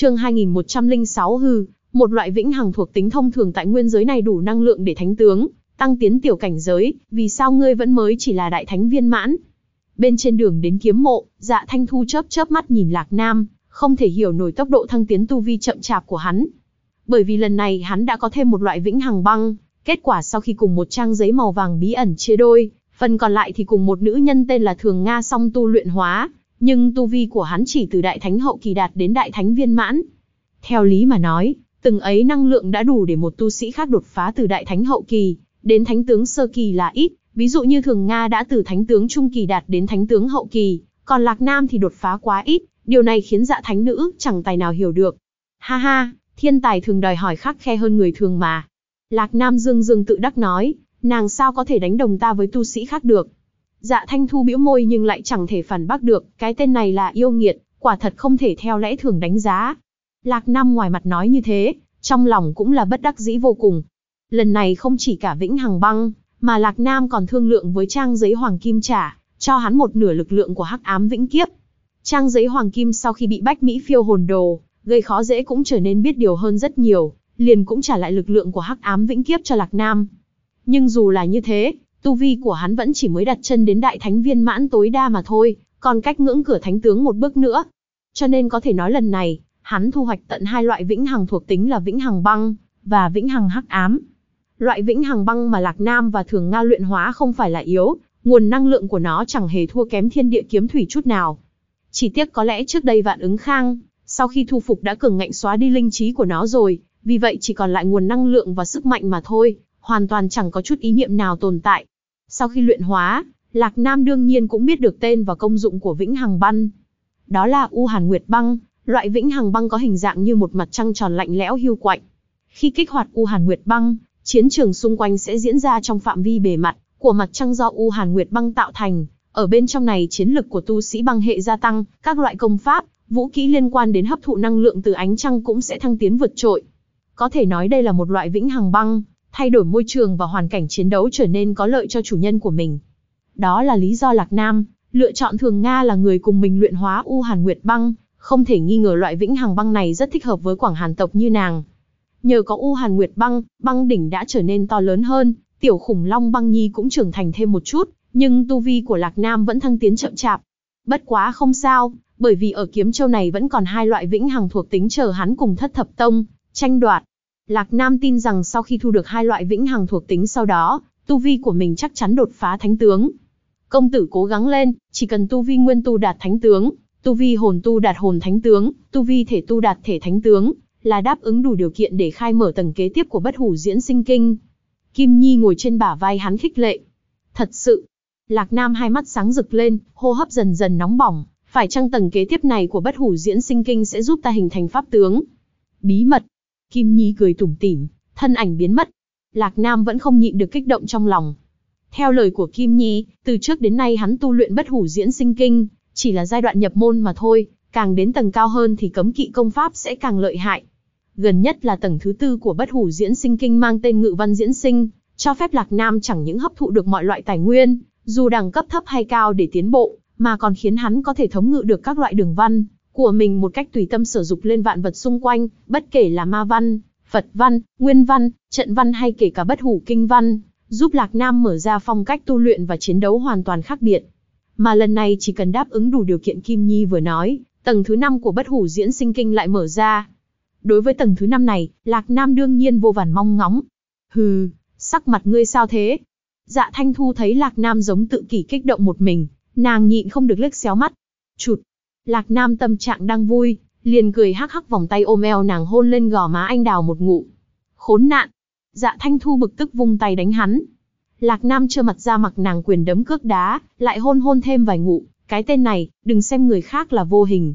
Chương 2106 hư, một loại vĩnh hằng thuộc tính thông thường tại nguyên giới này đủ năng lượng để thánh tướng, tăng tiến tiểu cảnh giới, vì sao ngươi vẫn mới chỉ là đại thánh viên mãn? Bên trên đường đến kiếm mộ, Dạ Thanh Thu chớp chớp mắt nhìn Lạc Nam, không thể hiểu nổi tốc độ thăng tiến tu vi chậm chạp của hắn. Bởi vì lần này hắn đã có thêm một loại vĩnh hằng băng, kết quả sau khi cùng một trang giấy màu vàng bí ẩn chia đôi, phần còn lại thì cùng một nữ nhân tên là Thường Nga song tu luyện hóa, nhưng tu vi của hắn chỉ từ đại thánh hậu kỳ đạt đến đại thánh viên mãn. Theo lý mà nói, từng ấy năng lượng đã đủ để một tu sĩ khác đột phá từ đại thánh hậu kỳ đến thánh tướng sơ kỳ là ít, ví dụ như Thường Nga đã từ thánh tướng trung kỳ đạt đến thánh tướng hậu kỳ, còn Lạc Nam thì đột phá quá ít, điều này khiến dạ thánh nữ chẳng tài nào hiểu được. Ha ha, thiên tài thường đòi hỏi khắc khe hơn người thường mà. Lạc Nam dương dương tự đắc nói, nàng sao có thể đánh đồng ta với tu sĩ khác được. Dạ thanh thu bĩu môi nhưng lại chẳng thể phản bác được, cái tên này là yêu nghiệt, quả thật không thể theo lẽ thường đánh giá. Lạc Nam ngoài mặt nói như thế, trong lòng cũng là bất đắc dĩ vô cùng. Lần này không chỉ cả Vĩnh Hằng Băng, mà Lạc Nam còn thương lượng với trang giấy Hoàng Kim trả, cho hắn một nửa lực lượng của hắc ám vĩnh kiếp. Trang giấy Hoàng Kim sau khi bị Bách Mỹ phiêu hồn đồ, gây khó dễ cũng trở nên biết điều hơn rất nhiều, liền cũng trả lại lực lượng của hắc ám vĩnh kiếp cho Lạc Nam. Nhưng dù là như thế, tu vi của hắn vẫn chỉ mới đặt chân đến đại thánh viên mãn tối đa mà thôi, còn cách ngưỡng cửa thánh tướng một bước nữa. Cho nên có thể nói lần này, hắn thu hoạch tận hai loại vĩnh hằng thuộc tính là vĩnh hằng băng và vĩnh hằng hắc ám. Loại vĩnh hằng băng mà Lạc Nam và Thường Nga luyện hóa không phải là yếu, nguồn năng lượng của nó chẳng hề thua kém thiên địa kiếm thủy chút nào. Chỉ tiếc có lẽ trước đây vạn ứng khang, sau khi thu phục đã cường ngạnh xóa đi linh trí của nó rồi, vì vậy chỉ còn lại nguồn năng lượng và sức mạnh mà thôi, hoàn toàn chẳng có chút ý niệm nào tồn tại. Sau khi luyện hóa, Lạc Nam đương nhiên cũng biết được tên và công dụng của Vĩnh Hằng Băng. Đó là U Hàn Nguyệt Băng, loại Vĩnh Hằng Băng có hình dạng như một mặt trăng tròn lạnh lẽo hiu quạnh. Khi kích hoạt U Hàn Nguyệt Băng, chiến trường xung quanh sẽ diễn ra trong phạm vi bề mặt của mặt trăng do U Hàn Nguyệt Băng tạo thành. Ở bên trong này chiến lực của tu sĩ băng hệ gia tăng, các loại công pháp, vũ kỹ liên quan đến hấp thụ năng lượng từ ánh trăng cũng sẽ thăng tiến vượt trội. Có thể nói đây là một loại vĩnh hằng băng, thay đổi môi trường và hoàn cảnh chiến đấu trở nên có lợi cho chủ nhân của mình. Đó là lý do Lạc Nam lựa chọn Thường Nga là người cùng mình luyện hóa U Hàn Nguyệt băng, không thể nghi ngờ loại vĩnh hằng băng này rất thích hợp với Quảng Hàn tộc như nàng. Nhờ có U Hàn Nguyệt băng, băng đỉnh đã trở nên to lớn hơn, tiểu khủng long băng nhi cũng trưởng thành thêm một chút, nhưng tu vi của Lạc Nam vẫn thăng tiến chậm chạp. Bất quá không sao, bởi vì ở kiếm châu này vẫn còn hai loại vĩnh hằng thuộc tính chờ hắn cùng thất thập tông, tranh đoạt. Lạc Nam tin rằng sau khi thu được hai loại vĩnh hằng thuộc tính sau đó, tu vi của mình chắc chắn đột phá thánh tướng. Công tử cố gắng lên, chỉ cần tu vi nguyên tu đạt thánh tướng, tu vi hồn tu đạt hồn thánh tướng, tu vi thể tu đạt thể thánh tướng, là đáp ứng đủ điều kiện để khai mở tầng kế tiếp của bất hủ diễn sinh kinh. Kim Nhi ngồi trên bả vai hắn khích lệ. Thật sự, Lạc Nam hai mắt sáng rực lên, hô hấp dần dần nóng bỏng, phải chăng tầng kế tiếp này của bất hủ diễn sinh kinh sẽ giúp ta hình thành pháp tướng? Bí mật. Kim Nhi cười tủm tỉm, thân ảnh biến mất. Lạc Nam vẫn không nhịn được kích động trong lòng. Theo lời của Kim Nhi, từ trước đến nay hắn tu luyện bất hủ diễn sinh kinh, chỉ là giai đoạn nhập môn mà thôi, càng đến tầng cao hơn thì cấm kỵ công pháp sẽ càng lợi hại. Gần nhất là tầng thứ tư của bất hủ diễn sinh kinh mang tên ngự văn diễn sinh, cho phép Lạc Nam chẳng những hấp thụ được mọi loại tài nguyên, dù đẳng cấp thấp hay cao để tiến bộ, mà còn khiến hắn có thể thống ngự được các loại đường văn của mình một cách tùy tâm sử dụng lên vạn vật xung quanh, bất kể là ma văn, Phật văn, Nguyên văn, trận văn hay kể cả bất hủ kinh văn, giúp Lạc Nam mở ra phong cách tu luyện và chiến đấu hoàn toàn khác biệt. Mà lần này chỉ cần đáp ứng đủ điều kiện Kim Nhi vừa nói, tầng thứ 5 của bất hủ diễn sinh kinh lại mở ra. Đối với tầng thứ 5 này, Lạc Nam đương nhiên vô vàn mong ngóng. Hừ, sắc mặt ngươi sao thế? Dạ Thanh Thu thấy Lạc Nam giống tự kỷ kích động một mình, nàng nhịn không được liếc xéo mắt. Chụt, Lạc Nam tâm trạng đang vui, liền cười hắc hắc vòng tay ôm eo nàng hôn lên gò má anh đào một ngụ. Khốn nạn! Dạ Thanh Thu bực tức vung tay đánh hắn. Lạc Nam trơ mặt ra mặc nàng quyền đấm cước đá, lại hôn hôn thêm vài ngụ. Cái tên này, đừng xem người khác là vô hình.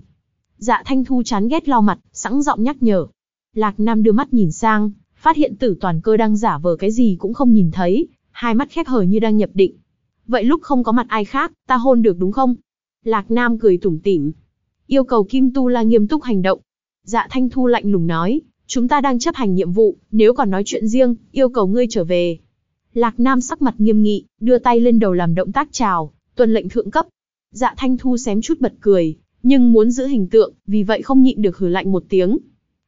Dạ Thanh Thu chán ghét lau mặt, sẵn giọng nhắc nhở. Lạc Nam đưa mắt nhìn sang, phát hiện tử toàn cơ đang giả vờ cái gì cũng không nhìn thấy, hai mắt khép hờ như đang nhập định. Vậy lúc không có mặt ai khác, ta hôn được đúng không? Lạc Nam cười tủm tỉm. Yêu cầu Kim Tu La nghiêm túc hành động. Dạ Thanh Thu lạnh lùng nói, chúng ta đang chấp hành nhiệm vụ, nếu còn nói chuyện riêng, yêu cầu ngươi trở về. Lạc Nam sắc mặt nghiêm nghị, đưa tay lên đầu làm động tác chào, tuần lệnh thượng cấp. Dạ Thanh Thu xém chút bật cười, nhưng muốn giữ hình tượng, vì vậy không nhịn được hừ lạnh một tiếng.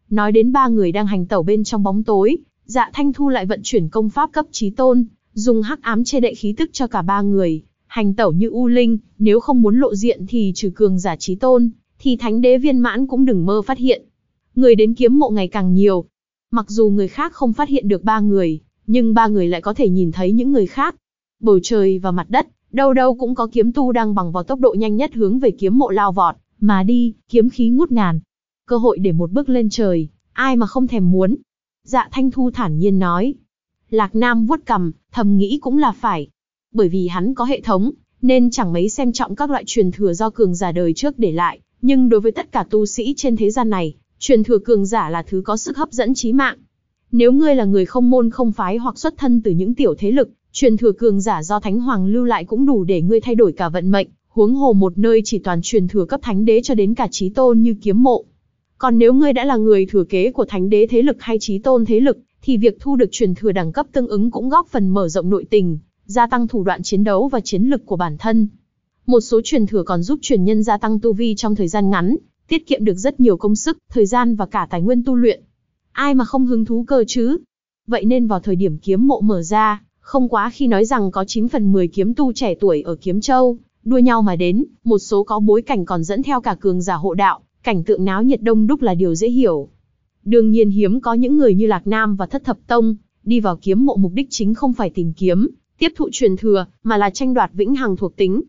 Nói đến ba người đang hành tẩu bên trong bóng tối, Dạ Thanh Thu lại vận chuyển công pháp cấp trí tôn, dùng hắc ám che đậy khí tức cho cả ba người, hành tẩu như u linh, nếu không muốn lộ diện thì trừ cường giả trí tôn, thì thánh đế viên mãn cũng đừng mơ phát hiện. Người đến kiếm mộ ngày càng nhiều. Mặc dù người khác không phát hiện được ba người, nhưng ba người lại có thể nhìn thấy những người khác. Bầu trời và mặt đất, đâu đâu cũng có kiếm tu đang bằng vào tốc độ nhanh nhất hướng về kiếm mộ lao vọt, mà đi, kiếm khí ngút ngàn. Cơ hội để một bước lên trời, ai mà không thèm muốn. Dạ Thanh Thu thản nhiên nói. Lạc Nam vuốt cầm, thầm nghĩ cũng là phải. Bởi vì hắn có hệ thống, nên chẳng mấy xem trọng các loại truyền thừa do cường giả đời trước để lại. Nhưng đối với tất cả tu sĩ trên thế gian này, truyền thừa cường giả là thứ có sức hấp dẫn trí mạng. Nếu ngươi là người không môn không phái hoặc xuất thân từ những tiểu thế lực, truyền thừa cường giả do Thánh Hoàng lưu lại cũng đủ để ngươi thay đổi cả vận mệnh, huống hồ một nơi chỉ toàn truyền thừa cấp thánh đế cho đến cả chí tôn như kiếm mộ. Còn nếu ngươi đã là người thừa kế của thánh đế thế lực hay chí tôn thế lực, thì việc thu được truyền thừa đẳng cấp tương ứng cũng góp phần mở rộng nội tình, gia tăng thủ đoạn chiến đấu và chiến lực của bản thân. Một số truyền thừa còn giúp truyền nhân gia tăng tu vi trong thời gian ngắn, tiết kiệm được rất nhiều công sức, thời gian và cả tài nguyên tu luyện. Ai mà không hứng thú cơ chứ? Vậy nên vào thời điểm kiếm mộ mở ra, không quá khi nói rằng có 9 phần 10 kiếm tu trẻ tuổi ở Kiếm Châu, đua nhau mà đến, một số có bối cảnh còn dẫn theo cả cường giả hộ đạo, cảnh tượng náo nhiệt đông đúc là điều dễ hiểu. Đương nhiên hiếm có những người như Lạc Nam và Thất Thập Tông, đi vào kiếm mộ mục đích chính không phải tìm kiếm, tiếp thụ truyền thừa, mà là tranh đoạt vĩnh hằng thuộc tính.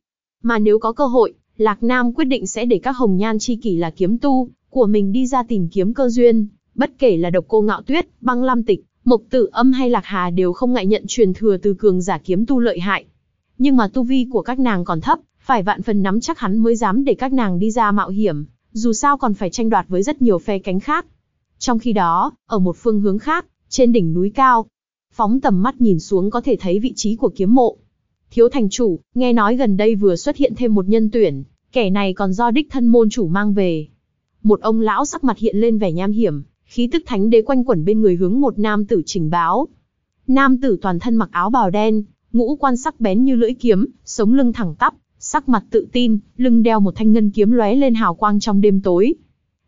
Mà nếu có cơ hội, Lạc Nam quyết định sẽ để các hồng nhan chi kỷ là kiếm tu, của mình đi ra tìm kiếm cơ duyên, bất kể là độc cô ngạo tuyết, băng lam tịch, mộc tử âm hay lạc hà đều không ngại nhận truyền thừa từ cường giả kiếm tu lợi hại. Nhưng mà tu vi của các nàng còn thấp, phải vạn phần nắm chắc hắn mới dám để các nàng đi ra mạo hiểm, dù sao còn phải tranh đoạt với rất nhiều phe cánh khác. Trong khi đó, ở một phương hướng khác, trên đỉnh núi cao, phóng tầm mắt nhìn xuống có thể thấy vị trí của kiếm mộ. Thiếu thành chủ, nghe nói gần đây vừa xuất hiện thêm một nhân tuyển, kẻ này còn do đích thân môn chủ mang về. Một ông lão sắc mặt hiện lên vẻ nham hiểm, khí tức thánh đế quanh quẩn bên người hướng một nam tử trình báo. Nam tử toàn thân mặc áo bào đen, ngũ quan sắc bén như lưỡi kiếm, sống lưng thẳng tắp, sắc mặt tự tin, lưng đeo một thanh ngân kiếm lóe lên hào quang trong đêm tối.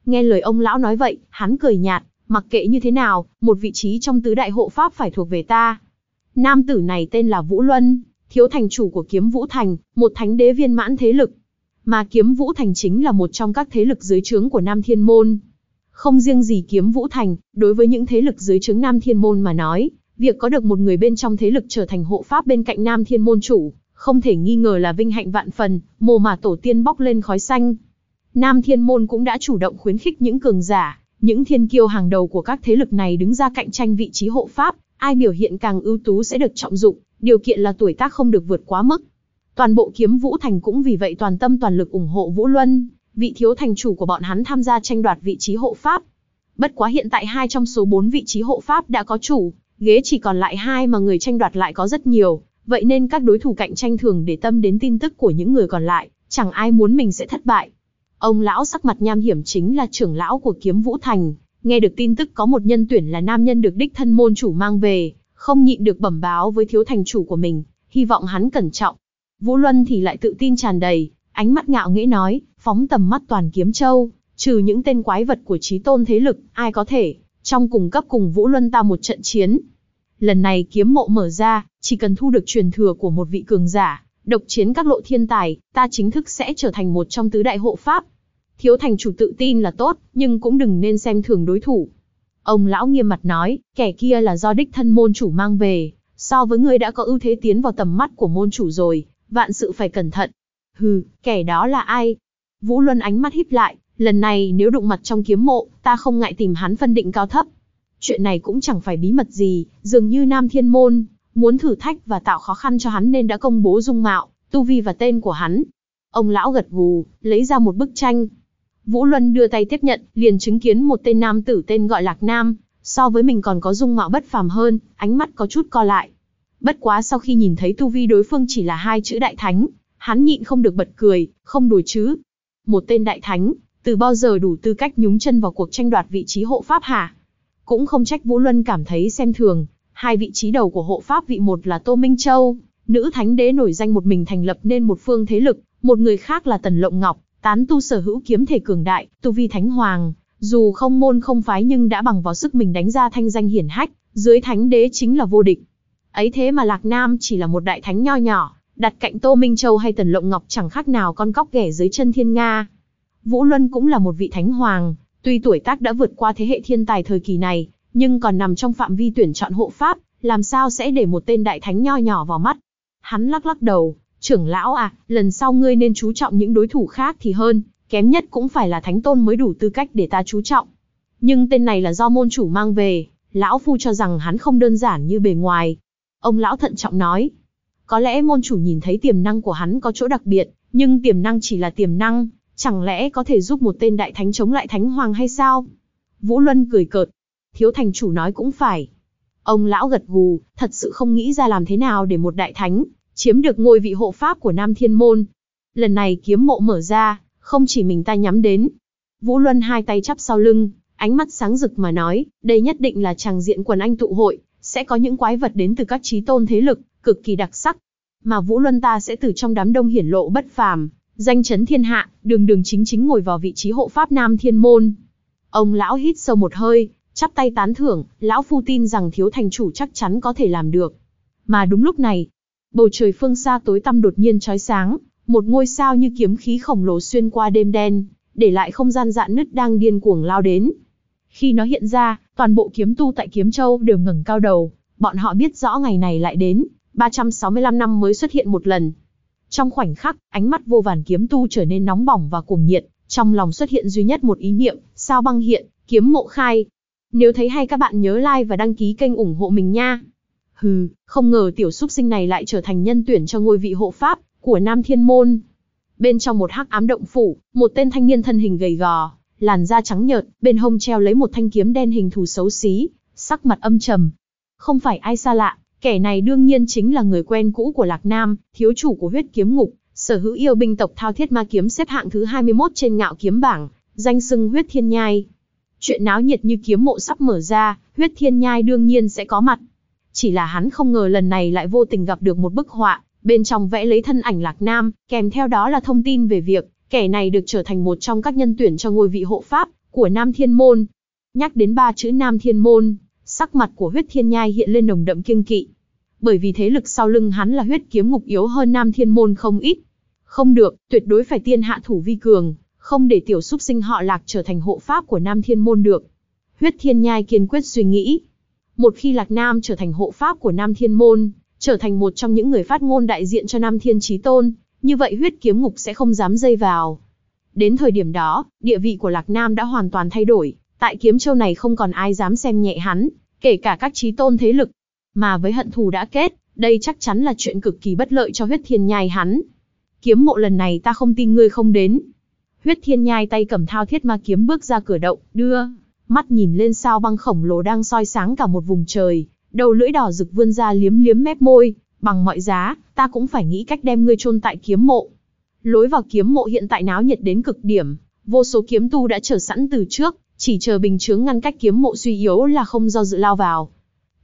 Nghe lời ông lão nói vậy, hắn cười nhạt, mặc kệ như thế nào, một vị trí trong tứ đại hộ pháp phải thuộc về ta. Nam tử này tên là Vũ Luân, thiếu thành chủ của kiếm Vũ Thành, một thánh đế viên mãn thế lực. Mà kiếm Vũ Thành chính là một trong các thế lực dưới trướng của Nam Thiên Môn. Không riêng gì kiếm Vũ Thành, đối với những thế lực dưới trướng Nam Thiên Môn mà nói, việc có được một người bên trong thế lực trở thành hộ pháp bên cạnh Nam Thiên Môn chủ, không thể nghi ngờ là vinh hạnh vạn phần, mồ mà tổ tiên bóc lên khói xanh. Nam Thiên Môn cũng đã chủ động khuyến khích những cường giả, những thiên kiêu hàng đầu của các thế lực này đứng ra cạnh tranh vị trí hộ pháp, ai biểu hiện càng ưu tú sẽ được trọng dụng, điều kiện là tuổi tác không được vượt quá mức. Toàn bộ kiếm Vũ Thành cũng vì vậy toàn tâm toàn lực ủng hộ Vũ Luân, vị thiếu thành chủ của bọn hắn tham gia tranh đoạt vị trí hộ pháp. Bất quá hiện tại hai trong số bốn vị trí hộ pháp đã có chủ, ghế chỉ còn lại hai mà người tranh đoạt lại có rất nhiều, vậy nên các đối thủ cạnh tranh thường để tâm đến tin tức của những người còn lại, chẳng ai muốn mình sẽ thất bại. Ông lão sắc mặt nham hiểm chính là trưởng lão của kiếm Vũ Thành, nghe được tin tức có một nhân tuyển là nam nhân được đích thân môn chủ mang về, không nhịn được bẩm báo với thiếu thành chủ của mình, hy vọng hắn cẩn trọng. Vũ Luân thì lại tự tin tràn đầy, ánh mắt ngạo nghễ nói, phóng tầm mắt toàn kiếm châu, trừ những tên quái vật của trí tôn thế lực, ai có thể, trong cùng cấp cùng Vũ Luân ta một trận chiến. Lần này kiếm mộ mở ra, chỉ cần thu được truyền thừa của một vị cường giả, độc chiến các lộ thiên tài, ta chính thức sẽ trở thành một trong tứ đại hộ pháp. Thiếu thành chủ tự tin là tốt, nhưng cũng đừng nên xem thường đối thủ. Ông lão nghiêm mặt nói, kẻ kia là do đích thân môn chủ mang về, so với ngươi đã có ưu thế tiến vào tầm mắt của môn chủ rồi, vạn sự phải cẩn thận. Hừ, kẻ đó là ai? Vũ Luân ánh mắt híp lại, lần này nếu đụng mặt trong kiếm mộ, ta không ngại tìm hắn phân định cao thấp. Chuyện này cũng chẳng phải bí mật gì, dường như Nam Thiên Môn, muốn thử thách và tạo khó khăn cho hắn nên đã công bố dung mạo, tu vi và tên của hắn. Ông lão gật gù, lấy ra một bức tranh. Vũ Luân đưa tay tiếp nhận, liền chứng kiến một tên nam tử tên gọi Lạc Nam, so với mình còn có dung mạo bất phàm hơn, ánh mắt có chút co lại. Bất quá sau khi nhìn thấy tu vi đối phương chỉ là hai chữ đại thánh, hắn nhịn không được bật cười, không đùa chứ. Một tên đại thánh, từ bao giờ đủ tư cách nhúng chân vào cuộc tranh đoạt vị trí hộ pháp hả? Cũng không trách Vũ Luân cảm thấy xem thường, hai vị trí đầu của hộ pháp vị một là Tô Minh Châu, nữ thánh đế nổi danh một mình thành lập nên một phương thế lực, một người khác là Tần Lộng Ngọc, tán tu sở hữu kiếm thể cường đại, tu vi thánh hoàng, dù không môn không phái nhưng đã bằng vào sức mình đánh ra thanh danh hiển hách, dưới thánh đế chính là vô địch. Ấy thế mà Lạc Nam chỉ là một đại thánh nho nhỏ, đặt cạnh Tô Minh Châu hay Tần Lộng Ngọc chẳng khác nào con cóc ghẻ dưới chân thiên Nga. Vũ Luân cũng là một vị thánh hoàng, tuy tuổi tác đã vượt qua thế hệ thiên tài thời kỳ này, nhưng còn nằm trong phạm vi tuyển chọn hộ pháp, làm sao sẽ để một tên đại thánh nho nhỏ vào mắt. Hắn lắc lắc đầu, trưởng lão à, lần sau ngươi nên chú trọng những đối thủ khác thì hơn, kém nhất cũng phải là thánh tôn mới đủ tư cách để ta chú trọng. Nhưng tên này là do môn chủ mang về, lão phu cho rằng hắn không đơn giản như bề ngoài. Ông lão thận trọng nói, có lẽ môn chủ nhìn thấy tiềm năng của hắn có chỗ đặc biệt, nhưng tiềm năng chỉ là tiềm năng, chẳng lẽ có thể giúp một tên đại thánh chống lại thánh hoàng hay sao? Vũ Luân cười cợt, thiếu thành chủ nói cũng phải. Ông lão gật gù, thật sự không nghĩ ra làm thế nào để một đại thánh, chiếm được ngôi vị hộ pháp của Nam Thiên Môn. Lần này kiếm mộ mở ra, không chỉ mình ta nhắm đến. Vũ Luân hai tay chắp sau lưng, ánh mắt sáng rực mà nói, đây nhất định là tràng diện quần anh tụ hội, sẽ có những quái vật đến từ các trí tôn thế lực, cực kỳ đặc sắc. Mà Vũ Luân ta sẽ từ trong đám đông hiển lộ bất phàm, danh chấn thiên hạ, đường đường chính chính ngồi vào vị trí hộ pháp Nam Thiên Môn. Ông lão hít sâu một hơi, chắp tay tán thưởng, lão phu tin rằng thiếu thành chủ chắc chắn có thể làm được. Mà đúng lúc này, bầu trời phương xa tối tăm đột nhiên chói sáng, một ngôi sao như kiếm khí khổng lồ xuyên qua đêm đen, để lại không gian dạn nứt đang điên cuồng lao đến. Khi nó hiện ra, toàn bộ kiếm tu tại Kiếm Châu đều ngẩng cao đầu, bọn họ biết rõ ngày này lại đến, 365 năm mới xuất hiện một lần. Trong khoảnh khắc, ánh mắt vô vàn kiếm tu trở nên nóng bỏng và cuồng nhiệt, trong lòng xuất hiện duy nhất một ý niệm, sao băng hiện, kiếm mộ khai. Nếu thấy hay các bạn nhớ like và đăng ký kênh ủng hộ mình nha. Hừ, không ngờ tiểu súc sinh này lại trở thành nhân tuyển cho ngôi vị hộ pháp của Nam Thiên Môn. Bên trong một hắc ám động phủ, một tên thanh niên thân hình gầy gò, làn da trắng nhợt, bên hông treo lấy một thanh kiếm đen hình thù xấu xí, sắc mặt âm trầm. Không phải ai xa lạ, kẻ này đương nhiên chính là người quen cũ của Lạc Nam, thiếu chủ của huyết kiếm ngục, sở hữu yêu binh tộc thao thiết ma kiếm xếp hạng thứ 21 trên ngạo kiếm bảng, danh xưng huyết thiên nhai. Chuyện náo nhiệt như kiếm mộ sắp mở ra, huyết thiên nhai đương nhiên sẽ có mặt. Chỉ là hắn không ngờ lần này lại vô tình gặp được một bức họa, bên trong vẽ lấy thân ảnh Lạc Nam, kèm theo đó là thông tin về việc, kẻ này được trở thành một trong các nhân tuyển cho ngôi vị hộ pháp của Nam Thiên Môn. Nhắc đến ba chữ Nam Thiên Môn, sắc mặt của huyết thiên nhai hiện lên nồng đậm kiêng kỵ. Bởi vì thế lực sau lưng hắn là huyết kiếm ngục yếu hơn Nam Thiên Môn không ít. Không được, tuyệt đối phải tiên hạ thủ vi cường, không để tiểu súc sinh họ lạc trở thành hộ pháp của Nam Thiên Môn được. Huyết thiên nhai kiên quyết suy nghĩ. Một khi Lạc Nam trở thành hộ pháp của Nam Thiên Môn, trở thành một trong những người phát ngôn đại diện cho Nam Thiên Chí Tôn, như vậy huyết kiếm ngục sẽ không dám dây vào. Đến thời điểm đó, địa vị của Lạc Nam đã hoàn toàn thay đổi, tại kiếm châu này không còn ai dám xem nhẹ hắn, kể cả các chí tôn thế lực. Mà với hận thù đã kết, đây chắc chắn là chuyện cực kỳ bất lợi cho huyết thiên nhai hắn. Kiếm mộ lần này ta không tin ngươi không đến. Huyết thiên nhai tay cầm thao thiết ma kiếm bước ra cửa động, đưa, mắt nhìn lên sao băng khổng lồ đang soi sáng cả một vùng trời, đầu lưỡi đỏ rực vươn ra liếm liếm mép môi, bằng mọi giá, ta cũng phải nghĩ cách đem ngươi chôn tại kiếm mộ. Lối vào kiếm mộ hiện tại náo nhiệt đến cực điểm, vô số kiếm tu đã chờ sẵn từ trước, chỉ chờ bình chướng ngăn cách kiếm mộ suy yếu là không do dự lao vào.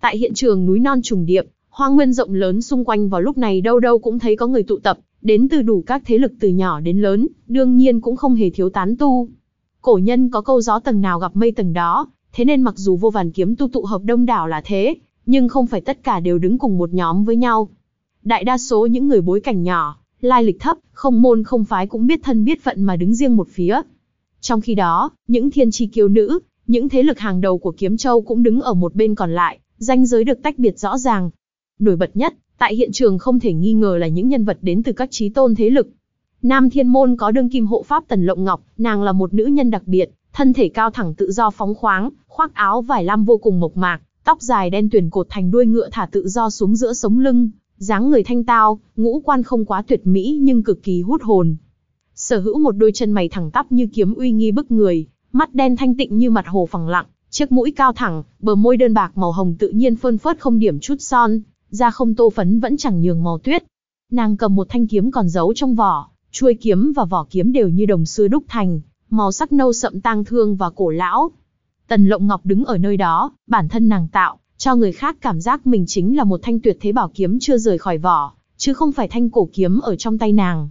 Tại hiện trường núi non trùng điệp, hoang nguyên rộng lớn xung quanh vào lúc này đâu đâu cũng thấy có người tụ tập, đến từ đủ các thế lực từ nhỏ đến lớn, đương nhiên cũng không hề thiếu tán tu. Cổ nhân có câu gió tầng nào gặp mây tầng đó, thế nên mặc dù vô vàn kiếm tu tụ hợp đông đảo là thế, nhưng không phải tất cả đều đứng cùng một nhóm với nhau. Đại đa số những người bối cảnh nhỏ, lai lịch thấp, không môn không phái cũng biết thân biết phận mà đứng riêng một phía. Trong khi đó, những thiên chi kiêu nữ, những thế lực hàng đầu của Kiếm Châu cũng đứng ở một bên còn lại, danh giới được tách biệt rõ ràng. Nổi bật nhất, tại hiện trường không thể nghi ngờ là những nhân vật đến từ các trí tôn thế lực. Nam Thiên Môn có đương kim hộ pháp Tần Lộng Ngọc, nàng là một nữ nhân đặc biệt, thân thể cao thẳng tự do phóng khoáng, khoác áo vải lam vô cùng mộc mạc, tóc dài đen tuyền cột thành đuôi ngựa thả tự do xuống giữa sống lưng, dáng người thanh tao, ngũ quan không quá tuyệt mỹ nhưng cực kỳ hút hồn. Sở hữu một đôi chân mày thẳng tắp như kiếm uy nghi bức người, mắt đen thanh tịnh như mặt hồ phẳng lặng, chiếc mũi cao thẳng, bờ môi đơn bạc màu hồng tự nhiên phơn phớt không điểm chút son, da không tô phấn vẫn chẳng nhường màu tuyết. Nàng cầm một thanh kiếm còn giấu trong vỏ, chuôi kiếm và vỏ kiếm đều như đồng xưa đúc thành, màu sắc nâu sậm tang thương và cổ lão. Tần Lộng Ngọc đứng ở nơi đó, bản thân nàng tạo, cho người khác cảm giác mình chính là một thanh tuyệt thế bảo kiếm chưa rời khỏi vỏ, chứ không phải thanh cổ kiếm ở trong tay nàng.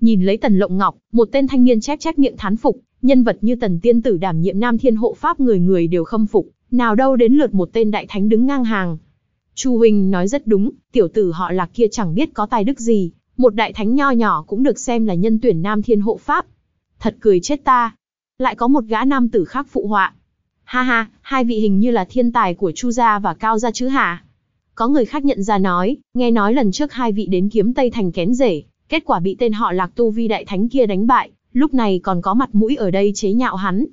Nhìn lấy Tần Lộng Ngọc, một tên thanh niên chép chép miệng thán phục, nhân vật như Tần Tiên Tử đảm nhiệm Nam Thiên hộ pháp người người đều khâm phục, nào đâu đến lượt một tên đại thánh đứng ngang hàng. Chu huynh nói rất đúng, tiểu tử họ Lạc kia chẳng biết có tài đức gì, một đại thánh nho nhỏ cũng được xem là nhân tuyển Nam Thiên hộ pháp. Thật cười chết ta. Lại có một gã nam tử khác phụ họa. Ha ha, hai vị hình như là thiên tài của Chu gia và Cao gia chứ hả? Có người khác nhận ra nói, nghe nói lần trước hai vị đến kiếm Tây Thành kén rể, kết quả bị tên họ Lạc Tu Vi đại thánh kia đánh bại, lúc này còn có mặt mũi ở đây chế nhạo hắn.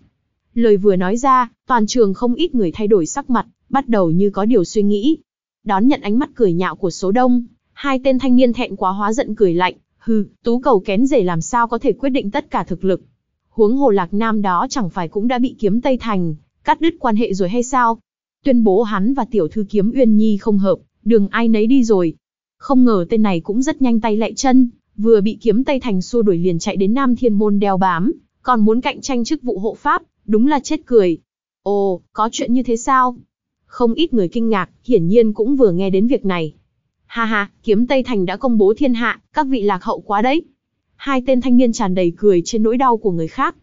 Lời vừa nói ra, toàn trường không ít người thay đổi sắc mặt, bắt đầu như có điều suy nghĩ. Đón nhận ánh mắt cười nhạo của số đông, hai tên thanh niên thẹn quá hóa giận cười lạnh, hừ, tú cầu kén rể làm sao có thể quyết định tất cả thực lực. Huống hồ lạc nam đó chẳng phải cũng đã bị kiếm Tây Thành, cắt đứt quan hệ rồi hay sao? Tuyên bố hắn và tiểu thư kiếm Uyên Nhi không hợp, đường ai nấy đi rồi. Không ngờ tên này cũng rất nhanh tay lạy chân, vừa bị kiếm Tây Thành xua đuổi liền chạy đến Nam Thiên Môn đeo bám, còn muốn cạnh tranh chức vụ hộ pháp, đúng là chết cười. Ồ, có chuyện như thế sao? Không ít người kinh ngạc, hiển nhiên cũng vừa nghe đến việc này. Ha ha, kiếm Tây Thành đã công bố thiên hạ, các vị lạc hậu quá đấy. Hai tên thanh niên tràn đầy cười trên nỗi đau của người khác.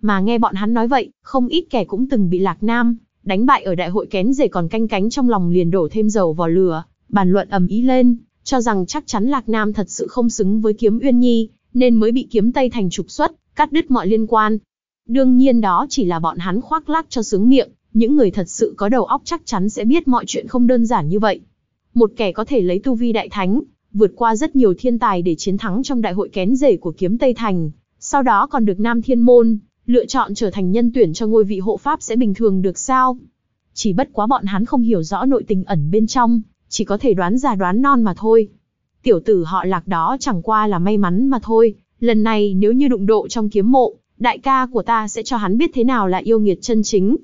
Mà nghe bọn hắn nói vậy, không ít kẻ cũng từng bị lạc nam, đánh bại ở đại hội kén rể còn canh cánh trong lòng liền đổ thêm dầu vào lửa, bàn luận ầm ý lên, cho rằng chắc chắn lạc nam thật sự không xứng với kiếm uyên nhi, nên mới bị kiếm Tây Thành trục xuất, cắt đứt mọi liên quan. Đương nhiên đó chỉ là bọn hắn khoác lác cho sướng miệng, những người thật sự có đầu óc chắc chắn sẽ biết mọi chuyện không đơn giản như vậy. Một kẻ có thể lấy tu vi đại thánh, vượt qua rất nhiều thiên tài để chiến thắng trong đại hội kén rể của kiếm Tây Thành, sau đó còn được Nam Thiên Môn, lựa chọn trở thành nhân tuyển cho ngôi vị hộ pháp sẽ bình thường được sao? Chỉ bất quá bọn hắn không hiểu rõ nội tình ẩn bên trong, chỉ có thể đoán già đoán non mà thôi. Tiểu tử họ lạc đó chẳng qua là may mắn mà thôi, lần này nếu như đụng độ trong kiếm mộ, đại ca của ta sẽ cho hắn biết thế nào là yêu nghiệt chân chính.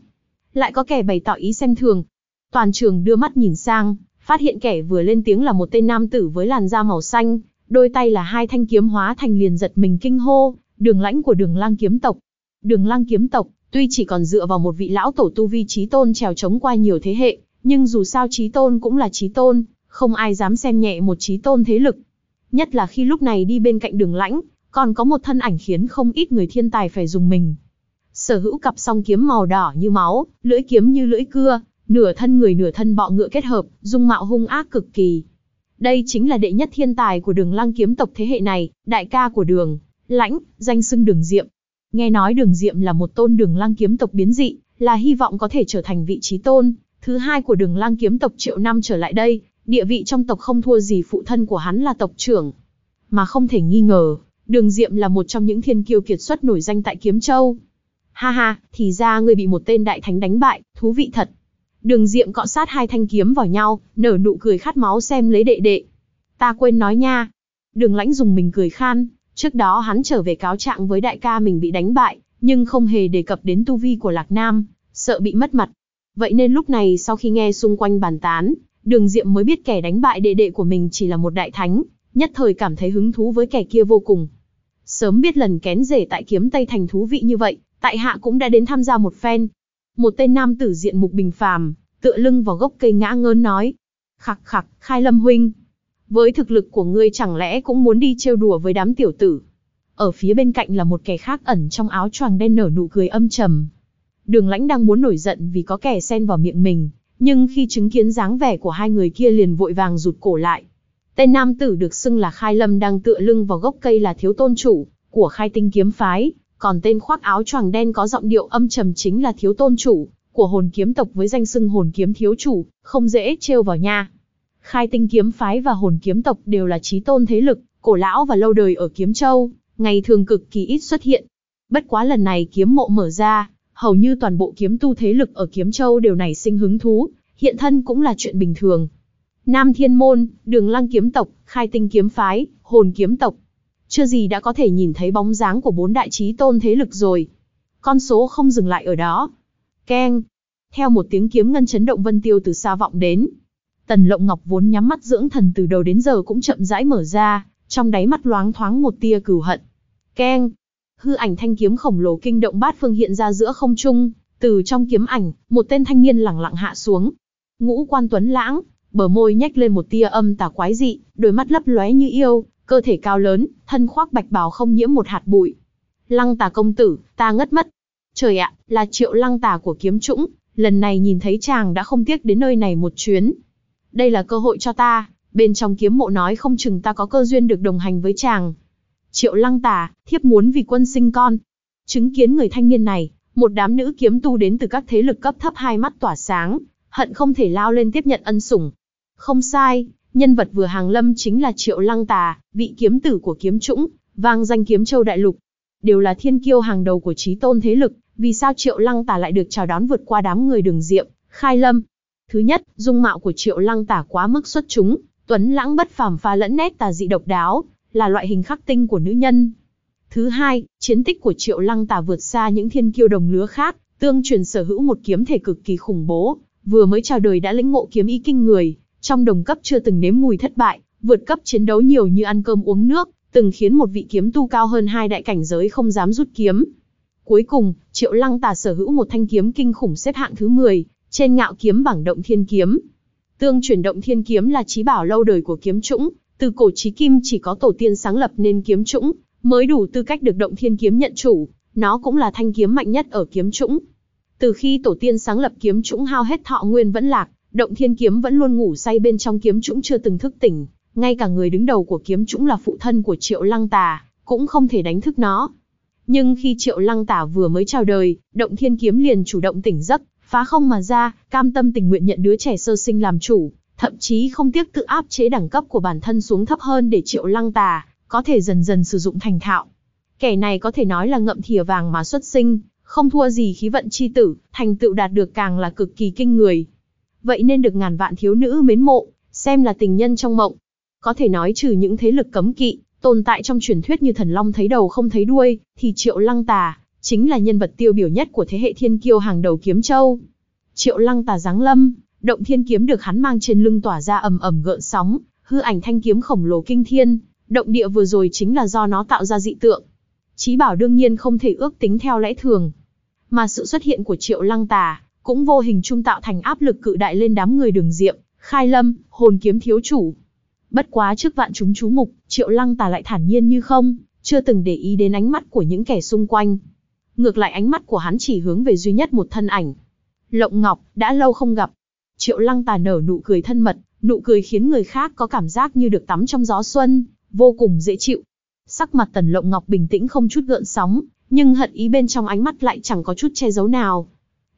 Lại có kẻ bày tỏ ý xem thường. Toàn trường đưa mắt nhìn sang, phát hiện kẻ vừa lên tiếng là một tên nam tử với làn da màu xanh, đôi tay là hai thanh kiếm hóa thành liền giật mình kinh hô, đường lãnh của đường lang kiếm tộc. Đường lang kiếm tộc, tuy chỉ còn dựa vào một vị lão tổ tu vi trí tôn trèo trống qua nhiều thế hệ, nhưng dù sao trí tôn cũng là trí tôn, không ai dám xem nhẹ một trí tôn thế lực. Nhất là khi lúc này đi bên cạnh đường lãnh, còn có một thân ảnh khiến không ít người thiên tài phải dùng mình. Sở hữu cặp song kiếm màu đỏ như máu, lưỡi kiếm như lưỡi cưa, nửa thân người nửa thân bọ ngựa kết hợp, dung mạo hung ác cực kỳ. Đây chính là đệ nhất thiên tài của đường lăng kiếm tộc thế hệ này, đại ca của đường, lãnh, danh xưng đường diệm. Nghe nói đường diệm là một tôn đường lăng kiếm tộc biến dị, là hy vọng có thể trở thành vị trí tôn, thứ hai của đường lăng kiếm tộc triệu năm trở lại đây, địa vị trong tộc không thua gì phụ thân của hắn là tộc trưởng. Mà không thể nghi ngờ, đường diệm là một trong những thiên kiêu kiệt xuất nổi danh tại Kiếm Châu. Ha ha, thì ra ngươi bị một tên đại thánh đánh bại, thú vị thật. Đường Diệm cọ sát hai thanh kiếm vào nhau, nở nụ cười khát máu xem lấy đệ đệ. Ta quên nói nha. Đường Lãnh dùng mình cười khan, trước đó hắn trở về cáo trạng với đại ca mình bị đánh bại, nhưng không hề đề cập đến tu vi của Lạc Nam, sợ bị mất mặt. Vậy nên lúc này sau khi nghe xung quanh bàn tán, Đường Diệm mới biết kẻ đánh bại đệ đệ của mình chỉ là một đại thánh, nhất thời cảm thấy hứng thú với kẻ kia vô cùng. Sớm biết lần kén rể tại kiếm Tây Thành thú vị như vậy, tại hạ cũng đã đến tham gia một phen, một tên nam tử diện mục bình phàm, tựa lưng vào gốc cây ngã ngớn nói. Khặc khặc, khai lâm huynh. Với thực lực của ngươi chẳng lẽ cũng muốn đi trêu đùa với đám tiểu tử. Ở phía bên cạnh là một kẻ khác ẩn trong áo choàng đen nở nụ cười âm trầm. Đường lãnh đang muốn nổi giận vì có kẻ xen vào miệng mình, nhưng khi chứng kiến dáng vẻ của hai người kia liền vội vàng rụt cổ lại. Tên nam tử được xưng là Khai Lâm đang tựa lưng vào gốc cây là thiếu tôn chủ của Khai Tinh kiếm phái, còn tên khoác áo choàng đen có giọng điệu âm trầm chính là thiếu tôn chủ của hồn kiếm tộc với danh xưng hồn kiếm thiếu chủ, không dễ trêu vào nha. Khai tinh kiếm phái và hồn kiếm tộc đều là trí tôn thế lực, cổ lão và lâu đời ở kiếm châu, ngày thường cực kỳ ít xuất hiện. Bất quá lần này kiếm mộ mở ra, hầu như toàn bộ kiếm tu thế lực ở kiếm châu đều nảy sinh hứng thú, hiện thân cũng là chuyện bình thường. Nam Thiên Môn, Đường Lăng kiếm tộc, Khai Tinh kiếm phái, Hồn kiếm tộc, chưa gì đã có thể nhìn thấy bóng dáng của bốn đại trí tôn thế lực rồi. Con số không dừng lại ở đó. Keng. Theo một tiếng kiếm ngân chấn động vân tiêu từ xa vọng đến. Tần Lộng Ngọc vốn nhắm mắt dưỡng thần từ đầu đến giờ cũng chậm rãi mở ra, trong đáy mắt loáng thoáng một tia cừu hận. Keng. Hư ảnh thanh kiếm khổng lồ kinh động bát phương hiện ra giữa không trung, từ trong kiếm ảnh, một tên thanh niên lẳng lặng hạ xuống. Ngũ quan tuấn lãng, bờ môi nhếch lên một tia âm tà quái dị, đôi mắt lấp lóe như yêu, cơ thể cao lớn, thân khoác bạch bào không nhiễm một hạt bụi. Lăng tà công tử, ta ngất mất. Trời ạ, là triệu lăng tà của kiếm trũng, lần này nhìn thấy chàng đã không tiếc đến nơi này một chuyến. Đây là cơ hội cho ta, bên trong kiếm mộ nói không chừng ta có cơ duyên được đồng hành với chàng. Triệu lăng tà, thiếp muốn vì quân sinh con. Chứng kiến người thanh niên này, một đám nữ kiếm tu đến từ các thế lực cấp thấp hai mắt tỏa sáng, hận không thể lao lên tiếp nhận ân sủng. Không sai, nhân vật vừa hàng lâm chính là Triệu Lăng Tà, vị kiếm tử của kiếm trũng, vang danh kiếm châu đại lục. Đều là thiên kiêu hàng đầu của trí tôn thế lực, vì sao Triệu Lăng Tà lại được chào đón vượt qua đám người đường diệm, khai lâm. Thứ nhất, dung mạo của Triệu Lăng Tà quá mức xuất chúng, tuấn lãng bất phàm pha lẫn nét tà dị độc đáo, là loại hình khắc tinh của nữ nhân. Thứ hai, chiến tích của Triệu Lăng Tà vượt xa những thiên kiêu đồng lứa khác, tương truyền sở hữu một kiếm thể cực kỳ khủng bố, vừa mới chào đời đã lĩnh ngộ kiếm ý kinh người, trong đồng cấp chưa từng nếm mùi thất bại, vượt cấp chiến đấu nhiều như ăn cơm uống nước, từng khiến một vị kiếm tu cao hơn hai đại cảnh giới không dám rút kiếm. Cuối cùng, Triệu Lăng Tà sở hữu một thanh kiếm kinh khủng xếp hạng thứ 10, trên ngạo kiếm bảng động thiên kiếm. Tương chuyển động thiên kiếm là trí bảo lâu đời của kiếm chủng, từ cổ chí kim chỉ có tổ tiên sáng lập nên kiếm chủng, mới đủ tư cách được động thiên kiếm nhận chủ, nó cũng là thanh kiếm mạnh nhất ở kiếm chủng. Từ khi tổ tiên sáng lập kiếm chủng hao hết thọ nguyên vẫn lạc, động thiên kiếm vẫn luôn ngủ say bên trong kiếm trũng chưa từng thức tỉnh, ngay cả người đứng đầu của kiếm trũng là phụ thân của Triệu Lăng Tà, cũng không thể đánh thức nó. Nhưng khi Triệu Lăng Tả vừa mới chào đời, động thiên kiếm liền chủ động tỉnh giấc, phá không mà ra, cam tâm tình nguyện nhận đứa trẻ sơ sinh làm chủ, thậm chí không tiếc tự áp chế đẳng cấp của bản thân xuống thấp hơn để Triệu Lăng Tà có thể dần dần sử dụng thành thạo. Kẻ này có thể nói là ngậm thìa vàng mà xuất sinh, không thua gì khí vận chi tử, thành tựu đạt được càng là cực kỳ kinh người. Vậy nên được ngàn vạn thiếu nữ mến mộ, xem là tình nhân trong mộng. Có thể nói trừ những thế lực cấm kỵ, tồn tại trong truyền thuyết như thần long thấy đầu không thấy đuôi, thì Triệu Lăng Tà chính là nhân vật tiêu biểu nhất của thế hệ thiên kiêu hàng đầu kiếm châu. Triệu Lăng Tà giáng lâm, động thiên kiếm được hắn mang trên lưng tỏa ra ầm ầm gợn sóng, hư ảnh thanh kiếm khổng lồ kinh thiên, động địa vừa rồi chính là do nó tạo ra dị tượng. Chí bảo đương nhiên không thể ước tính theo lẽ thường, mà sự xuất hiện của Triệu Lăng Tà cũng vô hình trung tạo thành áp lực cự đại lên đám người đường diệm, khai lâm, hồn kiếm thiếu chủ. Bất quá trước vạn chúng chú mục, Triệu Lăng Tà lại thản nhiên như không, chưa từng để ý đến ánh mắt của những kẻ xung quanh. Ngược lại ánh mắt của hắn chỉ hướng về duy nhất một thân ảnh. Lộng Ngọc, đã lâu không gặp. Triệu Lăng Tà nở nụ cười thân mật, nụ cười khiến người khác có cảm giác như được tắm trong gió xuân, vô cùng dễ chịu. Sắc mặt Tần Lộng Ngọc bình tĩnh không chút gợn sóng, nhưng hận ý bên trong ánh mắt lại chẳng có chút che giấu nào.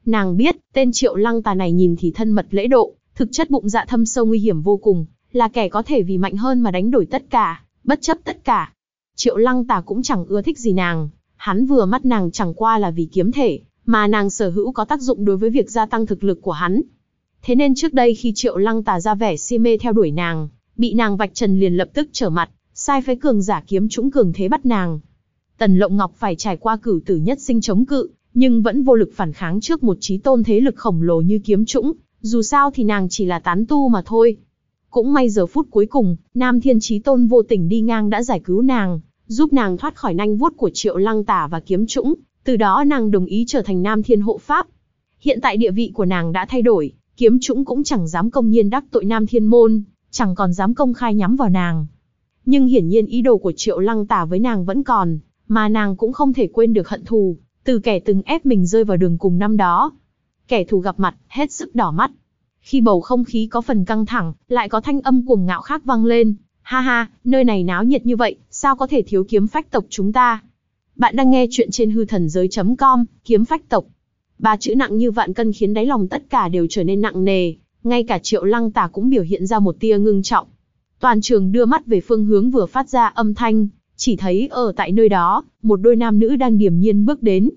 Nàng biết, tên Triệu Lăng Tà này nhìn thì thân mật lễ độ, thực chất bụng dạ thâm sâu nguy hiểm vô cùng, là kẻ có thể vì mạnh hơn mà đánh đổi tất cả, bất chấp tất cả. Triệu Lăng Tà cũng chẳng ưa thích gì nàng, hắn vừa mắt nàng chẳng qua là vì kiếm thể, mà nàng sở hữu có tác dụng đối với việc gia tăng thực lực của hắn. Thế nên trước đây khi Triệu Lăng Tà ra vẻ si mê theo đuổi nàng, bị nàng vạch trần liền lập tức trở mặt, sai phái cường giả kiếm trũng cường thế bắt nàng. Tần Lộng Ngọc phải trải qua cử tử nhất sinh chống cự, nhưng vẫn vô lực phản kháng trước một trí tôn thế lực khổng lồ như kiếm trũng, dù sao thì nàng chỉ là tán tu mà thôi. Cũng may giờ phút cuối cùng, Nam Thiên Chí Tôn vô tình đi ngang đã giải cứu nàng, giúp nàng thoát khỏi nanh vuốt của Triệu Lăng Tả và kiếm trũng, từ đó nàng đồng ý trở thành Nam Thiên hộ pháp. Hiện tại địa vị của nàng đã thay đổi, kiếm trũng cũng chẳng dám công nhiên đắc tội Nam Thiên môn, chẳng còn dám công khai nhắm vào nàng. Nhưng hiển nhiên ý đồ của Triệu Lăng Tả với nàng vẫn còn, mà nàng cũng không thể quên được hận thù, từ kẻ từng ép mình rơi vào đường cùng năm đó. Kẻ thù gặp mặt, hết sức đỏ mắt. Khi bầu không khí có phần căng thẳng, lại có thanh âm cuồng ngạo khác vang lên. Ha ha, nơi này náo nhiệt như vậy, sao có thể thiếu kiếm phách tộc chúng ta? Bạn đang nghe chuyện trên hư thần giới.com, kiếm phách tộc. Ba chữ nặng như vạn cân khiến đáy lòng tất cả đều trở nên nặng nề, ngay cả triệu lăng tả cũng biểu hiện ra một tia ngưng trọng. Toàn trường đưa mắt về phương hướng vừa phát ra âm thanh, chỉ thấy ở tại nơi đó, một đôi nam nữ đang điềm nhiên bước đến.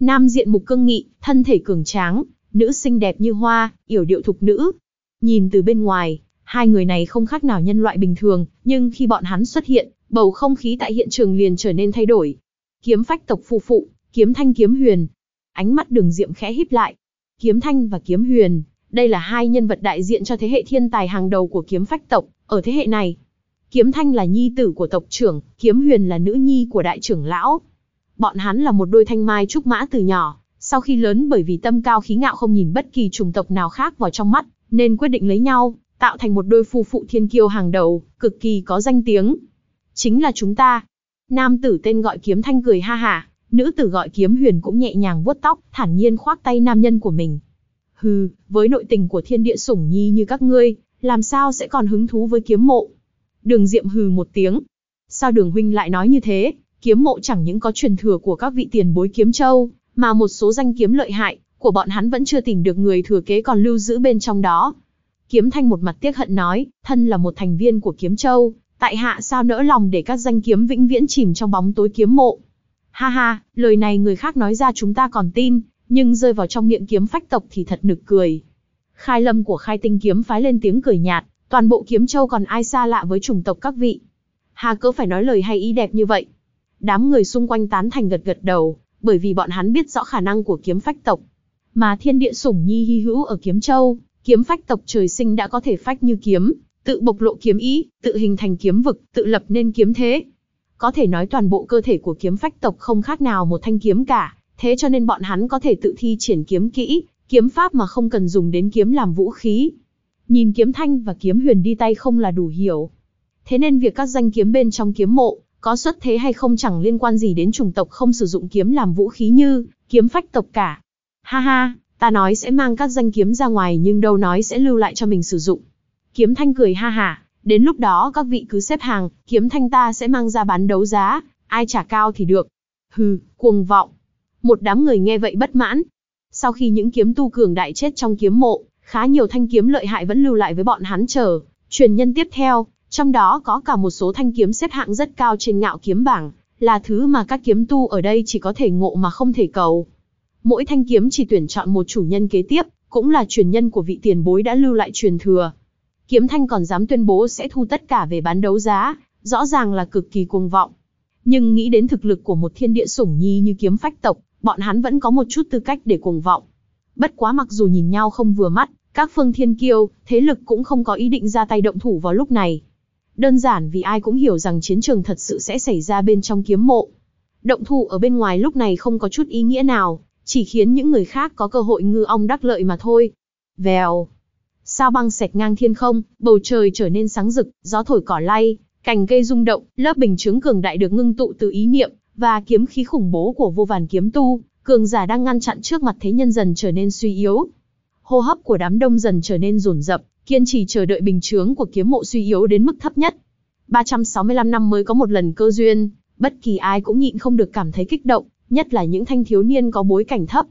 Nam diện mục cương nghị, thân thể cường tráng, nữ xinh đẹp như hoa, yểu điệu thục nữ. Nhìn từ bên ngoài, hai người này không khác nào nhân loại bình thường, nhưng khi bọn hắn xuất hiện, bầu không khí tại hiện trường liền trở nên thay đổi. Kiếm phách tộc phu phụ, kiếm thanh kiếm huyền. Ánh mắt đường diệm khẽ híp lại. Kiếm thanh và kiếm huyền, đây là hai nhân vật đại diện cho thế hệ thiên tài hàng đầu của kiếm phách tộc, ở thế hệ này. Kiếm thanh là nhi tử của tộc trưởng, kiếm huyền là nữ nhi của đại trưởng lão. Bọn hắn là một đôi thanh mai trúc mã từ nhỏ, sau khi lớn bởi vì tâm cao khí ngạo không nhìn bất kỳ chủng tộc nào khác vào trong mắt, nên quyết định lấy nhau, tạo thành một đôi phu phụ thiên kiêu hàng đầu, cực kỳ có danh tiếng. Chính là chúng ta. Nam tử tên gọi kiếm thanh cười ha hả, nữ tử gọi kiếm huyền cũng nhẹ nhàng vuốt tóc, thản nhiên khoác tay nam nhân của mình. Hừ, với nội tình của thiên địa sủng nhi như các ngươi, làm sao sẽ còn hứng thú với kiếm mộ? Đường Diệm hừ một tiếng. Sao đường huynh lại nói như thế? Kiếm mộ chẳng những có truyền thừa của các vị tiền bối kiếm châu, mà một số danh kiếm lợi hại, của bọn hắn vẫn chưa tìm được người thừa kế còn lưu giữ bên trong đó. Kiếm Thanh một mặt tiếc hận nói, thân là một thành viên của Kiếm Châu, tại hạ sao nỡ lòng để các danh kiếm vĩnh viễn chìm trong bóng tối kiếm mộ. Ha ha, lời này người khác nói ra chúng ta còn tin, nhưng rơi vào trong miệng kiếm phách tộc thì thật nực cười. Khai lâm của khai tinh kiếm phái lên tiếng cười nhạt, toàn bộ kiếm châu còn ai xa lạ với chủng tộc các vị. Hà cỡ phải nói lời hay ý đẹp như vậy. Đám người xung quanh tán thành gật gật đầu, bởi vì bọn hắn biết rõ khả năng của kiếm phách tộc. Mà thiên địa sủng nhi hy hữu ở kiếm châu, kiếm phách tộc trời sinh đã có thể phách như kiếm, tự bộc lộ kiếm ý, tự hình thành kiếm vực, tự lập nên kiếm thế. Có thể nói toàn bộ cơ thể của kiếm phách tộc không khác nào một thanh kiếm cả, thế cho nên bọn hắn có thể tự thi triển kiếm kỹ, kiếm pháp mà không cần dùng đến kiếm làm vũ khí. Nhìn kiếm thanh và kiếm huyền đi tay không là đủ hiểu. Thế nên việc các danh kiếm bên trong kiếm mộ, có xuất thế hay không chẳng liên quan gì đến chủng tộc không sử dụng kiếm làm vũ khí như kiếm phách tộc cả. Ha ha, ta nói sẽ mang các danh kiếm ra ngoài nhưng đâu nói sẽ lưu lại cho mình sử dụng. Kiếm thanh cười ha ha, đến lúc đó các vị cứ xếp hàng, kiếm thanh ta sẽ mang ra bán đấu giá, ai trả cao thì được. Hừ, cuồng vọng. Một đám người nghe vậy bất mãn. Sau khi những kiếm tu cường đại chết trong kiếm mộ, khá nhiều thanh kiếm lợi hại vẫn lưu lại với bọn hắn chờ, truyền nhân tiếp theo, trong đó có cả một số thanh kiếm xếp hạng rất cao trên ngạo kiếm bảng, là thứ mà các kiếm tu ở đây chỉ có thể ngộ mà không thể cầu. Mỗi thanh kiếm chỉ tuyển chọn một chủ nhân kế tiếp, cũng là truyền nhân của vị tiền bối đã lưu lại truyền thừa. Kiếm Thanh còn dám tuyên bố sẽ thu tất cả về bán đấu giá, rõ ràng là cực kỳ cuồng vọng. Nhưng nghĩ đến thực lực của một thiên địa sủng nhi như kiếm phách tộc, bọn hắn vẫn có một chút tư cách để cuồng vọng. Bất quá mặc dù nhìn nhau không vừa mắt, các phương thiên kiêu, thế lực cũng không có ý định ra tay động thủ vào lúc này. Đơn giản vì ai cũng hiểu rằng chiến trường thật sự sẽ xảy ra bên trong kiếm mộ. Động thủ ở bên ngoài lúc này không có chút ý nghĩa nào, chỉ khiến những người khác có cơ hội ngư ong đắc lợi mà thôi. Vèo. Sao băng xẹt ngang thiên không, bầu trời trở nên sáng rực, gió thổi cỏ lay, cành cây rung động, lớp bình chứng cường đại được ngưng tụ từ ý niệm và kiếm khí khủng bố của vô vàn kiếm tu, cường giả đang ngăn chặn trước mặt thế nhân dần trở nên suy yếu. Hô hấp của đám đông dần trở nên rồn rập, kiên trì chờ đợi bình chướng của kiếm mộ suy yếu đến mức thấp nhất. 365 năm mới có một lần cơ duyên, bất kỳ ai cũng nhịn không được cảm thấy kích động, nhất là những thanh thiếu niên có bối cảnh thấp.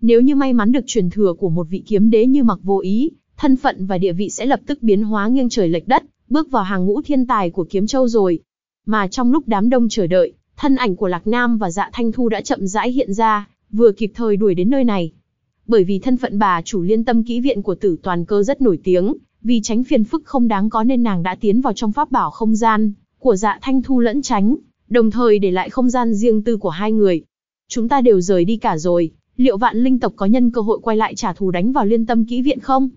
Nếu như may mắn được truyền thừa của một vị kiếm đế như mặc vô ý, thân phận và địa vị sẽ lập tức biến hóa nghiêng trời lệch đất, bước vào hàng ngũ thiên tài của kiếm châu rồi. Mà trong lúc đám đông chờ đợi, thân ảnh của Lạc Nam và Dạ Thanh Thu đã chậm rãi hiện ra, vừa kịp thời đuổi đến nơi này. Bởi vì thân phận bà chủ liên tâm kỹ viện của tử toàn cơ rất nổi tiếng, vì tránh phiền phức không đáng có nên nàng đã tiến vào trong pháp bảo không gian của Dạ Thanh Thu lẫn tránh, đồng thời để lại không gian riêng tư của hai người. Chúng ta đều rời đi cả rồi, liệu vạn linh tộc có nhân cơ hội quay lại trả thù đánh vào liên tâm kỹ viện không?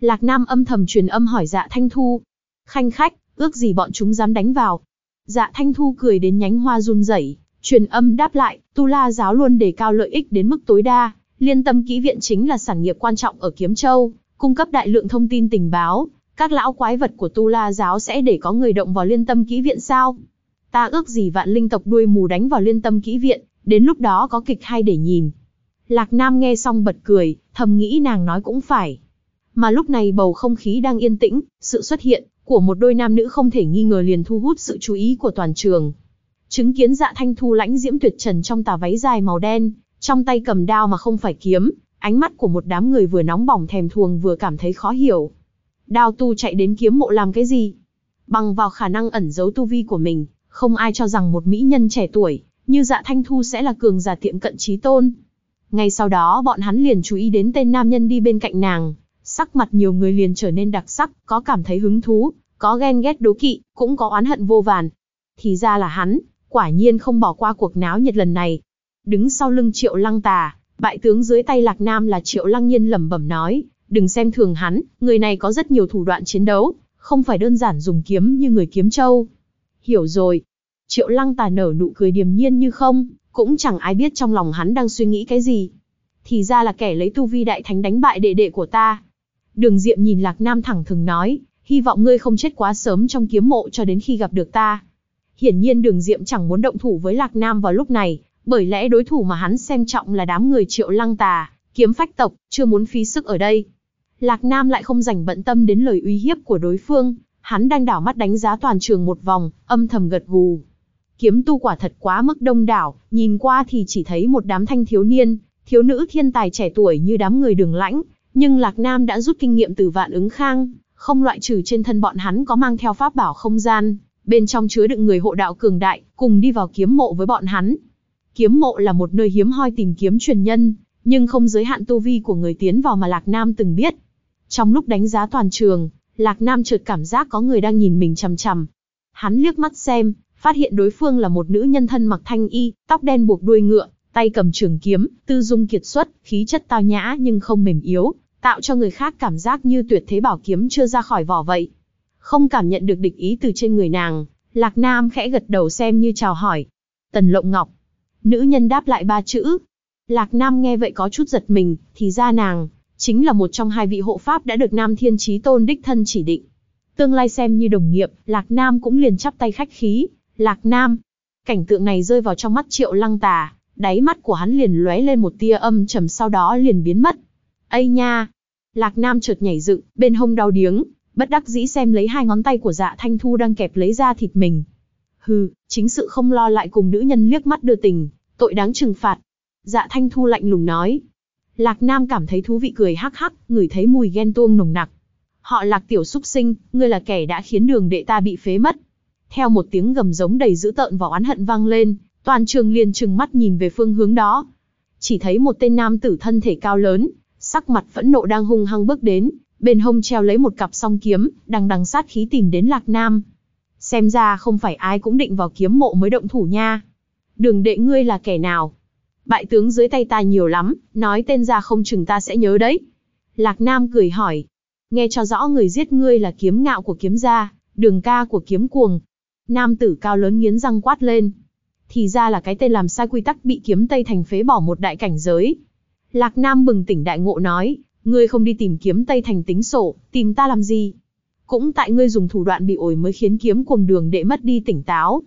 Lạc Nam âm thầm truyền âm hỏi dạ Thanh Thu. Khanh khách, ước gì bọn chúng dám đánh vào. Dạ Thanh Thu cười đến nhánh hoa run rẩy, truyền âm đáp lại, Tu La giáo luôn đề cao lợi ích đến mức tối đa, liên tâm kỹ viện chính là sản nghiệp quan trọng ở Kiếm Châu, cung cấp đại lượng thông tin tình báo, các lão quái vật của Tu La giáo sẽ để có người động vào liên tâm kỹ viện sao? Ta ước gì vạn linh tộc đuôi mù đánh vào liên tâm kỹ viện, đến lúc đó có kịch hay để nhìn. Lạc Nam nghe xong bật cười, thầm nghĩ nàng nói cũng phải. Mà lúc này bầu không khí đang yên tĩnh, sự xuất hiện của một đôi nam nữ không thể nghi ngờ liền thu hút sự chú ý của toàn trường. Chứng kiến dạ thanh thu lãnh diễm tuyệt trần trong tà váy dài màu đen, trong tay cầm đao mà không phải kiếm, ánh mắt của một đám người vừa nóng bỏng thèm thuồng vừa cảm thấy khó hiểu. Đao tu chạy đến kiếm mộ làm cái gì? Bằng vào khả năng ẩn giấu tu vi của mình, không ai cho rằng một mỹ nhân trẻ tuổi, như dạ thanh thu sẽ là cường giả tiệm cận trí tôn. Ngay sau đó bọn hắn liền chú ý đến tên nam nhân đi bên cạnh nàng, sắc mặt nhiều người liền trở nên đặc sắc, có cảm thấy hứng thú, có ghen ghét đố kỵ, cũng có oán hận vô vàn. Thì ra là hắn, quả nhiên không bỏ qua cuộc náo nhiệt lần này. Đứng sau lưng triệu lăng tà, bại tướng dưới tay lạc nam là triệu lăng nhiên lẩm bẩm nói, đừng xem thường hắn, người này có rất nhiều thủ đoạn chiến đấu, không phải đơn giản dùng kiếm như người kiếm châu. Hiểu rồi. Triệu lăng tà nở nụ cười điềm nhiên như không, cũng chẳng ai biết trong lòng hắn đang suy nghĩ cái gì. Thì ra là kẻ lấy tu vi đại thánh đánh bại đệ đệ của ta, Đường Diệm nhìn Lạc Nam thẳng thừng nói, hy vọng ngươi không chết quá sớm trong kiếm mộ cho đến khi gặp được ta. Hiển nhiên Đường Diệm chẳng muốn động thủ với Lạc Nam vào lúc này, bởi lẽ đối thủ mà hắn xem trọng là đám người Triệu Lăng Tà, kiếm phách tộc, chưa muốn phí sức ở đây. Lạc Nam lại không dành bận tâm đến lời uy hiếp của đối phương, hắn đang đảo mắt đánh giá toàn trường một vòng, âm thầm gật gù. Kiếm tu quả thật quá mức đông đảo, nhìn qua thì chỉ thấy một đám thanh thiếu niên, thiếu nữ thiên tài trẻ tuổi như đám người đường lãnh, nhưng Lạc Nam đã rút kinh nghiệm từ vạn ứng khang, không loại trừ trên thân bọn hắn có mang theo pháp bảo không gian, bên trong chứa đựng người hộ đạo cường đại, cùng đi vào kiếm mộ với bọn hắn. Kiếm mộ là một nơi hiếm hoi tìm kiếm truyền nhân, nhưng không giới hạn tu vi của người tiến vào mà Lạc Nam từng biết. Trong lúc đánh giá toàn trường, Lạc Nam chợt cảm giác có người đang nhìn mình chằm chằm. Hắn liếc mắt xem, phát hiện đối phương là một nữ nhân thân mặc thanh y, tóc đen buộc đuôi ngựa, tay cầm trường kiếm, tư dung kiệt xuất, khí chất tao nhã nhưng không mềm yếu, tạo cho người khác cảm giác như tuyệt thế bảo kiếm chưa ra khỏi vỏ vậy. Không cảm nhận được địch ý từ trên người nàng, Lạc Nam khẽ gật đầu xem như chào hỏi. Tần Lộng Ngọc. Nữ nhân đáp lại ba chữ. Lạc Nam nghe vậy có chút giật mình, thì ra nàng, chính là một trong hai vị hộ pháp đã được Nam Thiên Chí Tôn đích thân chỉ định. Tương lai xem như đồng nghiệp, Lạc Nam cũng liền chắp tay khách khí, Lạc Nam. Cảnh tượng này rơi vào trong mắt Triệu Lăng Tà, đáy mắt của hắn liền lóe lên một tia âm trầm sau đó liền biến mất. Ây nha! Lạc Nam chợt nhảy dựng, bên hông đau điếng, bất đắc dĩ xem lấy hai ngón tay của dạ thanh thu đang kẹp lấy da thịt mình. Hừ, chính sự không lo lại cùng nữ nhân liếc mắt đưa tình, tội đáng trừng phạt. Dạ thanh thu lạnh lùng nói. Lạc Nam cảm thấy thú vị cười hắc hắc, ngửi thấy mùi ghen tuông nồng nặc. Họ lạc tiểu súc sinh, ngươi là kẻ đã khiến đường đệ ta bị phế mất. Theo một tiếng gầm giống đầy dữ tợn và oán hận vang lên, toàn trường liền trừng mắt nhìn về phương hướng đó. Chỉ thấy một tên nam tử thân thể cao lớn, sắc mặt phẫn nộ đang hung hăng bước đến, bên hông treo lấy một cặp song kiếm, đang đằng sát khí tìm đến Lạc Nam. Xem ra không phải ai cũng định vào kiếm mộ mới động thủ nha. Đường đệ ngươi là kẻ nào? Bại tướng dưới tay ta nhiều lắm, nói tên ra không chừng ta sẽ nhớ đấy. Lạc Nam cười hỏi. Nghe cho rõ người giết ngươi là kiếm ngạo của kiếm gia, đường ca của kiếm cuồng. Nam tử cao lớn nghiến răng quát lên. Thì ra là cái tên làm sai quy tắc bị kiếm Tây Thành phế bỏ một đại cảnh giới. Lạc Nam bừng tỉnh đại ngộ nói, ngươi không đi tìm kiếm Tây Thành tính sổ, tìm ta làm gì? Cũng tại ngươi dùng thủ đoạn bị ổi mới khiến kiếm cuồng đường đệ mất đi tỉnh táo.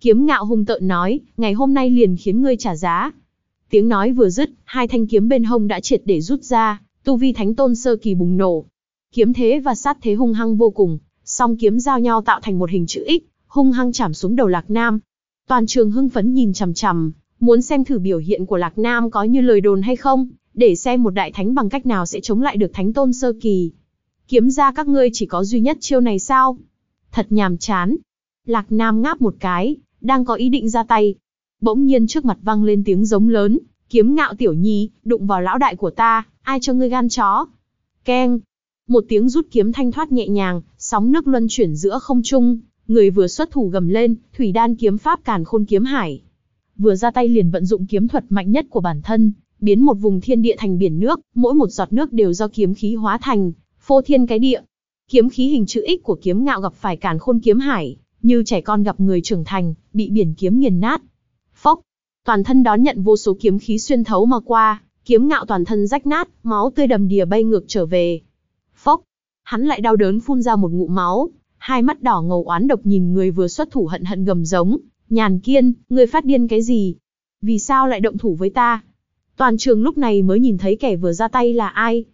Kiếm ngạo hung tợn nói, ngày hôm nay liền khiến ngươi trả giá. Tiếng nói vừa dứt, hai thanh kiếm bên hông đã triệt để rút ra, tu vi thánh tôn sơ kỳ bùng nổ. Kiếm thế và sát thế hung hăng vô cùng, song kiếm giao nhau tạo thành một hình chữ X, hung hăng chạm xuống đầu Lạc Nam. Toàn trường hưng phấn nhìn chằm chằm, muốn xem thử biểu hiện của Lạc Nam có như lời đồn hay không, để xem một đại thánh bằng cách nào sẽ chống lại được thánh tôn sơ kỳ. Kiếm ra các ngươi chỉ có duy nhất chiêu này sao? Thật nhàm chán. Lạc Nam ngáp một cái, đang có ý định ra tay. Bỗng nhiên trước mặt vang lên tiếng giống lớn, kiếm ngạo tiểu nhi, đụng vào lão đại của ta, ai cho ngươi gan chó? Keng. Một tiếng rút kiếm thanh thoát nhẹ nhàng, sóng nước luân chuyển giữa không trung, người vừa xuất thủ gầm lên, thủy đan kiếm pháp càn khôn kiếm hải. Vừa ra tay liền vận dụng kiếm thuật mạnh nhất của bản thân, biến một vùng thiên địa thành biển nước, mỗi một giọt nước đều do kiếm khí hóa thành, phô thiên cái địa. Kiếm khí hình chữ X của kiếm ngạo gặp phải càn khôn kiếm hải, như trẻ con gặp người trưởng thành, bị biển kiếm nghiền nát. Phốc, toàn thân đón nhận vô số kiếm khí xuyên thấu mà qua, kiếm ngạo toàn thân rách nát, máu tươi đầm đìa bay ngược trở về. Phốc, hắn lại đau đớn phun ra một ngụm máu, hai mắt đỏ ngầu oán độc nhìn người vừa xuất thủ hận hận gầm giống, nhàn kiên, người phát điên cái gì? Vì sao lại động thủ với ta? Toàn trường lúc này mới nhìn thấy kẻ vừa ra tay là ai.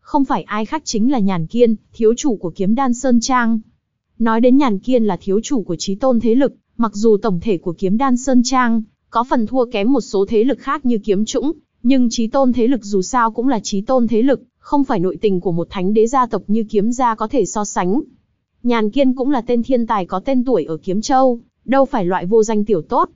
Không phải ai khác chính là Nhàn Kiên, thiếu chủ của kiếm đan Sơn Trang. Nói đến Nhàn Kiên là thiếu chủ của trí tôn thế lực, mặc dù tổng thể của kiếm đan Sơn Trang, có phần thua kém một số thế lực khác như kiếm trũng, nhưng trí tôn thế lực dù sao cũng là trí tôn thế lực, không phải nội tình của một thánh đế gia tộc như kiếm gia có thể so sánh. Nhàn Kiên cũng là tên thiên tài có tên tuổi ở Kiếm Châu, đâu phải loại vô danh tiểu tốt.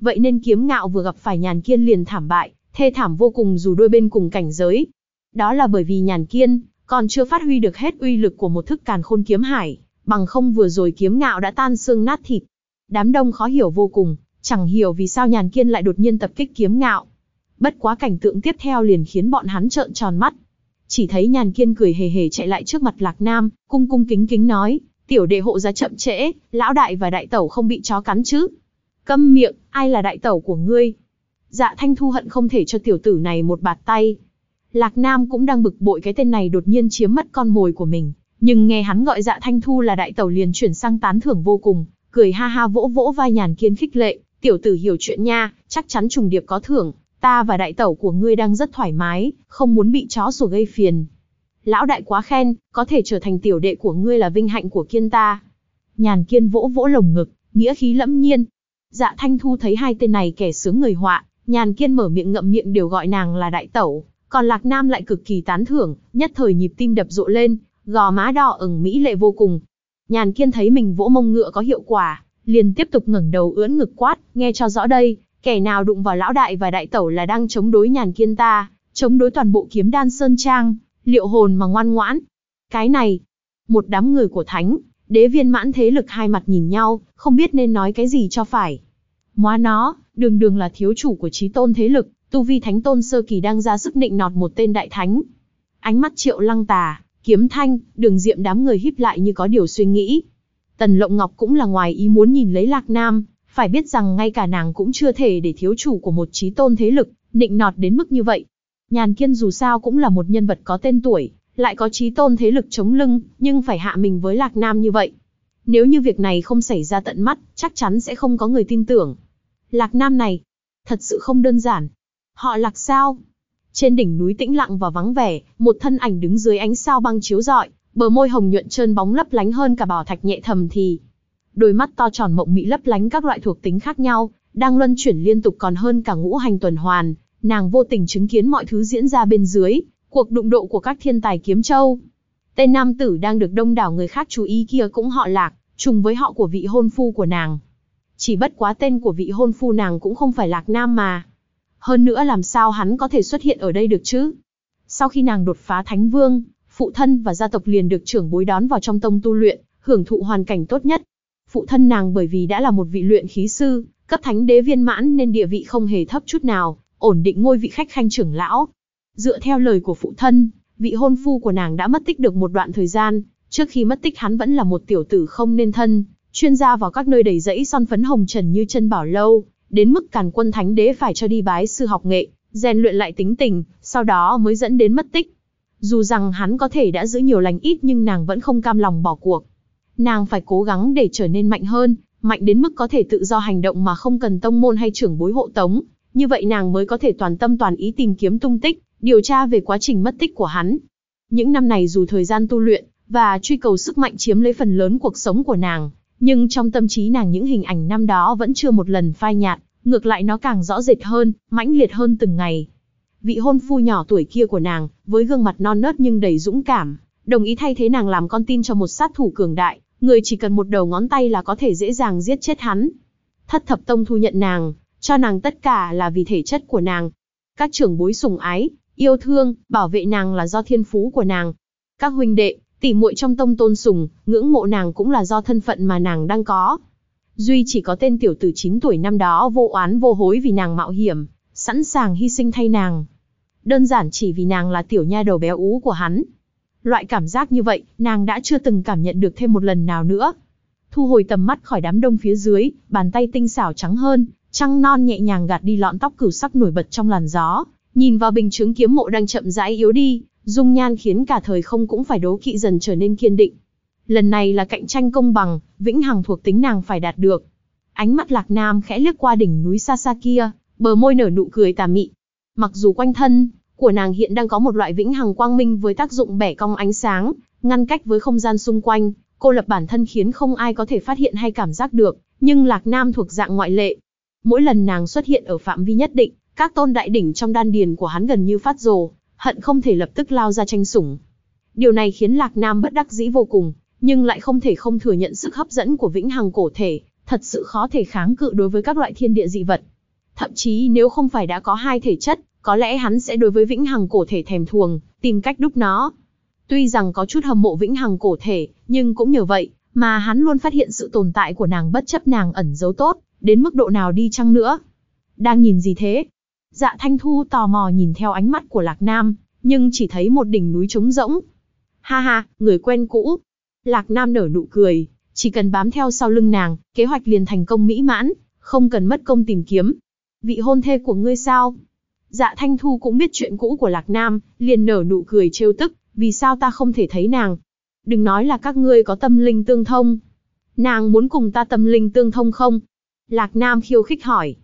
Vậy nên kiếm ngạo vừa gặp phải Nhàn Kiên liền thảm bại, thê thảm vô cùng dù đôi bên cùng cảnh giới. Đó là bởi vì nhàn kiên, còn chưa phát huy được hết uy lực của một thức càn khôn kiếm hải, bằng không vừa rồi kiếm ngạo đã tan xương nát thịt. Đám đông khó hiểu vô cùng, chẳng hiểu vì sao nhàn kiên lại đột nhiên tập kích kiếm ngạo. Bất quá cảnh tượng tiếp theo liền khiến bọn hắn trợn tròn mắt. Chỉ thấy nhàn kiên cười hề hề chạy lại trước mặt lạc nam, cung cung kính kính nói, tiểu đệ hộ giá chậm trễ, lão đại và đại tẩu không bị chó cắn chứ. Câm miệng, ai là đại tẩu của ngươi? Dạ Thanh Thu hận không thể cho tiểu tử này một bạt tay. Lạc Nam cũng đang bực bội cái tên này đột nhiên chiếm mất con mồi của mình, nhưng nghe hắn gọi Dạ Thanh Thu là đại tẩu liền chuyển sang tán thưởng vô cùng, cười ha ha vỗ vỗ vai nhàn kiên khích lệ, tiểu tử hiểu chuyện nha, chắc chắn trùng điệp có thưởng, ta và đại tẩu của ngươi đang rất thoải mái, không muốn bị chó sủa gây phiền. Lão đại quá khen, có thể trở thành tiểu đệ của ngươi là vinh hạnh của kiên ta. Nhàn kiên vỗ vỗ lồng ngực, nghĩa khí lẫm nhiên. Dạ thanh thu thấy hai tên này kẻ sướng người họa, nhàn kiên mở miệng ngậm miệng đều gọi nàng là đại tẩu, còn lạc nam lại cực kỳ tán thưởng, nhất thời nhịp tim đập rộ lên, gò má đỏ ửng mỹ lệ vô cùng. Nhàn kiên thấy mình vỗ mông ngựa có hiệu quả, liền tiếp tục ngẩng đầu ưỡn ngực quát, nghe cho rõ đây, kẻ nào đụng vào lão đại và đại tẩu là đang chống đối nhàn kiên ta, chống đối toàn bộ kiếm đan sơn trang, liệu hồn mà ngoan ngoãn. Cái này, một đám người của thánh, đế viên mãn thế lực hai mặt nhìn nhau, không biết nên nói cái gì cho phải. Móa nó, đường đường là thiếu chủ của trí tôn thế lực, tu vi thánh tôn sơ kỳ đang ra sức định nọt một tên đại thánh. Ánh mắt triệu lăng tà, kiếm thanh, đường diệm đám người híp lại như có điều suy nghĩ. Tần Lộng Ngọc cũng là ngoài ý muốn nhìn lấy Lạc Nam, phải biết rằng ngay cả nàng cũng chưa thể để thiếu chủ của một trí tôn thế lực, nịnh nọt đến mức như vậy. Nhàn Kiên dù sao cũng là một nhân vật có tên tuổi, lại có trí tôn thế lực chống lưng, nhưng phải hạ mình với Lạc Nam như vậy. Nếu như việc này không xảy ra tận mắt, chắc chắn sẽ không có người tin tưởng. Lạc Nam này, thật sự không đơn giản. Họ Lạc sao? Trên đỉnh núi tĩnh lặng và vắng vẻ, một thân ảnh đứng dưới ánh sao băng chiếu rọi, bờ môi hồng nhuận trơn bóng lấp lánh hơn cả bảo thạch nhẹ thầm thì. Đôi mắt to tròn mộng mị lấp lánh các loại thuộc tính khác nhau, đang luân chuyển liên tục còn hơn cả ngũ hành tuần hoàn, nàng vô tình chứng kiến mọi thứ diễn ra bên dưới, cuộc đụng độ của các thiên tài kiếm châu. Tên nam tử đang được đông đảo người khác chú ý kia cũng họ lạc, trùng với họ của vị hôn phu của nàng. Chỉ bất quá tên của vị hôn phu nàng cũng không phải lạc nam mà. Hơn nữa làm sao hắn có thể xuất hiện ở đây được chứ? Sau khi nàng đột phá thánh vương, phụ thân và gia tộc liền được trưởng bối đón vào trong tông tu luyện, hưởng thụ hoàn cảnh tốt nhất. Phụ thân nàng bởi vì đã là một vị luyện khí sư, cấp thánh đế viên mãn nên địa vị không hề thấp chút nào, ổn định ngôi vị khách khanh trưởng lão. Dựa theo lời của phụ thân, vị hôn phu của nàng đã mất tích được một đoạn thời gian, trước khi mất tích hắn vẫn là một tiểu tử không nên thân, chuyên gia vào các nơi đầy rẫy son phấn hồng trần như chân bảo lâu, đến mức càn quân thánh đế phải cho đi bái sư học nghệ, rèn luyện lại tính tình, sau đó mới dẫn đến mất tích. Dù rằng hắn có thể đã giữ nhiều lành ít nhưng nàng vẫn không cam lòng bỏ cuộc. Nàng phải cố gắng để trở nên mạnh hơn, mạnh đến mức có thể tự do hành động mà không cần tông môn hay trưởng bối hộ tống. Như vậy nàng mới có thể toàn tâm toàn ý tìm kiếm tung tích, điều tra về quá trình mất tích của hắn. Những năm này dù thời gian tu luyện, và truy cầu sức mạnh chiếm lấy phần lớn cuộc sống của nàng, nhưng trong tâm trí nàng những hình ảnh năm đó vẫn chưa một lần phai nhạt, ngược lại nó càng rõ rệt hơn, mãnh liệt hơn từng ngày. Vị hôn phu nhỏ tuổi kia của nàng, với gương mặt non nớt nhưng đầy dũng cảm, đồng ý thay thế nàng làm con tin cho một sát thủ cường đại, người chỉ cần một đầu ngón tay là có thể dễ dàng giết chết hắn. Thất thập tông thu nhận nàng, cho nàng tất cả là vì thể chất của nàng. Các trưởng bối sùng ái, yêu thương, bảo vệ nàng là do thiên phú của nàng. Các huynh đệ, tỷ muội trong tông tôn sùng, ngưỡng mộ nàng cũng là do thân phận mà nàng đang có. Duy chỉ có tên tiểu tử 9 tuổi năm đó vô oán vô hối vì nàng mạo hiểm, sẵn sàng hy sinh thay nàng. Đơn giản chỉ vì nàng là tiểu nha đầu béo ú của hắn. Loại cảm giác như vậy, nàng đã chưa từng cảm nhận được thêm một lần nào nữa. Thu hồi tầm mắt khỏi đám đông phía dưới, bàn tay tinh xảo trắng hơn, trăng non nhẹ nhàng gạt đi lọn tóc cửu sắc nổi bật trong làn gió, nhìn vào bình chứng kiếm mộ đang chậm rãi yếu đi, dung nhan khiến cả thời không cũng phải đố kỵ dần trở nên kiên định. Lần này là cạnh tranh công bằng, vĩnh hằng thuộc tính nàng phải đạt được. Ánh mắt Lạc Nam khẽ liếc qua đỉnh núi xa xa kia, bờ môi nở nụ cười tà mị. Mặc dù quanh thân của nàng hiện đang có một loại vĩnh hằng quang minh với tác dụng bẻ cong ánh sáng, ngăn cách với không gian xung quanh, cô lập bản thân khiến không ai có thể phát hiện hay cảm giác được, nhưng Lạc Nam thuộc dạng ngoại lệ. Mỗi lần nàng xuất hiện ở phạm vi nhất định, các tôn đại đỉnh trong đan điền của hắn gần như phát rồ, hận không thể lập tức lao ra tranh sủng. Điều này khiến Lạc Nam bất đắc dĩ vô cùng, nhưng lại không thể không thừa nhận sức hấp dẫn của vĩnh hằng cổ thể, thật sự khó thể kháng cự đối với các loại thiên địa dị vật. Thậm chí nếu không phải đã có hai thể chất, có lẽ hắn sẽ đối với vĩnh hằng cổ thể thèm thuồng, tìm cách đúc nó. Tuy rằng có chút hâm mộ vĩnh hằng cổ thể, nhưng cũng nhờ vậy, mà hắn luôn phát hiện sự tồn tại của nàng bất chấp nàng ẩn giấu tốt, đến mức độ nào đi chăng nữa. Đang nhìn gì thế? Dạ Thanh Thu tò mò nhìn theo ánh mắt của Lạc Nam, nhưng chỉ thấy một đỉnh núi trống rỗng. Ha ha, người quen cũ. Lạc Nam nở nụ cười, chỉ cần bám theo sau lưng nàng, kế hoạch liền thành công mỹ mãn, không cần mất công tìm kiếm. Vị hôn thê của ngươi sao? Dạ Thanh Thu cũng biết chuyện cũ của Lạc Nam, liền nở nụ cười trêu tức, vì sao ta không thể thấy nàng? Đừng nói là các ngươi có tâm linh tương thông. Nàng muốn cùng ta tâm linh tương thông không? Lạc Nam khiêu khích hỏi.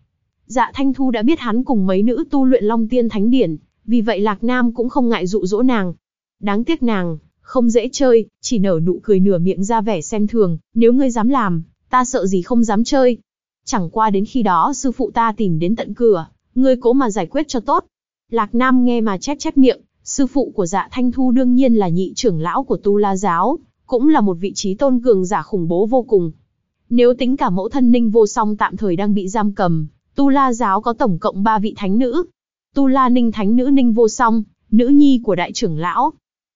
Dạ Thanh Thu đã biết hắn cùng mấy nữ tu luyện Long Tiên Thánh Điển, vì vậy Lạc Nam cũng không ngại dụ dỗ nàng. Đáng tiếc nàng, không dễ chơi, chỉ nở nụ cười nửa miệng ra vẻ xem thường, nếu ngươi dám làm, ta sợ gì không dám chơi. Chẳng qua đến khi đó sư phụ ta tìm đến tận cửa, ngươi cố mà giải quyết cho tốt. Lạc Nam nghe mà chép chép miệng, sư phụ của dạ Thanh Thu đương nhiên là nhị trưởng lão của Tu La Giáo, cũng là một vị trí tôn cường giả khủng bố vô cùng. Nếu tính cả mẫu thân Ninh Vô Song tạm thời đang bị giam cầm, Tu La Giáo có tổng cộng 3 vị thánh nữ. Tu La Ninh Thánh Nữ Ninh Vô Song, nữ nhi của đại trưởng lão.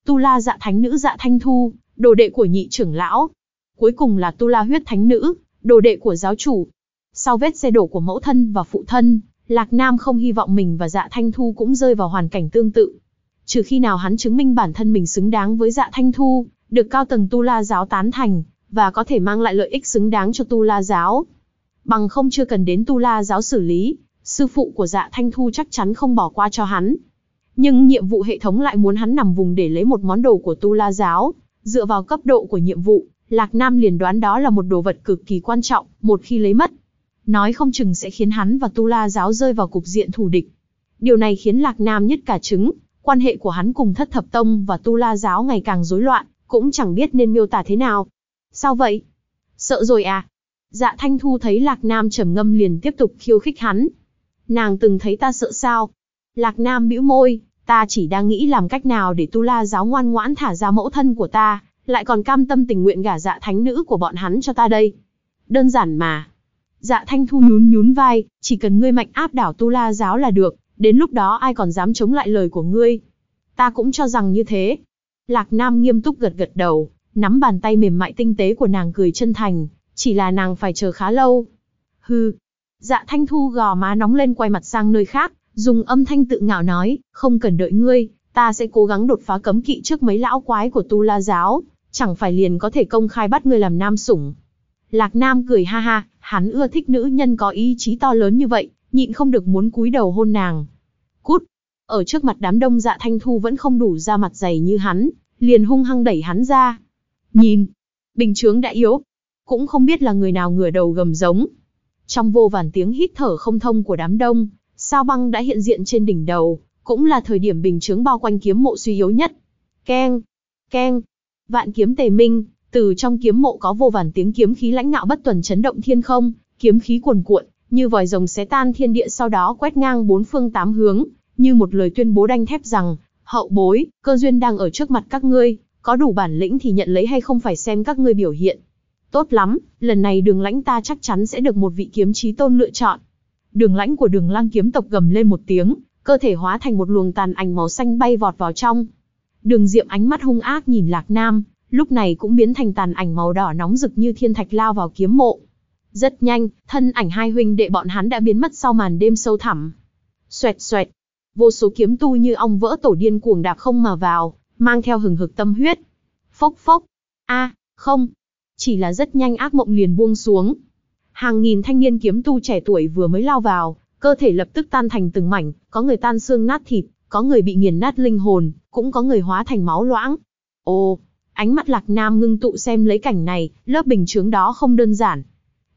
Tu La Dạ Thánh Nữ Dạ Thanh Thu, đồ đệ của nhị trưởng lão. Cuối cùng là Tu La Huyết Thánh Nữ, đồ đệ của giáo chủ. Sau vết xe đổ của mẫu thân và phụ thân, Lạc Nam không hy vọng mình và Dạ Thanh Thu cũng rơi vào hoàn cảnh tương tự. Trừ khi nào hắn chứng minh bản thân mình xứng đáng với Dạ Thanh Thu, được cao tầng Tu La giáo tán thành, và có thể mang lại lợi ích xứng đáng cho Tu La giáo. Bằng không chưa cần đến Tu La giáo xử lý, sư phụ của Dạ Thanh Thu chắc chắn không bỏ qua cho hắn. Nhưng nhiệm vụ hệ thống lại muốn hắn nằm vùng để lấy một món đồ của Tu La giáo, dựa vào cấp độ của nhiệm vụ, Lạc Nam liền đoán đó là một đồ vật cực kỳ quan trọng, một khi lấy mất, nói không chừng sẽ khiến hắn và Tu La giáo rơi vào cục diện thù địch. Điều này khiến Lạc Nam nhất cả chứng, quan hệ của hắn cùng Thất Thập Tông và Tu La giáo ngày càng rối loạn, cũng chẳng biết nên miêu tả thế nào. Sao vậy? Sợ rồi à? Dạ Thanh Thu thấy Lạc Nam trầm ngâm liền tiếp tục khiêu khích hắn. Nàng từng thấy ta sợ sao? Lạc Nam bĩu môi, ta chỉ đang nghĩ làm cách nào để Tu La giáo ngoan ngoãn thả ra mẫu thân của ta, lại còn cam tâm tình nguyện gả dạ thánh nữ của bọn hắn cho ta đây. Đơn giản mà. Dạ Thanh Thu nhún nhún vai, chỉ cần ngươi mạnh áp đảo Tu La giáo là được, đến lúc đó ai còn dám chống lại lời của ngươi. Ta cũng cho rằng như thế. Lạc Nam nghiêm túc gật gật đầu, nắm bàn tay mềm mại tinh tế của nàng cười chân thành, chỉ là nàng phải chờ khá lâu. Hừ. Dạ Thanh Thu gò má nóng lên quay mặt sang nơi khác, dùng âm thanh tự ngạo nói, không cần đợi ngươi, ta sẽ cố gắng đột phá cấm kỵ trước mấy lão quái của Tu La giáo, chẳng phải liền có thể công khai bắt ngươi làm nam sủng. Lạc Nam cười ha ha, hắn ưa thích nữ nhân có ý chí to lớn như vậy, nhịn không được muốn cúi đầu hôn nàng. Cút! Ở trước mặt đám đông dạ thanh thu vẫn không đủ ra mặt dày như hắn, liền hung hăng đẩy hắn ra. Nhìn! Bình chướng đã yếu. Cũng không biết là người nào ngửa đầu gầm giống. Trong vô vàn tiếng hít thở không thông của đám đông, sao băng đã hiện diện trên đỉnh đầu, cũng là thời điểm bình chướng bao quanh kiếm mộ suy yếu nhất. Keng! Keng! Vạn kiếm tề minh, từ trong kiếm mộ có vô vàn tiếng kiếm khí lãnh ngạo bất tuần chấn động thiên không, kiếm khí cuồn cuộn, như vòi rồng xé tan thiên địa sau đó quét ngang bốn phương tám hướng, như một lời tuyên bố đanh thép rằng, hậu bối, cơ duyên đang ở trước mặt các ngươi, có đủ bản lĩnh thì nhận lấy hay không phải xem các ngươi biểu hiện. Tốt lắm, lần này đường lãnh ta chắc chắn sẽ được một vị kiếm chí tôn lựa chọn. Đường lãnh của đường lang kiếm tộc gầm lên một tiếng, cơ thể hóa thành một luồng tàn ảnh màu xanh bay vọt vào trong. Đường diệm ánh mắt hung ác nhìn lạc nam, lúc này cũng biến thành tàn ảnh màu đỏ nóng rực như thiên thạch lao vào kiếm mộ. Rất nhanh, thân ảnh hai huynh đệ bọn hắn đã biến mất sau màn đêm sâu thẳm. Xoẹt xoẹt, vô số kiếm tu như ong vỡ tổ điên cuồng đạp không mà vào, mang theo hừng hực tâm huyết. Phốc phốc, a, không, chỉ là rất nhanh ác mộng liền buông xuống. Hàng nghìn thanh niên kiếm tu trẻ tuổi vừa mới lao vào, cơ thể lập tức tan thành từng mảnh, có người tan xương nát thịt, có người bị nghiền nát linh hồn, cũng có người hóa thành máu loãng. Ô, Ánh mắt Lạc Nam ngưng tụ xem lấy cảnh này, lớp bình chướng đó không đơn giản.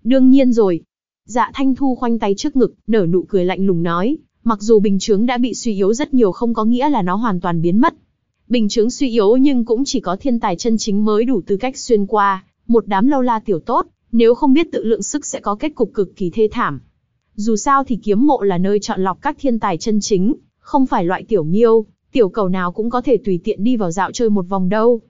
Đương nhiên rồi. Dạ Thanh Thu khoanh tay trước ngực, nở nụ cười lạnh lùng nói, mặc dù bình chướng đã bị suy yếu rất nhiều không có nghĩa là nó hoàn toàn biến mất. Bình chướng suy yếu nhưng cũng chỉ có thiên tài chân chính mới đủ tư cách xuyên qua, một đám lâu la tiểu tốt, nếu không biết tự lượng sức sẽ có kết cục cực kỳ thê thảm. Dù sao thì kiếm mộ là nơi chọn lọc các thiên tài chân chính, không phải loại tiểu miêu, tiểu cầu nào cũng có thể tùy tiện đi vào dạo chơi một vòng đâu.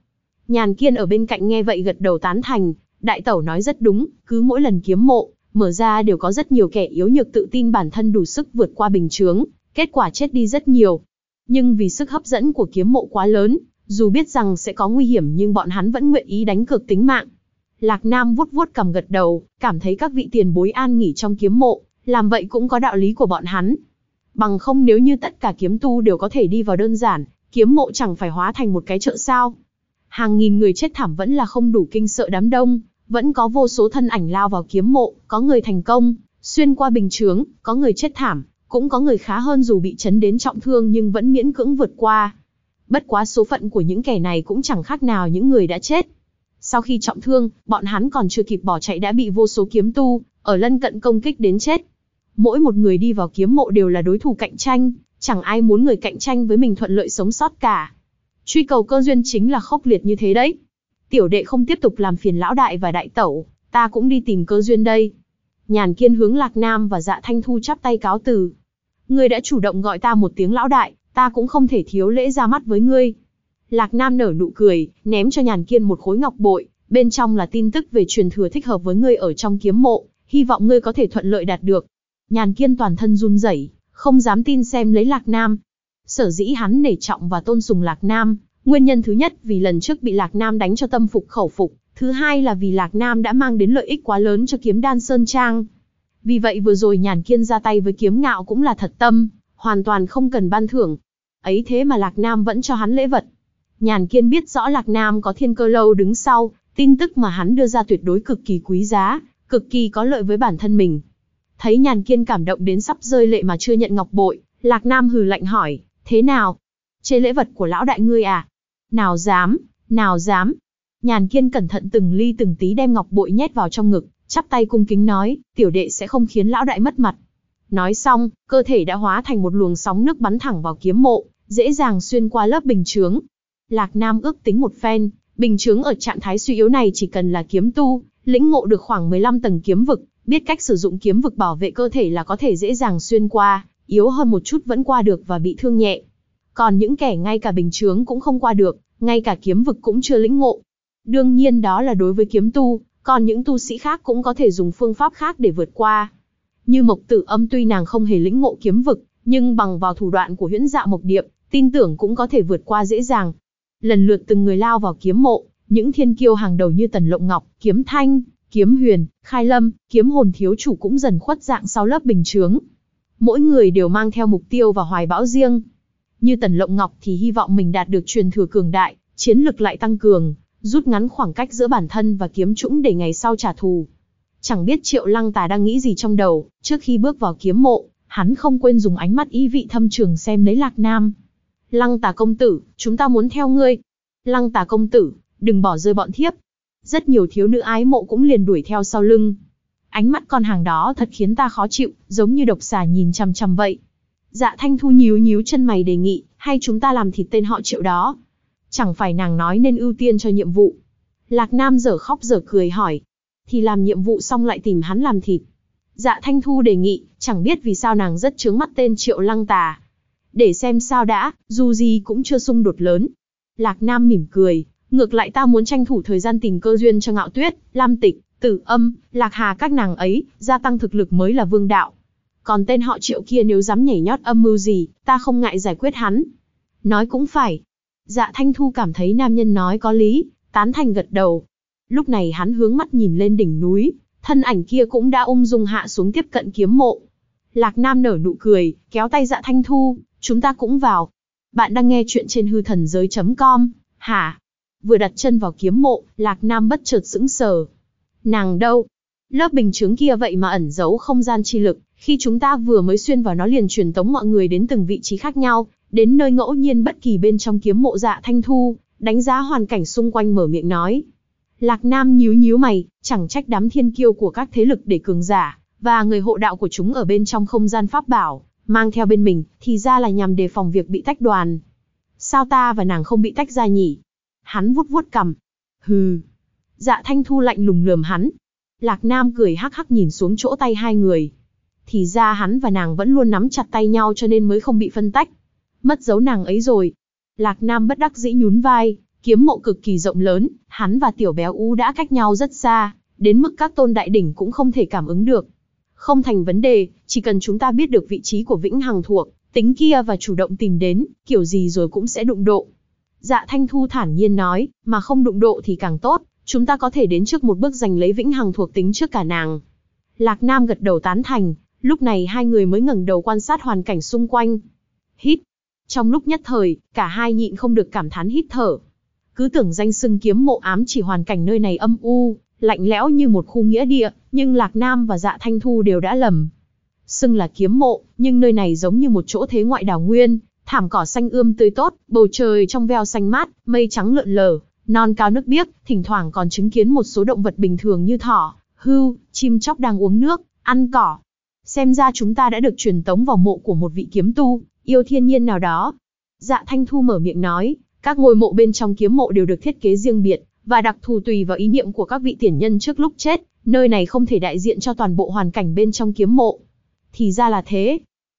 Nhàn kiên ở bên cạnh nghe vậy gật đầu tán thành, đại tẩu nói rất đúng, cứ mỗi lần kiếm mộ, mở ra đều có rất nhiều kẻ yếu nhược tự tin bản thân đủ sức vượt qua bình chướng, kết quả chết đi rất nhiều. Nhưng vì sức hấp dẫn của kiếm mộ quá lớn, dù biết rằng sẽ có nguy hiểm nhưng bọn hắn vẫn nguyện ý đánh cược tính mạng. Lạc Nam vuốt vuốt cầm gật đầu, cảm thấy các vị tiền bối an nghỉ trong kiếm mộ, làm vậy cũng có đạo lý của bọn hắn. Bằng không nếu như tất cả kiếm tu đều có thể đi vào đơn giản, kiếm mộ chẳng phải hóa thành một cái chợ sao hàng nghìn người chết thảm vẫn là không đủ kinh sợ đám đông, vẫn có vô số thân ảnh lao vào kiếm mộ, có người thành công, xuyên qua bình chướng, có người chết thảm, cũng có người khá hơn dù bị chấn đến trọng thương nhưng vẫn miễn cưỡng vượt qua. Bất quá số phận của những kẻ này cũng chẳng khác nào những người đã chết. Sau khi trọng thương, bọn hắn còn chưa kịp bỏ chạy đã bị vô số kiếm tu, ở lân cận công kích đến chết. Mỗi một người đi vào kiếm mộ đều là đối thủ cạnh tranh, chẳng ai muốn người cạnh tranh với mình thuận lợi sống sót cả. Truy cầu cơ duyên chính là khốc liệt như thế đấy. Tiểu đệ không tiếp tục làm phiền lão đại và đại tẩu, ta cũng đi tìm cơ duyên đây. Nhàn kiên hướng Lạc Nam và dạ thanh thu chắp tay cáo từ. Ngươi đã chủ động gọi ta một tiếng lão đại, ta cũng không thể thiếu lễ ra mắt với ngươi. Lạc Nam nở nụ cười, ném cho Nhàn Kiên một khối ngọc bội, bên trong là tin tức về truyền thừa thích hợp với ngươi ở trong kiếm mộ, hy vọng ngươi có thể thuận lợi đạt được. Nhàn Kiên toàn thân run rẩy, không dám tin xem lấy Lạc Nam. Sở dĩ hắn nể trọng và tôn sùng Lạc Nam, nguyên nhân thứ nhất vì lần trước bị Lạc Nam đánh cho tâm phục khẩu phục, thứ hai là vì Lạc Nam đã mang đến lợi ích quá lớn cho kiếm đan Sơn Trang. Vì vậy vừa rồi Nhàn Kiên ra tay với kiếm ngạo cũng là thật tâm, hoàn toàn không cần ban thưởng. Ấy thế mà Lạc Nam vẫn cho hắn lễ vật. Nhàn Kiên biết rõ Lạc Nam có thiên cơ lâu đứng sau, tin tức mà hắn đưa ra tuyệt đối cực kỳ quý giá, cực kỳ có lợi với bản thân mình. Thấy Nhàn Kiên cảm động đến sắp rơi lệ mà chưa nhận ngọc bội, Lạc Nam hừ lạnh hỏi, thế nào? Chê lễ vật của lão đại ngươi à? Nào dám, nào dám. Nhàn Kiên cẩn thận từng ly từng tí đem ngọc bội nhét vào trong ngực, chắp tay cung kính nói, tiểu đệ sẽ không khiến lão đại mất mặt. Nói xong, cơ thể đã hóa thành một luồng sóng nước bắn thẳng vào kiếm mộ, dễ dàng xuyên qua lớp bình chướng. Lạc Nam ước tính một phen, bình chứng ở trạng thái suy yếu này chỉ cần là kiếm tu, lĩnh ngộ được khoảng 15 tầng kiếm vực, biết cách sử dụng kiếm vực bảo vệ cơ thể là có thể dễ dàng xuyên qua, yếu hơn một chút vẫn qua được và bị thương nhẹ. Còn những kẻ ngay cả bình chướng cũng không qua được, ngay cả kiếm vực cũng chưa lĩnh ngộ. Đương nhiên đó là đối với kiếm tu, còn những tu sĩ khác cũng có thể dùng phương pháp khác để vượt qua. Như Mộc Tử Âm tuy nàng không hề lĩnh ngộ kiếm vực, nhưng bằng vào thủ đoạn của huyễn dạ Mộc Điệp, tin tưởng cũng có thể vượt qua dễ dàng. Lần lượt từng người lao vào kiếm mộ, những thiên kiêu hàng đầu như Tần Lộng Ngọc, Kiếm Thanh, Kiếm Huyền, Khai Lâm, Kiếm Hồn thiếu chủ cũng dần khuất dạng sau lớp bình chướng. Mỗi người đều mang theo mục tiêu và hoài bão riêng. Như Tần Lộng Ngọc thì hy vọng mình đạt được truyền thừa cường đại, chiến lực lại tăng cường, rút ngắn khoảng cách giữa bản thân và kiếm trũng để ngày sau trả thù. Chẳng biết Triệu Lăng Tà đang nghĩ gì trong đầu, trước khi bước vào kiếm mộ, hắn không quên dùng ánh mắt ý vị thâm trường xem lấy Lạc Nam. Lăng Tà công tử, chúng ta muốn theo ngươi. Lăng Tà công tử, đừng bỏ rơi bọn thiếp. Rất nhiều thiếu nữ ái mộ cũng liền đuổi theo sau lưng. Ánh mắt con hàng đó thật khiến ta khó chịu, giống như độc xà nhìn chằm chằm vậy. Dạ Thanh Thu nhíu nhíu chân mày đề nghị, hay chúng ta làm thịt tên họ Triệu đó. Chẳng phải nàng nói nên ưu tiên cho nhiệm vụ. Lạc Nam dở khóc dở cười hỏi, thì làm nhiệm vụ xong lại tìm hắn làm thịt. Dạ Thanh Thu đề nghị, chẳng biết vì sao nàng rất chướng mắt tên Triệu Lăng Tà. Để xem sao đã, dù gì cũng chưa xung đột lớn. Lạc Nam mỉm cười, ngược lại ta muốn tranh thủ thời gian tìm cơ duyên cho ngạo tuyết, lam tịch, tử âm, lạc hà các nàng ấy, gia tăng thực lực mới là vương đạo. Còn tên họ triệu kia nếu dám nhảy nhót âm mưu gì, ta không ngại giải quyết hắn. Nói cũng phải. Dạ Thanh Thu cảm thấy nam nhân nói có lý, tán thành gật đầu, Lúc này hắn hướng mắt nhìn lên đỉnh núi, thân ảnh kia cũng đã ung dung hạ xuống tiếp cận kiếm mộ. Lạc Nam nở nụ cười, kéo tay dạ thanh thu, chúng ta cũng vào. Bạn đang nghe chuyện trên hư thần giới.com, hả? Vừa đặt chân vào kiếm mộ, Lạc Nam bất chợt sững sờ. Nàng đâu? Lớp bình chướng kia vậy mà ẩn giấu không gian chi lực, khi chúng ta vừa mới xuyên vào nó liền truyền tống mọi người đến từng vị trí khác nhau, đến nơi ngẫu nhiên bất kỳ bên trong kiếm mộ dạ thanh thu, đánh giá hoàn cảnh xung quanh mở miệng nói. Lạc Nam nhíu nhíu mày, chẳng trách đám thiên kiêu của các thế lực để cường giả, và người hộ đạo của chúng ở bên trong không gian pháp bảo, mang theo bên mình, thì ra là nhằm đề phòng việc bị tách đoàn. Sao ta và nàng không bị tách ra nhỉ? Hắn vuốt vuốt cầm. Hừ. Dạ thanh thu lạnh lùng lườm hắn. Lạc Nam cười hắc hắc nhìn xuống chỗ tay hai người. Thì ra hắn và nàng vẫn luôn nắm chặt tay nhau cho nên mới không bị phân tách. Mất dấu nàng ấy rồi. Lạc Nam bất đắc dĩ nhún vai. Kiếm mộ cực kỳ rộng lớn, hắn và tiểu béo ú đã cách nhau rất xa, đến mức các tôn đại đỉnh cũng không thể cảm ứng được. Không thành vấn đề, chỉ cần chúng ta biết được vị trí của Vĩnh Hằng thuộc, tính kia và chủ động tìm đến, kiểu gì rồi cũng sẽ đụng độ. Dạ Thanh Thu thản nhiên nói, mà không đụng độ thì càng tốt, chúng ta có thể đến trước một bước giành lấy Vĩnh Hằng thuộc tính trước cả nàng. Lạc Nam gật đầu tán thành, lúc này hai người mới ngẩng đầu quan sát hoàn cảnh xung quanh. Hít. Trong lúc nhất thời, cả hai nhịn không được cảm thán hít thở. Cứ tưởng danh sưng kiếm mộ ám chỉ hoàn cảnh nơi này âm u, lạnh lẽo như một khu nghĩa địa, nhưng Lạc Nam và Dạ Thanh Thu đều đã lầm. Xưng là kiếm mộ, nhưng nơi này giống như một chỗ thế ngoại đảo nguyên, thảm cỏ xanh ươm tươi tốt, bầu trời trong veo xanh mát, mây trắng lượn lờ, non cao nước biếc, thỉnh thoảng còn chứng kiến một số động vật bình thường như thỏ, hưu, chim chóc đang uống nước, ăn cỏ. Xem ra chúng ta đã được truyền tống vào mộ của một vị kiếm tu, yêu thiên nhiên nào đó. Dạ Thanh Thu mở miệng nói, các ngôi mộ bên trong kiếm mộ đều được thiết kế riêng biệt, và đặc thù tùy vào ý niệm của các vị tiền nhân trước lúc chết, nơi này không thể đại diện cho toàn bộ hoàn cảnh bên trong kiếm mộ. Thì ra là thế.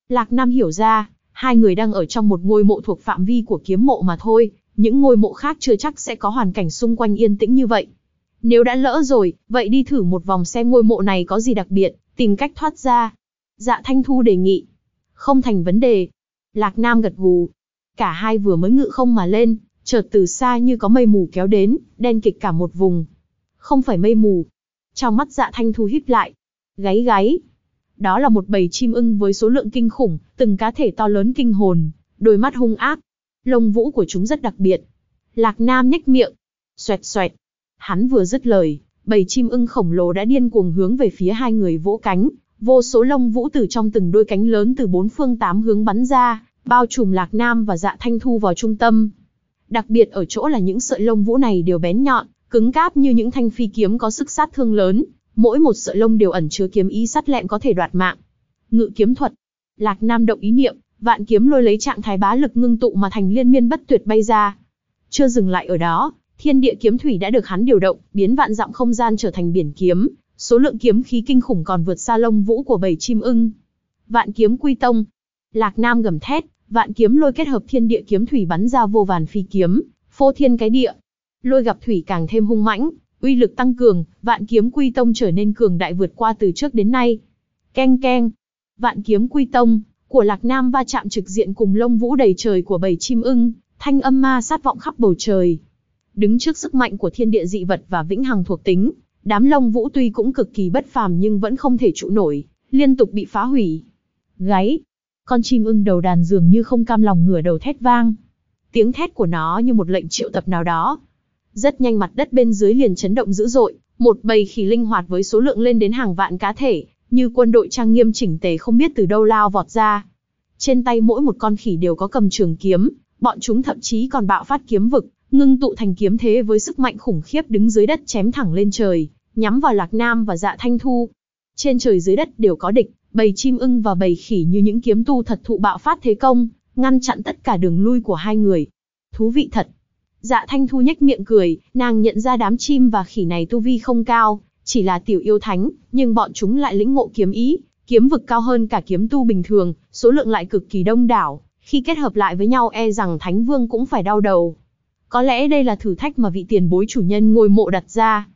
Lạc Nam hiểu ra, hai người đang ở trong một ngôi mộ thuộc phạm vi của kiếm mộ mà thôi, những ngôi mộ khác chưa chắc sẽ có hoàn cảnh xung quanh yên tĩnh như vậy. Nếu đã lỡ rồi, vậy đi thử một vòng xem ngôi mộ này có gì đặc biệt, tìm cách thoát ra. Dạ Thanh Thu đề nghị. Không thành vấn đề. Lạc Nam gật gù. Cả hai vừa mới ngự không mà lên, chợt từ xa như có mây mù kéo đến, đen kịch cả một vùng. Không phải mây mù. Trong mắt dạ Thanh Thu híp lại. Gáy gáy. Đó là một bầy chim ưng với số lượng kinh khủng, từng cá thể to lớn kinh hồn, đôi mắt hung ác. Lông vũ của chúng rất đặc biệt. Lạc Nam nhếch miệng. Xoẹt xoẹt. Hắn vừa dứt lời, bầy chim ưng khổng lồ đã điên cuồng hướng về phía hai người vỗ cánh, vô số lông vũ từ trong từng đôi cánh lớn từ bốn phương tám hướng bắn ra, bao trùm Lạc Nam và Dạ Thanh Thu vào trung tâm. Đặc biệt ở chỗ là những sợi lông vũ này đều bén nhọn, cứng cáp như những thanh phi kiếm có sức sát thương lớn, mỗi một sợi lông đều ẩn chứa kiếm ý sắt lẹm có thể đoạt mạng. Ngự kiếm thuật. Lạc Nam động ý niệm, vạn kiếm lôi lấy trạng thái bá lực ngưng tụ mà thành liên miên bất tuyệt bay ra. Chưa dừng lại ở đó, thiên địa kiếm thủy đã được hắn điều động, biến vạn dặm không gian trở thành biển kiếm, số lượng kiếm khí kinh khủng còn vượt xa lông vũ của bầy chim ưng. Vạn kiếm quy tông. Lạc Nam gầm thét, vạn kiếm lôi kết hợp thiên địa kiếm thủy bắn ra vô vàn phi kiếm, phô thiên cái địa. Lôi gặp thủy càng thêm hung mãnh, uy lực tăng cường, vạn kiếm quy tông trở nên cường đại vượt qua từ trước đến nay. Keng keng. Vạn kiếm quy tông của Lạc Nam va chạm trực diện cùng lông vũ đầy trời của bầy chim ưng, thanh âm ma sát vọng khắp bầu trời. Đứng trước sức mạnh của thiên địa dị vật và vĩnh hằng thuộc tính, đám lông vũ tuy cũng cực kỳ bất phàm nhưng vẫn không thể trụ nổi, liên tục bị phá hủy. Gáy, con chim ưng đầu đàn dường như không cam lòng ngửa đầu thét vang. Tiếng thét của nó như một lệnh triệu tập nào đó. Rất nhanh mặt đất bên dưới liền chấn động dữ dội, một bầy khỉ linh hoạt với số lượng lên đến hàng vạn cá thể, như quân đội trang nghiêm chỉnh tề không biết từ đâu lao vọt ra. Trên tay mỗi một con khỉ đều có cầm trường kiếm, bọn chúng thậm chí còn bạo phát kiếm vực, ngưng tụ thành kiếm thế với sức mạnh khủng khiếp đứng dưới đất chém thẳng lên trời, nhắm vào Lạc Nam và Dạ Thanh Thu. Trên trời dưới đất đều có địch, bầy chim ưng và bầy khỉ như những kiếm tu thật thụ bạo phát thế công, ngăn chặn tất cả đường lui của hai người. Thú vị thật. Dạ Thanh Thu nhếch miệng cười, nàng nhận ra đám chim và khỉ này tu vi không cao, chỉ là tiểu yêu thánh, nhưng bọn chúng lại lĩnh ngộ kiếm ý, kiếm vực cao hơn cả kiếm tu bình thường, số lượng lại cực kỳ đông đảo, khi kết hợp lại với nhau e rằng Thánh Vương cũng phải đau đầu. Có lẽ đây là thử thách mà vị tiền bối chủ nhân ngôi mộ đặt ra.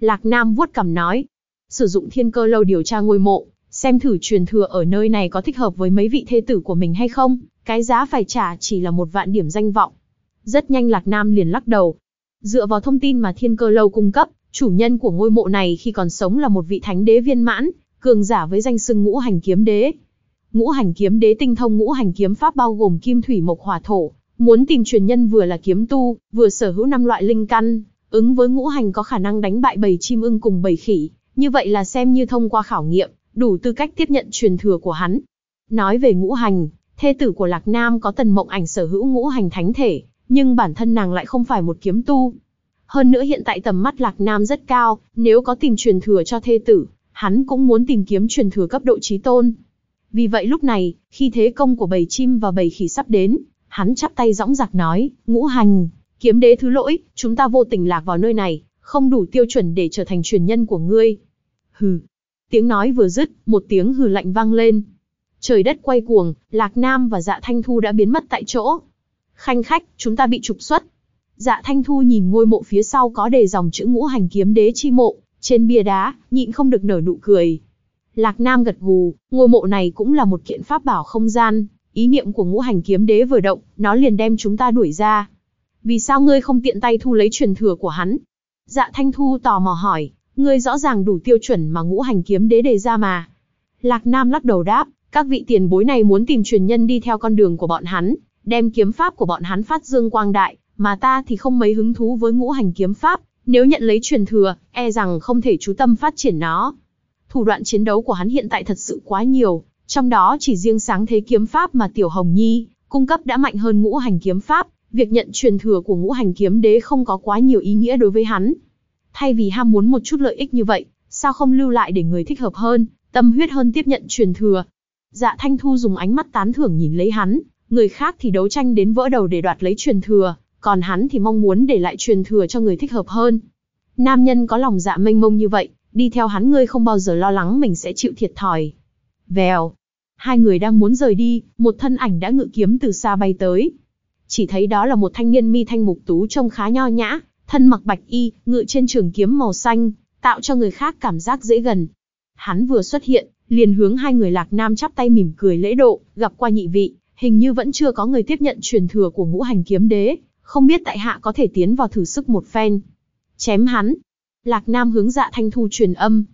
Lạc Nam vuốt cằm nói, sử dụng thiên cơ lâu điều tra ngôi mộ, xem thử truyền thừa ở nơi này có thích hợp với mấy vị thê tử của mình hay không, cái giá phải trả chỉ là một vạn điểm danh vọng. Rất nhanh Lạc Nam liền lắc đầu. Dựa vào thông tin mà thiên cơ lâu cung cấp, chủ nhân của ngôi mộ này khi còn sống là một vị thánh đế viên mãn, cường giả với danh xưng ngũ hành kiếm đế. Ngũ hành kiếm đế tinh thông ngũ hành kiếm pháp bao gồm kim thủy mộc hỏa thổ, muốn tìm truyền nhân vừa là kiếm tu, vừa sở hữu năm loại linh căn, ứng với ngũ hành có khả năng đánh bại bầy chim ưng cùng bầy khỉ, như vậy là xem như thông qua khảo nghiệm, đủ tư cách tiếp nhận truyền thừa của hắn. Nói về ngũ hành, thê tử của Lạc Nam có tần mộng ảnh sở hữu ngũ hành thánh thể, nhưng bản thân nàng lại không phải một kiếm tu. Hơn nữa hiện tại tầm mắt Lạc Nam rất cao, nếu có tìm truyền thừa cho thê tử, hắn cũng muốn tìm kiếm truyền thừa cấp độ trí tôn. Vì vậy lúc này, khi thế công của bầy chim và bầy khỉ sắp đến, hắn chắp tay dõng dạc nói, ngũ hành, kiếm đế thứ lỗi, chúng ta vô tình lạc vào nơi này, không đủ tiêu chuẩn để trở thành truyền nhân của ngươi. Hừ. Tiếng nói vừa dứt, một tiếng hừ lạnh vang lên. Trời đất quay cuồng, Lạc Nam và Dạ Thanh Thu đã biến mất tại chỗ. Khanh khách, chúng ta bị trục xuất. Dạ Thanh Thu nhìn ngôi mộ phía sau có đề dòng chữ ngũ hành kiếm đế chi mộ, trên bia đá, nhịn không được nở nụ cười. Lạc Nam gật gù, ngôi mộ này cũng là một kiện pháp bảo không gian, ý niệm của ngũ hành kiếm đế vừa động, nó liền đem chúng ta đuổi ra. Vì sao ngươi không tiện tay thu lấy truyền thừa của hắn? Dạ Thanh Thu tò mò hỏi, ngươi rõ ràng đủ tiêu chuẩn mà ngũ hành kiếm đế đề ra mà. Lạc Nam lắc đầu đáp, các vị tiền bối này muốn tìm truyền nhân đi theo con đường của bọn hắn, đem kiếm pháp của bọn hắn phát dương quang đại, mà ta thì không mấy hứng thú với ngũ hành kiếm pháp, nếu nhận lấy truyền thừa, e rằng không thể chú tâm phát triển nó. Thủ đoạn chiến đấu của hắn hiện tại thật sự quá nhiều, trong đó chỉ riêng sáng thế kiếm pháp mà Tiểu Hồng Nhi cung cấp đã mạnh hơn ngũ hành kiếm pháp, việc nhận truyền thừa của ngũ hành kiếm đế không có quá nhiều ý nghĩa đối với hắn. Thay vì ham muốn một chút lợi ích như vậy, sao không lưu lại để người thích hợp hơn, tâm huyết hơn tiếp nhận truyền thừa. Dạ Thanh Thu dùng ánh mắt tán thưởng nhìn lấy hắn, người khác thì đấu tranh đến vỡ đầu để đoạt lấy truyền thừa, còn hắn thì mong muốn để lại truyền thừa cho người thích hợp hơn. Nam nhân có lòng dạ mênh mông như vậy, đi theo hắn ngươi không bao giờ lo lắng mình sẽ chịu thiệt thòi. Vèo. Hai người đang muốn rời đi, một thân ảnh đã ngự kiếm từ xa bay tới. Chỉ thấy đó là một thanh niên mi thanh mục tú trông khá nho nhã, thân mặc bạch y, ngự trên trường kiếm màu xanh, tạo cho người khác cảm giác dễ gần. Hắn vừa xuất hiện, liền hướng hai người lạc nam chắp tay mỉm cười lễ độ, gặp qua nhị vị, hình như vẫn chưa có người tiếp nhận truyền thừa của ngũ hành kiếm đế, không biết tại hạ có thể tiến vào thử sức một phen. Chém hắn. Lạc Nam hướng dạ thanh thu truyền âm.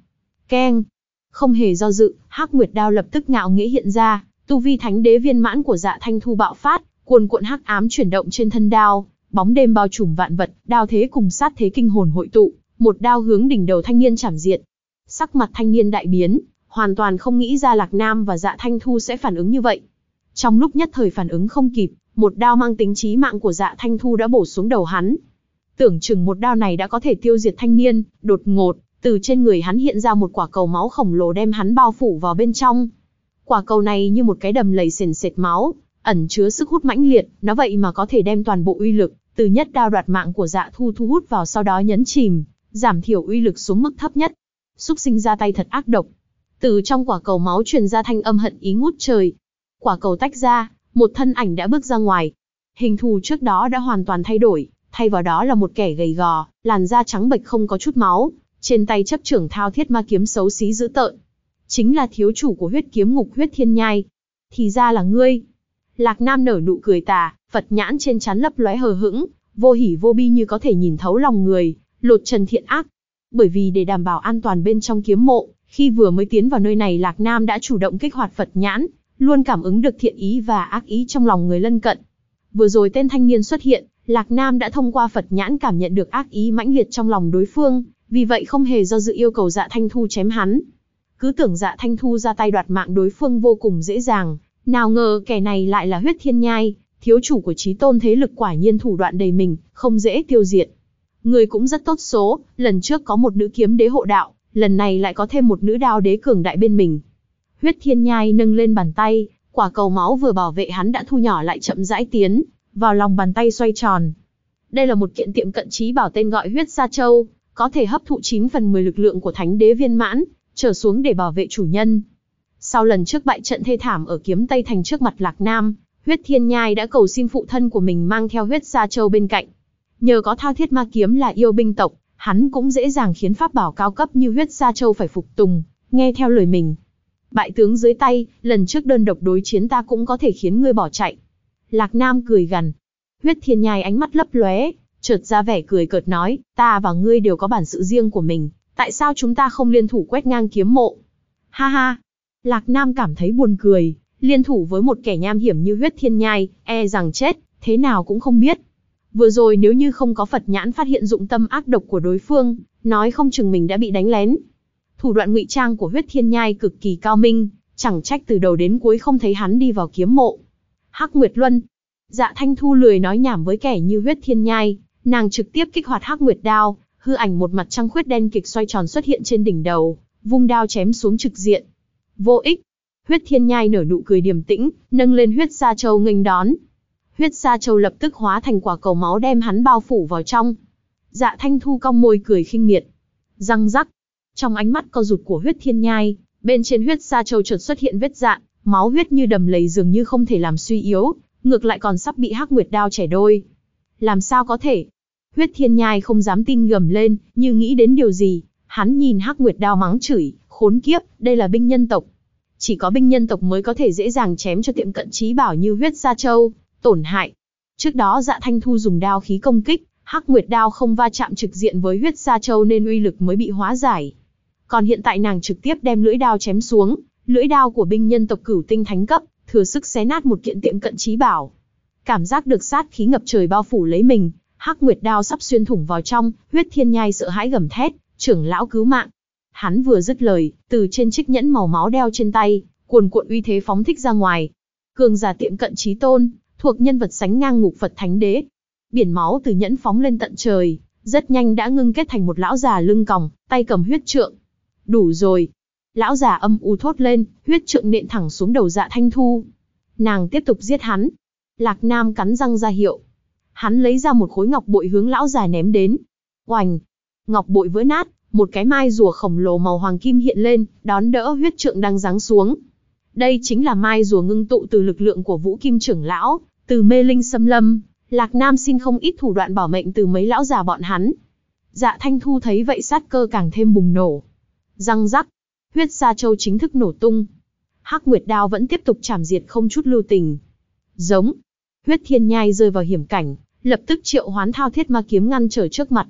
Keng. Không hề do dự, hắc nguyệt đao lập tức ngạo nghĩa hiện ra, tu vi thánh đế viên mãn của dạ thanh thu bạo phát, cuồn cuộn hắc ám chuyển động trên thân đao, bóng đêm bao trùm vạn vật, đao thế cùng sát thế kinh hồn hội tụ, một đao hướng đỉnh đầu thanh niên chảm diệt. Sắc mặt thanh niên đại biến, hoàn toàn không nghĩ ra Lạc Nam và Dạ Thanh Thu sẽ phản ứng như vậy. Trong lúc nhất thời phản ứng không kịp, một đao mang tính chí mạng của Dạ Thanh Thu đã bổ xuống đầu hắn. Tưởng chừng một đao này đã có thể tiêu diệt thanh niên, đột ngột, từ trên người hắn hiện ra một quả cầu máu khổng lồ đem hắn bao phủ vào bên trong. Quả cầu này như một cái đầm lầy sền sệt máu, ẩn chứa sức hút mãnh liệt, nó vậy mà có thể đem toàn bộ uy lực, từ nhất đao đoạt mạng của dạ thu thu hút vào sau đó nhấn chìm, giảm thiểu uy lực xuống mức thấp nhất. Xúc sinh ra tay thật ác độc. Từ trong quả cầu máu truyền ra thanh âm hận ý ngút trời. Quả cầu tách ra, một thân ảnh đã bước ra ngoài. Hình thù trước đó đã hoàn toàn thay đổi, thay vào đó là một kẻ gầy gò, làn da trắng bệch không có chút máu, trên tay chấp trưởng thao thiết ma kiếm xấu xí dữ tợn. Chính là thiếu chủ của huyết kiếm ngục huyết thiên nhai. Thì ra là ngươi. Lạc Nam nở nụ cười tà, Phật nhãn trên chắn lấp lóe hờ hững, vô hỉ vô bi như có thể nhìn thấu lòng người, lột trần thiện ác. Bởi vì để đảm bảo an toàn bên trong kiếm mộ, khi vừa mới tiến vào nơi này Lạc Nam đã chủ động kích hoạt Phật nhãn, luôn cảm ứng được thiện ý và ác ý trong lòng người lân cận. Vừa rồi tên thanh niên xuất hiện, Lạc Nam đã thông qua Phật nhãn cảm nhận được ác ý mãnh liệt trong lòng đối phương, vì vậy không hề do dự yêu cầu Dạ Thanh Thu chém hắn. Cứ tưởng Dạ Thanh Thu ra tay đoạt mạng đối phương vô cùng dễ dàng, nào ngờ kẻ này lại là huyết thiên nhai, thiếu chủ của trí tôn thế lực quả nhiên thủ đoạn đầy mình, không dễ tiêu diệt. Người cũng rất tốt số, lần trước có một nữ kiếm đế hộ đạo, lần này lại có thêm một nữ đao đế cường đại bên mình. Huyết thiên nhai nâng lên bàn tay, quả cầu máu vừa bảo vệ hắn đã thu nhỏ lại chậm rãi tiến, vào lòng bàn tay xoay tròn. Đây là một kiện tiệm cận trí bảo tên gọi huyết sa châu, có thể hấp thụ 9 phần 10 lực lượng của thánh đế viên mãn, trở xuống để bảo vệ chủ nhân. Sau lần trước bại trận thê thảm ở kiếm Tây Thành trước mặt Lạc Nam, huyết thiên nhai đã cầu xin phụ thân của mình mang theo huyết sa châu bên cạnh. Nhờ có thao thiết ma kiếm là yêu binh tộc, hắn cũng dễ dàng khiến pháp bảo cao cấp như huyết sa châu phải phục tùng, nghe theo lời mình. Bại tướng dưới tay, lần trước đơn độc đối chiến ta cũng có thể khiến ngươi bỏ chạy. Lạc Nam cười gằn. Huyết thiên nhai ánh mắt lấp lóe, chợt ra vẻ cười cợt nói, ta và ngươi đều có bản sự riêng của mình, tại sao chúng ta không liên thủ quét ngang kiếm mộ? Ha ha! Lạc Nam cảm thấy buồn cười, liên thủ với một kẻ nham hiểm như huyết thiên nhai, e rằng chết, thế nào cũng không biết. Vừa rồi nếu như không có Phật nhãn phát hiện dụng tâm ác độc của đối phương, nói không chừng mình đã bị đánh lén. Thủ đoạn ngụy trang của huyết thiên nhai cực kỳ cao minh, chẳng trách từ đầu đến cuối không thấy hắn đi vào kiếm mộ. Hắc Nguyệt Luân. Dạ Thanh Thu lười nói nhảm với kẻ như huyết thiên nhai, nàng trực tiếp kích hoạt Hắc Nguyệt đao, hư ảnh một mặt trăng khuyết đen kịch xoay tròn xuất hiện trên đỉnh đầu, vung đao chém xuống trực diện. Vô ích. Huyết thiên nhai nở nụ cười điềm tĩnh, nâng lên huyết sa châu nghênh đón. Huyết sa châu lập tức hóa thành quả cầu máu đem hắn bao phủ vào trong. Dạ thanh thu cong môi cười khinh miệt. Răng rắc. Trong ánh mắt co rụt của huyết thiên nhai, bên trên huyết sa châu chợt xuất hiện vết dạn, máu huyết như đầm lầy dường như không thể làm suy yếu, ngược lại còn sắp bị hắc nguyệt đao chẻ đôi. Làm sao có thể? Huyết thiên nhai không dám tin gầm lên, như nghĩ đến điều gì, hắn nhìn hắc nguyệt đao mắng chửi, khốn kiếp, đây là binh nhân tộc. Chỉ có binh nhân tộc mới có thể dễ dàng chém cho tiệm cận trí bảo như huyết sa châu, tổn hại. Trước đó dạ thanh thu dùng đao khí công kích, hắc nguyệt đao không va chạm trực diện với huyết sa châu nên uy lực mới bị hóa giải. Còn hiện tại nàng trực tiếp đem lưỡi đao chém xuống, lưỡi đao của binh nhân tộc cửu tinh thánh cấp, thừa sức xé nát một kiện tiệm cận trí bảo. Cảm giác được sát khí ngập trời bao phủ lấy mình, hắc nguyệt đao sắp xuyên thủng vào trong, huyết thiên nhai sợ hãi gầm thét, trưởng lão cứu mạng. Hắn vừa dứt lời, từ trên chiếc nhẫn màu máu đeo trên tay, cuồn cuộn uy thế phóng thích ra ngoài. Cường giả tiệm cận trí tôn, thuộc nhân vật sánh ngang ngục Phật Thánh Đế. Biển máu từ nhẫn phóng lên tận trời, rất nhanh đã ngưng kết thành một lão già lưng còng, tay cầm huyết trượng. Đủ rồi. Lão già âm u thốt lên, huyết trượng nện thẳng xuống đầu dạ thanh thu. Nàng tiếp tục giết hắn. Lạc Nam cắn răng ra hiệu. Hắn lấy ra một khối ngọc bội hướng lão già ném đến. Oành! Ngọc bội vỡ nát, một cái mai rùa khổng lồ màu hoàng kim hiện lên, đón đỡ huyết trượng đang giáng xuống. Đây chính là mai rùa ngưng tụ từ lực lượng của Vũ Kim trưởng lão, từ mê linh xâm lâm, Lạc Nam xin không ít thủ đoạn bảo mệnh từ mấy lão già bọn hắn. Dạ Thanh Thu thấy vậy sát cơ càng thêm bùng nổ. Răng rắc, huyết sa châu chính thức nổ tung. Hắc Nguyệt Đao vẫn tiếp tục chảm diệt không chút lưu tình. Giống, huyết thiên nhai rơi vào hiểm cảnh, lập tức triệu hoán thao thiết ma kiếm ngăn trở trước mặt.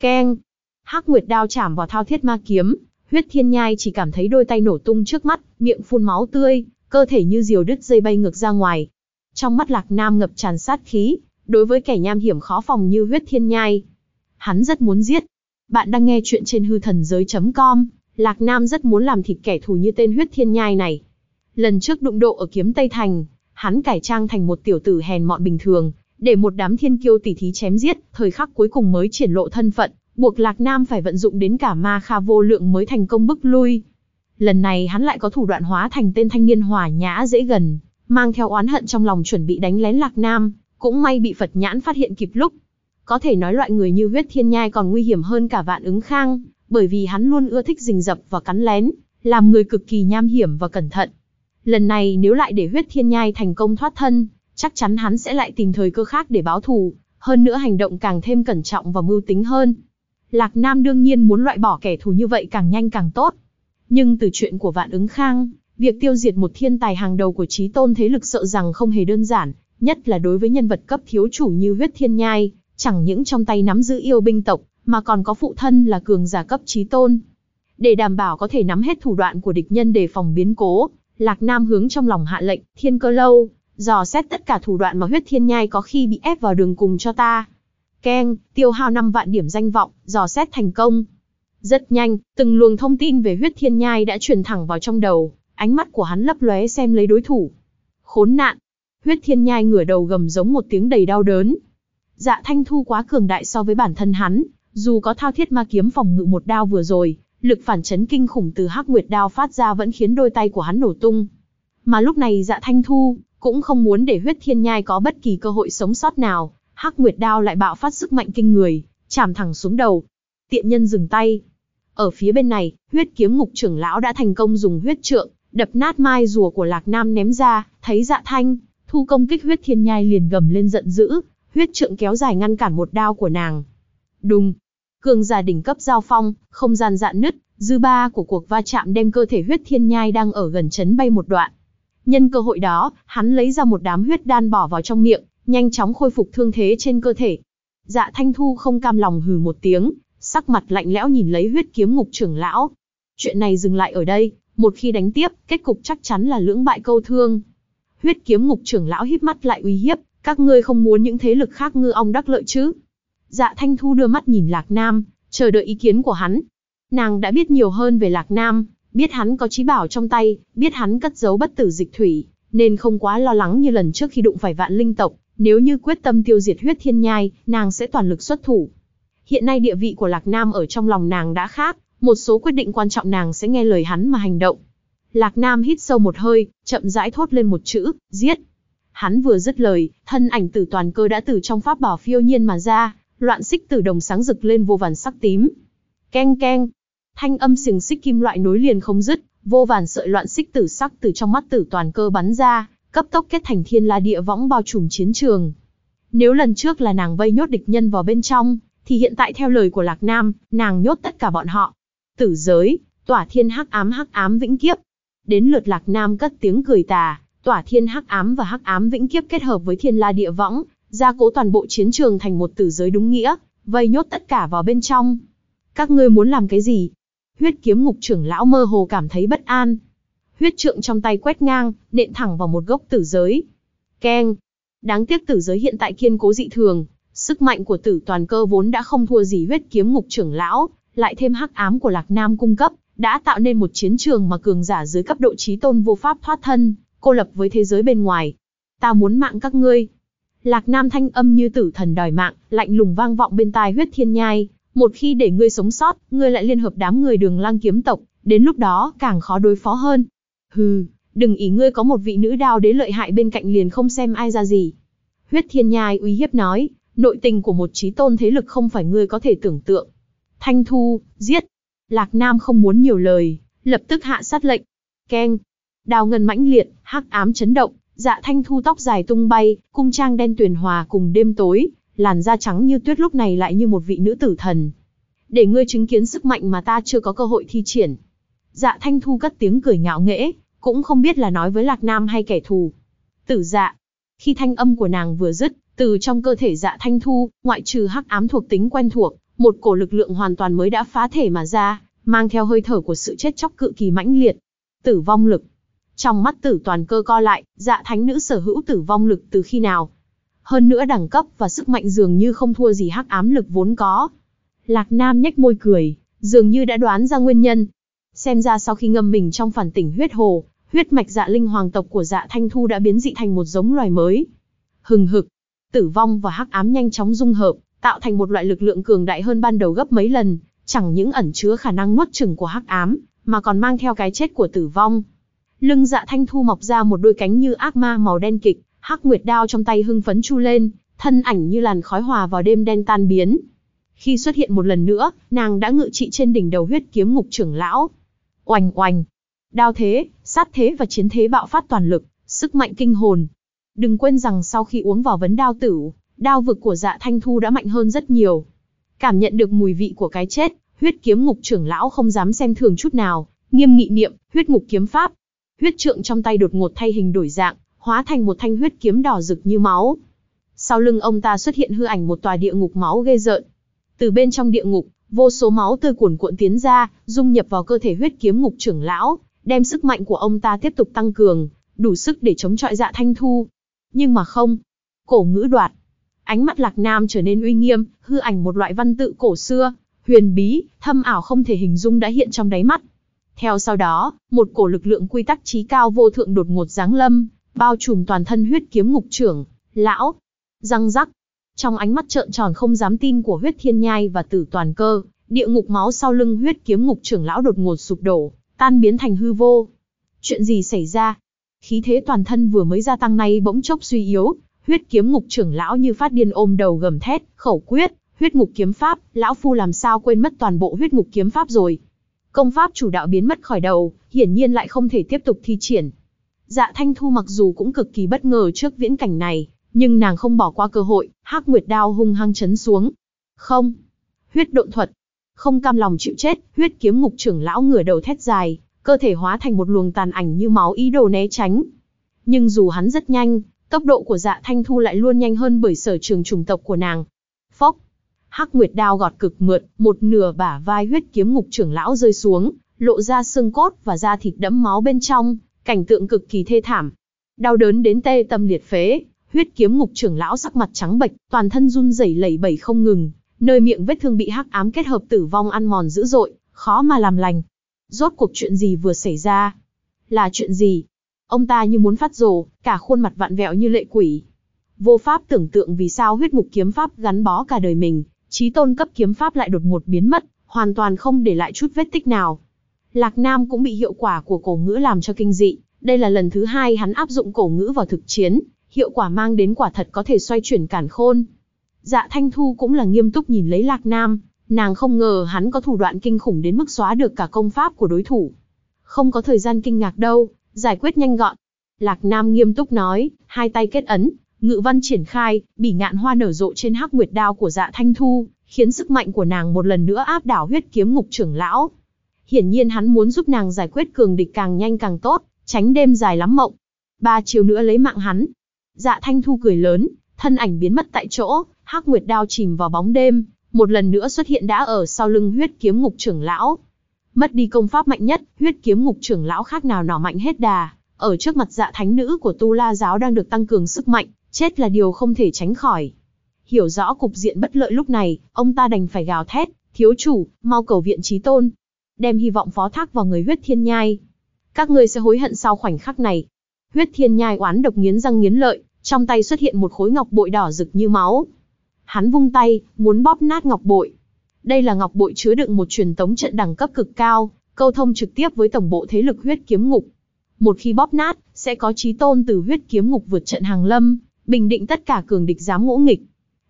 Keng, Hắc Nguyệt Đao chạm vào thao thiết ma kiếm, huyết thiên nhai chỉ cảm thấy đôi tay nổ tung trước mắt, miệng phun máu tươi, cơ thể như diều đứt dây bay ngược ra ngoài. Trong mắt Lạc Nam ngập tràn sát khí, đối với kẻ nham hiểm khó phòng như huyết thiên nhai. Hắn rất muốn giết. Bạn đang nghe chuyện trên hư thần giới.com, Lạc Nam rất muốn làm thịt kẻ thù như tên huyết thiên nhai này. Lần trước đụng độ ở kiếm Tây Thành, hắn cải trang thành một tiểu tử hèn mọn bình thường, để một đám thiên kiêu tỉ thí chém giết, thời khắc cuối cùng mới triển lộ thân phận, buộc Lạc Nam phải vận dụng đến cả ma kha vô lượng mới thành công bức lui. Lần này hắn lại có thủ đoạn hóa thành tên thanh niên hòa nhã dễ gần, mang theo oán hận trong lòng chuẩn bị đánh lén Lạc Nam, cũng may bị Phật nhãn phát hiện kịp lúc. Có thể nói loại người như huyết thiên nhai còn nguy hiểm hơn cả vạn ứng khang, bởi vì hắn luôn ưa thích rình rập và cắn lén, làm người cực kỳ nham hiểm và cẩn thận. Lần này nếu lại để huyết thiên nhai thành công thoát thân, chắc chắn hắn sẽ lại tìm thời cơ khác để báo thù, hơn nữa hành động càng thêm cẩn trọng và mưu tính hơn. Lạc Nam đương nhiên muốn loại bỏ kẻ thù như vậy càng nhanh càng tốt. Nhưng từ chuyện của Vạn ứng Khang, việc tiêu diệt một thiên tài hàng đầu của trí tôn thế lực sợ rằng không hề đơn giản, nhất là đối với nhân vật cấp thiếu chủ như huyết thiên nhai, chẳng những trong tay nắm giữ yêu binh tộc, mà còn có phụ thân là cường giả cấp trí tôn. Để đảm bảo có thể nắm hết thủ đoạn của địch nhân để phòng biến cố, Lạc Nam hướng trong lòng hạ lệnh, thiên cơ lâu, dò xét tất cả thủ đoạn mà huyết thiên nhai có khi bị ép vào đường cùng cho ta. Keng, tiêu hao 5 vạn điểm danh vọng, dò xét thành công. Rất nhanh, từng luồng thông tin về huyết thiên nhai đã truyền thẳng vào trong đầu, ánh mắt của hắn lấp lóe xem lấy đối thủ. Khốn nạn, Huyết thiên nhai ngửa đầu gầm giống một tiếng đầy đau đớn. Dạ thanh thu quá cường đại so với bản thân hắn, dù có thao thiết ma kiếm phòng ngự một đao vừa rồi, lực phản chấn kinh khủng từ hắc nguyệt đao phát ra vẫn khiến đôi tay của hắn nổ tung. Mà lúc này dạ thanh thu, cũng không muốn để huyết thiên nhai có bất kỳ cơ hội sống sót nào, hắc nguyệt đao lại bạo phát sức mạnh kinh người, chạm thẳng xuống đầu. Tiện nhân dừng tay. Ở phía bên này, huyết kiếm ngục trưởng lão đã thành công dùng huyết trượng, đập nát mai rùa của lạc nam ném ra, thấy dạ thanh, thu công kích huyết thiên nhai liền gầm lên giận dữ, huyết trượng kéo dài ngăn cản một đao của nàng. Đùng, cường giả đỉnh cấp giao phong, không gian dạn nứt, dư ba của cuộc va chạm đem cơ thể huyết thiên nhai đang ở gần chấn bay một đoạn. Nhân cơ hội đó, hắn lấy ra một đám huyết đan bỏ vào trong miệng, nhanh chóng khôi phục thương thế trên cơ thể. Dạ Thanh Thu không cam lòng hừ một tiếng, sắc mặt lạnh lẽo nhìn lấy huyết kiếm ngục trưởng lão. Chuyện này dừng lại ở đây, một khi đánh tiếp, kết cục chắc chắn là lưỡng bại câu thương. Huyết kiếm ngục trưởng lão híp mắt lại uy hiếp, các ngươi không muốn những thế lực khác ngư ong đắc lợi chứ? Dạ Thanh Thu đưa mắt nhìn Lạc Nam, chờ đợi ý kiến của hắn. Nàng đã biết nhiều hơn về Lạc Nam, biết hắn có trí bảo trong tay, biết hắn cất giấu bất tử dịch thủy, nên không quá lo lắng như lần trước khi đụng phải vạn linh tộc, nếu như quyết tâm tiêu diệt huyết thiên nhai, nàng sẽ toàn lực xuất thủ. Hiện nay địa vị của Lạc Nam ở trong lòng nàng đã khác, một số quyết định quan trọng nàng sẽ nghe lời hắn mà hành động. Lạc Nam hít sâu một hơi, chậm rãi thốt lên một chữ, giết. Hắn vừa dứt lời, thân ảnh tử toàn cơ đã từ trong pháp bảo phiêu nhiên mà ra, loạn xích tử đồng sáng rực lên vô vàn sắc tím. Keng keng, thanh âm xiềng xích kim loại nối liền không dứt, vô vàn sợi loạn xích tử sắc từ trong mắt tử toàn cơ bắn ra, cấp tốc kết thành thiên la địa võng bao trùm chiến trường. Nếu lần trước là nàng vây nhốt địch nhân vào bên trong, thì hiện tại theo lời của Lạc Nam, nàng nhốt tất cả bọn họ. Tử giới, tỏa thiên hắc ám hắc ám vĩnh kiếp, Đến lượt Lạc Nam cất tiếng cười tà, tỏa thiên hắc ám và hắc ám vĩnh kiếp kết hợp với thiên la địa võng, gia cố toàn bộ chiến trường thành một tử giới đúng nghĩa, vây nhốt tất cả vào bên trong. Các ngươi muốn làm cái gì? Huyết kiếm ngục trưởng lão mơ hồ cảm thấy bất an. Huyết trượng trong tay quét ngang, nện thẳng vào một gốc tử giới. Keng! Đáng tiếc tử giới hiện tại kiên cố dị thường, sức mạnh của tử toàn cơ vốn đã không thua gì huyết kiếm ngục trưởng lão, lại thêm hắc ám của Lạc Nam cung cấp, đã tạo nên một chiến trường mà cường giả dưới cấp độ trí tôn vô pháp thoát thân, cô lập với thế giới bên ngoài. Ta muốn mạng các ngươi. Lạc Nam thanh âm như tử thần đòi mạng, lạnh lùng vang vọng bên tai huyết thiên nhai. Một khi để ngươi sống sót, ngươi lại liên hợp đám người đường lang kiếm tộc, đến lúc đó càng khó đối phó hơn. Hừ, đừng ý ngươi có một vị nữ đao đế lợi hại bên cạnh liền không xem ai ra gì. Huyết thiên nhai uy hiếp nói, nội tình của một trí tôn thế lực không phải ngươi có thể tưởng tượng. Thanh thu, giết. Lạc Nam không muốn nhiều lời, lập tức hạ sát lệnh. Keng. Đào ngân mãnh liệt, hắc ám chấn động, dạ thanh thu tóc dài tung bay, cung trang đen tuyền hòa cùng đêm tối, làn da trắng như tuyết lúc này lại như một vị nữ tử thần. Để ngươi chứng kiến sức mạnh mà ta chưa có cơ hội thi triển. Dạ thanh thu cất tiếng cười ngạo nghễ, cũng không biết là nói với Lạc Nam hay kẻ thù. Tử dạ. Khi thanh âm của nàng vừa dứt, từ trong cơ thể dạ thanh thu, ngoại trừ hắc ám thuộc tính quen thuộc, một cổ lực lượng hoàn toàn mới đã phá thể mà ra, mang theo hơi thở của sự chết chóc cự kỳ mãnh liệt. Tử vong lực. Trong mắt tử toàn cơ co lại, dạ thánh nữ sở hữu tử vong lực từ khi nào? Hơn nữa đẳng cấp và sức mạnh dường như không thua gì hắc ám lực vốn có. Lạc Nam nhếch môi cười, dường như đã đoán ra nguyên nhân. Xem ra sau khi ngâm mình trong phản tỉnh huyết hồ, huyết mạch dạ linh hoàng tộc của dạ thanh thu đã biến dị thành một giống loài mới. Hừng hực, tử vong và hắc ám nhanh chóng dung hợp, tạo thành một loại lực lượng cường đại hơn ban đầu gấp mấy lần, chẳng những ẩn chứa khả năng nuốt chửng của hắc ám, mà còn mang theo cái chết của tử vong. Lưng dạ thanh thu mọc ra một đôi cánh như ác ma màu đen kịch, hắc nguyệt đao trong tay hưng phấn chu lên, thân ảnh như làn khói hòa vào đêm đen tan biến. Khi xuất hiện một lần nữa, nàng đã ngự trị trên đỉnh đầu huyết kiếm ngục trưởng lão. Oanh oanh, đao thế, sát thế và chiến thế bạo phát toàn lực, sức mạnh kinh hồn. Đừng quên rằng sau khi uống vào vấn đao tử, đao vực của dạ thanh thu đã mạnh hơn rất nhiều. Cảm nhận được mùi vị của cái chết, huyết kiếm ngục trưởng lão không dám xem thường chút nào, nghiêm nghị niệm, huyết ngục kiếm pháp. Huyết trượng trong tay đột ngột thay hình đổi dạng, hóa thành một thanh huyết kiếm đỏ rực như máu. Sau lưng ông ta xuất hiện hư ảnh một tòa địa ngục máu ghê rợn. Từ bên trong địa ngục, vô số máu tươi cuồn cuộn tiến ra, dung nhập vào cơ thể huyết kiếm ngục trưởng lão, đem sức mạnh của ông ta tiếp tục tăng cường, đủ sức để chống chọi dạ thanh thu. Nhưng mà không. Cổ ngữ đoạt. Ánh mắt lạc nam trở nên uy nghiêm, hư ảnh một loại văn tự cổ xưa, huyền bí, thâm ảo không thể hình dung đã hiện trong đáy mắt. Theo sau đó, một cổ lực lượng quy tắc trí cao vô thượng đột ngột giáng lâm, bao trùm toàn thân huyết kiếm ngục trưởng, lão, răng rắc. Trong ánh mắt trợn tròn không dám tin của huyết thiên nhai và tử toàn cơ, địa ngục máu sau lưng huyết kiếm ngục trưởng lão đột ngột sụp đổ, tan biến thành hư vô. Chuyện gì xảy ra? Khí thế toàn thân vừa mới gia tăng nay bỗng chốc suy yếu, huyết kiếm ngục trưởng lão như phát điên ôm đầu gầm thét, khẩu quyết, huyết ngục kiếm pháp, lão phu làm sao quên mất toàn bộ huyết ngục kiếm pháp rồi. Công pháp chủ đạo biến mất khỏi đầu, hiển nhiên lại không thể tiếp tục thi triển. Dạ Thanh Thu mặc dù cũng cực kỳ bất ngờ trước viễn cảnh này, nhưng nàng không bỏ qua cơ hội, hắc nguyệt đao hung hăng chấn xuống. Không. Huyết độn thuật. Không cam lòng chịu chết, huyết kiếm ngục trưởng lão ngửa đầu thét dài, cơ thể hóa thành một luồng tàn ảnh như máu ý đồ né tránh. Nhưng dù hắn rất nhanh, tốc độ của dạ thanh thu lại luôn nhanh hơn bởi sở trường trùng tộc của nàng. Phốc. Hắc Nguyệt đao gọt cực mượt, một nửa bả vai huyết kiếm ngục trưởng lão rơi xuống, lộ ra xương cốt và da thịt đẫm máu bên trong, cảnh tượng cực kỳ thê thảm. Đau đớn đến tê tâm liệt phế, huyết kiếm ngục trưởng lão sắc mặt trắng bệch, toàn thân run rẩy lẩy bẩy không ngừng, nơi miệng vết thương bị hắc ám kết hợp tử vong ăn mòn dữ dội, khó mà làm lành. Rốt cuộc chuyện gì vừa xảy ra? Là chuyện gì? Ông ta như muốn phát rồ, cả khuôn mặt vặn vẹo như lệ quỷ. Vô pháp tưởng tượng vì sao huyết ngục kiếm pháp gắn bó cả đời mình, trí tôn cấp kiếm pháp lại đột ngột biến mất, hoàn toàn không để lại chút vết tích nào. Lạc Nam cũng bị hiệu quả của cổ ngữ làm cho kinh dị, đây là lần thứ hai hắn áp dụng cổ ngữ vào thực chiến, hiệu quả mang đến quả thật có thể xoay chuyển cản khôn. Dạ Thanh Thu cũng là nghiêm túc nhìn lấy Lạc Nam, nàng không ngờ hắn có thủ đoạn kinh khủng đến mức xóa được cả công pháp của đối thủ. Không có thời gian kinh ngạc đâu, giải quyết nhanh gọn. Lạc Nam nghiêm túc nói, hai tay kết ấn, ngự văn triển khai, bỉ ngạn hoa nở rộ trên hắc nguyệt đao của dạ thanh thu, khiến sức mạnh của nàng một lần nữa áp đảo huyết kiếm ngục trưởng lão. Hiển nhiên hắn muốn giúp nàng giải quyết cường địch càng nhanh càng tốt, tránh đêm dài lắm mộng. Ba chiều nữa lấy mạng hắn. Dạ thanh thu cười lớn, thân ảnh biến mất tại chỗ, hắc nguyệt đao chìm vào bóng đêm, một lần nữa xuất hiện đã ở sau lưng huyết kiếm ngục trưởng lão. Mất đi công pháp mạnh nhất, huyết kiếm ngục trưởng lão khác nào nỏ mạnh hết đà, ở trước mặt dạ thánh nữ của Tu La giáo đang được tăng cường sức mạnh, chết là điều không thể tránh khỏi. Hiểu rõ cục diện bất lợi lúc này, ông ta đành phải gào thét, thiếu chủ, mau cầu viện trí tôn. Đem hy vọng phó thác vào người huyết thiên nhai. Các ngươi sẽ hối hận sau khoảnh khắc này. Huyết thiên nhai oán độc nghiến răng nghiến lợi, trong tay xuất hiện một khối ngọc bội đỏ rực như máu. Hắn vung tay, muốn bóp nát ngọc bội. Đây là ngọc bội chứa đựng một truyền tống trận đẳng cấp cực cao, câu thông trực tiếp với tổng bộ thế lực huyết kiếm ngục. Một khi bóp nát, sẽ có chí tôn từ huyết kiếm ngục vượt trận hàng lâm, bình định tất cả cường địch dám ngỗ nghịch.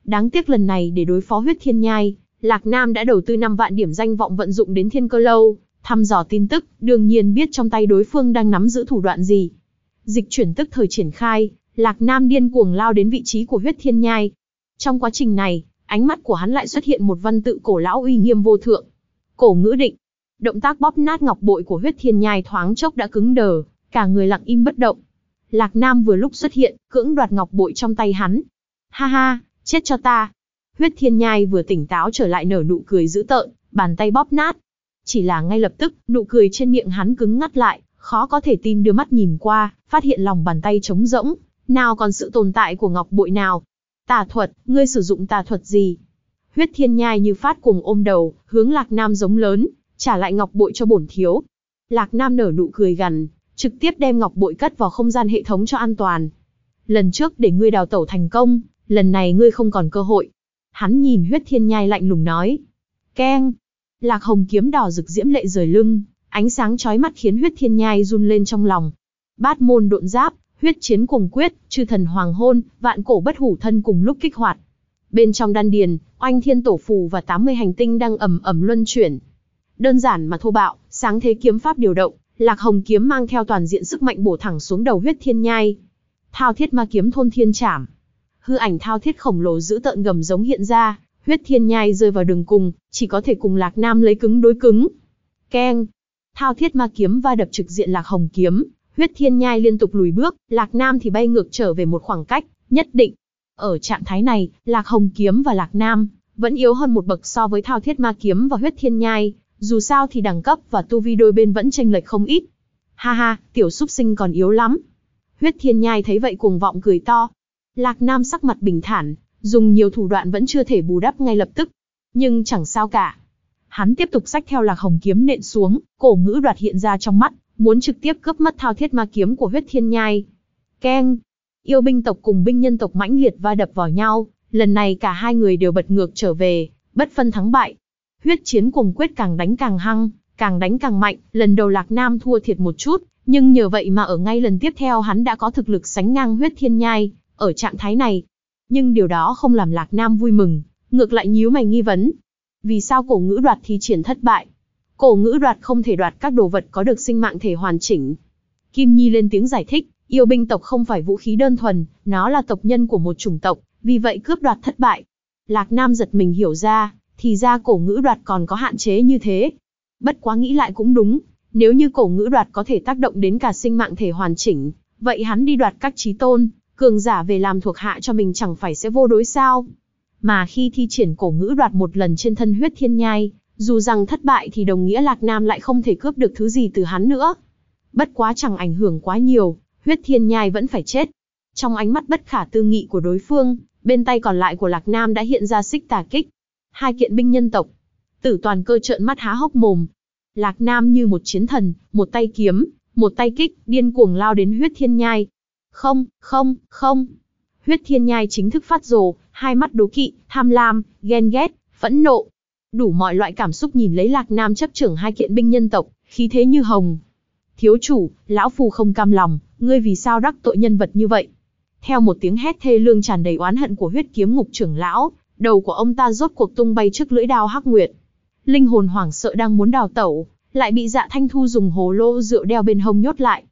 Đáng tiếc lần này để đối phó huyết thiên nhai, Lạc Nam đã đầu tư 5 vạn điểm danh vọng vận dụng đến thiên cơ lâu, thăm dò tin tức, đương nhiên biết trong tay đối phương đang nắm giữ thủ đoạn gì. Dịch chuyển tức thời triển khai, Lạc Nam điên cuồng lao đến vị trí của huyết thiên nhai. Trong quá trình này, ánh mắt của hắn lại xuất hiện một văn tự cổ lão uy nghiêm vô thượng. Cổ ngữ định. Động tác bóp nát ngọc bội của huyết thiên nhai thoáng chốc đã cứng đờ, cả người lặng im bất động. Lạc Nam vừa lúc xuất hiện, cưỡng đoạt ngọc bội trong tay hắn. Ha ha, chết cho ta. Huyết thiên nhai vừa tỉnh táo trở lại nở nụ cười dữ tợn, bàn tay bóp nát. Chỉ là ngay lập tức, nụ cười trên miệng hắn cứng ngắt lại, khó có thể tin đưa mắt nhìn qua, phát hiện lòng bàn tay trống rỗng, nào còn sự tồn tại của ngọc bội nào. Tà thuật, ngươi sử dụng tà thuật gì? Huyết thiên nhai như phát cùng ôm đầu, hướng Lạc Nam giống lớn, trả lại ngọc bội cho bổn thiếu. Lạc Nam nở nụ cười gằn, trực tiếp đem ngọc bội cất vào không gian hệ thống cho an toàn. Lần trước để ngươi đào tẩu thành công, lần này ngươi không còn cơ hội. Hắn nhìn huyết thiên nhai lạnh lùng nói. Keng! Lạc hồng kiếm đỏ rực diễm lệ rời lưng, ánh sáng chói mắt khiến huyết thiên nhai run lên trong lòng. Bát môn độn giáp, huyết chiến cùng quyết, chư thần hoàng hôn, vạn cổ bất hủ thân cùng lúc kích hoạt. Bên trong đan điền, oanh thiên tổ phù và 80 hành tinh đang ầm ầm luân chuyển. Đơn giản mà thô bạo, sáng thế kiếm pháp điều động, Lạc Hồng kiếm mang theo toàn diện sức mạnh bổ thẳng xuống đầu huyết thiên nhai. Thao thiết ma kiếm thôn thiên trảm. Hư ảnh thao thiết khổng lồ giữ tợn gầm giống hiện ra, huyết thiên nhai rơi vào đường cùng, chỉ có thể cùng Lạc Nam lấy cứng đối cứng. Keng! Thao thiết ma kiếm va đập trực diện Lạc Hồng kiếm, huyết thiên nhai liên tục lùi bước, Lạc Nam thì bay ngược trở về một khoảng cách, nhất định. Ở trạng thái này, Lạc Hồng kiếm và Lạc Nam vẫn yếu hơn một bậc so với thao thiết ma kiếm và huyết thiên nhai, dù sao thì đẳng cấp và tu vi đôi bên vẫn chênh lệch không ít. Ha ha, tiểu súc sinh còn yếu lắm. Huyết thiên nhai thấy vậy cuồng vọng cười to. Lạc Nam sắc mặt bình thản, dùng nhiều thủ đoạn vẫn chưa thể bù đắp ngay lập tức. Nhưng chẳng sao cả. Hắn tiếp tục sách theo lạc hồng kiếm nện xuống, cổ ngữ đoạt hiện ra trong mắt, muốn trực tiếp cướp mất thao thiết ma kiếm của huyết thiên nhai. Keng! Yêu binh tộc cùng binh nhân tộc mãnh liệt va đập vào nhau, lần này cả hai người đều bật ngược trở về, bất phân thắng bại. Huyết chiến cùng quyết càng đánh càng hăng, càng đánh càng mạnh, lần đầu Lạc Nam thua thiệt một chút, nhưng nhờ vậy mà ở ngay lần tiếp theo hắn đã có thực lực sánh ngang huyết thiên nhai, ở trạng thái này. Nhưng điều đó không làm Lạc Nam vui mừng, ngược lại nhíu mày nghi vấn. Vì sao cổ ngữ đoạt thi triển thất bại? Cổ ngữ đoạt không thể đoạt các đồ vật có được sinh mạng thể hoàn chỉnh. Kim Nhi lên tiếng giải thích, yêu binh tộc không phải vũ khí đơn thuần, nó là tộc nhân của một chủng tộc, vì vậy cướp đoạt thất bại. Lạc Nam giật mình hiểu ra, thì ra cổ ngữ đoạt còn có hạn chế như thế. Bất quá nghĩ lại cũng đúng, nếu như cổ ngữ đoạt có thể tác động đến cả sinh mạng thể hoàn chỉnh, vậy hắn đi đoạt các trí tôn, cường giả về làm thuộc hạ cho mình chẳng phải sẽ vô đối sao. Mà khi thi triển cổ ngữ đoạt một lần trên thân huyết thiên nhai, dù rằng thất bại thì đồng nghĩa Lạc Nam lại không thể cướp được thứ gì từ hắn nữa. Bất quá chẳng ảnh hưởng quá nhiều, huyết thiên nhai vẫn phải chết. Trong ánh mắt bất khả tư nghị của đối phương, bên tay còn lại của Lạc Nam đã hiện ra xích tà kích. Hai kiện binh nhân tộc. Tử toàn cơ trợn mắt há hốc mồm. Lạc Nam như một chiến thần, một tay kiếm, một tay kích, điên cuồng lao đến huyết thiên nhai. Không, không, không. Huyết thiên nhai chính thức phát rồ, hai mắt đố kỵ, tham lam, ghen ghét, phẫn nộ. Đủ mọi loại cảm xúc nhìn lấy Lạc Nam chấp trưởng hai kiện binh nhân tộc, khí thế như hồng. Thiếu chủ, lão phù không cam lòng, ngươi vì sao đắc tội nhân vật như vậy? Theo một tiếng hét thê lương tràn đầy oán hận của huyết kiếm ngục trưởng lão, đầu của ông ta rốt cuộc tung bay trước lưỡi đao hắc nguyệt. Linh hồn hoảng sợ đang muốn đào tẩu, lại bị dạ thanh thu dùng hồ lô rượu đeo bên hông nhốt lại.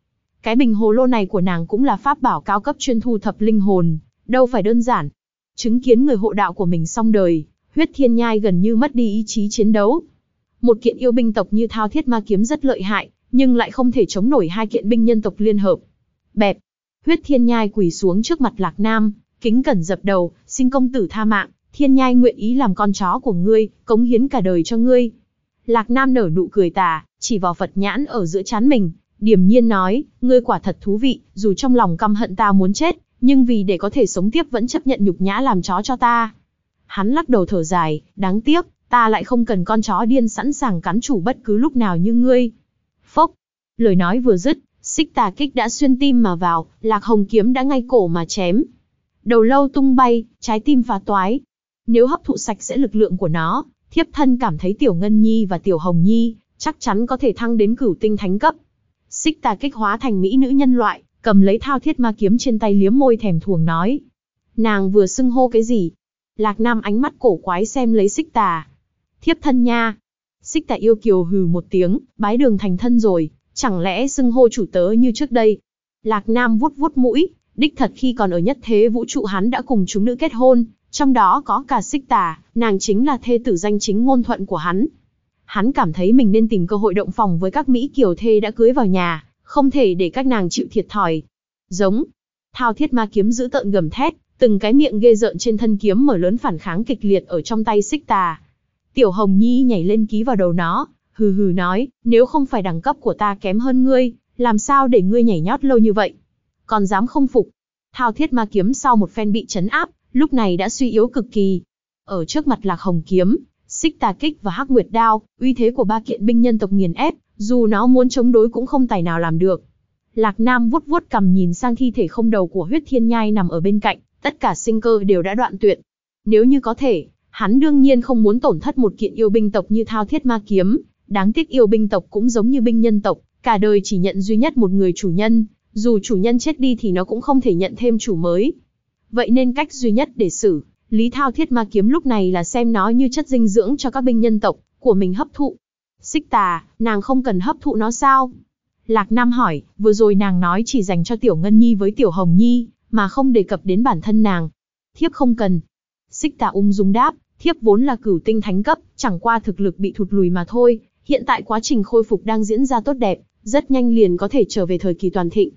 Cái bình hồ lô này của nàng cũng là pháp bảo cao cấp chuyên thu thập linh hồn, đâu phải đơn giản. Chứng kiến người hộ đạo của mình xong đời, huyết thiên nhai gần như mất đi ý chí chiến đấu. Một kiện yêu binh tộc như thao thiết ma kiếm rất lợi hại, nhưng lại không thể chống nổi hai kiện binh nhân tộc liên hợp. Bẹp, huyết thiên nhai quỳ xuống trước mặt lạc nam, kính cẩn dập đầu, xin công tử tha mạng, thiên nhai nguyện ý làm con chó của ngươi, cống hiến cả đời cho ngươi. Lạc nam nở nụ cười tà, chỉ vào Phật nhãn ở giữa chán mình, điềm nhiên nói, ngươi quả thật thú vị, dù trong lòng căm hận ta muốn chết, nhưng vì để có thể sống tiếp vẫn chấp nhận nhục nhã làm chó cho ta. Hắn lắc đầu thở dài, đáng tiếc, ta lại không cần con chó điên sẵn sàng cắn chủ bất cứ lúc nào như ngươi. Phốc, lời nói vừa dứt, Xích tà kích đã xuyên tim mà vào, lạc hồng kiếm đã ngay cổ mà chém. Đầu lâu tung bay, trái tim phá toái. Nếu hấp thụ sạch sẽ lực lượng của nó, thiếp thân cảm thấy tiểu ngân nhi và tiểu hồng nhi, chắc chắn có thể thăng đến cửu tinh thánh cấp. Xích tà kích hóa thành mỹ nữ nhân loại, cầm lấy thao thiết ma kiếm trên tay liếm môi thèm thuồng nói. Nàng vừa xưng hô cái gì? Lạc Nam ánh mắt cổ quái xem lấy xích tà. Thiếp thân nha. Xích tà yêu kiều hừ một tiếng, bái đường thành thân rồi, chẳng lẽ xưng hô chủ tớ như trước đây? Lạc Nam vuốt vuốt mũi, đích thật khi còn ở nhất thế vũ trụ hắn đã cùng chúng nữ kết hôn, trong đó có cả xích tà, nàng chính là thê tử danh chính ngôn thuận của hắn. Hắn cảm thấy mình nên tìm cơ hội động phòng với các Mỹ kiều thê đã cưới vào nhà, không thể để các nàng chịu thiệt thòi. Giống, thao thiết ma kiếm giữ tợn gầm thét, từng cái miệng ghê rợn trên thân kiếm mở lớn phản kháng kịch liệt ở trong tay xích tà. Tiểu Hồng Nhi nhảy lên ký vào đầu nó, hừ hừ nói, nếu không phải đẳng cấp của ta kém hơn ngươi, làm sao để ngươi nhảy nhót lâu như vậy? Còn dám không phục? Thao thiết ma kiếm sau một phen bị chấn áp, lúc này đã suy yếu cực kỳ. Ở trước mặt lạc hồng kiếm, xích tà kích và hắc nguyệt đao, uy thế của ba kiện binh nhân tộc nghiền ép, dù nó muốn chống đối cũng không tài nào làm được. Lạc Nam vuốt vuốt cầm nhìn sang thi thể không đầu của huyết thiên nhai nằm ở bên cạnh, tất cả sinh cơ đều đã đoạn tuyệt. Nếu như có thể, hắn đương nhiên không muốn tổn thất một kiện yêu binh tộc như thao thiết ma kiếm, đáng tiếc yêu binh tộc cũng giống như binh nhân tộc, cả đời chỉ nhận duy nhất một người chủ nhân, dù chủ nhân chết đi thì nó cũng không thể nhận thêm chủ mới. Vậy nên cách duy nhất để xử, Lý Thao Thiết Ma Kiếm lúc này là xem nó như chất dinh dưỡng cho các binh nhân tộc của mình hấp thụ. Xích tà, nàng không cần hấp thụ nó sao? Lạc Nam hỏi, vừa rồi nàng nói chỉ dành cho Tiểu Ngân Nhi với Tiểu Hồng Nhi, mà không đề cập đến bản thân nàng. Thiếp không cần. Xích tà ung dung đáp, thiếp vốn là cửu tinh thánh cấp, chẳng qua thực lực bị thụt lùi mà thôi. Hiện tại quá trình khôi phục đang diễn ra tốt đẹp, rất nhanh liền có thể trở về thời kỳ toàn thịnh.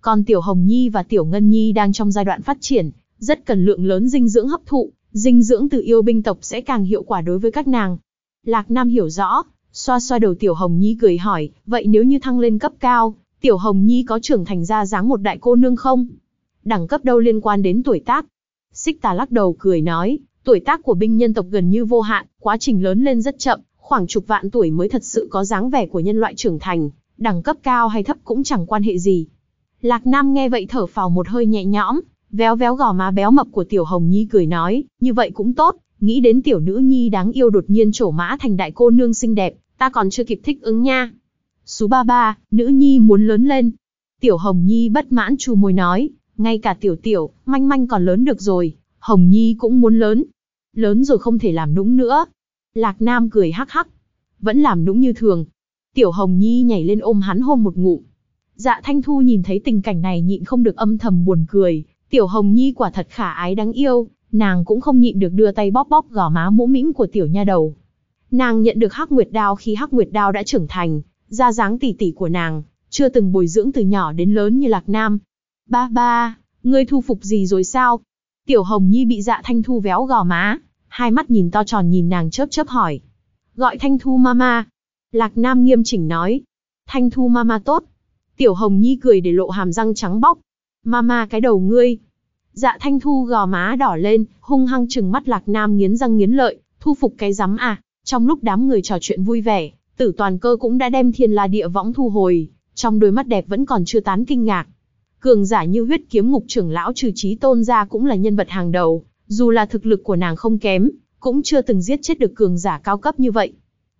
Còn Tiểu Hồng Nhi và Tiểu Ngân Nhi đang trong giai đoạn phát triển, rất cần lượng lớn dinh dưỡng hấp thụ, dinh dưỡng từ yêu binh tộc sẽ càng hiệu quả đối với các nàng. Lạc Nam hiểu rõ, xoa xoa đầu Tiểu Hồng Nhi cười hỏi, vậy nếu như thăng lên cấp cao, Tiểu Hồng Nhi có trưởng thành ra dáng một đại cô nương không? Đẳng cấp đâu liên quan đến tuổi tác? Xích tà lắc đầu cười nói, tuổi tác của binh nhân tộc gần như vô hạn, quá trình lớn lên rất chậm, khoảng chục vạn tuổi mới thật sự có dáng vẻ của nhân loại trưởng thành, đẳng cấp cao hay thấp cũng chẳng quan hệ gì. Lạc Nam nghe vậy thở phào một hơi nhẹ nhõm, véo véo gò má béo mập của Tiểu Hồng Nhi cười nói, như vậy cũng tốt, nghĩ đến tiểu nữ nhi đáng yêu đột nhiên trổ mã thành đại cô nương xinh đẹp, ta còn chưa kịp thích ứng nha. Số ba ba, nữ nhi muốn lớn lên. Tiểu Hồng Nhi bất mãn chu môi nói, ngay cả tiểu tiểu, manh manh còn lớn được rồi, Hồng Nhi cũng muốn lớn. Lớn rồi không thể làm nũng nữa. Lạc Nam cười hắc hắc, vẫn làm nũng như thường. Tiểu Hồng Nhi nhảy lên ôm hắn hôn một ngụm. Dạ Thanh Thu nhìn thấy tình cảnh này nhịn không được âm thầm buồn cười, Tiểu Hồng Nhi quả thật khả ái đáng yêu, nàng cũng không nhịn được đưa tay bóp bóp gò má mũ mĩm của tiểu nha đầu. Nàng nhận được Hắc Nguyệt Đao khi Hắc Nguyệt Đao đã trưởng thành, ra dáng tỉ tỉ của nàng, chưa từng bồi dưỡng từ nhỏ đến lớn như Lạc Nam. Ba ba, ngươi thu phục gì rồi sao? Tiểu Hồng Nhi bị dạ Thanh Thu véo gò má, hai mắt nhìn to tròn nhìn nàng chớp chớp hỏi. Gọi Thanh Thu mama. Lạc Nam nghiêm chỉnh nói. Thanh Thu mama tốt. Tiểu Hồng Nhi cười để lộ hàm răng trắng bóc. Mama cái đầu ngươi. Dạ Thanh Thu gò má đỏ lên, hung hăng trừng mắt Lạc Nam nghiến răng nghiến lợi, thu phục cái rắm à. Trong lúc đám người trò chuyện vui vẻ, tử toàn cơ cũng đã đem thiên la địa võng thu hồi, trong đôi mắt đẹp vẫn còn chưa tán kinh ngạc. Cường giả như huyết kiếm ngục trưởng lão trừ trí tôn ra cũng là nhân vật hàng đầu, dù là thực lực của nàng không kém, cũng chưa từng giết chết được cường giả cao cấp như vậy.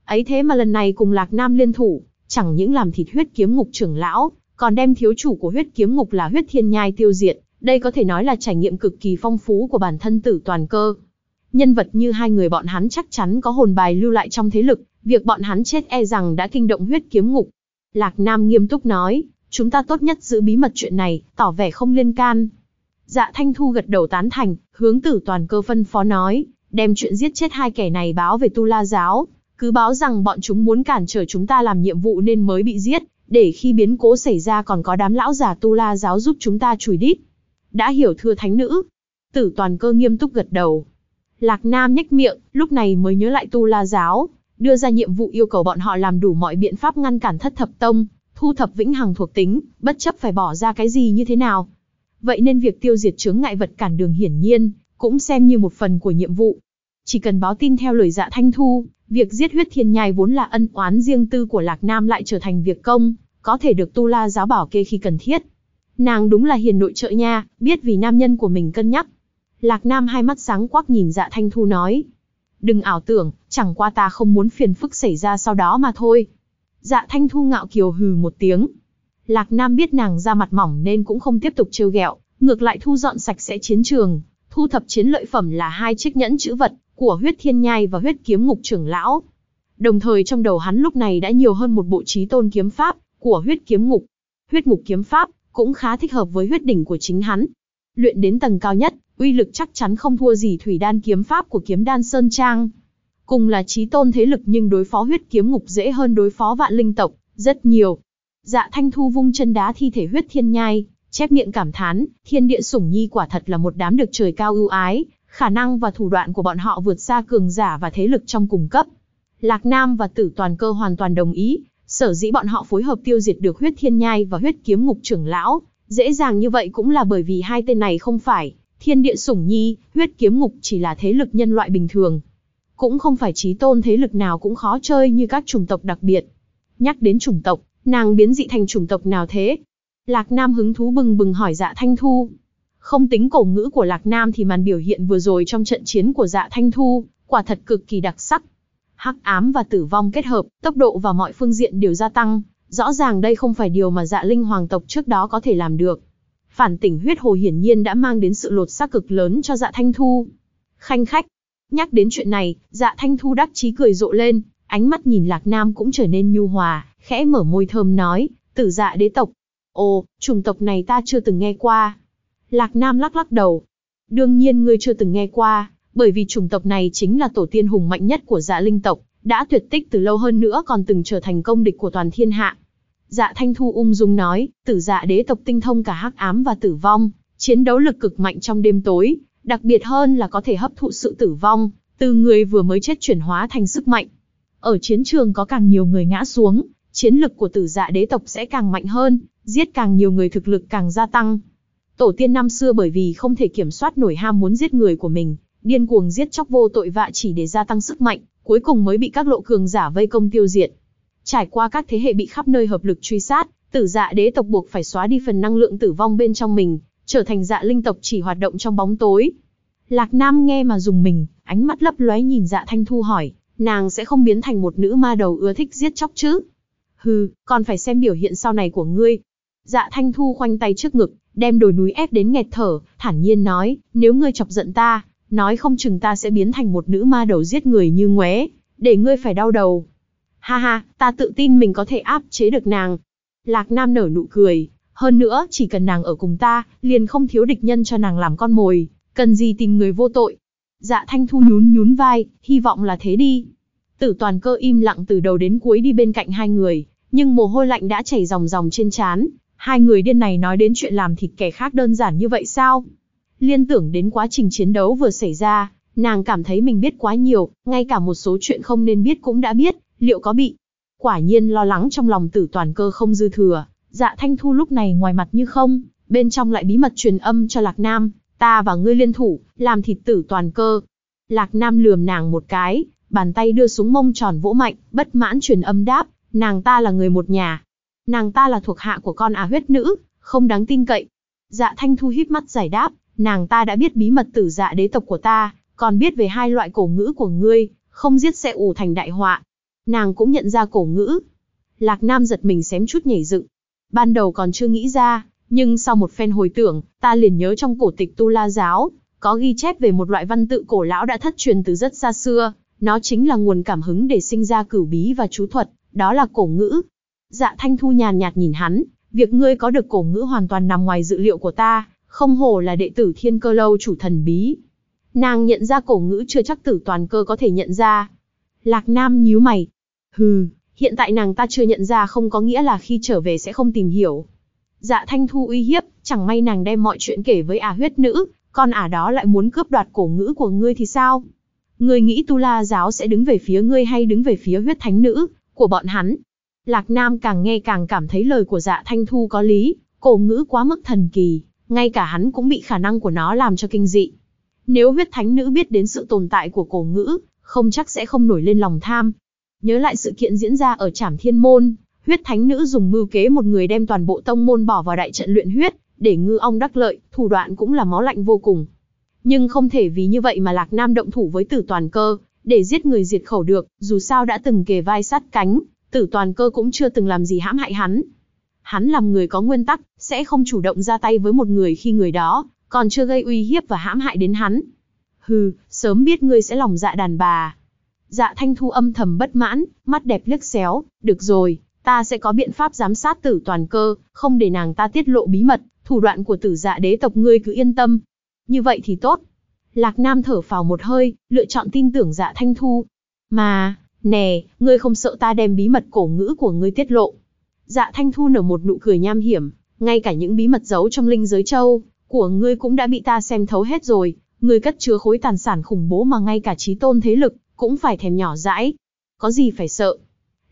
Ấy thế mà lần này cùng Lạc Nam liên thủ, chẳng những làm thịt huyết kiếm ngục trưởng lão, còn đem thiếu chủ của huyết kiếm ngục là huyết thiên nhai tiêu diệt, đây có thể nói là trải nghiệm cực kỳ phong phú của bản thân tử toàn cơ. Nhân vật như hai người bọn hắn chắc chắn có hồn bài lưu lại trong thế lực, việc bọn hắn chết e rằng đã kinh động huyết kiếm ngục. Lạc Nam nghiêm túc nói, chúng ta tốt nhất giữ bí mật chuyện này, tỏ vẻ không liên can. Dạ Thanh Thu gật đầu tán thành, hướng tử toàn cơ phân phó nói, đem chuyện giết chết hai kẻ này báo về Tu La Giáo, cứ báo rằng bọn chúng muốn cản trở chúng ta làm nhiệm vụ nên mới bị giết, để khi biến cố xảy ra còn có đám lão già Tu La Giáo giúp chúng ta chùi đít. Đã hiểu thưa thánh nữ. Tử toàn cơ nghiêm túc gật đầu. Lạc Nam nhếch miệng, lúc này mới nhớ lại Tu La Giáo, đưa ra nhiệm vụ yêu cầu bọn họ làm đủ mọi biện pháp ngăn cản thất thập tông, thu thập vĩnh hằng thuộc tính, bất chấp phải bỏ ra cái gì như thế nào. Vậy nên việc tiêu diệt chướng ngại vật cản đường hiển nhiên, cũng xem như một phần của nhiệm vụ. Chỉ cần báo tin theo lời dạ thanh thu, việc giết huyết thiên nhai vốn là ân oán riêng tư của Lạc Nam lại trở thành việc công, có thể được tu la giáo bảo kê khi cần thiết. Nàng đúng là hiền nội trợ nha, biết vì nam nhân của mình cân nhắc. Lạc Nam hai mắt sáng quắc nhìn dạ thanh thu nói. Đừng ảo tưởng, chẳng qua ta không muốn phiền phức xảy ra sau đó mà thôi. Dạ thanh thu ngạo kiều hừ một tiếng. Lạc Nam biết nàng ra mặt mỏng nên cũng không tiếp tục trêu ghẹo, ngược lại thu dọn sạch sẽ chiến trường, thu thập chiến lợi phẩm là hai chiếc nhẫn chữ vật của huyết thiên nhai và huyết kiếm ngục trưởng lão. Đồng thời trong đầu hắn lúc này đã nhiều hơn một bộ trí tôn kiếm pháp của huyết kiếm ngục. Huyết ngục kiếm pháp cũng khá thích hợp với huyết đỉnh của chính hắn. Luyện đến tầng cao nhất, uy lực chắc chắn không thua gì thủy đan kiếm pháp của kiếm đan Sơn Trang. Cùng là trí tôn thế lực nhưng đối phó huyết kiếm ngục dễ hơn đối phó vạn linh tộc, rất nhiều. Dạ thanh thu vung chân đá thi thể huyết thiên nhai, chép miệng cảm thán, thiên địa sủng nhi quả thật là một đám được trời cao ưu ái, khả năng và thủ đoạn của bọn họ vượt xa cường giả và thế lực trong cùng cấp. Lạc Nam và Tử Toàn Cơ hoàn toàn đồng ý, sở dĩ bọn họ phối hợp tiêu diệt được huyết thiên nhai và huyết kiếm ngục trưởng lão, dễ dàng như vậy cũng là bởi vì hai tên này không phải thiên địa sủng nhi, huyết kiếm ngục chỉ là thế lực nhân loại bình thường. Cũng không phải trí tôn thế lực nào cũng khó chơi như các chủng tộc đặc biệt. Nhắc đến chủng tộc, nàng biến dị thành chủng tộc nào thế? Lạc Nam hứng thú bừng bừng hỏi dạ Thanh Thu. Không tính cổ ngữ của Lạc Nam thì màn biểu hiện vừa rồi trong trận chiến của dạ Thanh Thu, quả thật cực kỳ đặc sắc. Hắc ám và tử vong kết hợp, tốc độ và mọi phương diện đều gia tăng, rõ ràng đây không phải điều mà dạ linh hoàng tộc trước đó có thể làm được. Phản tỉnh huyết hồ hiển nhiên đã mang đến sự lột xác cực lớn cho dạ Thanh Thu. Khanh khách, nhắc đến chuyện này, dạ Thanh Thu đắc chí cười rộ lên, ánh mắt nhìn Lạc Nam cũng trở nên nhu hòa, khẽ mở môi thơm nói, tử dạ đế tộc. Ồ, chủng tộc này ta chưa từng nghe qua. Lạc Nam lắc lắc đầu. Đương nhiên ngươi chưa từng nghe qua, bởi vì chủng tộc này chính là tổ tiên hùng mạnh nhất của dạ linh tộc, đã tuyệt tích từ lâu hơn nữa còn từng trở thành công địch của toàn thiên hạ. Dạ Thanh Thu ung dung nói, tử dạ đế tộc tinh thông cả hắc ám và tử vong, chiến đấu lực cực mạnh trong đêm tối, đặc biệt hơn là có thể hấp thụ sự tử vong, từ người vừa mới chết chuyển hóa thành sức mạnh. Ở chiến trường có càng nhiều người ngã xuống, chiến lực của tử dạ đế tộc sẽ càng mạnh hơn, giết càng nhiều người thực lực càng gia tăng. Tổ tiên năm xưa bởi vì không thể kiểm soát nổi ham muốn giết người của mình, điên cuồng giết chóc vô tội vạ chỉ để gia tăng sức mạnh, cuối cùng mới bị các lộ cường giả vây công tiêu diệt. Trải qua các thế hệ bị khắp nơi hợp lực truy sát, tử dạ đế tộc buộc phải xóa đi phần năng lượng tử vong bên trong mình, trở thành dạ linh tộc chỉ hoạt động trong bóng tối. Lạc Nam nghe mà dùng mình, ánh mắt lấp lóe nhìn dạ thanh thu hỏi, nàng sẽ không biến thành một nữ ma đầu ưa thích giết chóc chứ? Hừ, còn phải xem biểu hiện sau này của ngươi. Dạ thanh thu khoanh tay trước ngực, đem đồi núi ép đến nghẹt thở, thản nhiên nói, nếu ngươi chọc giận ta, nói không chừng ta sẽ biến thành một nữ ma đầu giết người như ngoé, để ngươi phải đau đầu. Ha ha, ta tự tin mình có thể áp chế được nàng. Lạc Nam nở nụ cười, hơn nữa chỉ cần nàng ở cùng ta, liền không thiếu địch nhân cho nàng làm con mồi, cần gì tìm người vô tội. Dạ Thanh Thu nhún nhún vai, hy vọng là thế đi. Tử toàn cơ im lặng từ đầu đến cuối đi bên cạnh hai người, nhưng mồ hôi lạnh đã chảy ròng ròng trên trán. Hai người điên này nói đến chuyện làm thịt kẻ khác đơn giản như vậy sao? Liên tưởng đến quá trình chiến đấu vừa xảy ra, nàng cảm thấy mình biết quá nhiều, ngay cả một số chuyện không nên biết cũng đã biết, liệu có bị? Quả nhiên lo lắng trong lòng tử toàn cơ không dư thừa, dạ thanh thu lúc này ngoài mặt như không, bên trong lại bí mật truyền âm cho Lạc Nam, ta và ngươi liên thủ, làm thịt tử toàn cơ. Lạc Nam lườm nàng một cái, bàn tay đưa xuống mông tròn vỗ mạnh, bất mãn truyền âm đáp, nàng ta là người một nhà. Nàng ta là thuộc hạ của con à huyết nữ, không đáng tin cậy. Dạ thanh thu híp mắt giải đáp, nàng ta đã biết bí mật tử dạ đế tộc của ta, còn biết về hai loại cổ ngữ của ngươi, không giết sẽ ủ thành đại họa. Nàng cũng nhận ra cổ ngữ. Lạc Nam giật mình xém chút nhảy dựng. Ban đầu còn chưa nghĩ ra, nhưng sau một phen hồi tưởng, ta liền nhớ trong cổ tịch Tu La Giáo, có ghi chép về một loại văn tự cổ lão đã thất truyền từ rất xa xưa, nó chính là nguồn cảm hứng để sinh ra cửu bí và chú thuật, đó là cổ ngữ. Dạ Thanh Thu nhàn nhạt nhìn hắn, việc ngươi có được cổ ngữ hoàn toàn nằm ngoài dự liệu của ta, không hổ là đệ tử thiên cơ lâu chủ thần bí. Nàng nhận ra cổ ngữ chưa chắc tử toàn cơ có thể nhận ra. Lạc Nam nhíu mày. Hừ, hiện tại nàng ta chưa nhận ra không có nghĩa là khi trở về sẽ không tìm hiểu. Dạ Thanh Thu uy hiếp, chẳng may nàng đem mọi chuyện kể với ả huyết nữ, con ả đó lại muốn cướp đoạt cổ ngữ của ngươi thì sao? Ngươi nghĩ Tu La giáo sẽ đứng về phía ngươi hay đứng về phía huyết thánh nữ của bọn hắn? Lạc Nam càng nghe càng cảm thấy lời của Dạ Thanh Thu có lý, cổ ngữ quá mức thần kỳ, ngay cả hắn cũng bị khả năng của nó làm cho kinh dị. Nếu huyết thánh nữ biết đến sự tồn tại của cổ ngữ, không chắc sẽ không nổi lên lòng tham. Nhớ lại sự kiện diễn ra ở Trảm Thiên Môn, Huyết Thánh Nữ dùng mưu kế một người đem toàn bộ tông môn bỏ vào đại trận luyện huyết, để ngư ong đắc lợi, thủ đoạn cũng là máu lạnh vô cùng. Nhưng không thể vì như vậy mà Lạc Nam động thủ với tử toàn cơ, để giết người diệt khẩu được, dù sao đã từng kề vai sát cánh, tử toàn cơ cũng chưa từng làm gì hãm hại hắn. Hắn làm người có nguyên tắc, sẽ không chủ động ra tay với một người khi người đó, còn chưa gây uy hiếp và hãm hại đến hắn. Hừ, sớm biết ngươi sẽ lòng dạ đàn bà. Dạ thanh thu âm thầm bất mãn, mắt đẹp liếc xéo, được rồi, ta sẽ có biện pháp giám sát tử toàn cơ, không để nàng ta tiết lộ bí mật, thủ đoạn của tử dạ đế tộc ngươi cứ yên tâm. Như vậy thì tốt. Lạc Nam thở phào một hơi, lựa chọn tin tưởng dạ thanh thu. Mà, nè, ngươi không sợ ta đem bí mật cổ ngữ của ngươi tiết lộ. Dạ thanh thu nở một nụ cười nham hiểm, ngay cả những bí mật giấu trong linh giới châu, của ngươi cũng đã bị ta xem thấu hết rồi, ngươi cất chứa khối tàn sản khủng bố mà ngay cả trí tôn thế lực, cũng phải thèm nhỏ dãi. Có gì phải sợ.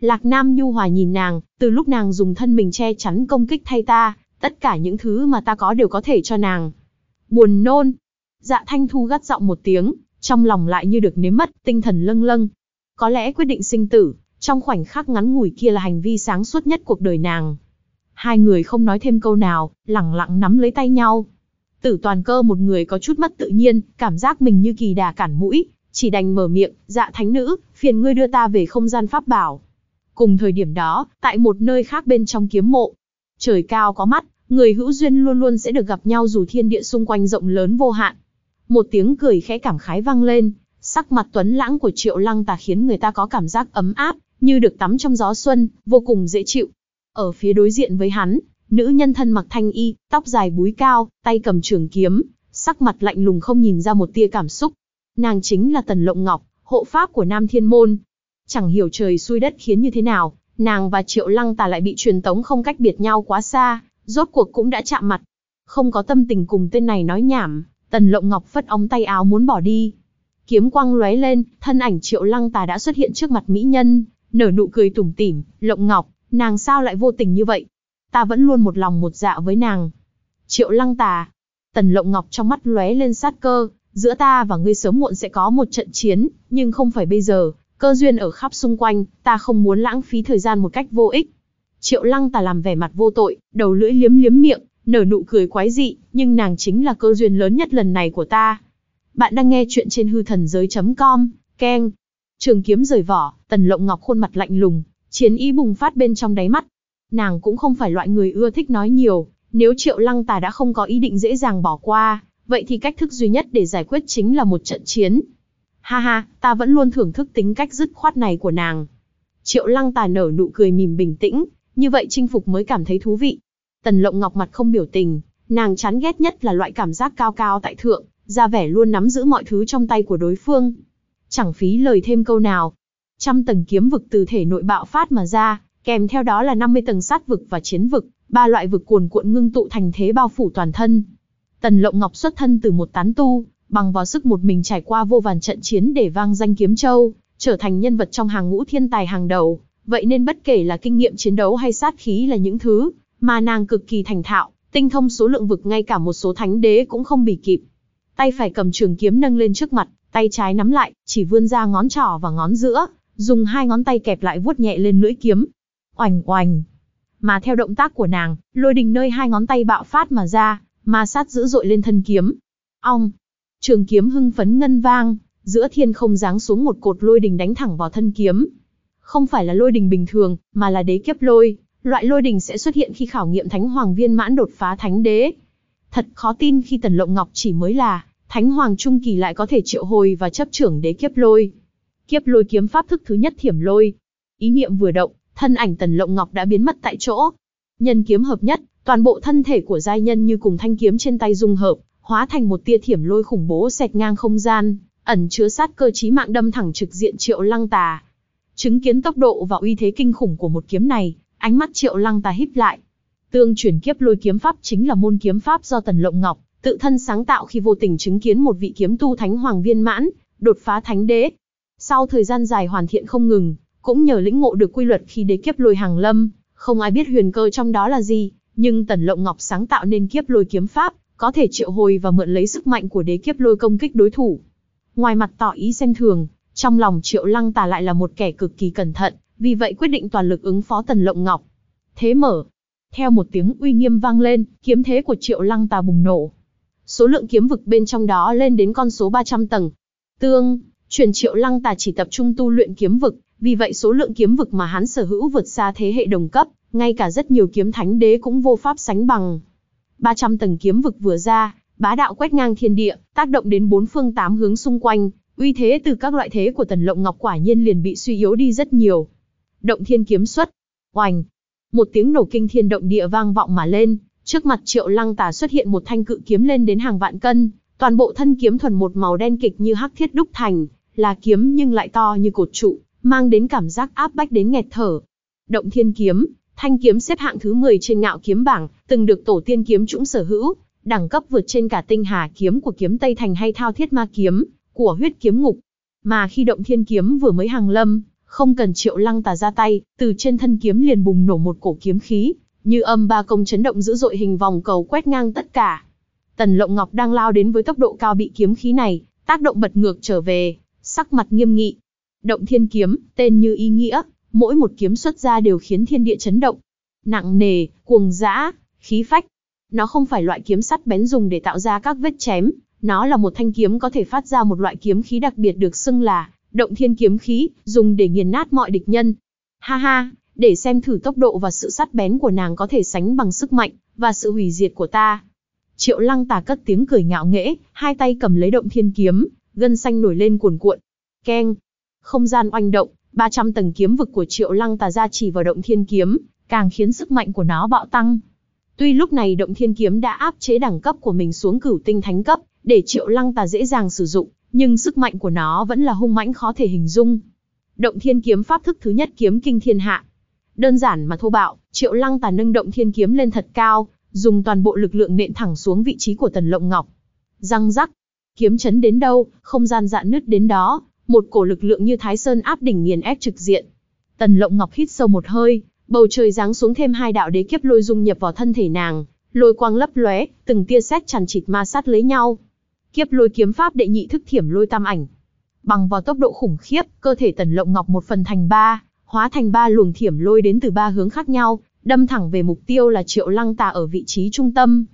Lạc Nam nhu hòa nhìn nàng, từ lúc nàng dùng thân mình che chắn công kích thay ta, tất cả những thứ mà ta có đều có thể cho nàng. Buồn nôn. Dạ thanh thu gắt giọng một tiếng, trong lòng lại như được nếm mất, tinh thần lâng lâng. Có lẽ quyết định sinh tử, trong khoảnh khắc ngắn ngủi kia là hành vi sáng suốt nhất cuộc đời nàng. Hai người không nói thêm câu nào, lẳng lặng nắm lấy tay nhau. Tử toàn cơ một người có chút mất tự nhiên, cảm giác mình như kỳ đà cản mũi, chỉ đành mở miệng, dạ thánh nữ, phiền ngươi đưa ta về không gian pháp bảo. Cùng thời điểm đó, tại một nơi khác bên trong kiếm mộ, trời cao có mắt, người hữu duyên luôn luôn sẽ được gặp nhau dù thiên địa xung quanh rộng lớn vô hạn. Một tiếng cười khẽ cảm khái vang lên, sắc mặt tuấn lãng của triệu lăng tà khiến người ta có cảm giác ấm áp, như được tắm trong gió xuân, vô cùng dễ chịu. Ở phía đối diện với hắn, nữ nhân thân mặc thanh y, tóc dài búi cao, tay cầm trường kiếm, sắc mặt lạnh lùng không nhìn ra một tia cảm xúc. Nàng chính là Tần Lộng Ngọc, hộ pháp của Nam Thiên Môn. Chẳng hiểu trời xui đất khiến như thế nào, nàng và Triệu Lăng Tà lại bị truyền tống không cách biệt nhau quá xa, rốt cuộc cũng đã chạm mặt. Không có tâm tình cùng tên này nói nhảm, Tần Lộng Ngọc phất ống tay áo muốn bỏ đi. Kiếm quang lóe lên, thân ảnh Triệu Lăng Tà đã xuất hiện trước mặt mỹ nhân, nở nụ cười tủm tỉm, "Lộng Ngọc, nàng sao lại vô tình như vậy? Ta vẫn luôn một lòng một dạ với nàng." Triệu Lăng Tà, Tần Lộng Ngọc trong mắt lóe lên sát cơ, giữa ta và ngươi sớm muộn sẽ có một trận chiến, nhưng không phải bây giờ, cơ duyên ở khắp xung quanh, ta không muốn lãng phí thời gian một cách vô ích. Triệu Lăng Tà làm vẻ mặt vô tội, đầu lưỡi liếm liếm miệng, nở nụ cười quái dị, nhưng nàng chính là cơ duyên lớn nhất lần này của ta. Bạn đang nghe chuyện trên hư thần giới.com, keng. Trường kiếm rời vỏ, Tần Lộng Ngọc khuôn mặt lạnh lùng, chiến ý bùng phát bên trong đáy mắt. Nàng cũng không phải loại người ưa thích nói nhiều, nếu Triệu Lăng Tà đã không có ý định dễ dàng bỏ qua, vậy thì cách thức duy nhất để giải quyết chính là một trận chiến. Ha ha, ta vẫn luôn thưởng thức tính cách dứt khoát này của nàng. Triệu Lăng Tà nở nụ cười mỉm bình tĩnh, như vậy chinh phục mới cảm thấy thú vị. Tần Lộng Ngọc mặt không biểu tình, nàng chán ghét nhất là loại cảm giác cao cao tại thượng, ra vẻ luôn nắm giữ mọi thứ trong tay của đối phương. Chẳng phí lời thêm câu nào. Trăm tầng kiếm vực từ thể nội bạo phát mà ra, kèm theo đó là 50 tầng sát vực và chiến vực, ba loại vực cuồn cuộn ngưng tụ thành thế bao phủ toàn thân. Tần Lộng Ngọc xuất thân từ một tán tu, bằng vào sức một mình trải qua vô vàn trận chiến để vang danh kiếm châu, trở thành nhân vật trong hàng ngũ thiên tài hàng đầu, vậy nên bất kể là kinh nghiệm chiến đấu hay sát khí là những thứ mà nàng cực kỳ thành thạo, tinh thông số lượng vực ngay cả một số thánh đế cũng không bì kịp. Tay phải cầm trường kiếm nâng lên trước mặt, tay trái nắm lại, chỉ vươn ra ngón trỏ và ngón giữa, dùng hai ngón tay kẹp lại vuốt nhẹ lên lưỡi kiếm. Oành oành. Mà theo động tác của nàng, lôi đình nơi hai ngón tay bạo phát mà ra, ma sát dữ dội lên thân kiếm. Ong! Trường kiếm hưng phấn ngân vang, giữa thiên không giáng xuống một cột lôi đình đánh thẳng vào thân kiếm. Không phải là lôi đình bình thường, mà là đế kiếp lôi. Loại lôi đình sẽ xuất hiện khi khảo nghiệm thánh hoàng viên mãn đột phá thánh đế. Thật khó tin khi Tần Lộng Ngọc chỉ mới là thánh hoàng trung kỳ lại có thể triệu hồi và chấp trưởng đế kiếp lôi. Kiếp lôi kiếm pháp thức thứ nhất thiểm lôi. Ý niệm vừa động, thân ảnh Tần Lộng Ngọc đã biến mất tại chỗ. Nhân kiếm hợp nhất, Toàn bộ thân thể của giai nhân như cùng thanh kiếm trên tay dung hợp, hóa thành một tia thiểm lôi khủng bố xẹt ngang không gian, ẩn chứa sát cơ chí mạng đâm thẳng trực diện Triệu Lăng Tà. Chứng kiến tốc độ và uy thế kinh khủng của một kiếm này, ánh mắt Triệu Lăng Tà híp lại. Tương chuyển kiếp lôi kiếm pháp chính là môn kiếm pháp do Tần Lộng Ngọc tự thân sáng tạo khi vô tình chứng kiến một vị kiếm tu thánh hoàng viên mãn, đột phá thánh đế. Sau thời gian dài hoàn thiện không ngừng, cũng nhờ lĩnh ngộ được quy luật khi đế kiếp lôi hàng lâm, không ai biết huyền cơ trong đó là gì, nhưng Tần Lộng Ngọc sáng tạo nên kiếp lôi kiếm pháp, có thể triệu hồi và mượn lấy sức mạnh của đế kiếp lôi công kích đối thủ. Ngoài mặt tỏ ý xem thường, trong lòng Triệu Lăng Tà lại là một kẻ cực kỳ cẩn thận, vì vậy quyết định toàn lực ứng phó Tần Lộng Ngọc. Thế mở. Theo một tiếng uy nghiêm vang lên, kiếm thế của Triệu Lăng Tà bùng nổ. Số lượng kiếm vực bên trong đó lên đến con số 300 tầng. Tương, truyền Triệu Lăng Tà chỉ tập trung tu luyện kiếm vực, vì vậy số lượng kiếm vực mà hắn sở hữu vượt xa thế hệ đồng cấp, ngay cả rất nhiều kiếm thánh đế cũng vô pháp sánh bằng. 300 tầng kiếm vực vừa ra, bá đạo quét ngang thiên địa, tác động đến bốn phương tám hướng xung quanh, uy thế từ các loại thế của Tần Lộng Ngọc quả nhiên liền bị suy yếu đi rất nhiều. Động thiên kiếm xuất, oành, một tiếng nổ kinh thiên động địa vang vọng mà lên, trước mặt Triệu Lăng Tà xuất hiện một thanh cự kiếm lên đến hàng vạn cân, toàn bộ thân kiếm thuần một màu đen kịch như hắc thiết đúc thành, là kiếm nhưng lại to như cột trụ, mang đến cảm giác áp bách đến nghẹt thở. Động Thiên kiếm, thanh kiếm xếp hạng thứ 10 trên ngạo kiếm bảng, từng được tổ tiên kiếm chủng sở hữu, đẳng cấp vượt trên cả tinh hà kiếm của kiếm Tây Thành hay thao thiết ma kiếm, của huyết kiếm ngục. Mà khi động thiên kiếm vừa mới hàng lâm, không cần triệu lăng tà ra tay, từ trên thân kiếm liền bùng nổ một cổ kiếm khí, như âm ba công chấn động dữ dội hình vòng cầu quét ngang tất cả. Tần Lộng Ngọc đang lao đến với tốc độ cao bị kiếm khí này, tác động bật ngược trở về, sắc mặt nghiêm nghị. Động thiên kiếm, tên như ý nghĩa, mỗi một kiếm xuất ra đều khiến thiên địa chấn động. Nặng nề, cuồng dã, khí phách, nó không phải loại kiếm sắt bén dùng để tạo ra các vết chém, nó là một thanh kiếm có thể phát ra một loại kiếm khí đặc biệt được xưng là động thiên kiếm khí, dùng để nghiền nát mọi địch nhân. Ha ha, để xem thử tốc độ và sự sắt bén của nàng có thể sánh bằng sức mạnh và sự hủy diệt của ta. Triệu Lăng Tà cất tiếng cười ngạo nghễ, hai tay cầm lấy động thiên kiếm, gân xanh nổi lên cuồn cuộn. Keng, không gian oanh động, 300 tầng kiếm vực của Triệu Lăng Tà ra chỉ vào động thiên kiếm, càng khiến sức mạnh của nó bạo tăng. Tuy lúc này động thiên kiếm đã áp chế đẳng cấp của mình xuống cửu tinh thánh cấp, để triệu lăng tà dễ dàng sử dụng, nhưng sức mạnh của nó vẫn là hung mãnh khó thể hình dung. Động thiên kiếm pháp thức thứ nhất kiếm kinh thiên hạ. Đơn giản mà thô bạo, triệu lăng tà nâng động thiên kiếm lên thật cao, dùng toàn bộ lực lượng nện thẳng xuống vị trí của tần lộng ngọc. Răng rắc, kiếm chấn đến đâu, không gian dạn nứt đến đó, một cổ lực lượng như thái sơn áp đỉnh nghiền ép trực diện. Tần lộng ngọc hít sâu một hơi, Bầu trời giáng xuống thêm hai đạo đế kiếp lôi dung nhập vào thân thể nàng, lôi quang lấp lóe, từng tia sét chằn chịt ma sát lấy nhau. Kiếp lôi kiếm pháp đệ nhị thức thiểm lôi tam ảnh. Bằng vào tốc độ khủng khiếp, cơ thể Tần Lộng Ngọc một phần thành ba, hóa thành ba luồng thiểm lôi đến từ ba hướng khác nhau, đâm thẳng về mục tiêu là Triệu Lăng Tà ở vị trí trung tâm.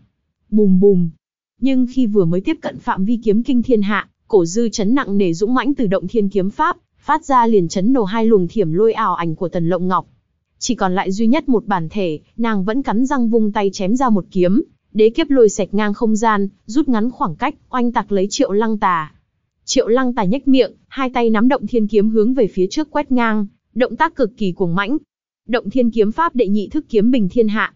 Bùm bùm. Nhưng khi vừa mới tiếp cận phạm vi kiếm kinh thiên hạ, cổ dư chấn nặng nề dũng mãnh từ động thiên kiếm pháp, phát ra liền chấn nổ hai luồng thiểm lôi ảo ảnh của Tần Lộng Ngọc. Chỉ còn lại duy nhất một bản thể, nàng vẫn cắn răng vung tay chém ra một kiếm, đế kiếp lôi sạch ngang không gian, rút ngắn khoảng cách, oanh tạc lấy triệu lăng tà. Triệu lăng tà nhếch miệng, hai tay nắm động thiên kiếm hướng về phía trước quét ngang, động tác cực kỳ cuồng mãnh. Động thiên kiếm pháp đệ nhị thức kiếm bình thiên hạ.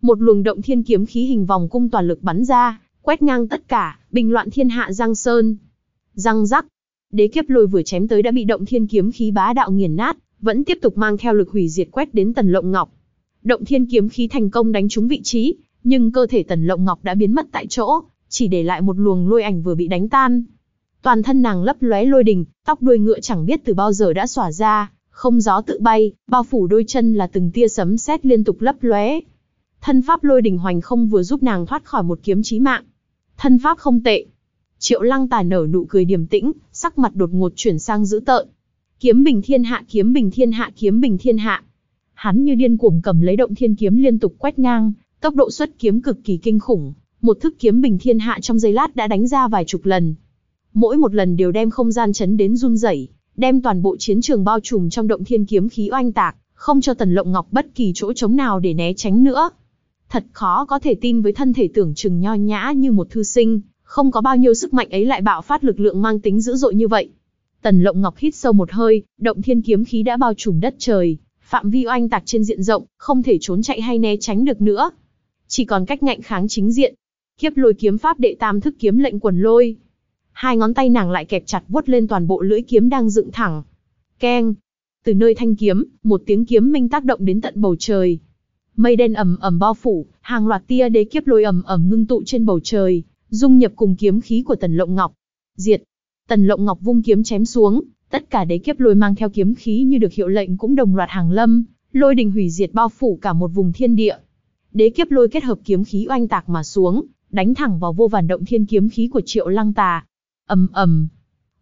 Một luồng động thiên kiếm khí hình vòng cung toàn lực bắn ra, quét ngang tất cả, bình loạn thiên hạ giang sơn. Răng rắc, đế kiếp lôi vừa chém tới đã bị động thiên kiếm khí bá đạo nghiền nát, vẫn tiếp tục mang theo lực hủy diệt quét đến Tần Lộng Ngọc. Động thiên kiếm khí thành công đánh trúng vị trí, nhưng cơ thể Tần Lộng Ngọc đã biến mất tại chỗ, chỉ để lại một luồng lôi ảnh vừa bị đánh tan. Toàn thân nàng lấp lóe lôi đình, tóc đuôi ngựa chẳng biết từ bao giờ đã xỏa ra, không gió tự bay, bao phủ đôi chân là từng tia sấm sét liên tục lấp lóe. Thân pháp lôi đình hoành không vừa giúp nàng thoát khỏi một kiếm chí mạng. Thân pháp không tệ. Triệu Lăng Tà nở nụ cười điềm tĩnh, sắc mặt đột ngột chuyển sang dữ tợn. Kiếm bình thiên hạ, kiếm bình thiên hạ, kiếm bình thiên hạ. Hắn như điên cuồng cầm lấy động thiên kiếm liên tục quét ngang, tốc độ xuất kiếm cực kỳ kinh khủng, một thức kiếm bình thiên hạ trong giây lát đã đánh ra vài chục lần. Mỗi một lần đều đem không gian chấn đến run rẩy, đem toàn bộ chiến trường bao trùm trong động thiên kiếm khí oanh tạc, không cho Tần Lộng Ngọc bất kỳ chỗ trống nào để né tránh nữa. Thật khó có thể tin với thân thể tưởng chừng nho nhã như một thư sinh, không có bao nhiêu sức mạnh ấy lại bạo phát lực lượng mang tính dữ dội như vậy. Tần Lộng Ngọc hít sâu một hơi, động thiên kiếm khí đã bao trùm đất trời, phạm vi oanh tạc trên diện rộng, không thể trốn chạy hay né tránh được nữa. Chỉ còn cách ngạnh kháng chính diện. Kiếp lôi kiếm pháp đệ tam thức kiếm lệnh quần lôi. Hai ngón tay nàng lại kẹp chặt vuốt lên toàn bộ lưỡi kiếm đang dựng thẳng. Keng. Từ nơi thanh kiếm, một tiếng kiếm minh tác động đến tận bầu trời. Mây đen ẩm ẩm bao phủ, hàng loạt tia đế kiếp lôi ẩm ẩm ngưng tụ trên bầu trời, dung nhập cùng kiếm khí của Tần Lộng Ngọc. Diệt. Tần Lộng Ngọc vung kiếm chém xuống, tất cả đế kiếp lôi mang theo kiếm khí như được hiệu lệnh cũng đồng loạt hàng lâm, lôi đình hủy diệt bao phủ cả một vùng thiên địa. Đế kiếp lôi kết hợp kiếm khí oanh tạc mà xuống, đánh thẳng vào vô vàn động thiên kiếm khí của Triệu Lăng Tà. ầm ầm,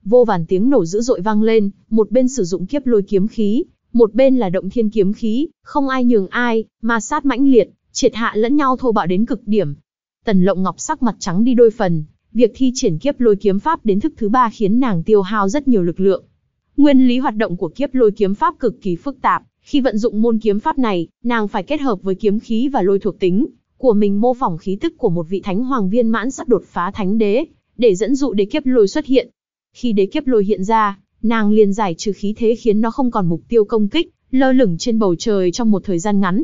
vô vàn tiếng nổ dữ dội vang lên, một bên sử dụng kiếp lôi kiếm khí, Một bên là động thiên kiếm khí, không ai nhường ai, ma sát mãnh liệt, triệt hạ lẫn nhau thô bạo đến cực điểm. Tần Lộng Ngọc sắc mặt trắng đi đôi phần, việc thi triển kiếp lôi kiếm pháp đến thức thứ ba khiến nàng tiêu hao rất nhiều lực lượng. Nguyên lý hoạt động của kiếp lôi kiếm pháp cực kỳ phức tạp, khi vận dụng môn kiếm pháp này, nàng phải kết hợp với kiếm khí và lôi thuộc tính của mình mô phỏng khí tức của một vị thánh hoàng viên mãn sắp đột phá thánh đế, để dẫn dụ đế kiếp lôi xuất hiện. Khi đế kiếp lôi hiện ra, nàng liền giải trừ khí thế khiến nó không còn mục tiêu công kích, lơ lửng trên bầu trời trong một thời gian ngắn.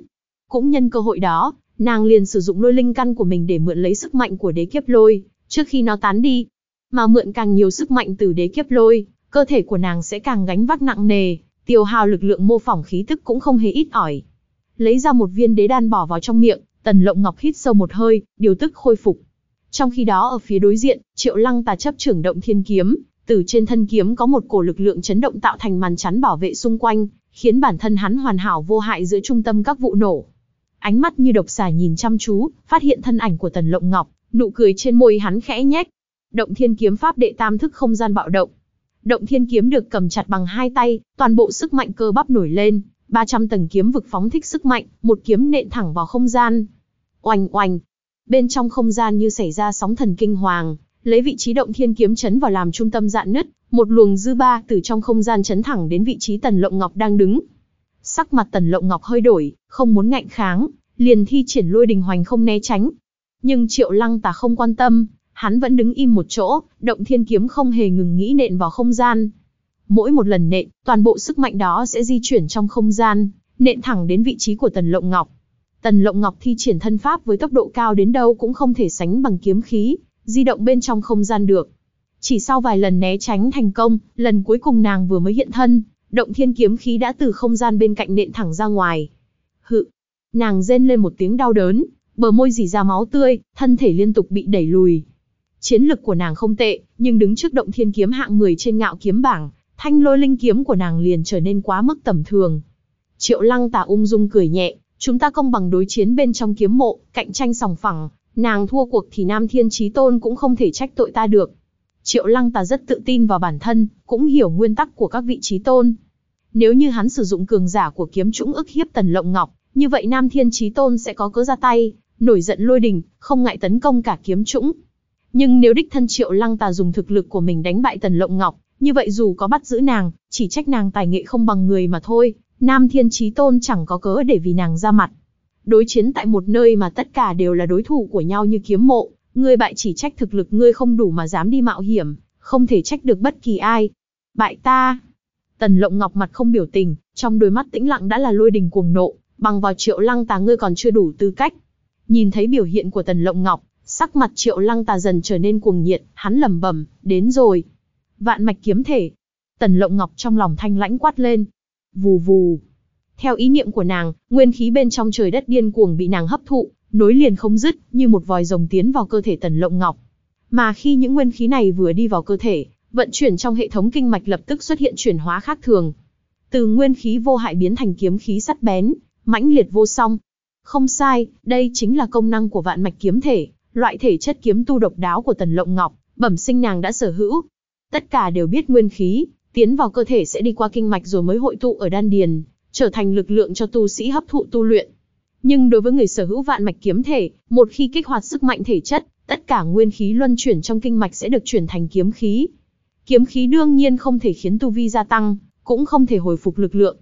Cũng nhân cơ hội đó, nàng liền sử dụng lôi linh căn của mình để mượn lấy sức mạnh của đế kiếp lôi, trước khi nó tán đi. Mà mượn càng nhiều sức mạnh từ đế kiếp lôi, cơ thể của nàng sẽ càng gánh vác nặng nề, tiêu hao lực lượng mô phỏng khí tức cũng không hề ít ỏi. Lấy ra một viên đế đan bỏ vào trong miệng, Tần Lộng Ngọc hít sâu một hơi, điều tức khôi phục. Trong khi đó ở phía đối diện, Triệu Lăng Tà chấp trưởng động thiên kiếm, từ trên thân kiếm có một cổ lực lượng chấn động tạo thành màn chắn bảo vệ xung quanh, khiến bản thân hắn hoàn hảo vô hại giữa trung tâm các vụ nổ. Ánh mắt như độc xà nhìn chăm chú, phát hiện thân ảnh của Tần Lộng Ngọc, nụ cười trên môi hắn khẽ nhếch. Động Thiên kiếm pháp đệ tam thức không gian bạo động. Động Thiên kiếm được cầm chặt bằng hai tay, toàn bộ sức mạnh cơ bắp nổi lên, 300 tầng kiếm vực phóng thích sức mạnh, một kiếm nện thẳng vào không gian. Oanh oanh. Bên trong không gian như xảy ra sóng thần kinh hoàng, lấy vị trí động thiên kiếm chấn vào làm trung tâm dạn nứt, một luồng dư ba từ trong không gian chấn thẳng đến vị trí Tần Lộng Ngọc đang đứng. Sắc mặt Tần Lộng Ngọc hơi đổi, không muốn ngạnh kháng, liền thi triển lôi đình hoành không né tránh. Nhưng Triệu Lăng Tà không quan tâm, hắn vẫn đứng im một chỗ, động thiên kiếm không hề ngừng nghĩ nện vào không gian. Mỗi một lần nện, toàn bộ sức mạnh đó sẽ di chuyển trong không gian, nện thẳng đến vị trí của Tần Lộng Ngọc. Tần Lộng Ngọc thi triển thân pháp với tốc độ cao đến đâu cũng không thể sánh bằng kiếm khí, di động bên trong không gian được. Chỉ sau vài lần né tránh thành công, lần cuối cùng nàng vừa mới hiện thân, động thiên kiếm khí đã từ không gian bên cạnh nện thẳng ra ngoài. Hự! Nàng rên lên một tiếng đau đớn, bờ môi dì ra máu tươi, thân thể liên tục bị đẩy lùi. Chiến lực của nàng không tệ, nhưng đứng trước động thiên kiếm hạng 10 trên ngạo kiếm bảng, thanh lôi linh kiếm của nàng liền trở nên quá mức tầm thường. Triệu lăng tà ung dung cười nhẹ, chúng ta công bằng đối chiến bên trong kiếm mộ, cạnh tranh sòng phẳng, nàng thua cuộc thì Nam Thiên Chí Tôn cũng không thể trách tội ta được. Triệu Lăng Tà rất tự tin vào bản thân, cũng hiểu nguyên tắc của các vị trí tôn. Nếu như hắn sử dụng cường giả của kiếm trũng ức hiếp Tần Lộng Ngọc, như vậy Nam Thiên Chí Tôn sẽ có cớ ra tay, nổi giận lôi đình, không ngại tấn công cả kiếm trũng. Nhưng nếu đích thân Triệu Lăng Tà dùng thực lực của mình đánh bại Tần Lộng Ngọc, như vậy dù có bắt giữ nàng, chỉ trách nàng tài nghệ không bằng người mà thôi, Nam Thiên Chí Tôn chẳng có cớ để vì nàng ra mặt. Đối chiến tại một nơi mà tất cả đều là đối thủ của nhau như kiếm mộ, ngươi bại chỉ trách thực lực ngươi không đủ mà dám đi mạo hiểm, không thể trách được bất kỳ ai. Bại ta. Tần Lộng Ngọc mặt không biểu tình, trong đôi mắt tĩnh lặng đã là lôi đình cuồng nộ, bằng vào Triệu Lăng Tà ngươi còn chưa đủ tư cách. Nhìn thấy biểu hiện của Tần Lộng Ngọc, sắc mặt Triệu Lăng Tà dần trở nên cuồng nhiệt, hắn lẩm bẩm, đến rồi. Vạn mạch kiếm thể. Tần Lộng Ngọc trong lòng thanh lãnh quát lên. Vù vù. Theo ý niệm của nàng, nguyên khí bên trong trời đất điên cuồng bị nàng hấp thụ, nối liền không dứt, như một vòi rồng tiến vào cơ thể Tần Lộng Ngọc. Mà khi những nguyên khí này vừa đi vào cơ thể, vận chuyển trong hệ thống kinh mạch lập tức xuất hiện chuyển hóa khác thường. Từ nguyên khí vô hại biến thành kiếm khí sắt bén, mãnh liệt vô song. Không sai, đây chính là công năng của vạn mạch kiếm thể, loại thể chất kiếm tu độc đáo của Tần Lộng Ngọc, bẩm sinh nàng đã sở hữu. Tất cả đều biết nguyên khí, tiến vào cơ thể sẽ đi qua kinh mạch rồi mới hội tụ ở đan điền, trở thành lực lượng cho tu sĩ hấp thụ tu luyện. Nhưng đối với người sở hữu vạn mạch kiếm thể, một khi kích hoạt sức mạnh thể chất, tất cả nguyên khí luân chuyển trong kinh mạch sẽ được chuyển thành kiếm khí. Kiếm khí đương nhiên không thể khiến tu vi gia tăng, cũng không thể hồi phục lực lượng.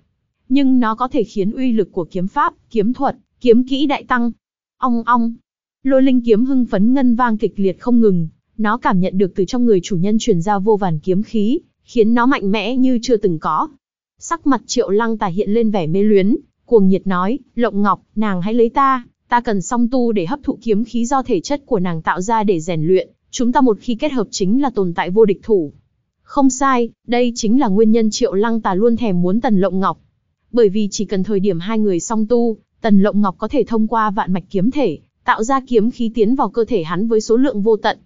Nhưng nó có thể khiến uy lực của kiếm pháp, kiếm thuật, kiếm kỹ đại tăng. Ong ong. Lôi linh kiếm hưng phấn ngân vang kịch liệt không ngừng, nó cảm nhận được từ trong người chủ nhân truyền ra vô vàn kiếm khí, khiến nó mạnh mẽ như chưa từng có. Sắc mặt triệu lăng tà hiện lên vẻ mê luyến, cuồng nhiệt nói, Lộng Ngọc, nàng hãy lấy ta, ta cần song tu để hấp thụ kiếm khí do thể chất của nàng tạo ra để rèn luyện, chúng ta một khi kết hợp chính là tồn tại vô địch thủ. Không sai, đây chính là nguyên nhân Triệu Lăng Tà luôn thèm muốn Tần Lộng Ngọc. Bởi vì chỉ cần thời điểm hai người song tu, Tần Lộng Ngọc có thể thông qua vạn mạch kiếm thể, tạo ra kiếm khí tiến vào cơ thể hắn với số lượng vô tận.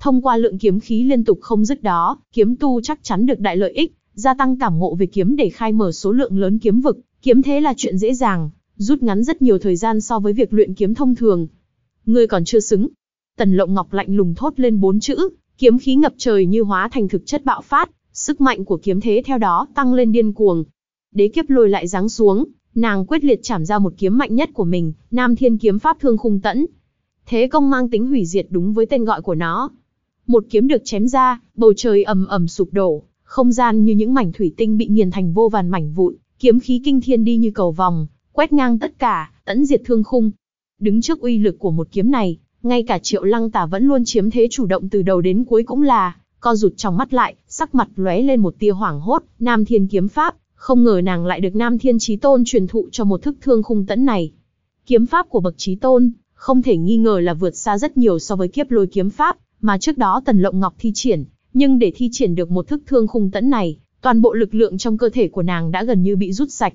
Thông qua lượng kiếm khí liên tục không dứt đó, kiếm tu chắc chắn được đại lợi ích, gia tăng cảm ngộ về kiếm để khai mở số lượng lớn kiếm vực, kiếm thế là chuyện dễ dàng, rút ngắn rất nhiều thời gian so với việc luyện kiếm thông thường. Ngươi còn chưa xứng. Tần Lộng Ngọc lạnh lùng thốt lên bốn chữ, kiếm khí ngập trời như hóa thành thực chất bạo phát, sức mạnh của kiếm thế theo đó tăng lên điên cuồng. Đế kiếp lôi lại giáng xuống, nàng quyết liệt chảm ra một kiếm mạnh nhất của mình, Nam Thiên kiếm pháp thương khung tẫn. Thế công mang tính hủy diệt đúng với tên gọi của nó. Một kiếm được chém ra, bầu trời ầm ầm sụp đổ, không gian như những mảnh thủy tinh bị nghiền thành vô vàn mảnh vụn, kiếm khí kinh thiên đi như cầu vòng, quét ngang tất cả, tẫn diệt thương khung. Đứng trước uy lực của một kiếm này, ngay cả Triệu Lăng Tả vẫn luôn chiếm thế chủ động từ đầu đến cuối cũng là, co rụt trong mắt lại, sắc mặt lóe lên một tia hoảng hốt, Nam Thiên kiếm pháp, không ngờ nàng lại được Nam Thiên Chí Tôn truyền thụ cho một thức thương khung tẫn này. Kiếm pháp của bậc Chí Tôn, không thể nghi ngờ là vượt xa rất nhiều so với kiếp lôi kiếm pháp, mà trước đó Tần Lộng Ngọc thi triển, nhưng để thi triển được một thức thương khung tẫn này, toàn bộ lực lượng trong cơ thể của nàng đã gần như bị rút sạch.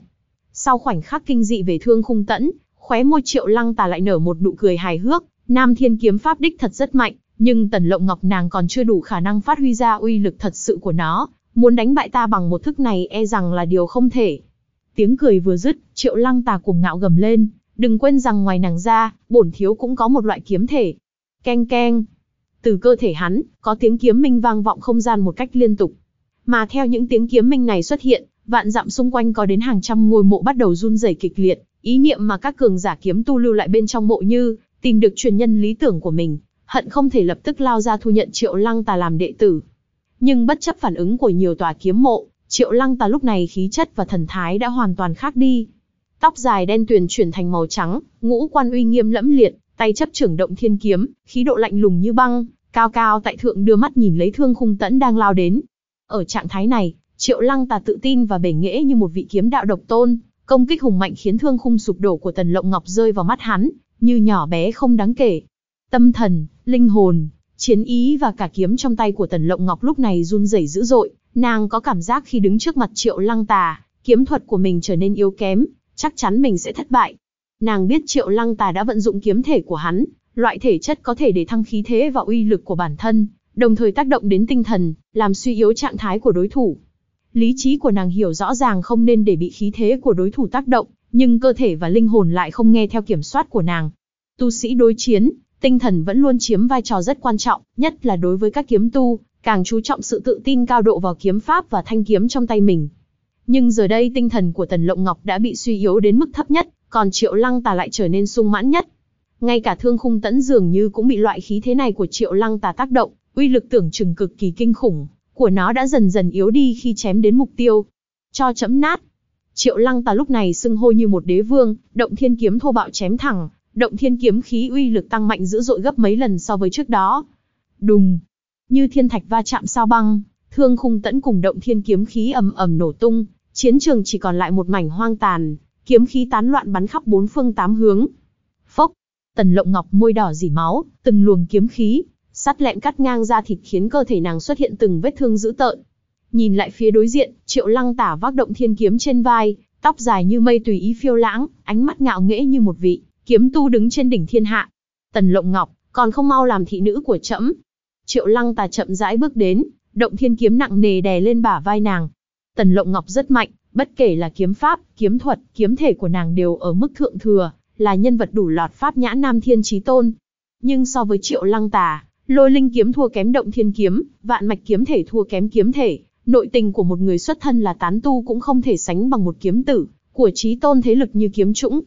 Sau khoảnh khắc kinh dị về thương khung tẫn, khóe môi Triệu Lăng Tà lại nở một nụ cười hài hước, Nam Thiên kiếm pháp đích thật rất mạnh, nhưng Tần Lộng Ngọc nàng còn chưa đủ khả năng phát huy ra uy lực thật sự của nó, muốn đánh bại ta bằng một thức này e rằng là điều không thể. Tiếng cười vừa dứt, Triệu Lăng Tà cuồng ngạo gầm lên, đừng quên rằng ngoài nàng ra, bổn thiếu cũng có một loại kiếm thể. Keng keng. Từ cơ thể hắn, có tiếng kiếm minh vang vọng không gian một cách liên tục. Mà theo những tiếng kiếm minh này xuất hiện, vạn dặm xung quanh có đến hàng trăm ngôi mộ bắt đầu run rẩy kịch liệt, ý niệm mà các cường giả kiếm tu lưu lại bên trong mộ như tìm được truyền nhân lý tưởng của mình, hận không thể lập tức lao ra thu nhận Triệu Lăng Tà làm đệ tử. Nhưng bất chấp phản ứng của nhiều tòa kiếm mộ, Triệu Lăng Tà lúc này khí chất và thần thái đã hoàn toàn khác đi. Tóc dài đen tuyền chuyển thành màu trắng, ngũ quan uy nghiêm lẫm liệt, tay chấp trưởng động thiên kiếm, khí độ lạnh lùng như băng, cao cao tại thượng đưa mắt nhìn lấy thương khung tẫn đang lao đến. Ở trạng thái này, Triệu Lăng Tà tự tin và bể nghễ như một vị kiếm đạo độc tôn, công kích hùng mạnh khiến thương khung sụp đổ của Tần Lộng Ngọc rơi vào mắt hắn, như nhỏ bé không đáng kể. Tâm thần, linh hồn, chiến ý và cả kiếm trong tay của Tần Lộng Ngọc lúc này run rẩy dữ dội, nàng có cảm giác khi đứng trước mặt Triệu Lăng Tà, kiếm thuật của mình trở nên yếu kém, chắc chắn mình sẽ thất bại. Nàng biết Triệu Lăng Tà đã vận dụng kiếm thể của hắn, loại thể chất có thể để thăng khí thế và uy lực của bản thân, đồng thời tác động đến tinh thần, làm suy yếu trạng thái của đối thủ. Lý trí của nàng hiểu rõ ràng không nên để bị khí thế của đối thủ tác động, nhưng cơ thể và linh hồn lại không nghe theo kiểm soát của nàng. Tu sĩ đối chiến, tinh thần vẫn luôn chiếm vai trò rất quan trọng, nhất là đối với các kiếm tu, càng chú trọng sự tự tin cao độ vào kiếm pháp và thanh kiếm trong tay mình. Nhưng giờ đây tinh thần của Tần Lộng Ngọc đã bị suy yếu đến mức thấp nhất, còn Triệu Lăng Tà lại trở nên sung mãn nhất. Ngay cả thương khung tẫn dường như cũng bị loại khí thế này của Triệu Lăng Tà tác động, uy lực tưởng chừng cực kỳ kinh khủng, của nó đã dần dần yếu đi khi chém đến mục tiêu. Cho chấm nát. Triệu Lăng Tà lúc này sưng hô như một đế vương, động thiên kiếm thô bạo chém thẳng, động thiên kiếm khí uy lực tăng mạnh dữ dội gấp mấy lần so với trước đó. Đùng, như thiên thạch va chạm sao băng, thương khung tẫn cùng động thiên kiếm khí ầm ầm nổ tung, chiến trường chỉ còn lại một mảnh hoang tàn, kiếm khí tán loạn bắn khắp bốn phương tám hướng. Phốc, tần lộng ngọc môi đỏ dỉ máu, từng luồng kiếm khí, sắt lẹm cắt ngang ra thịt khiến cơ thể nàng xuất hiện từng vết thương dữ tợn. Nhìn lại phía đối diện, triệu lăng tả vác động thiên kiếm trên vai, tóc dài như mây tùy ý phiêu lãng, ánh mắt ngạo nghễ như một vị kiếm tu đứng trên đỉnh thiên hạ. Tần Lộng Ngọc, còn không mau làm thị nữ của trẫm. Triệu Lăng Tà chậm rãi bước đến, động thiên kiếm nặng nề đè lên bả vai nàng. Tần Lộng Ngọc rất mạnh, bất kể là kiếm pháp, kiếm thuật, kiếm thể của nàng đều ở mức thượng thừa, là nhân vật đủ lọt pháp nhã nam thiên chí tôn. Nhưng so với Triệu Lăng Tà, Lôi Linh kiếm thua kém động thiên kiếm, vạn mạch kiếm thể thua kém kiếm thể, nội tình của một người xuất thân là tán tu cũng không thể sánh bằng một kiếm tử, của chí tôn thế lực như kiếm trũng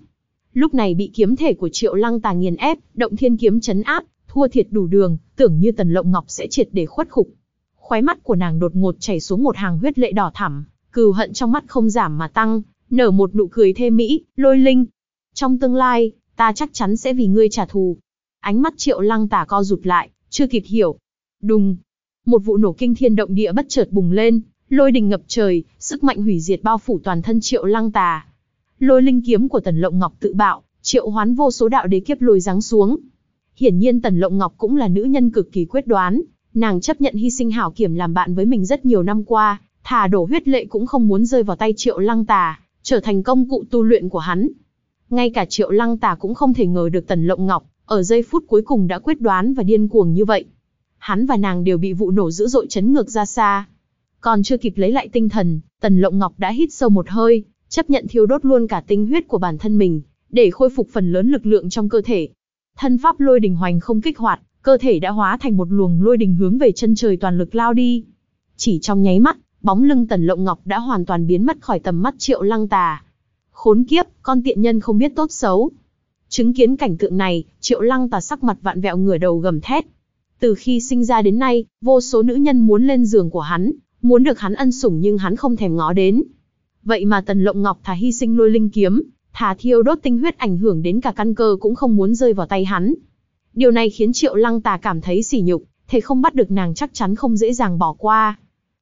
lúc này bị kiếm thể của Triệu Lăng Tà nghiền ép, động thiên kiếm chấn áp, thua thiệt đủ đường, tưởng như Tần Lộng Ngọc sẽ triệt để khuất khục. Khóe mắt của nàng đột ngột chảy xuống một hàng huyết lệ đỏ thẳm, cừu hận trong mắt không giảm mà tăng, nở một nụ cười thê mỹ, lôi linh. Trong tương lai, ta chắc chắn sẽ vì ngươi trả thù. Ánh mắt Triệu Lăng Tà co rụt lại, chưa kịp hiểu. Đùng, một vụ nổ kinh thiên động địa bất chợt bùng lên, lôi đình ngập trời, sức mạnh hủy diệt bao phủ toàn thân Triệu Lăng Tà. Lôi linh kiếm của Tần Lộng Ngọc tự bạo, triệu hoán vô số đạo đế kiếp lôi giáng xuống. Hiển nhiên Tần Lộng Ngọc cũng là nữ nhân cực kỳ quyết đoán, nàng chấp nhận hy sinh hảo kiểm làm bạn với mình rất nhiều năm qua, thà đổ huyết lệ cũng không muốn rơi vào tay Triệu Lăng Tà, trở thành công cụ tu luyện của hắn. Ngay cả Triệu Lăng Tà cũng không thể ngờ được Tần Lộng Ngọc, ở giây phút cuối cùng đã quyết đoán và điên cuồng như vậy. Hắn và nàng đều bị vụ nổ dữ dội chấn ngược ra xa. Còn chưa kịp lấy lại tinh thần, Tần Lộng Ngọc đã hít sâu một hơi, chấp nhận thiêu đốt luôn cả tinh huyết của bản thân mình, để khôi phục phần lớn lực lượng trong cơ thể. Thân pháp lôi đình hoành không kích hoạt, cơ thể đã hóa thành một luồng lôi đình hướng về chân trời toàn lực lao đi. Chỉ trong nháy mắt, bóng lưng Tần Lộng Ngọc đã hoàn toàn biến mất khỏi tầm mắt Triệu Lăng Tà. Khốn kiếp, con tiện nhân không biết tốt xấu. Chứng kiến cảnh tượng này, Triệu Lăng Tà sắc mặt vạn vẹo ngửa đầu gầm thét. Từ khi sinh ra đến nay, vô số nữ nhân muốn lên giường của hắn, muốn được hắn ân sủng nhưng hắn không thèm ngó đến. Vậy mà Tần Lộng Ngọc thà hy sinh lôi linh kiếm, thà thiêu đốt tinh huyết ảnh hưởng đến cả căn cơ cũng không muốn rơi vào tay hắn. Điều này khiến Triệu Lăng Tà cảm thấy sỉ nhục, thế không bắt được nàng chắc chắn không dễ dàng bỏ qua.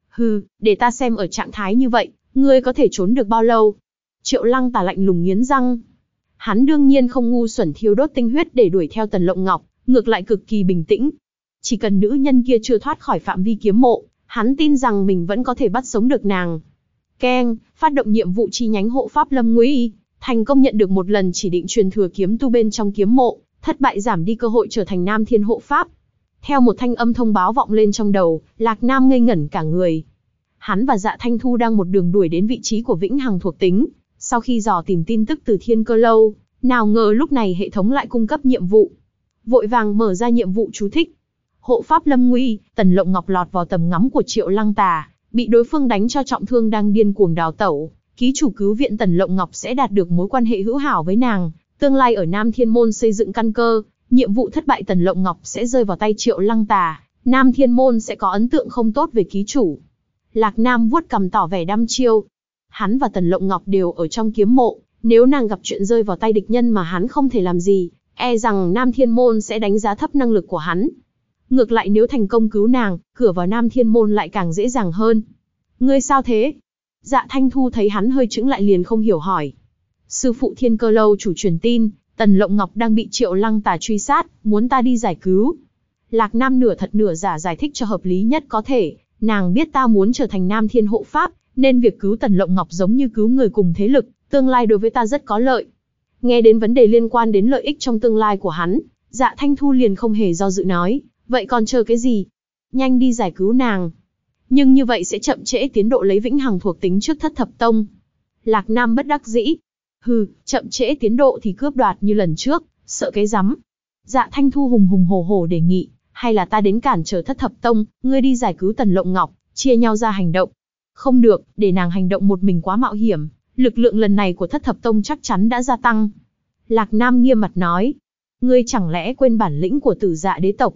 Hừ, để ta xem ở trạng thái như vậy, ngươi có thể trốn được bao lâu? Triệu Lăng Tà lạnh lùng nghiến răng. Hắn đương nhiên không ngu xuẩn thiêu đốt tinh huyết để đuổi theo Tần Lộng Ngọc, ngược lại cực kỳ bình tĩnh. Chỉ cần nữ nhân kia chưa thoát khỏi phạm vi kiếm mộ, hắn tin rằng mình vẫn có thể bắt sống được nàng. Keng, phát động nhiệm vụ chi nhánh hộ pháp Lâm Ngụy, thành công nhận được một lần chỉ định truyền thừa kiếm tu bên trong kiếm mộ, thất bại giảm đi cơ hội trở thành Nam Thiên hộ pháp. Theo một thanh âm thông báo vọng lên trong đầu, Lạc Nam ngây ngẩn cả người. Hắn và Dạ Thanh Thu đang một đường đuổi đến vị trí của Vĩnh Hằng thuộc tính, sau khi dò tìm tin tức từ Thiên Cơ Lâu, nào ngờ lúc này hệ thống lại cung cấp nhiệm vụ. Vội vàng mở ra nhiệm vụ chú thích. Hộ pháp Lâm Nguy, Tần Lộng Ngọc lọt vào tầm ngắm của Triệu Lăng Tà, bị đối phương đánh cho trọng thương đang điên cuồng đào tẩu. Ký chủ cứu viện Tần Lộng Ngọc sẽ đạt được mối quan hệ hữu hảo với nàng, tương lai ở Nam Thiên Môn xây dựng căn cơ, nhiệm vụ thất bại Tần Lộng Ngọc sẽ rơi vào tay Triệu Lăng Tà, Nam Thiên Môn sẽ có ấn tượng không tốt về ký chủ. Lạc Nam vuốt cầm tỏ vẻ đăm chiêu. Hắn và Tần Lộng Ngọc đều ở trong kiếm mộ, nếu nàng gặp chuyện rơi vào tay địch nhân mà hắn không thể làm gì, e rằng Nam Thiên Môn sẽ đánh giá thấp năng lực của hắn. Ngược lại nếu thành công cứu nàng, cửa vào Nam Thiên Môn lại càng dễ dàng hơn. Ngươi sao thế? Dạ Thanh Thu thấy hắn hơi chững lại liền không hiểu hỏi. Sư phụ Thiên Cơ Lâu chủ truyền tin, Tần Lộng Ngọc đang bị Triệu Lăng Tà truy sát, muốn ta đi giải cứu. Lạc Nam nửa thật nửa giả giải thích cho hợp lý nhất có thể, nàng biết ta muốn trở thành Nam Thiên hộ pháp, nên việc cứu Tần Lộng Ngọc giống như cứu người cùng thế lực, tương lai đối với ta rất có lợi. Nghe đến vấn đề liên quan đến lợi ích trong tương lai của hắn, Dạ Thanh Thu liền không hề do dự nói, vậy còn chờ cái gì? Nhanh đi giải cứu nàng. Nhưng như vậy sẽ chậm trễ tiến độ lấy vĩnh hằng thuộc tính trước thất thập tông. Lạc Nam bất đắc dĩ, Hừ, chậm trễ tiến độ thì cướp đoạt như lần trước, sợ cái rắm. Dạ Thanh Thu hùng hùng hổ hổ đề nghị, hay là ta đến cản trở thất thập tông, ngươi đi giải cứu Tần Lộng Ngọc, chia nhau ra hành động. Không được, để nàng hành động một mình quá mạo hiểm, lực lượng lần này của thất thập tông chắc chắn đã gia tăng. Lạc Nam nghiêm mặt nói, ngươi chẳng lẽ quên bản lĩnh của tử dạ đế tộc.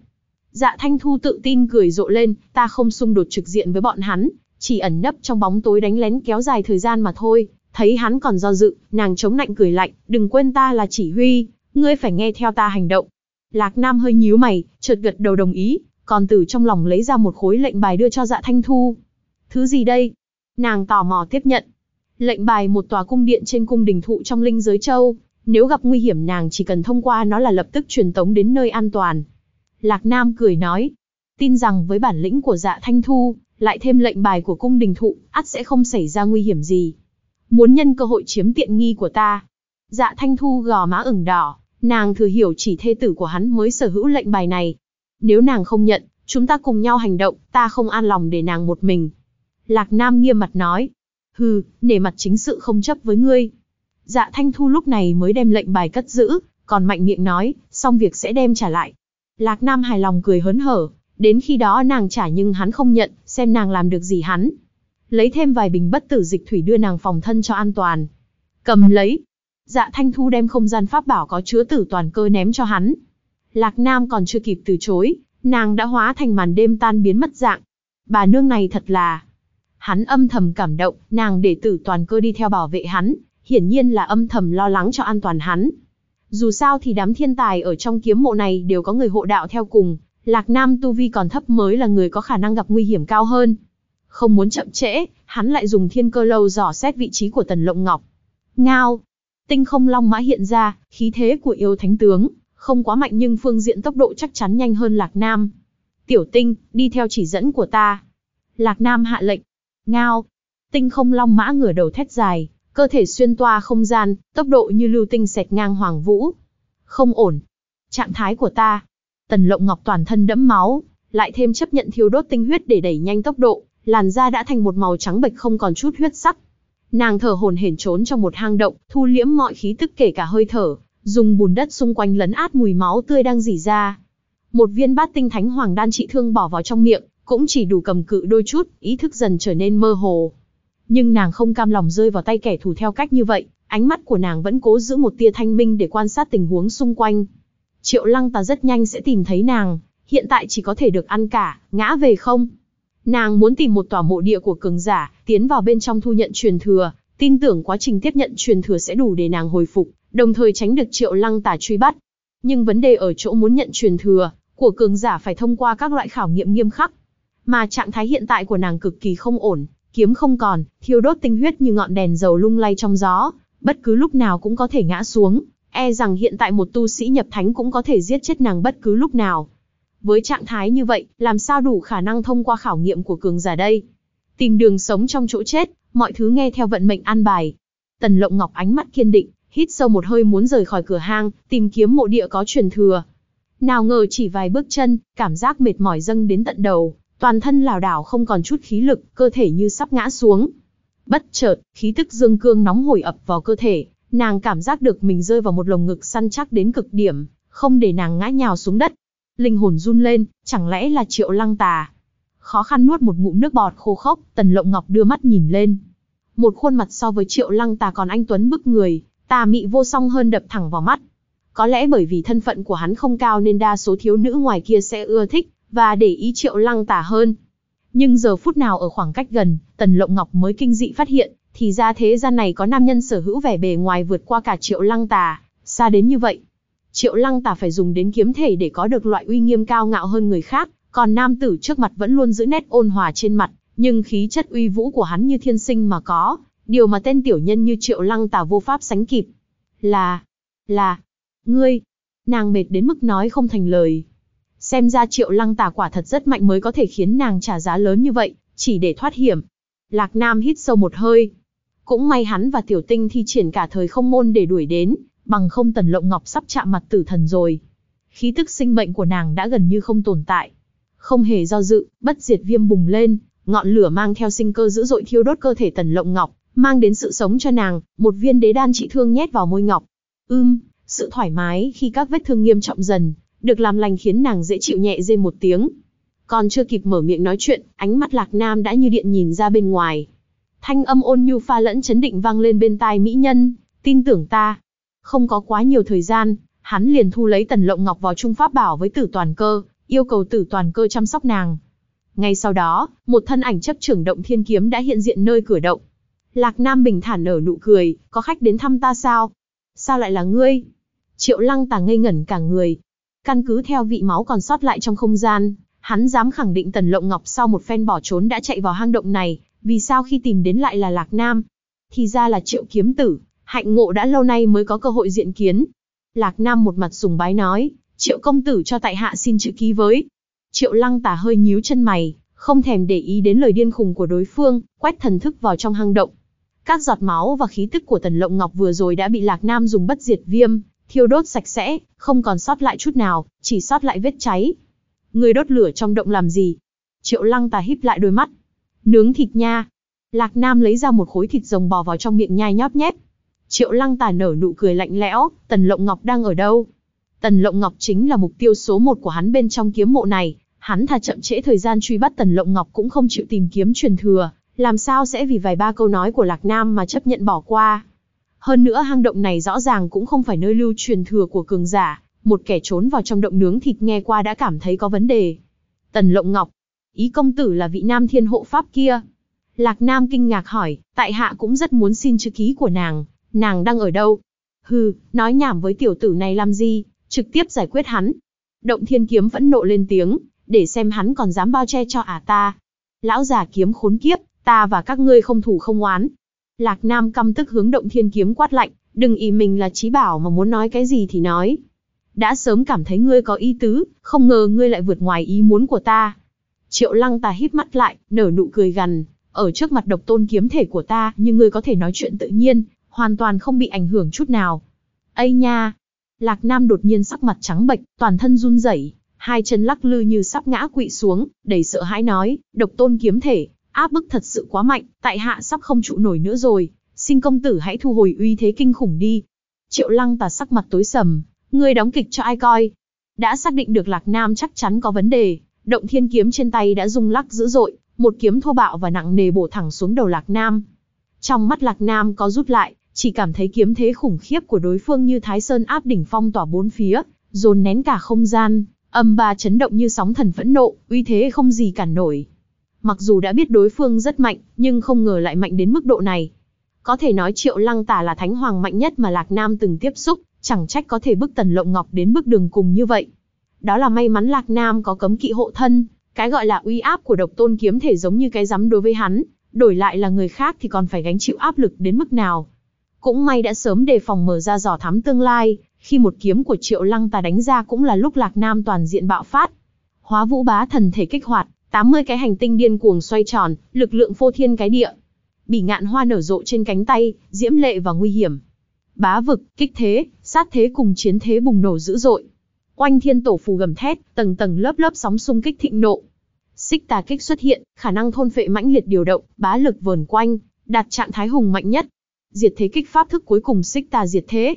Dạ Thanh Thu tự tin cười rộ lên, ta không xung đột trực diện với bọn hắn, chỉ ẩn nấp trong bóng tối đánh lén kéo dài thời gian mà thôi, Thấy hắn còn do dự, nàng chống nạnh cười lạnh, đừng quên ta là chỉ huy, ngươi phải nghe theo ta hành động. Lạc Nam hơi nhíu mày, chợt gật đầu đồng ý, còn từ trong lòng lấy ra một khối lệnh bài đưa cho dạ thanh thu. Thứ gì đây? Nàng tò mò tiếp nhận. Lệnh bài một tòa cung điện trên cung đình thụ trong linh giới châu, nếu gặp nguy hiểm nàng chỉ cần thông qua nó là lập tức truyền tống đến nơi an toàn. Lạc Nam cười nói, tin rằng với bản lĩnh của dạ thanh thu, lại thêm lệnh bài của cung đình thụ, ắt sẽ không xảy ra nguy hiểm gì muốn nhân cơ hội chiếm tiện nghi của ta. Dạ Thanh Thu gò má ửng đỏ, nàng thừa hiểu chỉ thê tử của hắn mới sở hữu lệnh bài này. Nếu nàng không nhận, chúng ta cùng nhau hành động, ta không an lòng để nàng một mình. Lạc Nam nghiêm mặt nói, hừ, nể mặt chính sự không chấp với ngươi. Dạ Thanh Thu lúc này mới đem lệnh bài cất giữ, còn mạnh miệng nói, xong việc sẽ đem trả lại. Lạc Nam hài lòng cười hớn hở, đến khi đó nàng trả nhưng hắn không nhận, xem nàng làm được gì hắn lấy thêm vài bình bất tử dịch thủy đưa nàng phòng thân cho an toàn. Cầm lấy. Dạ Thanh Thu đem không gian pháp bảo có chứa tử toàn cơ ném cho hắn. Lạc Nam còn chưa kịp từ chối, nàng đã hóa thành màn đêm tan biến mất dạng. Bà nương này thật là... Hắn âm thầm cảm động, nàng để tử toàn cơ đi theo bảo vệ hắn, hiển nhiên là âm thầm lo lắng cho an toàn hắn. Dù sao thì đám thiên tài ở trong kiếm mộ này đều có người hộ đạo theo cùng, Lạc Nam tu vi còn thấp mới là người có khả năng gặp nguy hiểm cao hơn. Không muốn chậm trễ, hắn lại dùng thiên cơ lâu dò xét vị trí của tần lộng ngọc. Ngao! Tinh không long mã hiện ra, khí thế của yêu thánh tướng, không quá mạnh nhưng phương diện tốc độ chắc chắn nhanh hơn Lạc Nam. Tiểu tinh, đi theo chỉ dẫn của ta. Lạc Nam hạ lệnh. Ngao! Tinh không long mã ngửa đầu thét dài, cơ thể xuyên toa không gian, tốc độ như lưu tinh xẹt ngang hoàng vũ. Không ổn. Trạng thái của ta. Tần lộng ngọc toàn thân đẫm máu, lại thêm chấp nhận thiêu đốt tinh huyết để đẩy nhanh tốc độ, làn da đã thành một màu trắng bệch không còn chút huyết sắc. Nàng thở hổn hển trốn trong một hang động, thu liễm mọi khí tức kể cả hơi thở, dùng bùn đất xung quanh lấn át mùi máu tươi đang rỉ ra. Một viên bát tinh thánh hoàng đan trị thương bỏ vào trong miệng, cũng chỉ đủ cầm cự đôi chút, ý thức dần trở nên mơ hồ. Nhưng nàng không cam lòng rơi vào tay kẻ thù theo cách như vậy, ánh mắt của nàng vẫn cố giữ một tia thanh minh để quan sát tình huống xung quanh. Triệu lăng tà rất nhanh sẽ tìm thấy nàng, hiện tại chỉ có thể được ăn cả, ngã về không. Nàng muốn tìm một tòa mộ địa của cường giả, tiến vào bên trong thu nhận truyền thừa, tin tưởng quá trình tiếp nhận truyền thừa sẽ đủ để nàng hồi phục, đồng thời tránh được triệu lăng tà truy bắt. Nhưng vấn đề ở chỗ muốn nhận truyền thừa, của cường giả phải thông qua các loại khảo nghiệm nghiêm khắc. Mà trạng thái hiện tại của nàng cực kỳ không ổn, kiếm không còn, thiêu đốt tinh huyết như ngọn đèn dầu lung lay trong gió, bất cứ lúc nào cũng có thể ngã xuống, e rằng hiện tại một tu sĩ nhập thánh cũng có thể giết chết nàng bất cứ lúc nào. Với trạng thái như vậy, làm sao đủ khả năng thông qua khảo nghiệm của cường giả đây? Tìm đường sống trong chỗ chết, mọi thứ nghe theo vận mệnh an bài. Tần Lộng Ngọc ánh mắt kiên định, hít sâu một hơi muốn rời khỏi cửa hang, tìm kiếm mộ địa có truyền thừa. Nào ngờ chỉ vài bước chân, cảm giác mệt mỏi dâng đến tận đầu, toàn thân lảo đảo không còn chút khí lực, cơ thể như sắp ngã xuống. Bất chợt, khí tức dương cương nóng hổi ập vào cơ thể, nàng cảm giác được mình rơi vào một lồng ngực săn chắc đến cực điểm, không để nàng ngã nhào xuống đất. Linh hồn run lên, chẳng lẽ là triệu lăng tà? Khó khăn nuốt một ngụm nước bọt khô khốc, tần lộng ngọc đưa mắt nhìn lên. Một khuôn mặt so với triệu lăng tà còn anh Tuấn bức người, tà mị vô song hơn đập thẳng vào mắt. Có lẽ bởi vì thân phận của hắn không cao nên đa số thiếu nữ ngoài kia sẽ ưa thích, và để ý triệu lăng tà hơn. Nhưng giờ phút nào ở khoảng cách gần, Tần Lộng Ngọc mới kinh dị phát hiện, thì ra thế gian này có nam nhân sở hữu vẻ bề ngoài vượt qua cả triệu lăng tà, xa đến như vậy. Triệu lăng Tả phải dùng đến kiếm thể để có được loại uy nghiêm cao ngạo hơn người khác, còn nam tử trước mặt vẫn luôn giữ nét ôn hòa trên mặt, nhưng khí chất uy vũ của hắn như thiên sinh mà có, điều mà tên tiểu nhân như triệu lăng Tả vô pháp sánh kịp. Là, là, ngươi, nàng mệt đến mức nói không thành lời. Xem ra triệu lăng Tả quả thật rất mạnh mới có thể khiến nàng trả giá lớn như vậy, chỉ để thoát hiểm. Lạc Nam hít sâu một hơi. Cũng may hắn và tiểu tinh thi triển cả thời không môn để đuổi đến, bằng không tần lộng ngọc sắp chạm mặt tử thần rồi. Khí tức sinh mệnh của nàng đã gần như không tồn tại. Không hề do dự, bất diệt viêm bùng lên, ngọn lửa mang theo sinh cơ dữ dội thiêu đốt cơ thể tần lộng ngọc, mang đến sự sống cho nàng, một viên đế đan trị thương nhét vào môi ngọc. Ưm, sự thoải mái khi các vết thương nghiêm trọng dần, được làm lành khiến nàng dễ chịu nhẹ dê một tiếng. Còn chưa kịp mở miệng nói chuyện, ánh mắt Lạc Nam đã như điện nhìn ra bên ngoài. Thanh âm ôn nhu pha lẫn chấn định vang lên bên tai mỹ nhân, tin tưởng ta. Không có quá nhiều thời gian, hắn liền thu lấy tần lộng ngọc vào trung pháp bảo với tử toàn cơ, yêu cầu tử toàn cơ chăm sóc nàng. Ngay sau đó, một thân ảnh chấp trưởng động thiên kiếm đã hiện diện nơi cửa động. Lạc Nam bình thản nở nụ cười, có khách đến thăm ta sao? Sao lại là ngươi? Triệu lăng tà ngây ngẩn cả người, Căn cứ theo vị máu còn sót lại trong không gian, hắn dám khẳng định Tần Lộng Ngọc sau một phen bỏ trốn đã chạy vào hang động này, vì sao khi tìm đến lại là Lạc Nam? Thì ra là Triệu Kiếm Tử, hạnh ngộ đã lâu nay mới có cơ hội diện kiến. Lạc Nam một mặt sùng bái nói, Triệu Công Tử cho tại hạ xin chữ ký với. Triệu Lăng tả hơi nhíu chân mày, không thèm để ý đến lời điên khùng của đối phương, quét thần thức vào trong hang động. Các giọt máu và khí tức của Tần Lộng Ngọc vừa rồi đã bị Lạc Nam dùng bất diệt viêm, thiêu đốt sạch sẽ, không còn sót lại chút nào, chỉ sót lại vết cháy. Người đốt lửa trong động làm gì? Triệu lăng tà híp lại đôi mắt. Nướng thịt nha. Lạc Nam lấy ra một khối thịt rồng bò vào trong miệng nhai nhóp nhép. Triệu lăng tà nở nụ cười lạnh lẽo, Tần Lộng Ngọc đang ở đâu? Tần Lộng Ngọc chính là mục tiêu số một của hắn bên trong kiếm mộ này. Hắn thà chậm trễ thời gian truy bắt Tần Lộng Ngọc cũng không chịu tìm kiếm truyền thừa, làm sao sẽ vì vài ba câu nói của Lạc Nam mà chấp nhận bỏ qua. Hơn nữa hang động này rõ ràng cũng không phải nơi lưu truyền thừa của cường giả, một kẻ trốn vào trong động nướng thịt nghe qua đã cảm thấy có vấn đề. Tần Lộng Ngọc, ý công tử là vị nam thiên hộ pháp kia. Lạc Nam kinh ngạc hỏi, tại hạ cũng rất muốn xin chữ ký của nàng, nàng đang ở đâu? Hừ, nói nhảm với tiểu tử này làm gì, trực tiếp giải quyết hắn. Động thiên kiếm vẫn nộ lên tiếng, để xem hắn còn dám bao che cho ả ta. Lão già kiếm khốn kiếp, ta và các ngươi không thủ không oán, Lạc Nam căm tức hướng động thiên kiếm quát lạnh, đừng ý mình là trí bảo mà muốn nói cái gì thì nói. Đã sớm cảm thấy ngươi có ý tứ, không ngờ ngươi lại vượt ngoài ý muốn của ta. Triệu lăng ta híp mắt lại, nở nụ cười gằn, ở trước mặt độc tôn kiếm thể của ta, nhưng ngươi có thể nói chuyện tự nhiên, hoàn toàn không bị ảnh hưởng chút nào. Ây nha! Lạc Nam đột nhiên sắc mặt trắng bệch, toàn thân run rẩy, hai chân lắc lư như sắp ngã quỵ xuống, đầy sợ hãi nói, độc tôn kiếm thể, áp bức thật sự quá mạnh, tại hạ sắp không trụ nổi nữa rồi, xin công tử hãy thu hồi uy thế kinh khủng đi. Triệu lăng tà sắc mặt tối sầm, ngươi đóng kịch cho ai coi? Đã xác định được Lạc Nam chắc chắn có vấn đề, Động thiên kiếm trên tay đã rung lắc dữ dội, một kiếm thô bạo và nặng nề bổ thẳng xuống đầu Lạc Nam. Trong mắt Lạc Nam có rút lại, chỉ cảm thấy kiếm thế khủng khiếp của đối phương như Thái Sơn áp đỉnh phong tỏa bốn phía, dồn nén cả không gian, âm ba chấn động như sóng thần phẫn nộ, uy thế không gì cản nổi. Mặc dù đã biết đối phương rất mạnh, nhưng không ngờ lại mạnh đến mức độ này. Có thể nói Triệu Lăng Tả là thánh hoàng mạnh nhất mà Lạc Nam từng tiếp xúc, chẳng trách có thể bức Tần Lộng Ngọc đến bước đường cùng như vậy. Đó là may mắn Lạc Nam có cấm kỵ hộ thân, cái gọi là uy áp của độc tôn kiếm thể giống như cái rắm đối với hắn, đổi lại là người khác thì còn phải gánh chịu áp lực đến mức nào. Cũng may đã sớm đề phòng mở ra dò thám tương lai, khi một kiếm của Triệu Lăng Tà đánh ra cũng là lúc Lạc Nam toàn diện bạo phát. Hóa vũ bá thần thể kích hoạt, 80 cái hành tinh điên cuồng xoay tròn, lực lượng phô thiên cái địa. Bỉ ngạn hoa nở rộ trên cánh tay, diễm lệ và nguy hiểm. Bá vực, kích thế, sát thế cùng chiến thế bùng nổ dữ dội. Oanh thiên tổ phù gầm thét, tầng tầng lớp lớp sóng xung kích thịnh nộ. Xích tà kích xuất hiện, khả năng thôn phệ mãnh liệt điều động, bá lực vờn quanh, đạt trạng thái hùng mạnh nhất. Diệt thế kích pháp thức cuối cùng xích tà diệt thế.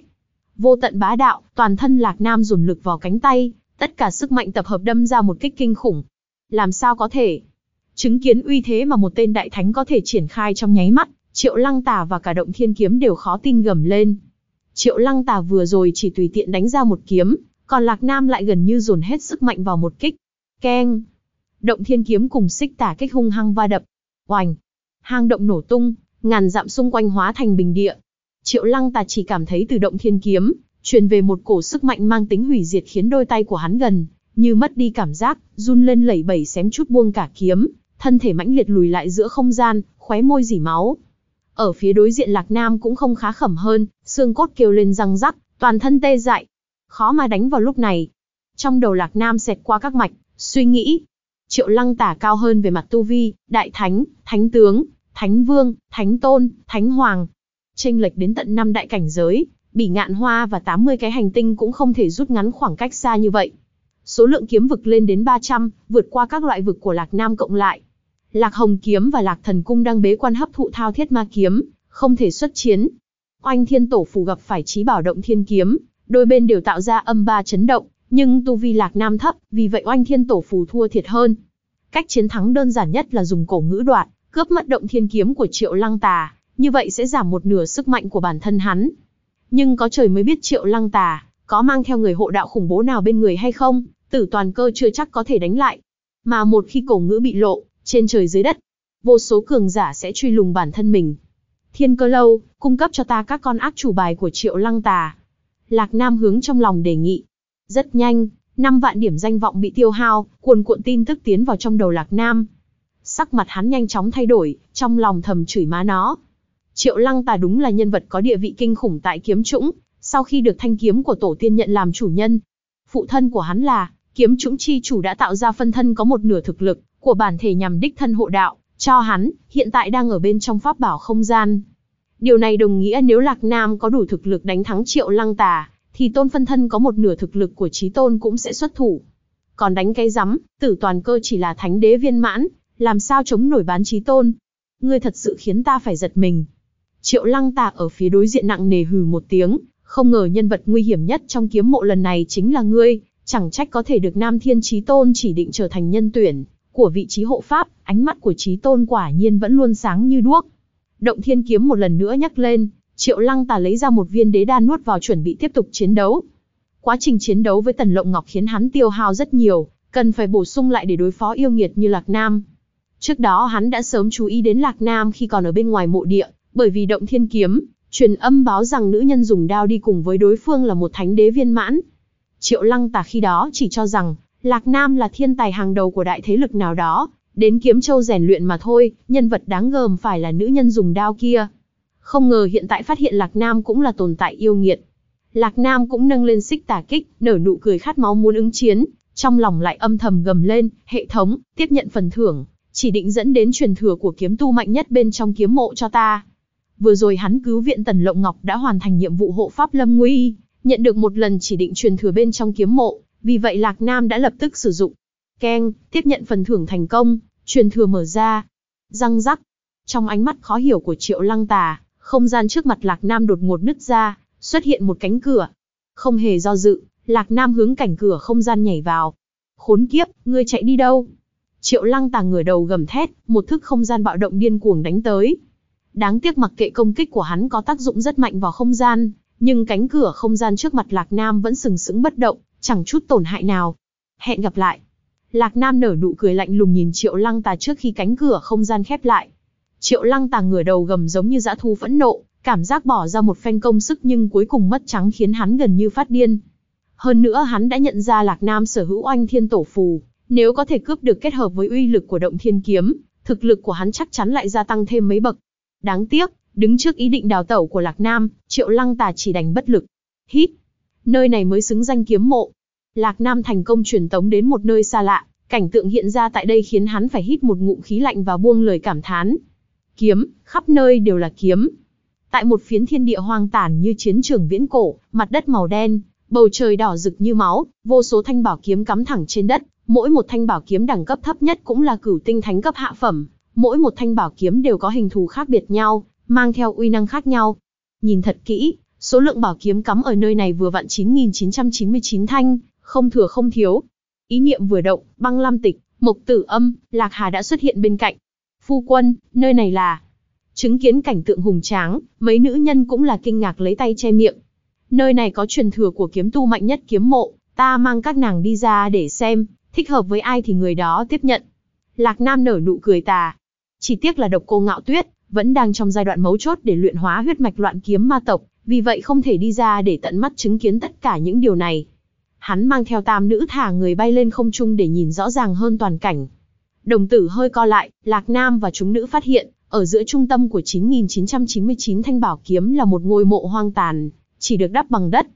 Vô tận bá đạo, toàn thân Lạc Nam dồn lực vào cánh tay, tất cả sức mạnh tập hợp đâm ra một kích kinh khủng. Làm sao có thể? Chứng kiến uy thế mà một tên đại thánh có thể triển khai trong nháy mắt, Triệu Lăng Tà và cả Động Thiên Kiếm đều khó tin gầm lên. Triệu Lăng Tà vừa rồi chỉ tùy tiện đánh ra một kiếm, còn Lạc Nam lại gần như dồn hết sức mạnh vào một kích. Keng! Động Thiên Kiếm cùng xích tả kích hung hăng va đập. Oành! Hang động nổ tung, ngàn dặm xung quanh hóa thành bình địa. Triệu Lăng Tà chỉ cảm thấy từ Động Thiên Kiếm, truyền về một cổ sức mạnh mang tính hủy diệt khiến đôi tay của hắn gần như mất đi cảm giác, run lên lẩy bẩy xém chút buông cả kiếm, thân thể mãnh liệt lùi lại giữa không gian, khóe môi dỉ máu. Ở phía đối diện Lạc Nam cũng không khá khẩm hơn, xương cốt kêu lên răng rắc, toàn thân tê dại. Khó mà đánh vào lúc này. Trong đầu Lạc Nam xẹt qua các mạch, suy nghĩ. Triệu lăng tả cao hơn về mặt tu vi, đại thánh, thánh tướng, thánh vương, thánh tôn, thánh hoàng. Tranh lệch đến tận năm đại cảnh giới, bỉ ngạn hoa và 80 cái hành tinh cũng không thể rút ngắn khoảng cách xa như vậy. Số lượng kiếm vực lên đến 300, vượt qua các loại vực của Lạc Nam cộng lại. Lạc Hồng kiếm và Lạc Thần cung đang bế quan hấp thụ thao thiết ma kiếm, không thể xuất chiến. Oanh Thiên Tổ phù gặp phải trí bảo động thiên kiếm, đôi bên đều tạo ra âm ba chấn động, nhưng tu vi Lạc Nam thấp, vì vậy Oanh Thiên Tổ phù thua thiệt hơn. Cách chiến thắng đơn giản nhất là dùng cổ ngữ đoạt, cướp mất động thiên kiếm của Triệu Lăng Tà, như vậy sẽ giảm một nửa sức mạnh của bản thân hắn. Nhưng có trời mới biết Triệu Lăng Tà có mang theo người hộ đạo khủng bố nào bên người hay không, tử toàn cơ chưa chắc có thể đánh lại. Mà một khi cổ ngữ bị lộ, trên trời dưới đất, vô số cường giả sẽ truy lùng bản thân mình. Thiên cơ lâu, cung cấp cho ta các con ác chủ bài của triệu lăng tà. Lạc Nam hướng trong lòng đề nghị. Rất nhanh, 5 vạn điểm danh vọng bị tiêu hao, cuồn cuộn tin tức tiến vào trong đầu Lạc Nam. Sắc mặt hắn nhanh chóng thay đổi, trong lòng thầm chửi má nó. Triệu lăng tà đúng là nhân vật có địa vị kinh khủng tại kiếm trũng, sau khi được thanh kiếm của tổ tiên nhận làm chủ nhân. Phụ thân của hắn là, kiếm trũng chi chủ đã tạo ra phân thân có một nửa thực lực, của bản thể nhằm đích thân hộ đạo, cho hắn, hiện tại đang ở bên trong pháp bảo không gian. Điều này đồng nghĩa nếu Lạc Nam có đủ thực lực đánh thắng triệu lăng tà, thì tôn phân thân có một nửa thực lực của trí tôn cũng sẽ xuất thủ. Còn đánh cái rắm, tử toàn cơ chỉ là thánh đế viên mãn, làm sao chống nổi bán trí tôn. Ngươi thật sự khiến ta phải giật mình. Triệu lăng tà ở phía đối diện nặng nề hừ một tiếng, không ngờ nhân vật nguy hiểm nhất trong kiếm mộ lần này chính là ngươi, chẳng trách có thể được Nam Thiên Chí Tôn chỉ định trở thành nhân tuyển, của vị trí hộ pháp, ánh mắt của trí tôn quả nhiên vẫn luôn sáng như đuốc. Động thiên kiếm một lần nữa nhắc lên, triệu lăng tà lấy ra một viên đế đan nuốt vào chuẩn bị tiếp tục chiến đấu. Quá trình chiến đấu với tần lộng ngọc khiến hắn tiêu hao rất nhiều, cần phải bổ sung lại để đối phó yêu nghiệt như Lạc Nam. Trước đó hắn đã sớm chú ý đến Lạc Nam khi còn ở bên ngoài mộ địa, bởi vì động thiên kiếm, truyền âm báo rằng nữ nhân dùng đao đi cùng với đối phương là một thánh đế viên mãn. Triệu lăng tà khi đó chỉ cho rằng, Lạc Nam là thiên tài hàng đầu của đại thế lực nào đó, đến kiếm châu rèn luyện mà thôi, nhân vật đáng gờm phải là nữ nhân dùng đao kia. Không ngờ hiện tại phát hiện Lạc Nam cũng là tồn tại yêu nghiệt. Lạc Nam cũng nâng lên xích tà kích, nở nụ cười khát máu muốn ứng chiến, trong lòng lại âm thầm gầm lên, hệ thống, tiếp nhận phần thưởng, chỉ định dẫn đến truyền thừa của kiếm tu mạnh nhất bên trong kiếm mộ cho ta. Vừa rồi hắn cứu viện Tần Lộng Ngọc đã hoàn thành nhiệm vụ hộ pháp Lâm Nguy, nhận được một lần chỉ định truyền thừa bên trong kiếm mộ, vì vậy Lạc Nam đã lập tức sử dụng. Keng, tiếp nhận phần thưởng thành công, truyền thừa mở ra. Răng rắc. Trong ánh mắt khó hiểu của Triệu Lăng Tà, không gian trước mặt Lạc Nam đột ngột nứt ra, xuất hiện một cánh cửa. Không hề do dự, Lạc Nam hướng cảnh cửa không gian nhảy vào. Khốn kiếp, ngươi chạy đi đâu? Triệu lăng tà ngửa đầu gầm thét, một thức không gian bạo động điên cuồng đánh tới. Đáng tiếc mặc kệ công kích của hắn có tác dụng rất mạnh vào không gian, nhưng cánh cửa không gian trước mặt Lạc Nam vẫn sừng sững bất động, chẳng chút tổn hại nào. Hẹn gặp lại. Lạc Nam nở nụ cười lạnh lùng nhìn Triệu Lăng Tà trước khi cánh cửa không gian khép lại. Triệu Lăng Tà ngửa đầu gầm giống như dã thu phẫn nộ, cảm giác bỏ ra một phen công sức nhưng cuối cùng mất trắng khiến hắn gần như phát điên. Hơn nữa hắn đã nhận ra Lạc Nam sở hữu oanh thiên tổ phù, nếu có thể cướp được kết hợp với uy lực của động thiên kiếm, thực lực của hắn chắc chắn lại gia tăng thêm mấy bậc. Đáng tiếc, đứng trước ý định đào tẩu của Lạc Nam, Triệu Lăng Tà chỉ đành bất lực. Hít, nơi này mới xứng danh kiếm mộ. Lạc Nam thành công truyền tống đến một nơi xa lạ, cảnh tượng hiện ra tại đây khiến hắn phải hít một ngụm khí lạnh và buông lời cảm thán. Kiếm, khắp nơi đều là kiếm. Tại một phiến thiên địa hoang tàn như chiến trường viễn cổ, mặt đất màu đen, bầu trời đỏ rực như máu, vô số thanh bảo kiếm cắm thẳng trên đất, mỗi một thanh bảo kiếm đẳng cấp thấp nhất cũng là cửu tinh thánh cấp hạ phẩm, mỗi một thanh bảo kiếm đều có hình thù khác biệt nhau, mang theo uy năng khác nhau. Nhìn thật kỹ, số lượng bảo kiếm cắm ở nơi này vừa vặn 9999 thanh, không thừa không thiếu. Ý niệm vừa động, băng lam tịch, mộc tử âm, lạc hà đã xuất hiện bên cạnh. Phu quân, nơi này là... Chứng kiến cảnh tượng hùng tráng, mấy nữ nhân cũng là kinh ngạc lấy tay che miệng. Nơi này có truyền thừa của kiếm tu mạnh nhất kiếm mộ, ta mang các nàng đi ra để xem, thích hợp với ai thì người đó tiếp nhận. Lạc Nam nở nụ cười tà. Chỉ tiếc là độc cô ngạo tuyết, vẫn đang trong giai đoạn mấu chốt để luyện hóa huyết mạch loạn kiếm ma tộc, vì vậy không thể đi ra để tận mắt chứng kiến tất cả những điều này. Hắn mang theo tam nữ thả người bay lên không trung để nhìn rõ ràng hơn toàn cảnh. Đồng tử hơi co lại, Lạc Nam và chúng nữ phát hiện, ở giữa trung tâm của 9999 thanh bảo kiếm là một ngôi mộ hoang tàn, chỉ được đắp bằng đất.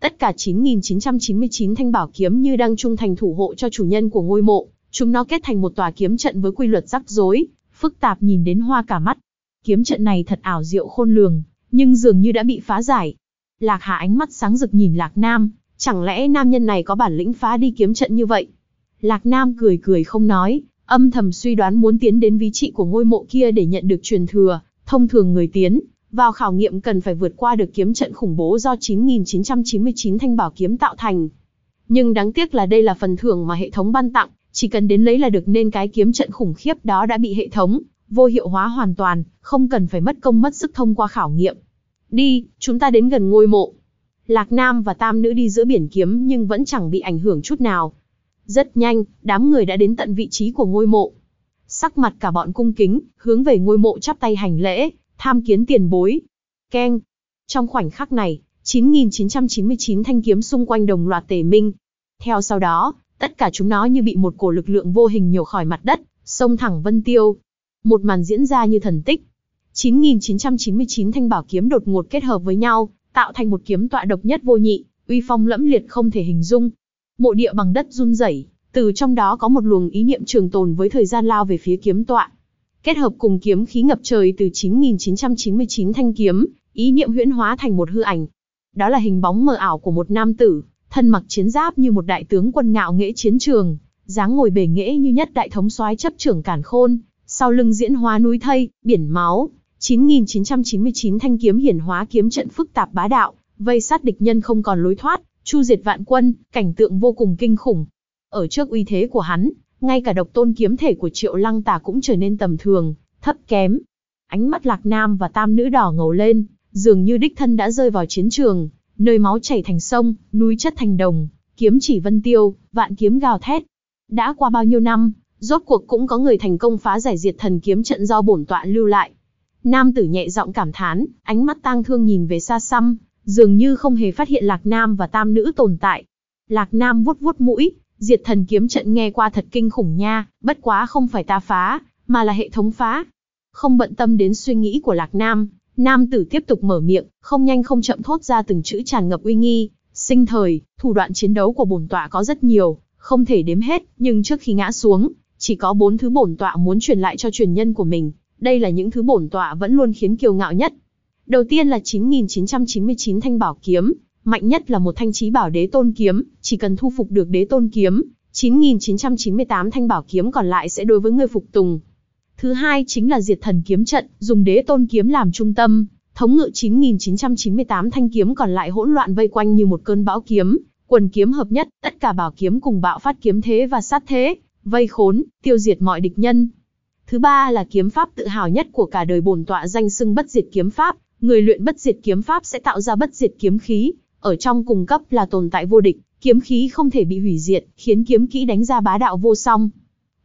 Tất cả 9999 thanh bảo kiếm như đang trung thành thủ hộ cho chủ nhân của ngôi mộ, chúng nó kết thành một tòa kiếm trận với quy luật rắc rối, phức tạp nhìn đến hoa cả mắt. Kiếm trận này thật ảo diệu khôn lường, nhưng dường như đã bị phá giải. Lạc Hà ánh mắt sáng rực nhìn Lạc Nam, chẳng lẽ nam nhân này có bản lĩnh phá đi kiếm trận như vậy? Lạc Nam cười cười không nói, âm thầm suy đoán muốn tiến đến ví trị của ngôi mộ kia để nhận được truyền thừa, thông thường người tiến, vào khảo nghiệm cần phải vượt qua được kiếm trận khủng bố do 9.999 thanh bảo kiếm tạo thành. Nhưng đáng tiếc là đây là phần thưởng mà hệ thống ban tặng, chỉ cần đến lấy là được nên cái kiếm trận khủng khiếp đó đã bị hệ thống vô hiệu hóa hoàn toàn, không cần phải mất công mất sức thông qua khảo nghiệm. Đi, chúng ta đến gần ngôi mộ. Lạc Nam và Tam Nữ đi giữa biển kiếm nhưng vẫn chẳng bị ảnh hưởng chút nào. Rất nhanh, đám người đã đến tận vị trí của ngôi mộ. Sắc mặt cả bọn cung kính, hướng về ngôi mộ chắp tay hành lễ, tham kiến tiền bối. Keng. Trong khoảnh khắc này, 9.999 thanh kiếm xung quanh đồng loạt tề minh. Theo sau đó, tất cả chúng nó như bị một cổ lực lượng vô hình nhổ khỏi mặt đất, xông thẳng vân tiêu. Một màn diễn ra như thần tích. 9.999 thanh bảo kiếm đột ngột kết hợp với nhau, tạo thành một kiếm tọa độc nhất vô nhị, uy phong lẫm liệt không thể hình dung. Mộ địa bằng đất run rẩy, từ trong đó có một luồng ý niệm trường tồn với thời gian lao về phía kiếm tọa. Kết hợp cùng kiếm khí ngập trời từ 9.999 thanh kiếm, ý niệm huyễn hóa thành một hư ảnh. Đó là hình bóng mờ ảo của một nam tử, thân mặc chiến giáp như một đại tướng quân ngạo nghễ chiến trường, dáng ngồi bề nghễ như nhất đại thống soái chấp trưởng cản khôn, sau lưng diễn hóa núi thây, biển máu, 9.999 thanh kiếm hiển hóa kiếm trận phức tạp bá đạo, vây sát địch nhân không còn lối thoát, chu diệt vạn quân, cảnh tượng vô cùng kinh khủng. Ở trước uy thế của hắn, ngay cả độc tôn kiếm thể của triệu lăng tà cũng trở nên tầm thường, thấp kém. Ánh mắt lạc nam và tam nữ đỏ ngầu lên, dường như đích thân đã rơi vào chiến trường, nơi máu chảy thành sông, núi chất thành đồng, kiếm chỉ vân tiêu, vạn kiếm gào thét. Đã qua bao nhiêu năm, rốt cuộc cũng có người thành công phá giải diệt thần kiếm trận do bổn tọa lưu lại. Nam tử nhẹ giọng cảm thán, ánh mắt tang thương nhìn về xa xăm, dường như không hề phát hiện Lạc Nam và tam nữ tồn tại. Lạc Nam vuốt vuốt mũi, diệt thần kiếm trận nghe qua thật kinh khủng nha, bất quá không phải ta phá, mà là hệ thống phá. Không bận tâm đến suy nghĩ của Lạc Nam, Nam tử tiếp tục mở miệng, không nhanh không chậm thốt ra từng chữ tràn ngập uy nghi, sinh thời, thủ đoạn chiến đấu của bổn tọa có rất nhiều, không thể đếm hết, nhưng trước khi ngã xuống, chỉ có bốn thứ bổn tọa muốn truyền lại cho truyền nhân của mình, đây là những thứ bổn tọa vẫn luôn khiến kiêu ngạo nhất. Đầu tiên là 9999 thanh bảo kiếm, mạnh nhất là một thanh chí bảo đế tôn kiếm, chỉ cần thu phục được đế tôn kiếm, 9998 thanh bảo kiếm còn lại sẽ đối với người phục tùng. Thứ hai chính là diệt thần kiếm trận, dùng đế tôn kiếm làm trung tâm, thống ngự 9998 thanh kiếm còn lại hỗn loạn vây quanh như một cơn bão kiếm, Quần kiếm hợp nhất, tất cả bảo kiếm cùng bạo phát kiếm thế và sát thế, vây khốn, tiêu diệt mọi địch nhân. Thứ ba là kiếm pháp tự hào nhất của cả đời bổn tọa danh xưng bất diệt kiếm pháp, người luyện bất diệt kiếm pháp sẽ tạo ra bất diệt kiếm khí, ở trong cùng cấp là tồn tại vô địch, kiếm khí không thể bị hủy diệt, khiến kiếm kỹ đánh ra bá đạo vô song.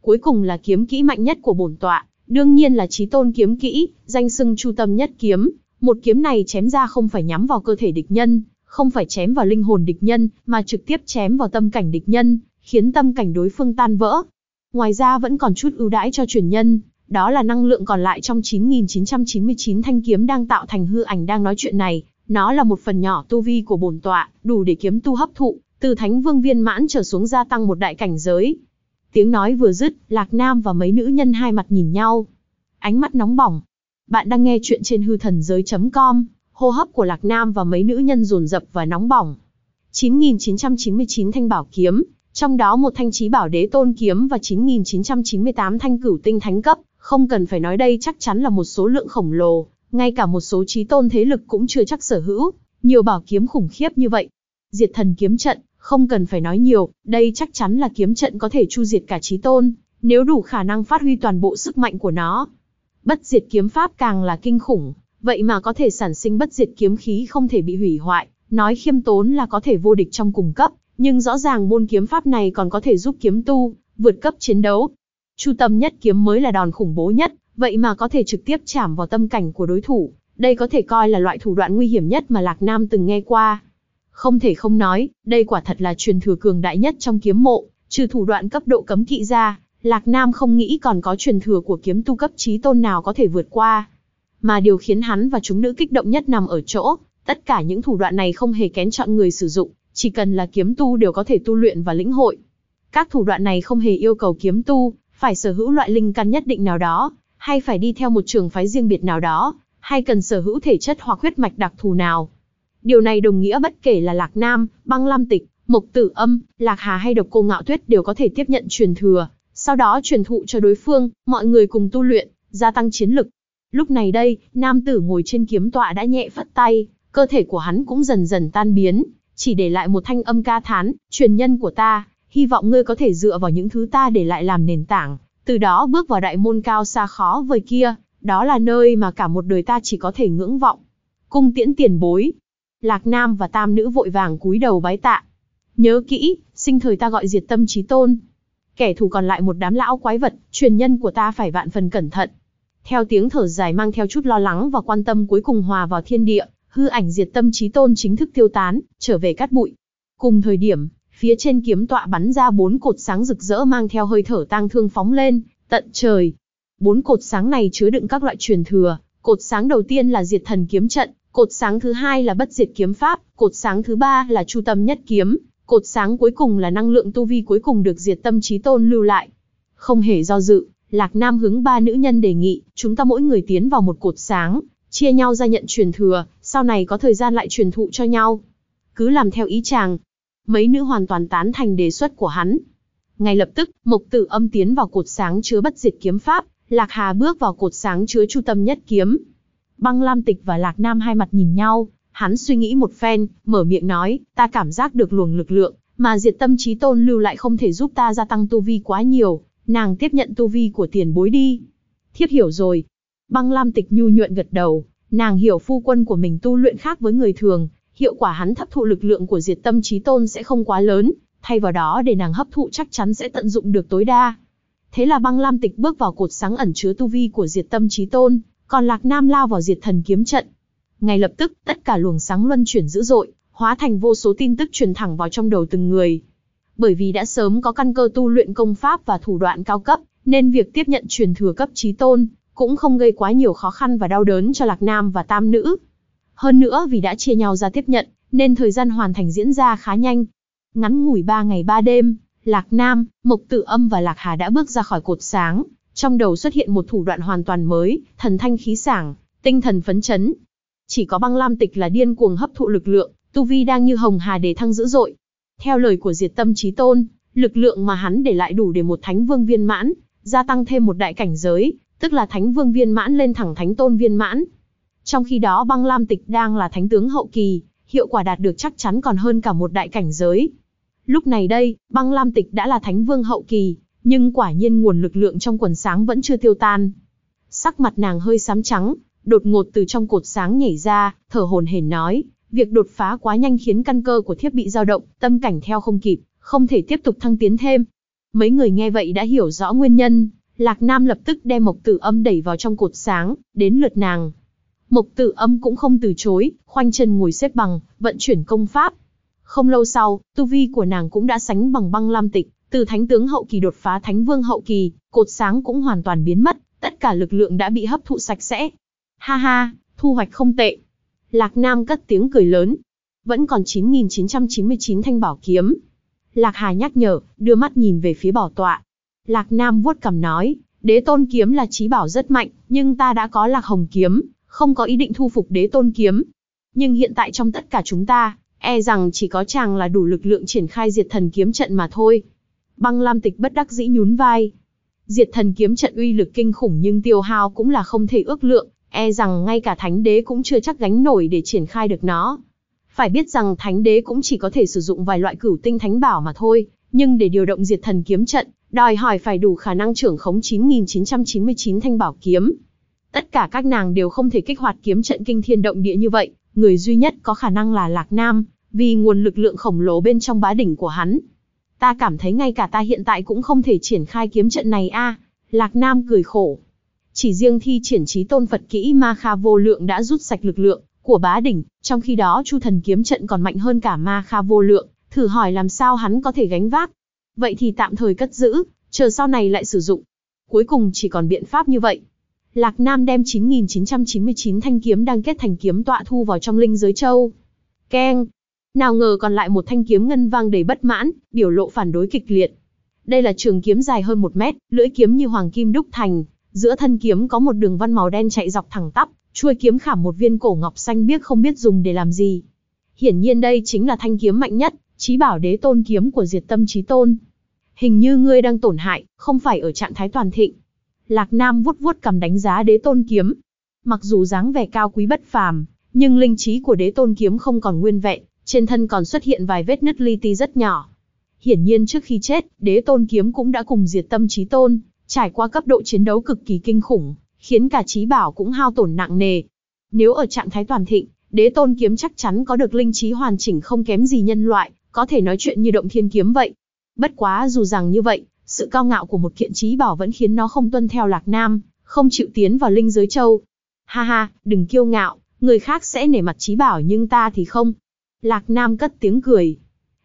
Cuối cùng là kiếm kỹ mạnh nhất của bổn tọa, đương nhiên là chí tôn kiếm kỹ, danh xưng chu tâm nhất kiếm. Một kiếm này chém ra không phải nhắm vào cơ thể địch nhân, không phải chém vào linh hồn địch nhân, mà trực tiếp chém vào tâm cảnh địch nhân, khiến tâm cảnh đối phương tan vỡ. Ngoài ra vẫn còn chút ưu đãi cho truyền nhân, đó là năng lượng còn lại trong 9.999 thanh kiếm đang tạo thành hư ảnh đang nói chuyện này, nó là một phần nhỏ tu vi của bổn tọa, đủ để kiếm tu hấp thụ, từ thánh vương viên mãn trở xuống gia tăng một đại cảnh giới. Tiếng nói vừa dứt, Lạc Nam và mấy nữ nhân hai mặt nhìn nhau. Ánh mắt nóng bỏng. Bạn đang nghe chuyện trên hư thần giới.com, hô hấp của Lạc Nam và mấy nữ nhân dồn dập và nóng bỏng. 9999 thanh bảo kiếm, trong đó một thanh trí bảo đế tôn kiếm và 9998 thanh cửu tinh thánh cấp, không cần phải nói đây chắc chắn là một số lượng khổng lồ, ngay cả một số trí tôn thế lực cũng chưa chắc sở hữu, nhiều bảo kiếm khủng khiếp như vậy. Diệt thần kiếm trận, không cần phải nói nhiều, đây chắc chắn là kiếm trận có thể chu diệt cả trí tôn, nếu đủ khả năng phát huy toàn bộ sức mạnh của nó. Bất diệt kiếm pháp càng là kinh khủng, vậy mà có thể sản sinh bất diệt kiếm khí không thể bị hủy hoại, nói khiêm tốn là có thể vô địch trong cùng cấp, nhưng rõ ràng môn kiếm pháp này còn có thể giúp kiếm tu vượt cấp chiến đấu. Chu tâm nhất kiếm mới là đòn khủng bố nhất, vậy mà có thể trực tiếp chạm vào tâm cảnh của đối thủ, đây có thể coi là loại thủ đoạn nguy hiểm nhất mà Lạc Nam từng nghe qua. Không thể không nói, đây quả thật là truyền thừa cường đại nhất trong kiếm mộ, trừ thủ đoạn cấp độ cấm kỵ ra, Lạc Nam không nghĩ còn có truyền thừa của kiếm tu cấp trí tôn nào có thể vượt qua. Mà điều khiến hắn và chúng nữ kích động nhất nằm ở chỗ, tất cả những thủ đoạn này không hề kén chọn người sử dụng, chỉ cần là kiếm tu đều có thể tu luyện và lĩnh hội. Các thủ đoạn này không hề yêu cầu kiếm tu, phải sở hữu loại linh căn nhất định nào đó, hay phải đi theo một trường phái riêng biệt nào đó, hay cần sở hữu thể chất hoặc huyết mạch đặc thù nào. Điều này đồng nghĩa bất kể là Lạc Nam, Băng Lam Tịch, Mộc Tử Âm, Lạc Hà hay Độc Cô Ngạo Tuyết đều có thể tiếp nhận truyền thừa, sau đó truyền thụ cho đối phương, mọi người cùng tu luyện, gia tăng chiến lực. Lúc này đây, nam tử ngồi trên kiếm tọa đã nhẹ phất tay, cơ thể của hắn cũng dần dần tan biến, chỉ để lại một thanh âm ca thán, truyền nhân của ta, hy vọng ngươi có thể dựa vào những thứ ta để lại làm nền tảng, từ đó bước vào đại môn cao xa khó vời kia, đó là nơi mà cả một đời ta chỉ có thể ngưỡng vọng. Cung tiễn tiền bối. Lạc Nam và Tam Nữ vội vàng cúi đầu bái tạ. Nhớ kỹ, sinh thời ta gọi diệt tâm trí tôn. Kẻ thù còn lại một đám lão quái vật, truyền nhân của ta phải vạn phần cẩn thận. Theo tiếng thở dài mang theo chút lo lắng và quan tâm cuối cùng hòa vào thiên địa, hư ảnh diệt tâm trí tôn chính thức tiêu tán, trở về cát bụi. Cùng thời điểm, phía trên kiếm tọa bắn ra bốn cột sáng rực rỡ mang theo hơi thở tang thương phóng lên, tận trời. Bốn cột sáng này chứa đựng các loại truyền thừa, cột sáng đầu tiên là diệt thần kiếm trận, cột sáng thứ hai là bất diệt kiếm pháp, cột sáng thứ ba là chu tâm nhất kiếm, cột sáng cuối cùng là năng lượng tu vi cuối cùng được diệt tâm trí tôn lưu lại. Không hề do dự, Lạc Nam hướng ba nữ nhân đề nghị, chúng ta mỗi người tiến vào một cột sáng, chia nhau ra nhận truyền thừa, sau này có thời gian lại truyền thụ cho nhau. Cứ làm theo ý chàng. Mấy nữ hoàn toàn tán thành đề xuất của hắn. Ngay lập tức, Mộc Tử Âm tiến vào cột sáng chứa bất diệt kiếm pháp, Lạc Hà bước vào cột sáng chứa chu tâm nhất kiếm. Băng Lam Tịch và Lạc Nam hai mặt nhìn nhau, hắn suy nghĩ một phen, mở miệng nói, ta cảm giác được luồng lực lượng, mà diệt tâm trí tôn lưu lại không thể giúp ta gia tăng tu vi quá nhiều, nàng tiếp nhận tu vi của tiền bối đi. Thiếp hiểu rồi. Băng Lam Tịch nhu nhuận gật đầu, Nàng hiểu phu quân của mình tu luyện khác với người thường, hiệu quả hắn hấp thụ lực lượng của diệt tâm trí tôn sẽ không quá lớn, thay vào đó để nàng hấp thụ chắc chắn sẽ tận dụng được tối đa. Thế là băng lam tịch bước vào cột sáng ẩn chứa tu vi của diệt tâm trí tôn, còn lạc nam lao vào diệt thần kiếm trận. Ngay lập tức, tất cả luồng sáng luân chuyển dữ dội, hóa thành vô số tin tức truyền thẳng vào trong đầu từng người. Bởi vì đã sớm có căn cơ tu luyện công pháp và thủ đoạn cao cấp, nên việc tiếp nhận truyền thừa cấp trí tôn, cũng không gây quá nhiều khó khăn và đau đớn cho Lạc Nam và Tam Nữ. Hơn nữa vì đã chia nhau ra tiếp nhận, nên thời gian hoàn thành diễn ra khá nhanh. Ngắn ngủi 3 ngày 3 đêm, Lạc Nam, Mộc Tử Âm và Lạc Hà đã bước ra khỏi cột sáng, trong đầu xuất hiện một thủ đoạn hoàn toàn mới, thần thanh khí sảng, tinh thần phấn chấn. Chỉ có băng lam tịch là điên cuồng hấp thụ lực lượng, tu vi đang như hồng hà đề thăng dữ dội. Theo lời của Diệt Tâm Chí Tôn, lực lượng mà hắn để lại đủ để một thánh vương viên mãn, gia tăng thêm một đại cảnh giới, tức là thánh vương viên mãn lên thẳng thánh tôn viên mãn. Trong khi đó băng lam tịch đang là thánh tướng hậu kỳ, hiệu quả đạt được chắc chắn còn hơn cả một đại cảnh giới. Lúc này đây, băng lam tịch đã là thánh vương hậu kỳ, nhưng quả nhiên nguồn lực lượng trong quần sáng vẫn chưa tiêu tan. Sắc mặt nàng hơi xám trắng, đột ngột từ trong cột sáng nhảy ra, thở hồn hển nói, việc đột phá quá nhanh khiến căn cơ của thiết bị dao động, tâm cảnh theo không kịp, không thể tiếp tục thăng tiến thêm. Mấy người nghe vậy đã hiểu rõ nguyên nhân, Lạc Nam lập tức đem Mộc Tử Âm đẩy vào trong cột sáng, đến lượt nàng. Mộc Tử Âm cũng không từ chối, khoanh chân ngồi xếp bằng, vận chuyển công pháp. Không lâu sau, tu vi của nàng cũng đã sánh bằng băng lam tịch, từ thánh tướng hậu kỳ đột phá thánh vương hậu kỳ, cột sáng cũng hoàn toàn biến mất, tất cả lực lượng đã bị hấp thụ sạch sẽ. Ha ha, thu hoạch không tệ. Lạc Nam cất tiếng cười lớn. Vẫn còn 9.999 thanh bảo kiếm. Lạc Hà nhắc nhở, đưa mắt nhìn về phía bảo tọa. Lạc Nam vuốt cằm nói, đế tôn kiếm là trí bảo rất mạnh, nhưng ta đã có lạc hồng kiếm, không có ý định thu phục đế tôn kiếm. Nhưng hiện tại trong tất cả chúng ta, e rằng chỉ có chàng là đủ lực lượng triển khai diệt thần kiếm trận mà thôi. Băng Lam Tịch bất đắc dĩ nhún vai. Diệt thần kiếm trận uy lực kinh khủng nhưng tiêu hao cũng là không thể ước lượng, e rằng ngay cả thánh đế cũng chưa chắc gánh nổi để triển khai được nó. Phải biết rằng thánh đế cũng chỉ có thể sử dụng vài loại cửu tinh thánh bảo mà thôi, nhưng để điều động diệt thần kiếm trận, đòi hỏi phải đủ khả năng trưởng khống 9.999 thanh bảo kiếm. Tất cả các nàng đều không thể kích hoạt kiếm trận kinh thiên động địa như vậy, người duy nhất có khả năng là Lạc Nam, vì nguồn lực lượng khổng lồ bên trong bá đỉnh của hắn. Ta cảm thấy ngay cả ta hiện tại cũng không thể triển khai kiếm trận này a. Lạc Nam cười khổ. Chỉ riêng thi triển trí tôn Phật kỹ ma kha vô lượng đã rút sạch lực lượng của bá đỉnh, trong khi đó Chu thần kiếm trận còn mạnh hơn cả ma kha vô lượng, thử hỏi làm sao hắn có thể gánh vác. Vậy thì tạm thời cất giữ, chờ sau này lại sử dụng. Cuối cùng chỉ còn biện pháp như vậy. Lạc Nam đem 9.999 thanh kiếm đang kết thành kiếm tọa thu vào trong linh giới châu. Keng! Nào ngờ còn lại một thanh kiếm ngân vang đầy bất mãn, biểu lộ phản đối kịch liệt. Đây là trường kiếm dài hơn một mét, lưỡi kiếm như hoàng kim đúc thành, giữa thân kiếm có một đường văn màu đen chạy dọc thẳng tắp, chuôi kiếm khảm một viên cổ ngọc xanh biếc không biết dùng để làm gì. Hiển nhiên đây chính là thanh kiếm mạnh nhất, trí bảo đế tôn kiếm của diệt tâm trí tôn. Hình như ngươi đang tổn hại, không phải ở trạng thái toàn thịnh. Lạc Nam vuốt vuốt cầm đánh giá đế tôn kiếm. Mặc dù dáng vẻ cao quý bất phàm, nhưng linh trí của đế tôn kiếm không còn nguyên vẹn, trên thân còn xuất hiện vài vết nứt li ti rất nhỏ. Hiển nhiên trước khi chết, đế tôn kiếm cũng đã cùng diệt tâm trí tôn, trải qua cấp độ chiến đấu cực kỳ kinh khủng, khiến cả trí bảo cũng hao tổn nặng nề. Nếu ở trạng thái toàn thịnh, đế tôn kiếm chắc chắn có được linh trí hoàn chỉnh không kém gì nhân loại, có thể nói chuyện như động thiên kiếm vậy. Bất quá dù rằng như vậy, sự cao ngạo của một kiện trí bảo vẫn khiến nó không tuân theo lạc nam, không chịu tiến vào linh giới châu. Ha ha, đừng kiêu ngạo, người khác sẽ nể mặt trí bảo nhưng ta thì không. Lạc Nam cất tiếng cười.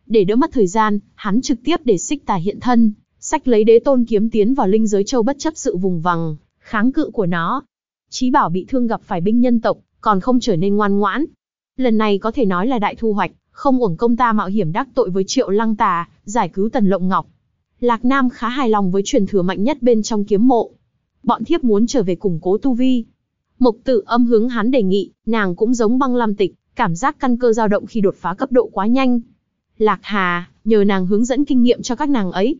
Để đỡ mất thời gian, hắn trực tiếp để xích tà hiện thân, sách lấy đế tôn kiếm tiến vào linh giới châu bất chấp sự vùng vằng, kháng cự của nó. trí bảo bị thương gặp phải binh nhân tộc, còn không trở nên ngoan ngoãn. Lần này có thể nói là đại thu hoạch, không uổng công ta mạo hiểm đắc tội với triệu lăng tà, giải cứu tần lộng ngọc. Lạc Nam khá hài lòng với truyền thừa mạnh nhất bên trong kiếm mộ. Bọn thiếp muốn trở về củng cố tu vi. Mộc tử âm hướng hắn đề nghị, nàng cũng giống băng lam tịch, cảm giác căn cơ dao động khi đột phá cấp độ quá nhanh. Lạc Hà, nhờ nàng hướng dẫn kinh nghiệm cho các nàng ấy.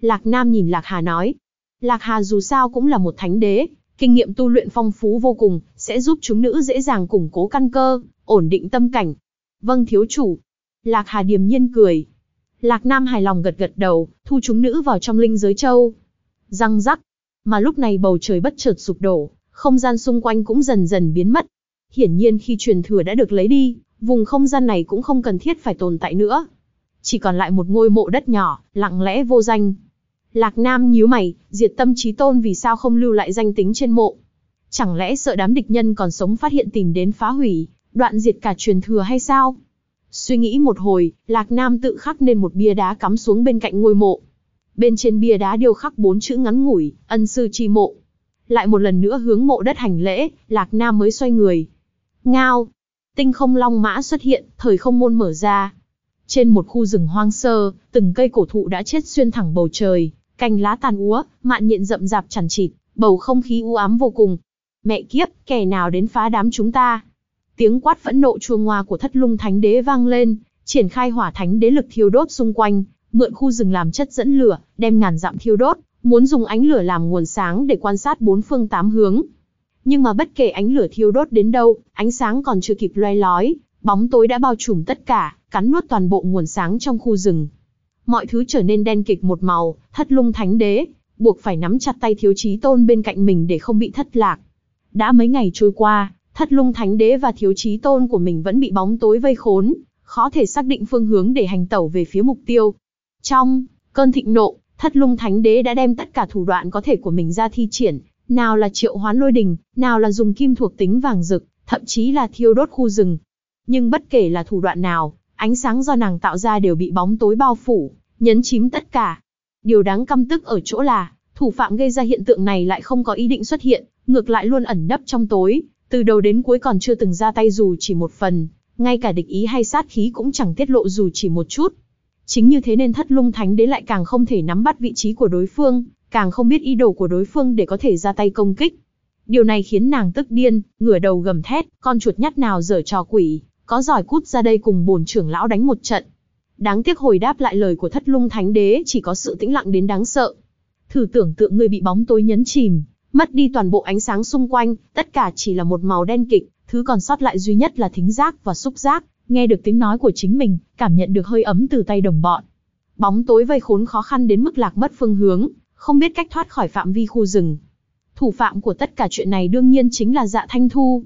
Lạc Nam nhìn Lạc Hà nói. Lạc Hà dù sao cũng là một thánh đế, kinh nghiệm tu luyện phong phú vô cùng, sẽ giúp chúng nữ dễ dàng củng cố căn cơ, ổn định tâm cảnh. Vâng thiếu chủ. Lạc Hà điềm nhiên cười. Lạc Nam hài lòng gật gật đầu, thu chúng nữ vào trong linh giới châu. Răng rắc. Mà lúc này bầu trời bất chợt sụp đổ, không gian xung quanh cũng dần dần biến mất. Hiển nhiên khi truyền thừa đã được lấy đi, vùng không gian này cũng không cần thiết phải tồn tại nữa. Chỉ còn lại một ngôi mộ đất nhỏ, lặng lẽ vô danh. Lạc Nam nhíu mày, diệt tâm trí tôn vì sao không lưu lại danh tính trên mộ? Chẳng lẽ sợ đám địch nhân còn sống phát hiện tìm đến phá hủy, đoạn diệt cả truyền thừa hay sao? Suy nghĩ một hồi, Lạc Nam tự khắc nên một bia đá cắm xuống bên cạnh ngôi mộ. Bên trên bia đá điêu khắc bốn chữ ngắn ngủi, ân sư chi mộ. Lại một lần nữa hướng mộ đất hành lễ, Lạc Nam mới xoay người. Ngao! Tinh không long mã xuất hiện, thời không môn mở ra. Trên một khu rừng hoang sơ, từng cây cổ thụ đã chết xuyên thẳng bầu trời, cành lá tàn úa, mạn nhện rậm rạp chằn chịt, bầu không khí u ám vô cùng. Mẹ kiếp, kẻ nào đến phá đám chúng ta? Tiếng quát phẫn nộ chua ngoa của thất lung thánh đế vang lên, triển khai hỏa thánh đế lực thiêu đốt xung quanh, mượn khu rừng làm chất dẫn lửa, đem ngàn dặm thiêu đốt, muốn dùng ánh lửa làm nguồn sáng để quan sát bốn phương tám hướng. Nhưng mà bất kể ánh lửa thiêu đốt đến đâu, ánh sáng còn chưa kịp loay lói, Bóng tối đã bao trùm tất cả, cắn nuốt toàn bộ nguồn sáng trong khu rừng. Mọi thứ trở nên đen kịch một màu, thất lung thánh đế, buộc phải nắm chặt tay thiếu chí tôn bên cạnh mình để không bị thất lạc. Đã mấy ngày trôi qua, thất lung thánh đế và thiếu chí tôn của mình vẫn bị bóng tối vây khốn, khó thể xác định phương hướng để hành tẩu về phía mục tiêu. Trong cơn thịnh nộ, thất lung thánh đế đã đem tất cả thủ đoạn có thể của mình ra thi triển, nào là triệu hoán lôi đình, nào là dùng kim thuộc tính vàng rực, thậm chí là thiêu đốt khu rừng. Nhưng bất kể là thủ đoạn nào, ánh sáng do nàng tạo ra đều bị bóng tối bao phủ, nhấn chìm tất cả. Điều đáng căm tức ở chỗ là, thủ phạm gây ra hiện tượng này lại không có ý định xuất hiện, ngược lại luôn ẩn nấp trong tối, từ đầu đến cuối còn chưa từng ra tay dù chỉ một phần, ngay cả địch ý hay sát khí cũng chẳng tiết lộ dù chỉ một chút. Chính như thế nên thất lung thánh đế lại càng không thể nắm bắt vị trí của đối phương, càng không biết ý đồ của đối phương để có thể ra tay công kích. Điều này khiến nàng tức điên, ngửa đầu gầm thét, con chuột nhắt nào dở trò quỷ, có giỏi cút ra đây cùng bổn trưởng lão đánh một trận. Đáng tiếc hồi đáp lại lời của thất lung thánh đế chỉ có sự tĩnh lặng đến đáng sợ. Thử tưởng tượng người bị bóng tối nhấn chìm, mất đi toàn bộ ánh sáng xung quanh, tất cả chỉ là một màu đen kịch, thứ còn sót lại duy nhất là thính giác và xúc giác, nghe được tiếng nói của chính mình, cảm nhận được hơi ấm từ tay đồng bọn. Bóng tối vây khốn khó khăn đến mức lạc mất phương hướng, không biết cách thoát khỏi phạm vi khu rừng. Thủ phạm của tất cả chuyện này đương nhiên chính là Dạ Thanh Thu.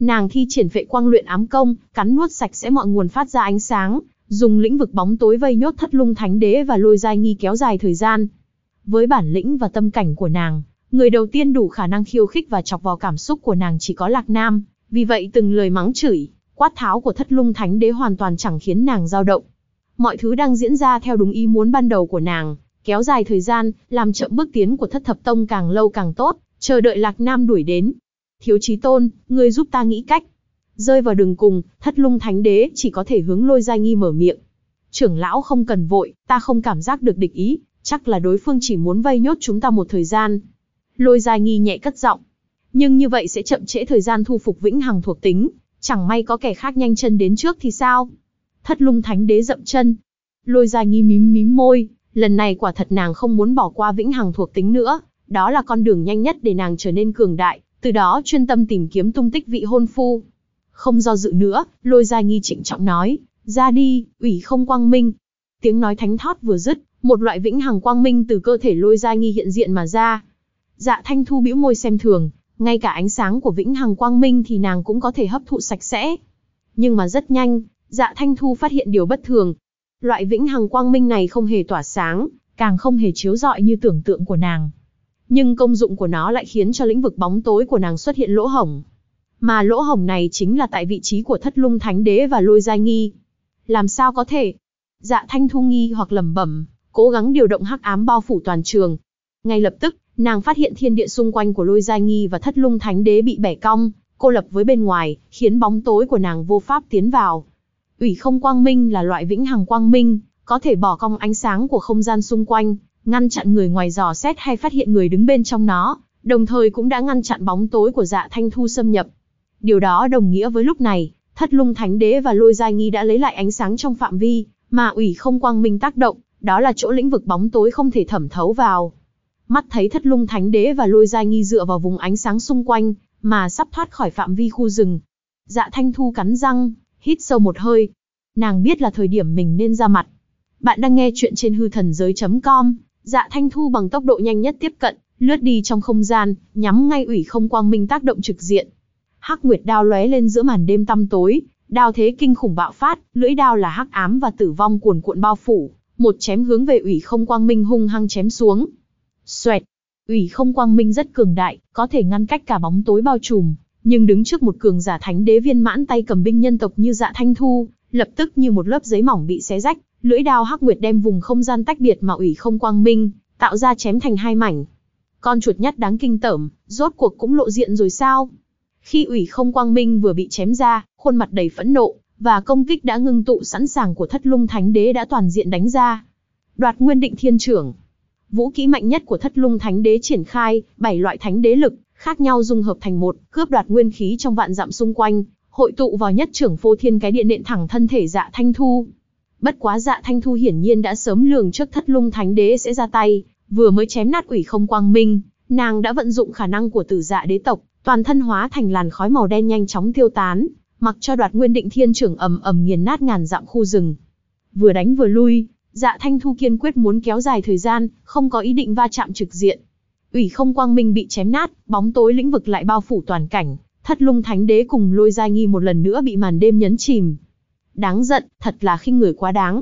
Nàng thi triển vệ quang luyện ám công, cắn nuốt sạch sẽ mọi nguồn phát ra ánh sáng, dùng lĩnh vực bóng tối vây nhốt thất lung thánh đế và lôi giai nghi kéo dài thời gian. Với bản lĩnh và tâm cảnh của nàng, người đầu tiên đủ khả năng khiêu khích và chọc vào cảm xúc của nàng chỉ có Lạc Nam, vì vậy từng lời mắng chửi, quát tháo của thất lung thánh đế hoàn toàn chẳng khiến nàng dao động. Mọi thứ đang diễn ra theo đúng ý muốn ban đầu của nàng, kéo dài thời gian, làm chậm bước tiến của thất thập tông càng lâu càng tốt, chờ đợi Lạc Nam đuổi đến. Thiếu chí tôn, ngươi giúp ta nghĩ cách. Rơi vào đường cùng, thất lung thánh đế chỉ có thể hướng lôi giai nghi mở miệng. Trưởng lão không cần vội, ta không cảm giác được địch ý, chắc là đối phương chỉ muốn vây nhốt chúng ta một thời gian. Lôi giai nghi nhẹ cất giọng. Nhưng như vậy sẽ chậm trễ thời gian thu phục vĩnh hằng thuộc tính, chẳng may có kẻ khác nhanh chân đến trước thì sao? Thất lung thánh đế dậm chân. Lôi giai nghi mím mím môi, lần này quả thật nàng không muốn bỏ qua vĩnh hằng thuộc tính nữa, đó là con đường nhanh nhất để nàng trở nên cường đại, từ đó chuyên tâm tìm kiếm tung tích vị hôn phu. Không do dự nữa, lôi gia nghi trịnh trọng nói, ra đi, ủy không quang minh. Tiếng nói thánh thót vừa dứt, một loại vĩnh hằng quang minh từ cơ thể lôi gia nghi hiện diện mà ra. Dạ thanh thu bĩu môi xem thường, ngay cả ánh sáng của vĩnh hằng quang minh thì nàng cũng có thể hấp thụ sạch sẽ. Nhưng mà rất nhanh, dạ thanh thu phát hiện điều bất thường. Loại vĩnh hằng quang minh này không hề tỏa sáng, càng không hề chiếu rọi như tưởng tượng của nàng nhưng công dụng của nó lại khiến cho lĩnh vực bóng tối của nàng xuất hiện lỗ hổng. Mà lỗ hổng này chính là tại vị trí của thất lung thánh đế và lôi giai nghi. Làm sao có thể? Dạ thanh thu nghi hoặc lẩm bẩm, cố gắng điều động hắc ám bao phủ toàn trường. Ngay lập tức, nàng phát hiện thiên địa xung quanh của lôi giai nghi và thất lung thánh đế bị bẻ cong, cô lập với bên ngoài, khiến bóng tối của nàng vô pháp tiến vào. Ủy không quang minh là loại vĩnh hằng quang minh, có thể bỏ cong ánh sáng của không gian xung quanh, ngăn chặn người ngoài dò xét hay phát hiện người đứng bên trong nó, đồng thời cũng đã ngăn chặn bóng tối của dạ thanh thu xâm nhập. Điều đó đồng nghĩa với lúc này, thất lung thánh đế và lôi giai nghi đã lấy lại ánh sáng trong phạm vi, mà ủy không quang minh tác động, đó là chỗ lĩnh vực bóng tối không thể thẩm thấu vào. Mắt thấy thất lung thánh đế và lôi giai nghi dựa vào vùng ánh sáng xung quanh, mà sắp thoát khỏi phạm vi khu rừng. Dạ thanh thu cắn răng, hít sâu một hơi. Nàng biết là thời điểm mình nên ra mặt. Bạn đang nghe chuyện trên hư thần giới.com Dạ Thanh Thu bằng tốc độ nhanh nhất tiếp cận, lướt đi trong không gian, nhắm ngay ủy không quang minh tác động trực diện. Hắc Nguyệt đao lóe lên giữa màn đêm tăm tối, đao thế kinh khủng bạo phát, lưỡi đao là hắc ám và tử vong cuồn cuộn bao phủ, một chém hướng về ủy không quang minh hung hăng chém xuống. Xoẹt, ủy không quang minh rất cường đại, có thể ngăn cách cả bóng tối bao trùm, nhưng đứng trước một cường giả thánh đế viên mãn tay cầm binh nhân tộc như Dạ Thanh Thu, lập tức như một lớp giấy mỏng bị xé rách, lưỡi đao hắc nguyệt đem vùng không gian tách biệt mà ủy không quang minh, tạo ra chém thành hai mảnh. Con chuột nhắt đáng kinh tởm, rốt cuộc cũng lộ diện rồi sao? Khi ủy không quang minh vừa bị chém ra, khuôn mặt đầy phẫn nộ, và công kích đã ngưng tụ sẵn sàng của thất lung thánh đế đã toàn diện đánh ra. Đoạt nguyên định thiên trưởng. Vũ kỹ mạnh nhất của thất lung thánh đế triển khai, bảy loại thánh đế lực, khác nhau dung hợp thành một, cướp đoạt nguyên khí trong vạn dặm xung quanh, hội tụ vào nhất trưởng phô thiên cái điện nện thẳng thân thể dạ thanh thu. Bất quá dạ thanh thu hiển nhiên đã sớm lường trước thất lung thánh đế sẽ ra tay, vừa mới chém nát ủy không quang minh, nàng đã vận dụng khả năng của tử dạ đế tộc, toàn thân hóa thành làn khói màu đen nhanh chóng tiêu tán, mặc cho đoạt nguyên định thiên trưởng ầm ầm nghiền nát ngàn dặm khu rừng. Vừa đánh vừa lui, dạ thanh thu kiên quyết muốn kéo dài thời gian, không có ý định va chạm trực diện. Ủy không quang minh bị chém nát, bóng tối lĩnh vực lại bao phủ toàn cảnh, thất lung thánh đế cùng lôi giai nghi một lần nữa bị màn đêm nhấn chìm. Đáng giận, thật là khinh người quá đáng.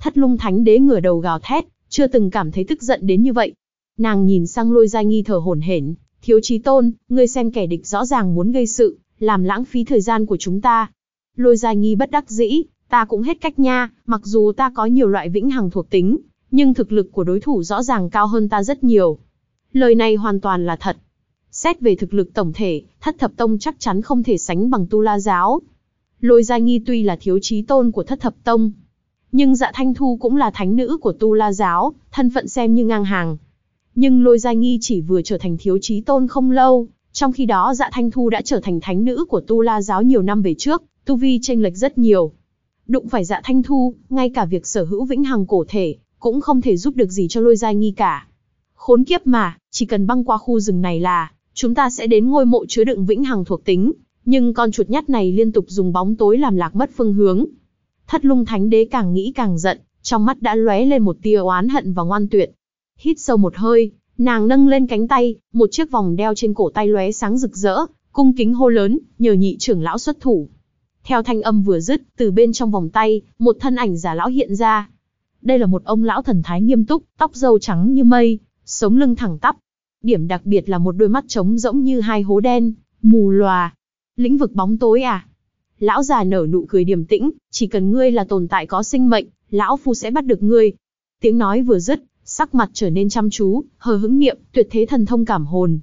Thất lung thánh đế ngửa đầu gào thét, chưa từng cảm thấy tức giận đến như vậy. Nàng nhìn sang lôi giai nghi thở hổn hển, thiếu trí tôn, ngươi xem kẻ địch rõ ràng muốn gây sự, làm lãng phí thời gian của chúng ta. Lôi giai nghi bất đắc dĩ, ta cũng hết cách nha, mặc dù ta có nhiều loại vĩnh hằng thuộc tính, nhưng thực lực của đối thủ rõ ràng cao hơn ta rất nhiều. Lời này hoàn toàn là thật. Xét về thực lực tổng thể, thất thập tông chắc chắn không thể sánh bằng tu la giáo. Lôi Gia Nghi tuy là thiếu chí tôn của thất thập tông, nhưng dạ thanh thu cũng là thánh nữ của tu la giáo, thân phận xem như ngang hàng. Nhưng lôi Gia Nghi chỉ vừa trở thành thiếu chí tôn không lâu, trong khi đó dạ thanh thu đã trở thành thánh nữ của tu la giáo nhiều năm về trước, tu vi chênh lệch rất nhiều. Đụng phải dạ thanh thu, ngay cả việc sở hữu vĩnh hằng cổ thể, cũng không thể giúp được gì cho lôi giai Nghi cả. Khốn kiếp mà, chỉ cần băng qua khu rừng này là, chúng ta sẽ đến ngôi mộ chứa đựng vĩnh hằng thuộc tính, nhưng con chuột nhắt này liên tục dùng bóng tối làm lạc mất phương hướng. Thất lung thánh đế càng nghĩ càng giận, trong mắt đã lóe lên một tia oán hận và ngoan tuyệt. Hít sâu một hơi, nàng nâng lên cánh tay, một chiếc vòng đeo trên cổ tay lóe sáng rực rỡ, cung kính hô lớn, nhờ nhị trưởng lão xuất thủ. Theo thanh âm vừa dứt, từ bên trong vòng tay, một thân ảnh giả lão hiện ra. Đây là một ông lão thần thái nghiêm túc, tóc râu trắng như mây, sống lưng thẳng tắp. Điểm đặc biệt là một đôi mắt trống rỗng như hai hố đen, mù lòa. Lĩnh vực bóng tối à? Lão già nở nụ cười điềm tĩnh, chỉ cần ngươi là tồn tại có sinh mệnh, lão phu sẽ bắt được ngươi. Tiếng nói vừa dứt, sắc mặt trở nên chăm chú, hờ hững niệm, tuyệt thế thần thông cảm hồn.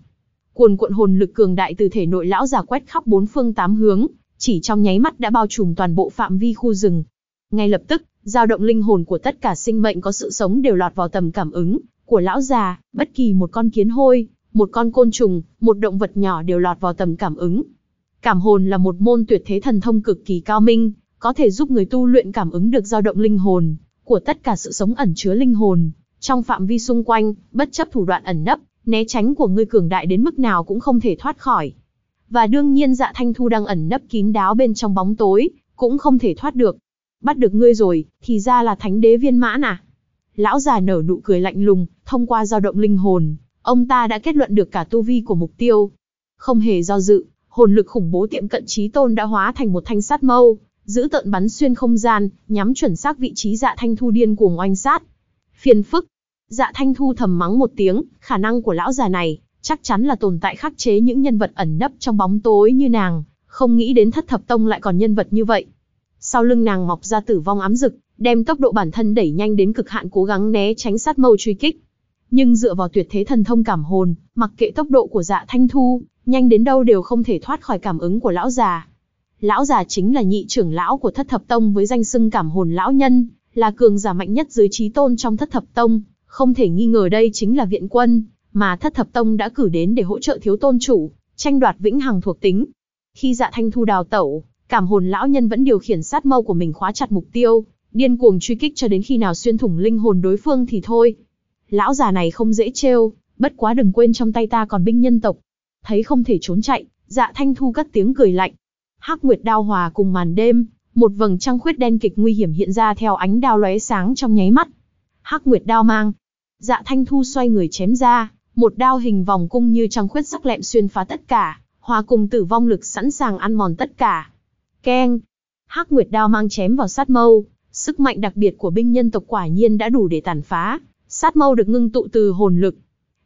Cuồn cuộn hồn lực cường đại từ thể nội lão già quét khắp bốn phương tám hướng, chỉ trong nháy mắt đã bao trùm toàn bộ phạm vi khu rừng. Ngay lập tức, dao động linh hồn của tất cả sinh mệnh có sự sống đều lọt vào tầm cảm ứng, của lão già, bất kỳ một con kiến hôi, một con côn trùng, một động vật nhỏ đều lọt vào tầm cảm ứng. Cảm hồn là một môn tuyệt thế thần thông cực kỳ cao minh, có thể giúp người tu luyện cảm ứng được dao động linh hồn của tất cả sự sống ẩn chứa linh hồn trong phạm vi xung quanh, bất chấp thủ đoạn ẩn nấp, né tránh của người cường đại đến mức nào cũng không thể thoát khỏi. Và đương nhiên Dạ Thanh Thu đang ẩn nấp kín đáo bên trong bóng tối, cũng không thể thoát được. Bắt được ngươi rồi, thì ra là thánh đế viên mãn à? Lão già nở nụ cười lạnh lùng, thông qua dao động linh hồn, ông ta đã kết luận được cả tu vi của mục tiêu. Không hề do dự, hồn lực khủng bố tiệm cận trí tôn đã hóa thành một thanh sát mâu, giữ tợn bắn xuyên không gian, nhắm chuẩn xác vị trí dạ thanh thu điên cuồng oanh sát. Phiền phức. Dạ thanh thu thầm mắng một tiếng, khả năng của lão già này, chắc chắn là tồn tại khắc chế những nhân vật ẩn nấp trong bóng tối như nàng, không nghĩ đến thất thập tông lại còn nhân vật như vậy. Sau lưng nàng mọc ra tử vong ám rực, đem tốc độ bản thân đẩy nhanh đến cực hạn cố gắng né tránh sát mâu truy kích. Nhưng dựa vào tuyệt thế thần thông cảm hồn, mặc kệ tốc độ của dạ thanh thu, nhanh đến đâu đều không thể thoát khỏi cảm ứng của lão già. Lão già chính là nhị trưởng lão của thất thập tông với danh xưng cảm hồn lão nhân, là cường giả mạnh nhất dưới trí tôn trong thất thập tông, không thể nghi ngờ đây chính là viện quân, mà thất thập tông đã cử đến để hỗ trợ thiếu tôn chủ, tranh đoạt vĩnh hằng thuộc tính. Khi dạ thanh thu đào tẩu, cảm hồn lão nhân vẫn điều khiển sát mâu của mình khóa chặt mục tiêu, điên cuồng truy kích cho đến khi nào xuyên thủng linh hồn đối phương thì thôi. Lão già này không dễ trêu, bất quá đừng quên trong tay ta còn binh nhân tộc. Thấy không thể trốn chạy, dạ thanh thu cất tiếng cười lạnh. Hắc Nguyệt đao hòa cùng màn đêm, một vầng trăng khuyết đen kịch nguy hiểm hiện ra theo ánh đao lóe sáng trong nháy mắt. Hắc Nguyệt đao mang. Dạ thanh thu xoay người chém ra, một đao hình vòng cung như trăng khuyết sắc lẹm xuyên phá tất cả, hòa cùng tử vong lực sẵn sàng ăn mòn tất cả. Keng. Hắc Nguyệt đao mang chém vào sát mâu, Sức mạnh đặc biệt của binh nhân tộc quả nhiên đã đủ để tàn phá, sát mâu được ngưng tụ từ hồn lực.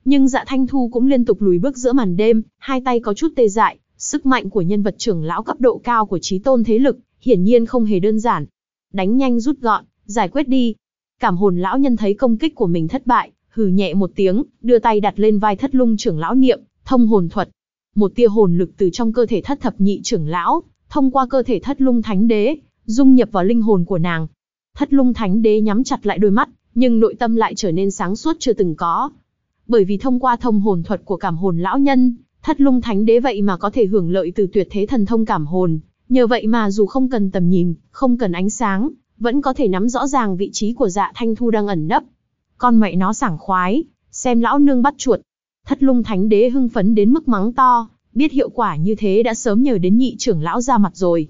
Nhưng dạ thanh thu cũng liên tục lùi bước giữa màn đêm, hai tay có chút tê dại, sức mạnh của nhân vật trưởng lão cấp độ cao của trí tôn thế lực, hiển nhiên không hề đơn giản. Đánh nhanh rút gọn, giải quyết đi. Cảm hồn lão nhân thấy công kích của mình thất bại, hừ nhẹ một tiếng, đưa tay đặt lên vai thất lung trưởng lão niệm, thông hồn thuật. Một tia hồn lực từ trong cơ thể thất thập nhị trưởng lão, thông qua cơ thể thất lung thánh đế, dung nhập vào linh hồn của nàng, Thất lung thánh đế nhắm chặt lại đôi mắt, nhưng nội tâm lại trở nên sáng suốt chưa từng có. Bởi vì thông qua thông hồn thuật của cảm hồn lão nhân, thất lung thánh đế vậy mà có thể hưởng lợi từ tuyệt thế thần thông cảm hồn. Nhờ vậy mà dù không cần tầm nhìn, không cần ánh sáng, vẫn có thể nắm rõ ràng vị trí của dạ thanh thu đang ẩn nấp. Con mẹ nó sảng khoái, xem lão nương bắt chuột. Thất lung thánh đế hưng phấn đến mức mắng to, biết hiệu quả như thế đã sớm nhờ đến nhị trưởng lão ra mặt rồi.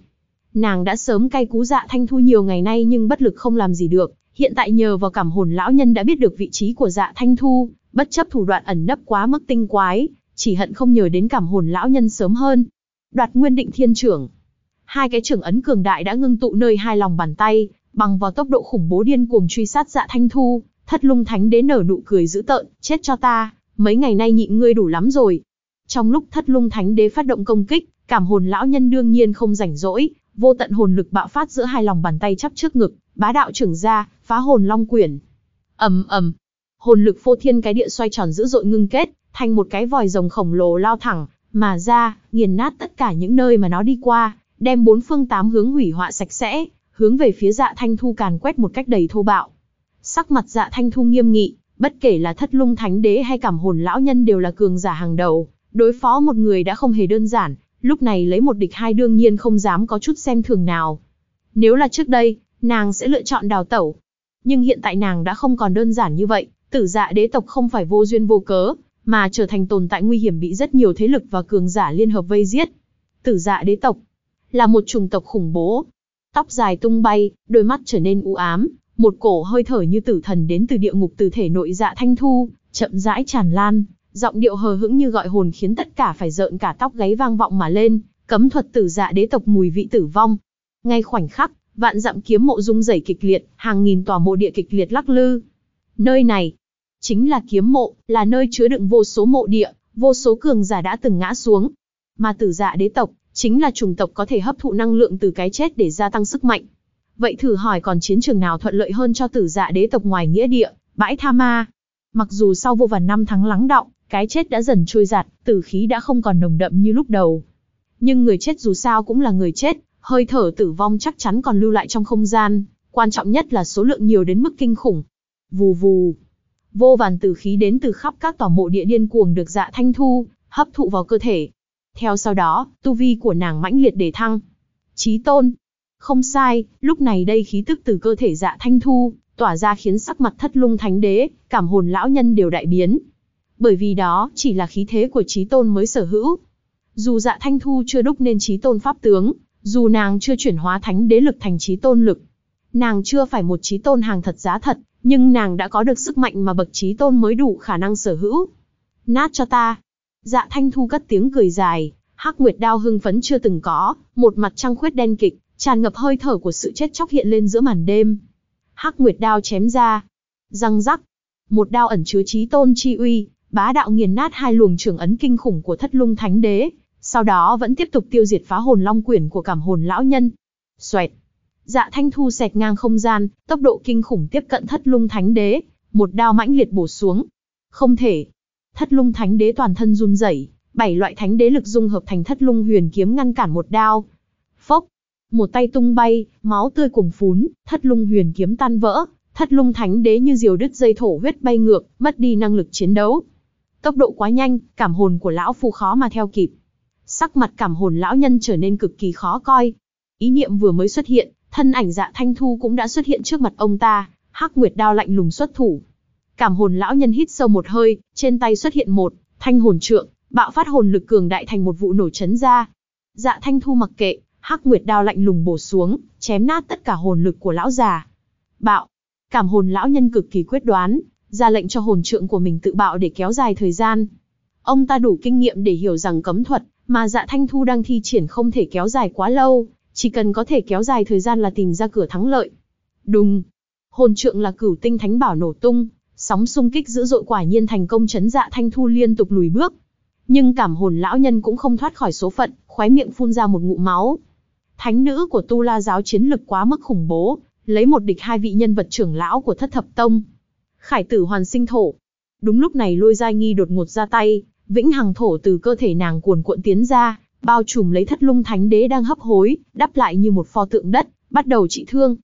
nàng đã sớm cay cú dạ thanh thu nhiều ngày nay nhưng bất lực không làm gì được, hiện tại nhờ vào cảm hồn lão nhân đã biết được vị trí của dạ thanh thu, bất chấp thủ đoạn ẩn nấp quá mức tinh quái, chỉ hận không nhờ đến cảm hồn lão nhân sớm hơn. Đoạt nguyên định thiên trưởng. Hai cái trưởng ấn cường đại đã ngưng tụ nơi hai lòng bàn tay, bằng vào tốc độ khủng bố điên cuồng truy sát dạ thanh thu, thất lung thánh đế nở nụ cười dữ tợn, chết cho ta, mấy ngày nay nhịn ngươi đủ lắm rồi. Trong lúc thất lung thánh đế phát động công kích, cảm hồn lão nhân đương nhiên không rảnh rỗi, vô tận hồn lực bạo phát giữa hai lòng bàn tay chắp trước ngực, bá đạo trưởng ra, phá hồn long quyển. ầm ầm, hồn lực phô thiên cái địa xoay tròn dữ dội ngưng kết, thành một cái vòi rồng khổng lồ lao thẳng mà ra, nghiền nát tất cả những nơi mà nó đi qua, đem bốn phương tám hướng hủy hoại sạch sẽ, hướng về phía Dạ Thanh Thu càn quét một cách đầy thô bạo. Sắc mặt Dạ Thanh Thu nghiêm nghị, bất kể là Thất Lung Thánh Đế hay Cảm Hồn lão nhân đều là cường giả hàng đầu, đối phó một người đã không hề đơn giản, lúc này lấy một địch hai đương nhiên không dám có chút xem thường nào. Nếu là trước đây, nàng sẽ lựa chọn đào tẩu. Nhưng hiện tại nàng đã không còn đơn giản như vậy, tử dạ đế tộc không phải vô duyên vô cớ, mà trở thành tồn tại nguy hiểm bị rất nhiều thế lực và cường giả liên hợp vây giết. Tử dạ đế tộc là một chủng tộc khủng bố. Tóc dài tung bay, đôi mắt trở nên u ám, một cổ hơi thở như tử thần đến từ địa ngục từ thể nội dạ thanh thu, chậm rãi tràn lan, giọng điệu hờ hững như gọi hồn khiến tất cả phải rợn cả tóc gáy vang vọng mà lên, cấm thuật tử dạ đế tộc mùi vị tử vong. Ngay khoảnh khắc, vạn dặm kiếm mộ rung rẩy kịch liệt, hàng nghìn tòa mộ địa kịch liệt lắc lư. Nơi này, chính là kiếm mộ, là nơi chứa đựng vô số mộ địa, vô số cường giả đã từng ngã xuống. Mà tử dạ đế tộc, chính là chủng tộc có thể hấp thụ năng lượng từ cái chết để gia tăng sức mạnh. Vậy thử hỏi còn chiến trường nào thuận lợi hơn cho tử dạ đế tộc ngoài nghĩa địa, bãi tha ma? Mặc dù sau vô vàn năm tháng lắng động, cái chết đã dần trôi giặt, tử khí đã không còn nồng đậm như lúc đầu. Nhưng người chết dù sao cũng là người chết, hơi thở tử vong chắc chắn còn lưu lại trong không gian, quan trọng nhất là số lượng nhiều đến mức kinh khủng. Vù vù, vô vàn tử khí đến từ khắp các tòa mộ địa điên cuồng được dạ thanh thu, hấp thụ vào cơ thể. Theo sau đó, tu vi của nàng mãnh liệt để thăng. Chí tôn. Không sai, lúc này đây khí tức từ cơ thể dạ thanh thu, tỏa ra khiến sắc mặt thất lung thánh đế, cảm hồn lão nhân đều đại biến. Bởi vì đó chỉ là khí thế của trí tôn mới sở hữu. Dù dạ thanh thu chưa đúc nên trí tôn pháp tướng, dù nàng chưa chuyển hóa thánh đế lực thành trí tôn lực, nàng chưa phải một trí tôn hàng thật giá thật, nhưng nàng đã có được sức mạnh mà bậc trí tôn mới đủ khả năng sở hữu. Nát cho ta. Dạ thanh thu cất tiếng cười dài, hắc nguyệt đao hưng phấn chưa từng có, một mặt trăng khuyết đen kịch, tràn ngập hơi thở của sự chết chóc hiện lên giữa màn đêm. Hắc nguyệt đao chém ra. Răng rắc. Một đao ẩn chứa trí tôn chi uy, bá đạo nghiền nát hai luồng trường ấn kinh khủng của thất lung thánh đế, sau đó vẫn tiếp tục tiêu diệt phá hồn long quyển của cảm hồn lão nhân. Xoẹt. Dạ Thanh Thu xẹt ngang không gian, tốc độ kinh khủng tiếp cận Thất Lung Thánh Đế, một đao mãnh liệt bổ xuống. Không thể. Thất Lung Thánh Đế toàn thân run rẩy, bảy loại thánh đế lực dung hợp thành Thất Lung Huyền kiếm ngăn cản một đao. Một tay tung bay, máu tươi cùng phún, Thất Lung Huyền kiếm tan vỡ, Thất Lung Thánh Đế như diều đứt dây thổ huyết bay ngược, mất đi năng lực chiến đấu. Tốc độ quá nhanh, cảm hồn của lão phu khó mà theo kịp. Sắc mặt cảm hồn lão nhân trở nên cực kỳ khó coi. Ý niệm vừa mới xuất hiện, thân ảnh dạ thanh thu cũng đã xuất hiện trước mặt ông ta, hắc nguyệt đao lạnh lùng xuất thủ. Cảm hồn lão nhân hít sâu một hơi, trên tay xuất hiện một thanh hồn trượng, bạo phát hồn lực cường đại thành một vụ nổ chấn ra. Dạ thanh thu mặc kệ, hắc nguyệt đao lạnh lùng bổ xuống, chém nát tất cả hồn lực của lão già. Bạo, cảm hồn lão nhân cực kỳ quyết đoán, ra lệnh cho hồn trượng của mình tự bạo để kéo dài thời gian. Ông ta đủ kinh nghiệm để hiểu rằng cấm thuật mà dạ thanh thu đang thi triển không thể kéo dài quá lâu, chỉ cần có thể kéo dài thời gian là tìm ra cửa thắng lợi. Đùng, hồn trượng là cửu tinh thánh bảo nổ tung, sóng xung kích dữ dội quả nhiên thành công chấn dạ thanh thu liên tục lùi bước. Nhưng cảm hồn lão nhân cũng không thoát khỏi số phận, khóe miệng phun ra một ngụm máu. Thánh nữ của Tu La giáo chiến lực quá mức khủng bố, lấy một địch hai vị nhân vật trưởng lão của thất thập tông. Khải tử hoàn sinh thổ. Đúng lúc này lôi giai nghi đột ngột ra tay, vĩnh hằng thổ từ cơ thể nàng cuồn cuộn tiến ra, bao trùm lấy thất lung thánh đế đang hấp hối, đắp lại như một pho tượng đất, bắt đầu trị thương.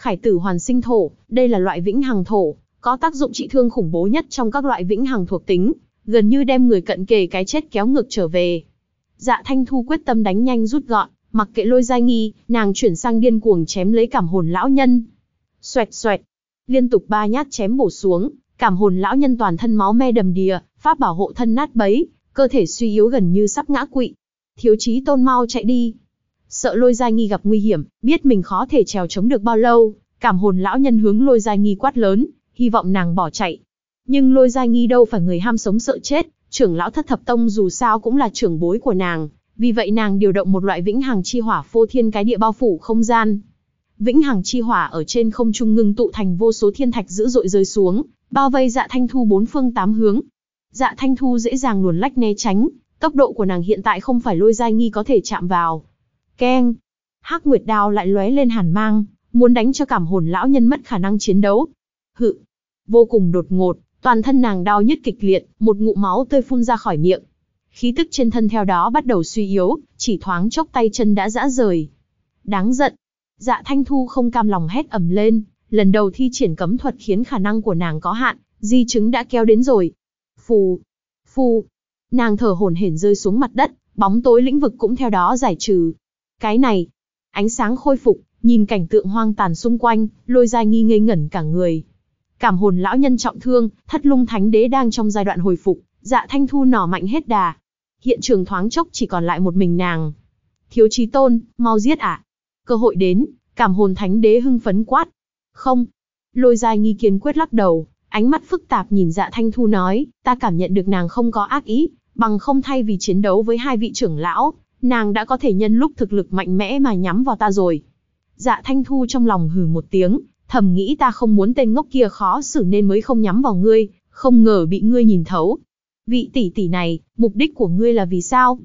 Khải tử hoàn sinh thổ, đây là loại vĩnh hằng thổ, có tác dụng trị thương khủng bố nhất trong các loại vĩnh hằng thuộc tính, gần như đem người cận kề cái chết kéo ngược trở về. Dạ Thanh Thu quyết tâm đánh nhanh rút gọn, mặc kệ lôi giai nghi, nàng chuyển sang điên cuồng chém lấy cảm hồn lão nhân. Xoẹt xoẹt, liên tục ba nhát chém bổ xuống, cảm hồn lão nhân toàn thân máu me đầm đìa, pháp bảo hộ thân nát bấy, cơ thể suy yếu gần như sắp ngã quỵ. Thiếu chí tôn mau chạy đi. sợ lôi giai nghi gặp nguy hiểm, biết mình khó thể trèo chống được bao lâu, cảm hồn lão nhân hướng lôi giai nghi quát lớn, hy vọng nàng bỏ chạy. Nhưng lôi giai nghi đâu phải người ham sống sợ chết, trưởng lão thất thập tông dù sao cũng là trưởng bối của nàng, vì vậy nàng điều động một loại vĩnh hằng chi hỏa phô thiên cái địa bao phủ không gian. Vĩnh hằng chi hỏa ở trên không trung ngưng tụ thành vô số thiên thạch dữ dội rơi xuống, bao vây dạ thanh thu bốn phương tám hướng. Dạ thanh thu dễ dàng luồn lách né tránh, tốc độ của nàng hiện tại không phải lôi giai nghi có thể chạm vào. Keng! Hắc Nguyệt Đao lại lóe lên hàn mang, muốn đánh cho cảm hồn lão nhân mất khả năng chiến đấu. Hự! Vô cùng đột ngột, toàn thân nàng đau nhức kịch liệt, một ngụm máu tươi phun ra khỏi miệng. Khí tức trên thân theo đó bắt đầu suy yếu, chỉ thoáng chốc tay chân đã rã rời. Đáng giận! Dạ Thanh Thu không cam lòng hét ầm lên, lần đầu thi triển cấm thuật khiến khả năng của nàng có hạn, di chứng đã kéo đến rồi. Phù! Phù! Nàng thở hổn hển rơi xuống mặt đất, bóng tối lĩnh vực cũng theo đó giải trừ. Cái này, ánh sáng khôi phục, nhìn cảnh tượng hoang tàn xung quanh, lôi dai nghi ngây ngẩn cả người. Cảm hồn lão nhân trọng thương, thất lung thánh đế đang trong giai đoạn hồi phục, dạ thanh thu nỏ mạnh hết đà. Hiện trường thoáng chốc chỉ còn lại một mình nàng. Thiếu chí tôn, mau giết ạ. Cơ hội đến, cảm hồn thánh đế hưng phấn quát. Không. Lôi dài nghi kiến quyết lắc đầu, ánh mắt phức tạp nhìn dạ thanh thu nói, ta cảm nhận được nàng không có ác ý, bằng không thay vì chiến đấu với hai vị trưởng lão, nàng đã có thể nhân lúc thực lực mạnh mẽ mà nhắm vào ta rồi. Dạ Thanh Thu trong lòng hừ một tiếng, thầm nghĩ ta không muốn tên ngốc kia khó xử nên mới không nhắm vào ngươi, không ngờ bị ngươi nhìn thấu. Vị tỷ tỷ này, mục đích của ngươi là vì sao?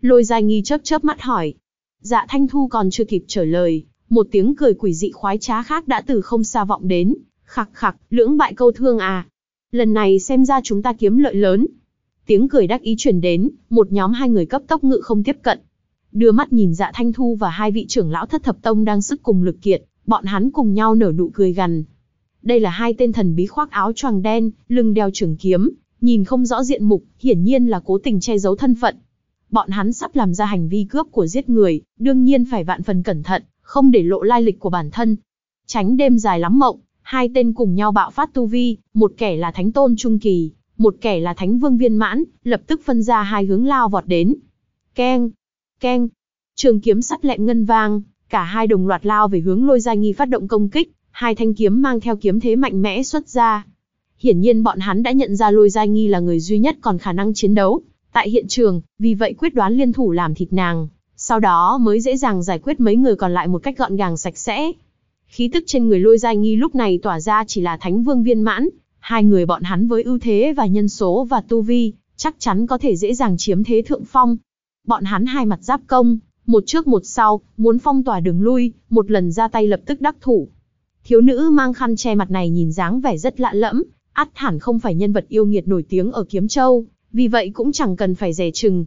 Lôi dài Nghi chớp chớp mắt hỏi. Dạ Thanh Thu còn chưa kịp trả lời, một tiếng cười quỷ dị khoái trá khác đã từ không xa vọng đến, khặc khặc, lưỡng bại câu thương à. Lần này xem ra chúng ta kiếm lợi lớn, Tiếng cười đắc ý truyền đến, một nhóm hai người cấp tốc ngự không tiếp cận. Đưa mắt nhìn dạ thanh thu và hai vị trưởng lão thất thập tông đang sức cùng lực kiệt, bọn hắn cùng nhau nở nụ cười gằn. Đây là hai tên thần bí khoác áo choàng đen, lưng đeo trường kiếm, nhìn không rõ diện mục, hiển nhiên là cố tình che giấu thân phận. Bọn hắn sắp làm ra hành vi cướp của giết người, đương nhiên phải vạn phần cẩn thận, không để lộ lai lịch của bản thân. Tránh đêm dài lắm mộng, hai tên cùng nhau bạo phát tu vi, một kẻ là thánh tôn trung kỳ, một kẻ là thánh vương viên mãn, lập tức phân ra hai hướng lao vọt đến. Keng, keng, trường kiếm sắt lẹm ngân vang, cả hai đồng loạt lao về hướng lôi gia nghi phát động công kích, hai thanh kiếm mang theo kiếm thế mạnh mẽ xuất ra. Hiển nhiên bọn hắn đã nhận ra lôi giai nghi là người duy nhất còn khả năng chiến đấu, tại hiện trường, vì vậy quyết đoán liên thủ làm thịt nàng, sau đó mới dễ dàng giải quyết mấy người còn lại một cách gọn gàng sạch sẽ. Khí tức trên người lôi giai nghi lúc này tỏa ra chỉ là thánh vương viên mãn, Hai người bọn hắn với ưu thế và nhân số và tu vi, chắc chắn có thể dễ dàng chiếm thế thượng phong. Bọn hắn hai mặt giáp công, một trước một sau, muốn phong tỏa đường lui, một lần ra tay lập tức đắc thủ. Thiếu nữ mang khăn che mặt này nhìn dáng vẻ rất lạ lẫm, ắt hẳn không phải nhân vật yêu nghiệt nổi tiếng ở Kiếm Châu, vì vậy cũng chẳng cần phải dè chừng.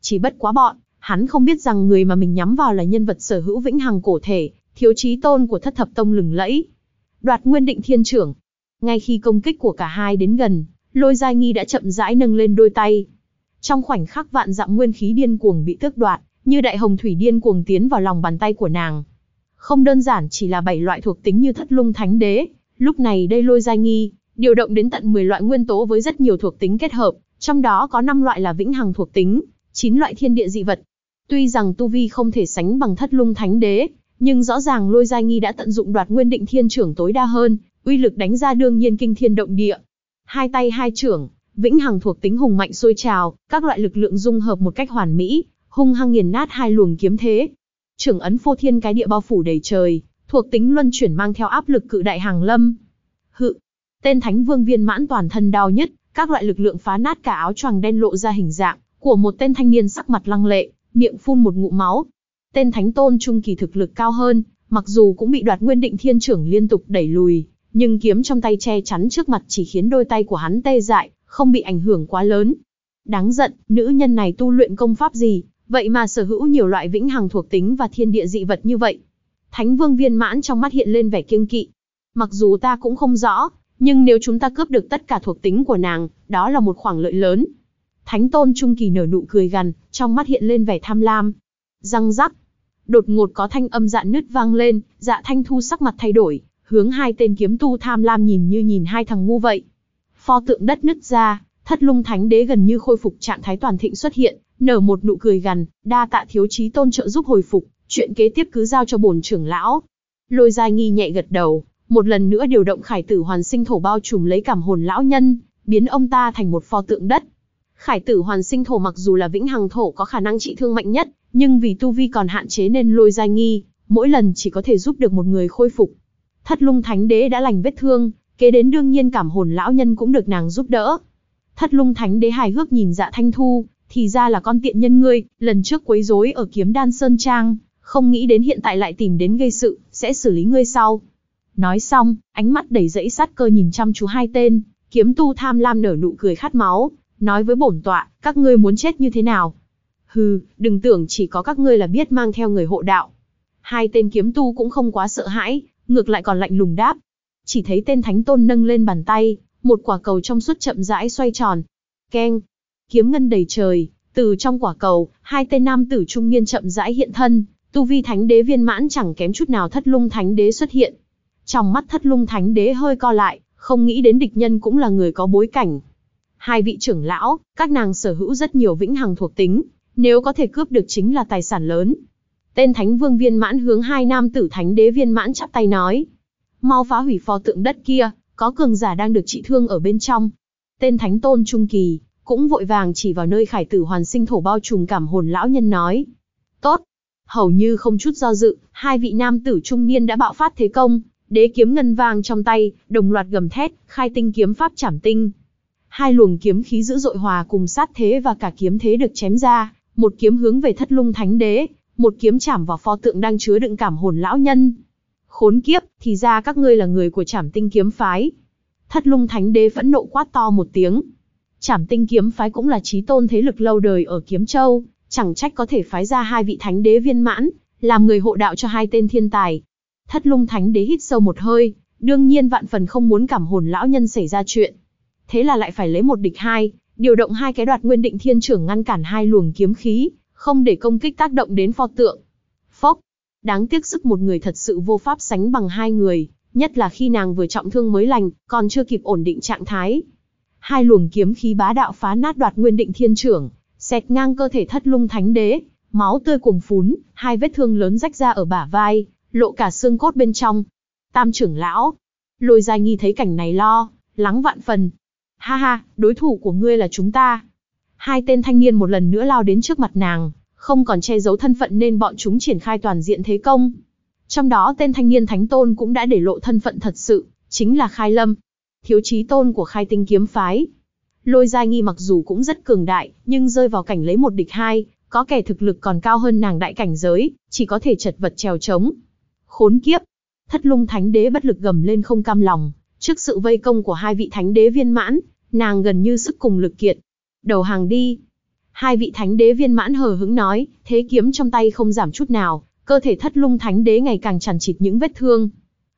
Chỉ bất quá bọn, hắn không biết rằng người mà mình nhắm vào là nhân vật sở hữu vĩnh hằng cổ thể, thiếu chí tôn của thất thập tông lừng lẫy. Đoạt nguyên định thiên trưởng, ngay khi công kích của cả hai đến gần, lôi giai nghi đã chậm rãi nâng lên đôi tay. Trong khoảnh khắc vạn dặm nguyên khí điên cuồng bị tước đoạt, như đại hồng thủy điên cuồng tiến vào lòng bàn tay của nàng. Không đơn giản chỉ là bảy loại thuộc tính như thất lung thánh đế, lúc này đây lôi giai nghi, điều động đến tận 10 loại nguyên tố với rất nhiều thuộc tính kết hợp, trong đó có 5 loại là vĩnh hằng thuộc tính, 9 loại thiên địa dị vật. Tuy rằng tu vi không thể sánh bằng thất lung thánh đế, nhưng rõ ràng lôi giai nghi đã tận dụng đoạt nguyên định thiên trưởng tối đa hơn, uy lực đánh ra đương nhiên kinh thiên động địa. Hai tay hai trưởng, vĩnh hằng thuộc tính hùng mạnh sôi trào, các loại lực lượng dung hợp một cách hoàn mỹ, hung hăng nghiền nát hai luồng kiếm thế. Trưởng ấn phô thiên cái địa bao phủ đầy trời, thuộc tính luân chuyển mang theo áp lực cự đại hàng lâm. Hự, tên thánh vương viên mãn toàn thân đau nhất, các loại lực lượng phá nát cả áo choàng đen lộ ra hình dạng của một tên thanh niên sắc mặt lăng lệ, miệng phun một ngụm máu. Tên thánh tôn trung kỳ thực lực cao hơn, mặc dù cũng bị đoạt nguyên định thiên trưởng liên tục đẩy lùi, nhưng kiếm trong tay che chắn trước mặt chỉ khiến đôi tay của hắn tê dại, không bị ảnh hưởng quá lớn. Đáng giận, nữ nhân này tu luyện công pháp gì, vậy mà sở hữu nhiều loại vĩnh hằng thuộc tính và thiên địa dị vật như vậy. Thánh vương viên mãn trong mắt hiện lên vẻ kiêng kỵ. Mặc dù ta cũng không rõ, nhưng nếu chúng ta cướp được tất cả thuộc tính của nàng, đó là một khoản lợi lớn. Thánh tôn trung kỳ nở nụ cười gằn, trong mắt hiện lên vẻ tham lam. Răng rắc. Đột ngột có thanh âm dạ nứt vang lên, dạ thanh thu sắc mặt thay đổi, hướng hai tên kiếm tu tham lam nhìn như nhìn hai thằng ngu vậy. Pho tượng đất nứt ra, thất lung thánh đế gần như khôi phục trạng thái toàn thịnh xuất hiện, nở một nụ cười gằn, đa tạ thiếu chí tôn trợ giúp hồi phục, chuyện kế tiếp cứ giao cho bổn trưởng lão. Lôi Giai Nghi nhẹ gật đầu, một lần nữa điều động khải tử hoàn sinh thổ bao trùm lấy cảm hồn lão nhân, biến ông ta thành một pho tượng đất. Khải tử hoàn sinh thổ mặc dù là vĩnh hằng thổ có khả năng trị thương mạnh nhất, nhưng vì tu vi còn hạn chế nên lôi giai nghi, mỗi lần chỉ có thể giúp được một người khôi phục. Thất lung thánh đế đã lành vết thương, kế đến đương nhiên cảm hồn lão nhân cũng được nàng giúp đỡ. Thất lung thánh đế hài hước nhìn dạ thanh thu, thì ra là con tiện nhân ngươi, lần trước quấy rối ở kiếm đan sơn trang, không nghĩ đến hiện tại lại tìm đến gây sự, sẽ xử lý ngươi sau. Nói xong, ánh mắt đầy dẫy sát cơ nhìn chăm chú hai tên, kiếm tu tham lam nở nụ cười khát máu, nói với bổn tọa, các ngươi muốn chết như thế nào? Hừ, đừng tưởng chỉ có các ngươi là biết mang theo người hộ đạo. Hai tên kiếm tu cũng không quá sợ hãi, ngược lại còn lạnh lùng đáp. Chỉ thấy tên thánh tôn nâng lên bàn tay, một quả cầu trong suốt chậm rãi xoay tròn. Keng, kiếm ngân đầy trời, từ trong quả cầu, hai tên nam tử trung niên chậm rãi hiện thân, tu vi thánh đế viên mãn chẳng kém chút nào thất lung thánh đế xuất hiện. Trong mắt thất lung thánh đế hơi co lại, không nghĩ đến địch nhân cũng là người có bối cảnh. Hai vị trưởng lão, các nàng sở hữu rất nhiều vĩnh hằng thuộc tính, nếu có thể cướp được chính là tài sản lớn. Tên thánh vương viên mãn hướng hai nam tử thánh đế viên mãn chắp tay nói. Mau phá hủy pho tượng đất kia, có cường giả đang được trị thương ở bên trong. Tên thánh tôn trung kỳ, cũng vội vàng chỉ vào nơi khải tử hoàn sinh thổ bao trùm cảm hồn lão nhân nói. Tốt. Hầu như không chút do dự, hai vị nam tử trung niên đã bạo phát thế công, đế kiếm ngân vàng trong tay, đồng loạt gầm thét, khai tinh kiếm pháp chảm tinh. Hai luồng kiếm khí dữ dội hòa cùng sát thế và cả kiếm thế được chém ra, một kiếm hướng về thất lung thánh đế, một kiếm chảm vào pho tượng đang chứa đựng cảm hồn lão nhân. Khốn kiếp, thì ra các ngươi là người của chảm tinh kiếm phái. Thất lung thánh đế phẫn nộ quát to một tiếng. Chảm tinh kiếm phái cũng là trí tôn thế lực lâu đời ở Kiếm Châu, chẳng trách có thể phái ra hai vị thánh đế viên mãn, làm người hộ đạo cho hai tên thiên tài. Thất lung thánh đế hít sâu một hơi, đương nhiên vạn phần không muốn cảm hồn lão nhân xảy ra chuyện. Thế là lại phải lấy một địch hai, điều động hai cái đoạt nguyên định thiên trưởng ngăn cản hai luồng kiếm khí, không để công kích tác động đến pho tượng. Phốc, đáng tiếc sức một người thật sự vô pháp sánh bằng hai người, nhất là khi nàng vừa trọng thương mới lành, còn chưa kịp ổn định trạng thái. Hai luồng kiếm khí bá đạo phá nát đoạt nguyên định thiên trưởng, xẹt ngang cơ thể thất lung thánh đế, máu tươi cuồng phún, hai vết thương lớn rách ra ở bả vai, lộ cả xương cốt bên trong. Tam trưởng lão, lôi dài nghi thấy cảnh này lo, lắng vạn phần. Ha ha, đối thủ của ngươi là chúng ta. Hai tên thanh niên một lần nữa lao đến trước mặt nàng, không còn che giấu thân phận nên bọn chúng triển khai toàn diện thế công. Trong đó tên thanh niên thánh tôn cũng đã để lộ thân phận thật sự, chính là Khai Lâm, thiếu chí tôn của khai tinh kiếm phái. Lôi Giai Nghi mặc dù cũng rất cường đại, nhưng rơi vào cảnh lấy một địch hai, có kẻ thực lực còn cao hơn nàng đại cảnh giới, chỉ có thể chật vật trèo trống. Khốn kiếp! Thất lung thánh đế bất lực gầm lên không cam lòng, trước sự vây công của hai vị thánh đế viên mãn, nàng gần như sức cùng lực kiệt. Đầu hàng đi! Hai vị thánh đế viên mãn hờ hững nói, thế kiếm trong tay không giảm chút nào, cơ thể thất lung thánh đế ngày càng chằn chịt những vết thương.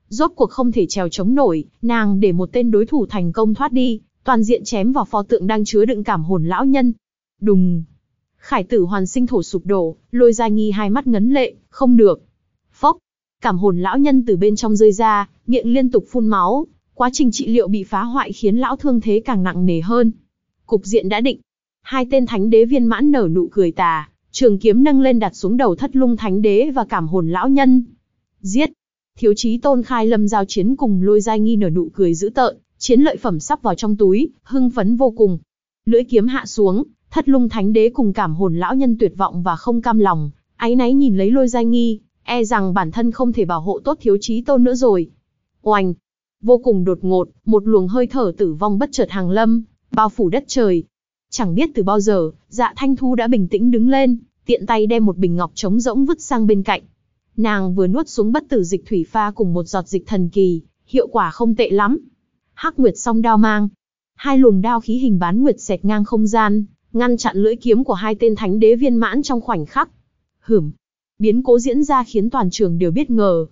Rốt cuộc không thể trèo chống nổi, nàng để một tên đối thủ thành công thoát đi, toàn diện chém vào pho tượng đang chứa đựng cảm hồn lão nhân. Đùng! Khải tử hoàn sinh thổ sụp đổ, lôi ra nghi hai mắt ngấn lệ, không được. Phốc! Cảm hồn lão nhân từ bên trong rơi ra, miệng liên tục phun máu, quá trình trị liệu bị phá hoại khiến lão thương thế càng nặng nề hơn. Cục diện đã định. Hai tên thánh đế viên mãn nở nụ cười tà, trường kiếm nâng lên đặt xuống đầu thất lung thánh đế và cảm hồn lão nhân. Giết! Thiếu chí tôn khai lâm giao chiến cùng lôi giai nghi nở nụ cười dữ tợn, chiến lợi phẩm sắp vào trong túi, hưng phấn vô cùng. Lưỡi kiếm hạ xuống, thất lung thánh đế cùng cảm hồn lão nhân tuyệt vọng và không cam lòng, áy náy nhìn lấy lôi giai nghi, e rằng bản thân không thể bảo hộ tốt thiếu chí tôn nữa rồi. Oanh! Vô cùng đột ngột, một luồng hơi thở tử vong bất chợt hàng lâm, bao phủ đất trời. Chẳng biết từ bao giờ, dạ thanh thu đã bình tĩnh đứng lên, tiện tay đem một bình ngọc trống rỗng vứt sang bên cạnh. Nàng vừa nuốt xuống bất tử dịch thủy pha cùng một giọt dịch thần kỳ, hiệu quả không tệ lắm. Hắc Nguyệt song đao mang, hai luồng đao khí hình bán nguyệt xẹt ngang không gian, ngăn chặn lưỡi kiếm của hai tên thánh đế viên mãn trong khoảnh khắc. Hửm, biến cố diễn ra khiến toàn trường đều biết ngờ.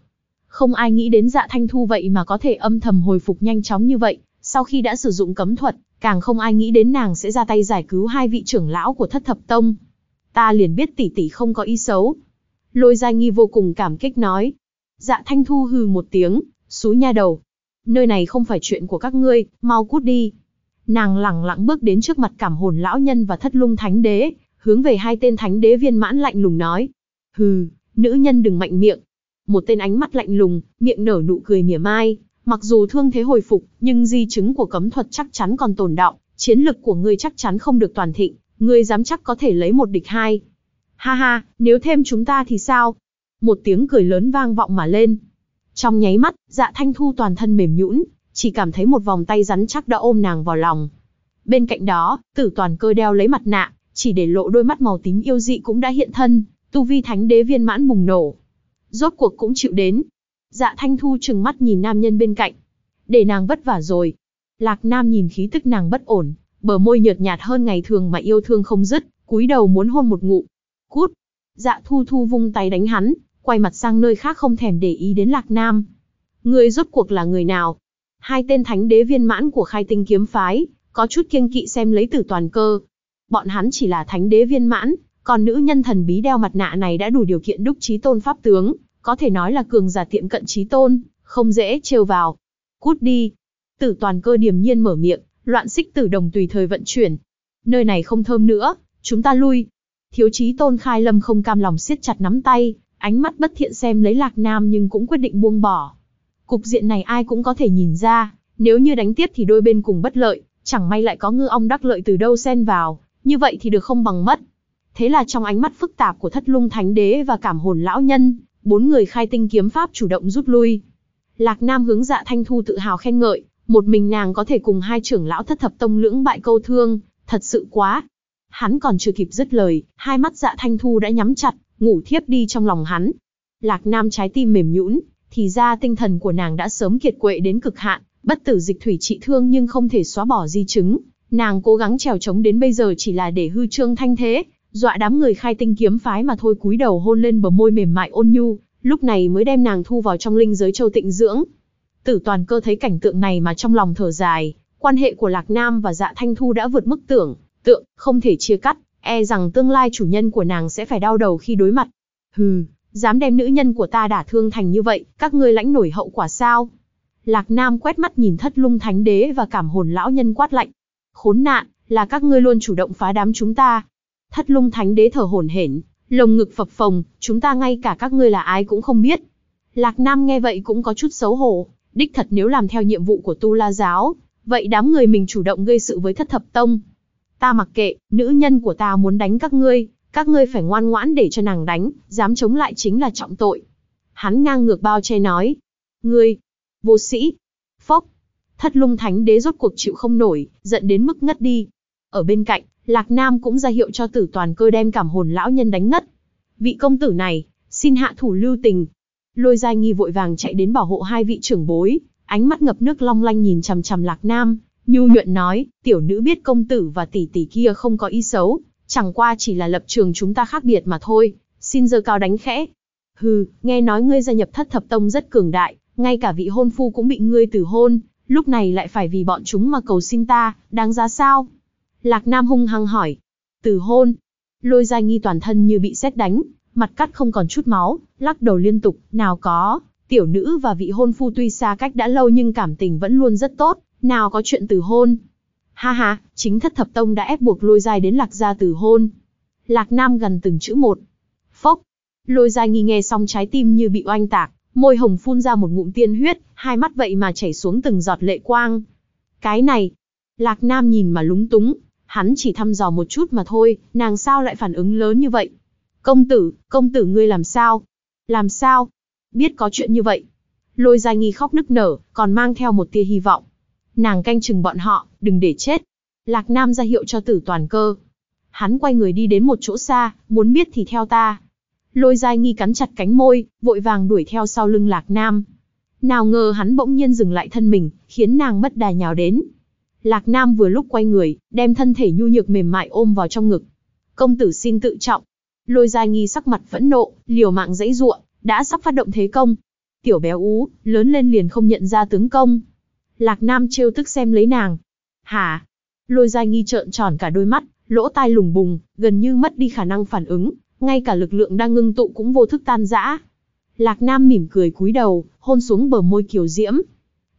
Không ai nghĩ đến dạ thanh thu vậy mà có thể âm thầm hồi phục nhanh chóng như vậy, sau khi đã sử dụng cấm thuật, càng không ai nghĩ đến nàng sẽ ra tay giải cứu hai vị trưởng lão của thất thập tông. Ta liền biết tỷ tỷ không có ý xấu, Lôi Gia Nghi vô cùng cảm kích nói. Dạ Thanh Thu hừ một tiếng, xú nha đầu. Nơi này không phải chuyện của các ngươi, mau cút đi. Nàng lẳng lặng bước đến trước mặt cảm hồn lão nhân và thất lung thánh đế, hướng về hai tên thánh đế viên mãn lạnh lùng nói. Hừ, nữ nhân đừng mạnh miệng. Một tên ánh mắt lạnh lùng, miệng nở nụ cười mỉa mai, mặc dù thương thế hồi phục, nhưng di chứng của cấm thuật chắc chắn còn tồn đọng, chiến lực của ngươi chắc chắn không được toàn thịnh, ngươi dám chắc có thể lấy một địch hai. Ha ha, nếu thêm chúng ta thì sao? Một tiếng cười lớn vang vọng mà lên. Trong nháy mắt, dạ thanh thu toàn thân mềm nhũn, chỉ cảm thấy một vòng tay rắn chắc đã ôm nàng vào lòng. Bên cạnh đó, tử toàn cơ đeo lấy mặt nạ, chỉ để lộ đôi mắt màu tím yêu dị cũng đã hiện thân, tu vi thánh đế viên mãn bùng nổ. Rốt cuộc cũng chịu đến. Dạ thanh thu trừng mắt nhìn nam nhân bên cạnh. Để nàng vất vả rồi. Lạc nam nhìn khí tức nàng bất ổn, bờ môi nhợt nhạt hơn ngày thường mà yêu thương không dứt, cúi đầu muốn hôn một ngụ. Cút. Dạ thu thu vung tay đánh hắn, quay mặt sang nơi khác không thèm để ý đến lạc nam. Người rốt cuộc là người nào? Hai tên thánh đế viên mãn của khai tinh kiếm phái, có chút kiêng kỵ xem lấy tử toàn cơ. Bọn hắn chỉ là thánh đế viên mãn, còn nữ nhân thần bí đeo mặt nạ này đã đủ điều kiện đúc trí tôn pháp tướng, có thể nói là cường giả tiệm cận trí tôn, không dễ trêu vào. Cút đi. Tử toàn cơ điềm nhiên mở miệng, loạn xích tử đồng tùy thời vận chuyển. Nơi này không thơm nữa, chúng ta lui. Thiếu trí tôn khai lâm không cam lòng siết chặt nắm tay, ánh mắt bất thiện xem lấy lạc nam nhưng cũng quyết định buông bỏ. Cục diện này ai cũng có thể nhìn ra, nếu như đánh tiếp thì đôi bên cùng bất lợi, chẳng may lại có ngư ong đắc lợi từ đâu xen vào, như vậy thì được không bằng mất. Thế là trong ánh mắt phức tạp của thất lung thánh đế và cảm hồn lão nhân, bốn người khai tinh kiếm pháp chủ động rút lui. Lạc Nam hướng dạ thanh thu tự hào khen ngợi, một mình nàng có thể cùng hai trưởng lão thất thập tông lưỡng bại câu thương, thật sự quá. Hắn còn chưa kịp dứt lời, hai mắt dạ thanh thu đã nhắm chặt, ngủ thiếp đi trong lòng hắn. Lạc Nam trái tim mềm nhũn, thì ra tinh thần của nàng đã sớm kiệt quệ đến cực hạn, bất tử dịch thủy trị thương nhưng không thể xóa bỏ di chứng. Nàng cố gắng trèo trống đến bây giờ chỉ là để hư trương thanh thế, dọa đám người khai tinh kiếm phái mà thôi cúi đầu hôn lên bờ môi mềm mại ôn nhu, lúc này mới đem nàng thu vào trong linh giới châu tịnh dưỡng. Tử toàn cơ thấy cảnh tượng này mà trong lòng thở dài, quan hệ của Lạc Nam và dạ thanh thu đã vượt mức tưởng, tượng, không thể chia cắt, e rằng tương lai chủ nhân của nàng sẽ phải đau đầu khi đối mặt. Hừ, dám đem nữ nhân của ta đả thương thành như vậy, các ngươi lãnh nổi hậu quả sao? Lạc Nam quét mắt nhìn thất lung thánh đế và cảm hồn lão nhân quát lạnh. Khốn nạn, là các ngươi luôn chủ động phá đám chúng ta. Thất lung thánh đế thở hổn hển, lồng ngực phập phồng, chúng ta ngay cả các ngươi là ai cũng không biết. Lạc Nam nghe vậy cũng có chút xấu hổ, đích thật nếu làm theo nhiệm vụ của Tu La Giáo, vậy đám người mình chủ động gây sự với thất thập tông. Ta mặc kệ, nữ nhân của ta muốn đánh các ngươi, các ngươi phải ngoan ngoãn để cho nàng đánh, dám chống lại chính là trọng tội. Hắn ngang ngược bao che nói. Ngươi, vô sĩ, phốc. Thất lung thánh đế rốt cuộc chịu không nổi, giận đến mức ngất đi. Ở bên cạnh, Lạc Nam cũng ra hiệu cho tử toàn cơ đem cảm hồn lão nhân đánh ngất. Vị công tử này, xin hạ thủ lưu tình. Lôi giai nghi vội vàng chạy đến bảo hộ hai vị trưởng bối, ánh mắt ngập nước long lanh nhìn chằm chằm Lạc Nam, nhu nhuận nói, tiểu nữ biết công tử và tỷ tỷ kia không có ý xấu, chẳng qua chỉ là lập trường chúng ta khác biệt mà thôi, xin giơ cao đánh khẽ. Hừ, nghe nói ngươi gia nhập thất thập tông rất cường đại, ngay cả vị hôn phu cũng bị ngươi tử hôn, lúc này lại phải vì bọn chúng mà cầu xin ta, đáng giá sao? Lạc Nam hung hăng hỏi. từ hôn. Lôi Giai Nghi toàn thân như bị xét đánh, mặt cắt không còn chút máu, lắc đầu liên tục, nào có, tiểu nữ và vị hôn phu tuy xa cách đã lâu nhưng cảm tình vẫn luôn rất tốt, nào có chuyện từ hôn. Ha ha, chính thất thập tông đã ép buộc lôi Giai đến lạc gia từ hôn. Lạc Nam gần từng chữ một. Phốc. Lôi Giai Nghi nghe xong trái tim như bị oanh tạc, môi hồng phun ra một ngụm tiên huyết, hai mắt vậy mà chảy xuống từng giọt lệ quang. Cái này, Lạc Nam nhìn mà lúng túng, hắn chỉ thăm dò một chút mà thôi, nàng sao lại phản ứng lớn như vậy? Công tử, công tử ngươi làm sao? Làm sao? Biết có chuyện như vậy. Lôi Gia Nghi khóc nức nở, còn mang theo một tia hy vọng. Nàng canh chừng bọn họ, đừng để chết. Lạc Nam ra hiệu cho tử toàn cơ. Hắn quay người đi đến một chỗ xa, muốn biết thì theo ta. Lôi Gia Nghi cắn chặt cánh môi, vội vàng đuổi theo sau lưng Lạc Nam. Nào ngờ hắn bỗng nhiên dừng lại thân mình, khiến nàng mất đà nhào đến. Lạc Nam vừa lúc quay người, đem thân thể nhu nhược mềm mại ôm vào trong ngực. Công tử xin tự trọng. Lôi Giai Nghi sắc mặt vẫn nộ, liều mạng dãy ruộng, đã sắp phát động thế công. Tiểu béo ú, lớn lên liền không nhận ra tướng công. Lạc Nam trêu tức xem lấy nàng. Hả? Lôi Giai Nghi trợn tròn cả đôi mắt, lỗ tai lùng bùng, gần như mất đi khả năng phản ứng, ngay cả lực lượng đang ngưng tụ cũng vô thức tan rã. Lạc Nam mỉm cười cúi đầu, hôn xuống bờ môi kiều diễm.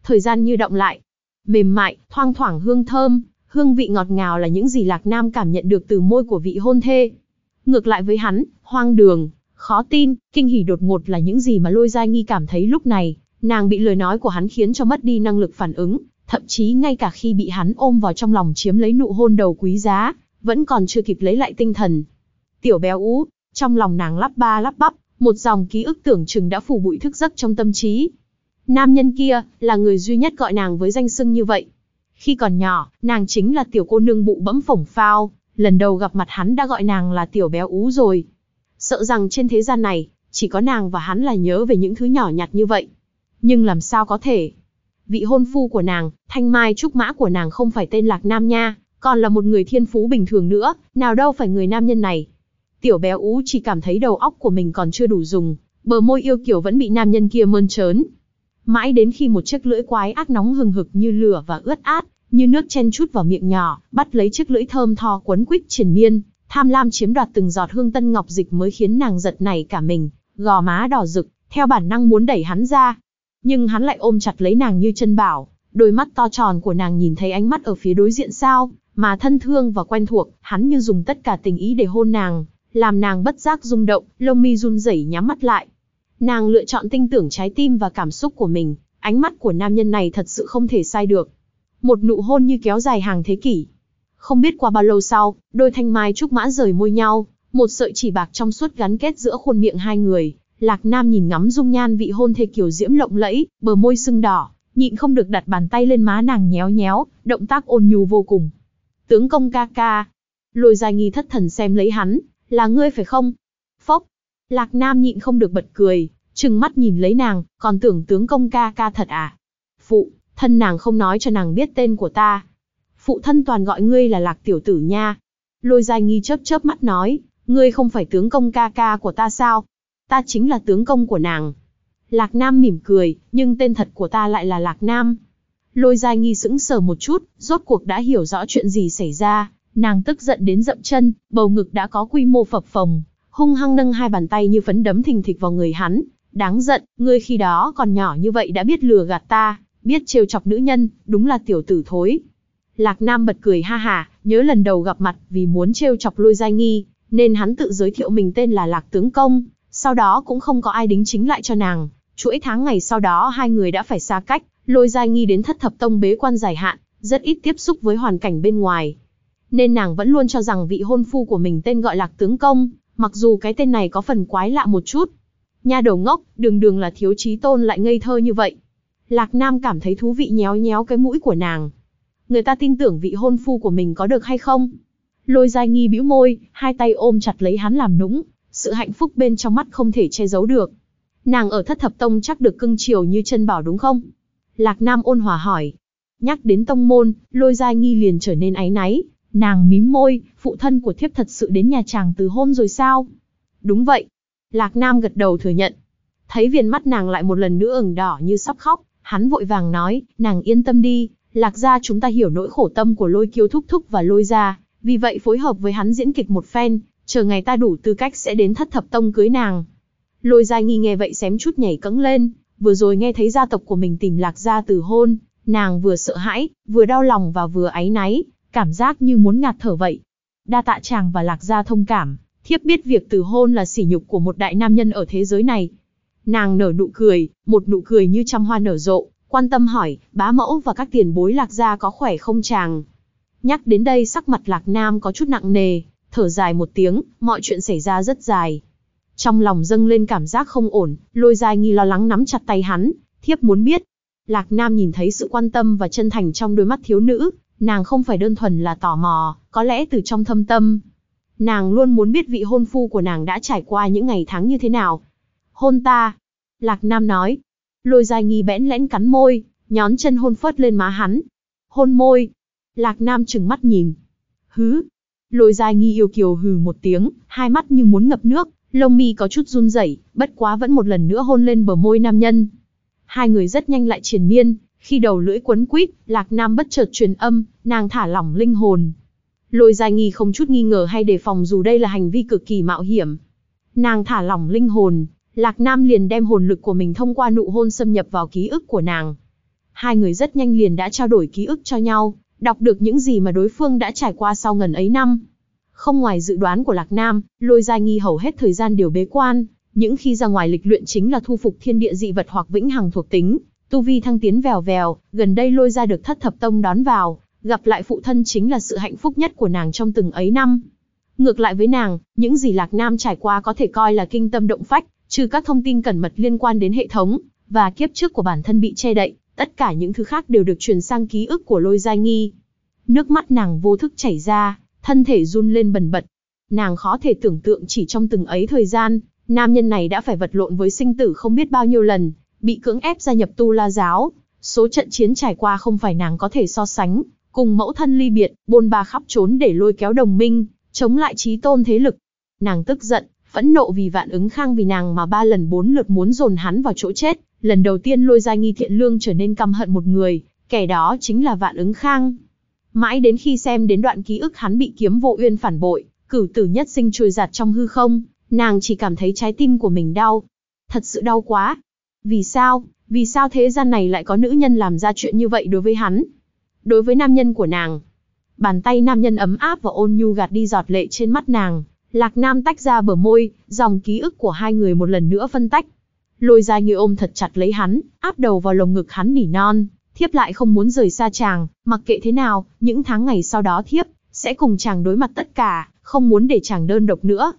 Thời gian như động lại, mềm mại, thoang thoảng hương thơm, hương vị ngọt ngào là những gì Lạc Nam cảm nhận được từ môi của vị hôn thê. Ngược lại với hắn, hoang đường, Khó tin, kinh hỉ đột ngột là những gì mà Lôi Giai Nghi cảm thấy lúc này, nàng bị lời nói của hắn khiến cho mất đi năng lực phản ứng, thậm chí ngay cả khi bị hắn ôm vào trong lòng chiếm lấy nụ hôn đầu quý giá, vẫn còn chưa kịp lấy lại tinh thần. Tiểu béo ú, trong lòng nàng lắp ba lắp bắp, một dòng ký ức tưởng chừng đã phủ bụi thức giấc trong tâm trí. Nam nhân kia, là người duy nhất gọi nàng với danh xưng như vậy. Khi còn nhỏ, nàng chính là tiểu cô nương bụ bẫm phổng phao, lần đầu gặp mặt hắn đã gọi nàng là tiểu béo ú rồi. Sợ rằng trên thế gian này, chỉ có nàng và hắn là nhớ về những thứ nhỏ nhặt như vậy. Nhưng làm sao có thể? Vị hôn phu của nàng, thanh mai trúc mã của nàng không phải tên Lạc Nam nha, còn là một người thiên phú bình thường nữa, nào đâu phải người nam nhân này. Tiểu béo ú chỉ cảm thấy đầu óc của mình còn chưa đủ dùng, bờ môi yêu kiểu vẫn bị nam nhân kia mơn trớn. Mãi đến khi một chiếc lưỡi quái ác nóng hừng hực như lửa và ướt át, như nước chen chút vào miệng nhỏ, bắt lấy chiếc lưỡi thơm tho quấn quýt triển miên, tham lam chiếm đoạt từng giọt hương tân ngọc dịch mới khiến nàng giật nảy cả mình, gò má đỏ rực, theo bản năng muốn đẩy hắn ra. Nhưng hắn lại ôm chặt lấy nàng như chân bảo, đôi mắt to tròn của nàng nhìn thấy ánh mắt ở phía đối diện sao, mà thân thương và quen thuộc, hắn như dùng tất cả tình ý để hôn nàng, làm nàng bất giác rung động, lông mi run rẩy nhắm mắt lại. Nàng lựa chọn tin tưởng trái tim và cảm xúc của mình, ánh mắt của nam nhân này thật sự không thể sai được. Một nụ hôn như kéo dài hàng thế kỷ. Không biết qua bao lâu sau, đôi thanh mai trúc mã rời môi nhau, một sợi chỉ bạc trong suốt gắn kết giữa khuôn miệng hai người. Lạc Nam nhìn ngắm dung nhan vị hôn thê kiểu diễm lộng lẫy, bờ môi sưng đỏ, nhịn không được đặt bàn tay lên má nàng nhéo nhéo, động tác ôn nhu vô cùng. Tướng công ca ca. Lôi dài nghi thất thần xem lấy hắn, là ngươi phải không? Phốc. Lạc Nam nhịn không được bật cười, trừng mắt nhìn lấy nàng, còn tưởng tướng công ca ca thật à? Phụ, thân nàng không nói cho nàng biết tên của ta. Phụ thân toàn gọi ngươi là lạc tiểu tử nha. Lôi dài nghi chớp chớp mắt nói, ngươi không phải tướng công ca ca của ta sao? Ta chính là tướng công của nàng. Lạc Nam mỉm cười, nhưng tên thật của ta lại là Lạc Nam. Lôi Giai Nghi sững sờ một chút, rốt cuộc đã hiểu rõ chuyện gì xảy ra, nàng tức giận đến dậm chân, bầu ngực đã có quy mô phập phồng, hung hăng nâng hai bàn tay như phấn đấm thình thịch vào người hắn. Đáng giận, ngươi khi đó còn nhỏ như vậy đã biết lừa gạt ta, biết trêu chọc nữ nhân, đúng là tiểu tử thối. Lạc Nam bật cười ha ha, nhớ lần đầu gặp mặt vì muốn trêu chọc lôi giai nghi, nên hắn tự giới thiệu mình tên là Lạc Tướng Công, sau đó cũng không có ai đính chính lại cho nàng. Chuỗi tháng ngày sau đó hai người đã phải xa cách, lôi giai nghi đến thất thập tông bế quan dài hạn, rất ít tiếp xúc với hoàn cảnh bên ngoài. Nên nàng vẫn luôn cho rằng vị hôn phu của mình tên gọi Lạc Tướng Công, mặc dù cái tên này có phần quái lạ một chút. Nha đầu ngốc, đường đường là thiếu trí tôn lại ngây thơ như vậy. Lạc Nam cảm thấy thú vị nhéo nhéo cái mũi của nàng. Người ta tin tưởng vị hôn phu của mình có được hay không? Lôi dai nghi bĩu môi, hai tay ôm chặt lấy hắn làm nũng, sự hạnh phúc bên trong mắt không thể che giấu được. Nàng ở thất thập tông chắc được cưng chiều như chân bảo đúng không? Lạc Nam ôn hòa hỏi. Nhắc đến tông môn, lôi dai nghi liền trở nên áy náy. Nàng mím môi, phụ thân của thiếp thật sự đến nhà chàng từ hôn rồi sao? Đúng vậy. Lạc Nam gật đầu thừa nhận. Thấy viền mắt nàng lại một lần nữa ửng đỏ như sắp khóc, hắn vội vàng nói, nàng yên tâm đi, lạc gia chúng ta hiểu nỗi khổ tâm của lôi kiêu thúc thúc và lôi gia, vì vậy phối hợp với hắn diễn kịch một phen, chờ ngày ta đủ tư cách sẽ đến thất thập tông cưới nàng. Lôi gia nghi nghe vậy xém chút nhảy cẫng lên, vừa rồi nghe thấy gia tộc của mình tìm lạc gia từ hôn, nàng vừa sợ hãi, vừa đau lòng và vừa áy náy, cảm giác như muốn ngạt thở vậy. Đa tạ chàng và lạc gia thông cảm, thiếp biết việc từ hôn là sỉ nhục của một đại nam nhân ở thế giới này. Nàng nở nụ cười, một nụ cười như trăm hoa nở rộ, quan tâm hỏi, bá mẫu và các tiền bối lạc gia có khỏe không chàng? Nhắc đến đây sắc mặt lạc nam có chút nặng nề, thở dài một tiếng, mọi chuyện xảy ra rất dài. Trong lòng dâng lên cảm giác không ổn, lôi dài nghi lo lắng nắm chặt tay hắn, thiếp muốn biết. Lạc Nam nhìn thấy sự quan tâm và chân thành trong đôi mắt thiếu nữ, nàng không phải đơn thuần là tò mò, có lẽ từ trong thâm tâm. Nàng luôn muốn biết vị hôn phu của nàng đã trải qua những ngày tháng như thế nào. Hôn ta. Lạc Nam nói. Lôi dài nghi bẽn lẽn cắn môi, nhón chân hôn phớt lên má hắn. Hôn môi. Lạc Nam trừng mắt nhìn. Hứ. Lôi dài nghi yêu kiều hừ một tiếng, hai mắt như muốn ngập nước, lông mi có chút run rẩy, bất quá vẫn một lần nữa hôn lên bờ môi nam nhân. Hai người rất nhanh lại triền miên, khi đầu lưỡi quấn quýt, Lạc Nam bất chợt truyền âm, nàng thả lỏng linh hồn. Lôi gia nghi không chút nghi ngờ hay đề phòng dù đây là hành vi cực kỳ mạo hiểm. Nàng thả lỏng linh hồn, Lạc Nam liền đem hồn lực của mình thông qua nụ hôn xâm nhập vào ký ức của nàng. Hai người rất nhanh liền đã trao đổi ký ức cho nhau, đọc được những gì mà đối phương đã trải qua sau ngần ấy năm. Không ngoài dự đoán của Lạc Nam, Lôi gia Nghi hầu hết thời gian đều bế quan, những khi ra ngoài lịch luyện chính là thu phục thiên địa dị vật hoặc vĩnh hằng thuộc tính, tu vi thăng tiến vèo vèo, gần đây lôi ra được thất thập tông đón vào, gặp lại phụ thân chính là sự hạnh phúc nhất của nàng trong từng ấy năm. Ngược lại với nàng, những gì Lạc Nam trải qua có thể coi là kinh tâm động phách, trừ các thông tin cẩn mật liên quan đến hệ thống, và kiếp trước của bản thân bị che đậy, tất cả những thứ khác đều được truyền sang ký ức của lôi giai nghi. Nước mắt nàng vô thức chảy ra, thân thể run lên bần bật. Nàng khó thể tưởng tượng chỉ trong từng ấy thời gian, nam nhân này đã phải vật lộn với sinh tử không biết bao nhiêu lần, bị cưỡng ép gia nhập tu la giáo. Số trận chiến trải qua không phải nàng có thể so sánh, cùng mẫu thân ly biệt, bôn ba khắp trốn để lôi kéo đồng minh, chống lại trí tôn thế lực. Nàng tức giận, phẫn nộ vì vạn ứng khang vì nàng mà ba lần bốn lượt muốn dồn hắn vào chỗ chết, lần đầu tiên lôi ra nghi thiện lương trở nên căm hận một người, kẻ đó chính là vạn ứng khang. Mãi đến khi xem đến đoạn ký ức hắn bị kiếm vô uyên phản bội, cửu tử nhất sinh trôi giạt trong hư không, nàng chỉ cảm thấy trái tim của mình đau. Thật sự đau quá. Vì sao, vì sao thế gian này lại có nữ nhân làm ra chuyện như vậy đối với hắn? Đối với nam nhân của nàng. Bàn tay nam nhân ấm áp và ôn nhu gạt đi giọt lệ trên mắt nàng. Lạc Nam tách ra bờ môi, dòng ký ức của hai người một lần nữa phân tách. Lôi ra như ôm thật chặt lấy hắn, áp đầu vào lồng ngực hắn nỉ non, thiếp lại không muốn rời xa chàng, mặc kệ thế nào, những tháng ngày sau đó thiếp, sẽ cùng chàng đối mặt tất cả, không muốn để chàng đơn độc nữa.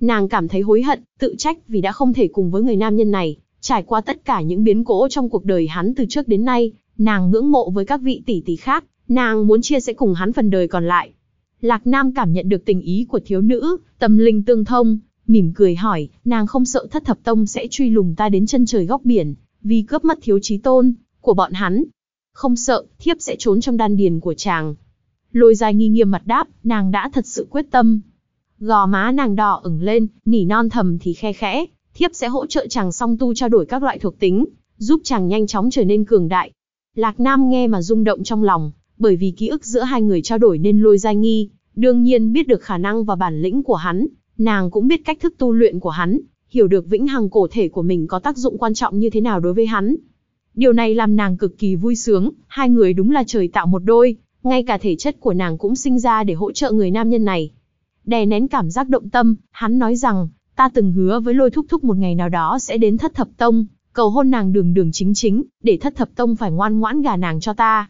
Nàng cảm thấy hối hận, tự trách vì đã không thể cùng với người nam nhân này, trải qua tất cả những biến cố trong cuộc đời hắn từ trước đến nay, nàng ngưỡng mộ với các vị tỷ tỷ khác, nàng muốn chia sẻ cùng hắn phần đời còn lại. Lạc Nam cảm nhận được tình ý của thiếu nữ, tâm linh tương thông, mỉm cười hỏi, nàng không sợ thất thập tông sẽ truy lùng ta đến chân trời góc biển, vì cướp mất thiếu chí tôn của bọn hắn. Không sợ, thiếp sẽ trốn trong đan điền của chàng. Lôi dài nghi nghiêm mặt đáp, nàng đã thật sự quyết tâm. Gò má nàng đỏ ửng lên, nỉ non thầm thì khe khẽ, thiếp sẽ hỗ trợ chàng song tu trao đổi các loại thuộc tính, giúp chàng nhanh chóng trở nên cường đại. Lạc Nam nghe mà rung động trong lòng, bởi vì ký ức giữa hai người trao đổi nên lôi giai nghi, đương nhiên biết được khả năng và bản lĩnh của hắn, nàng cũng biết cách thức tu luyện của hắn, hiểu được vĩnh hằng cổ thể của mình có tác dụng quan trọng như thế nào đối với hắn. Điều này làm nàng cực kỳ vui sướng, hai người đúng là trời tạo một đôi, ngay cả thể chất của nàng cũng sinh ra để hỗ trợ người nam nhân này. Đè nén cảm giác động tâm, hắn nói rằng, ta từng hứa với lôi thúc thúc một ngày nào đó sẽ đến thất thập tông, cầu hôn nàng đường đường chính chính, để thất thập tông phải ngoan ngoãn gà nàng cho ta.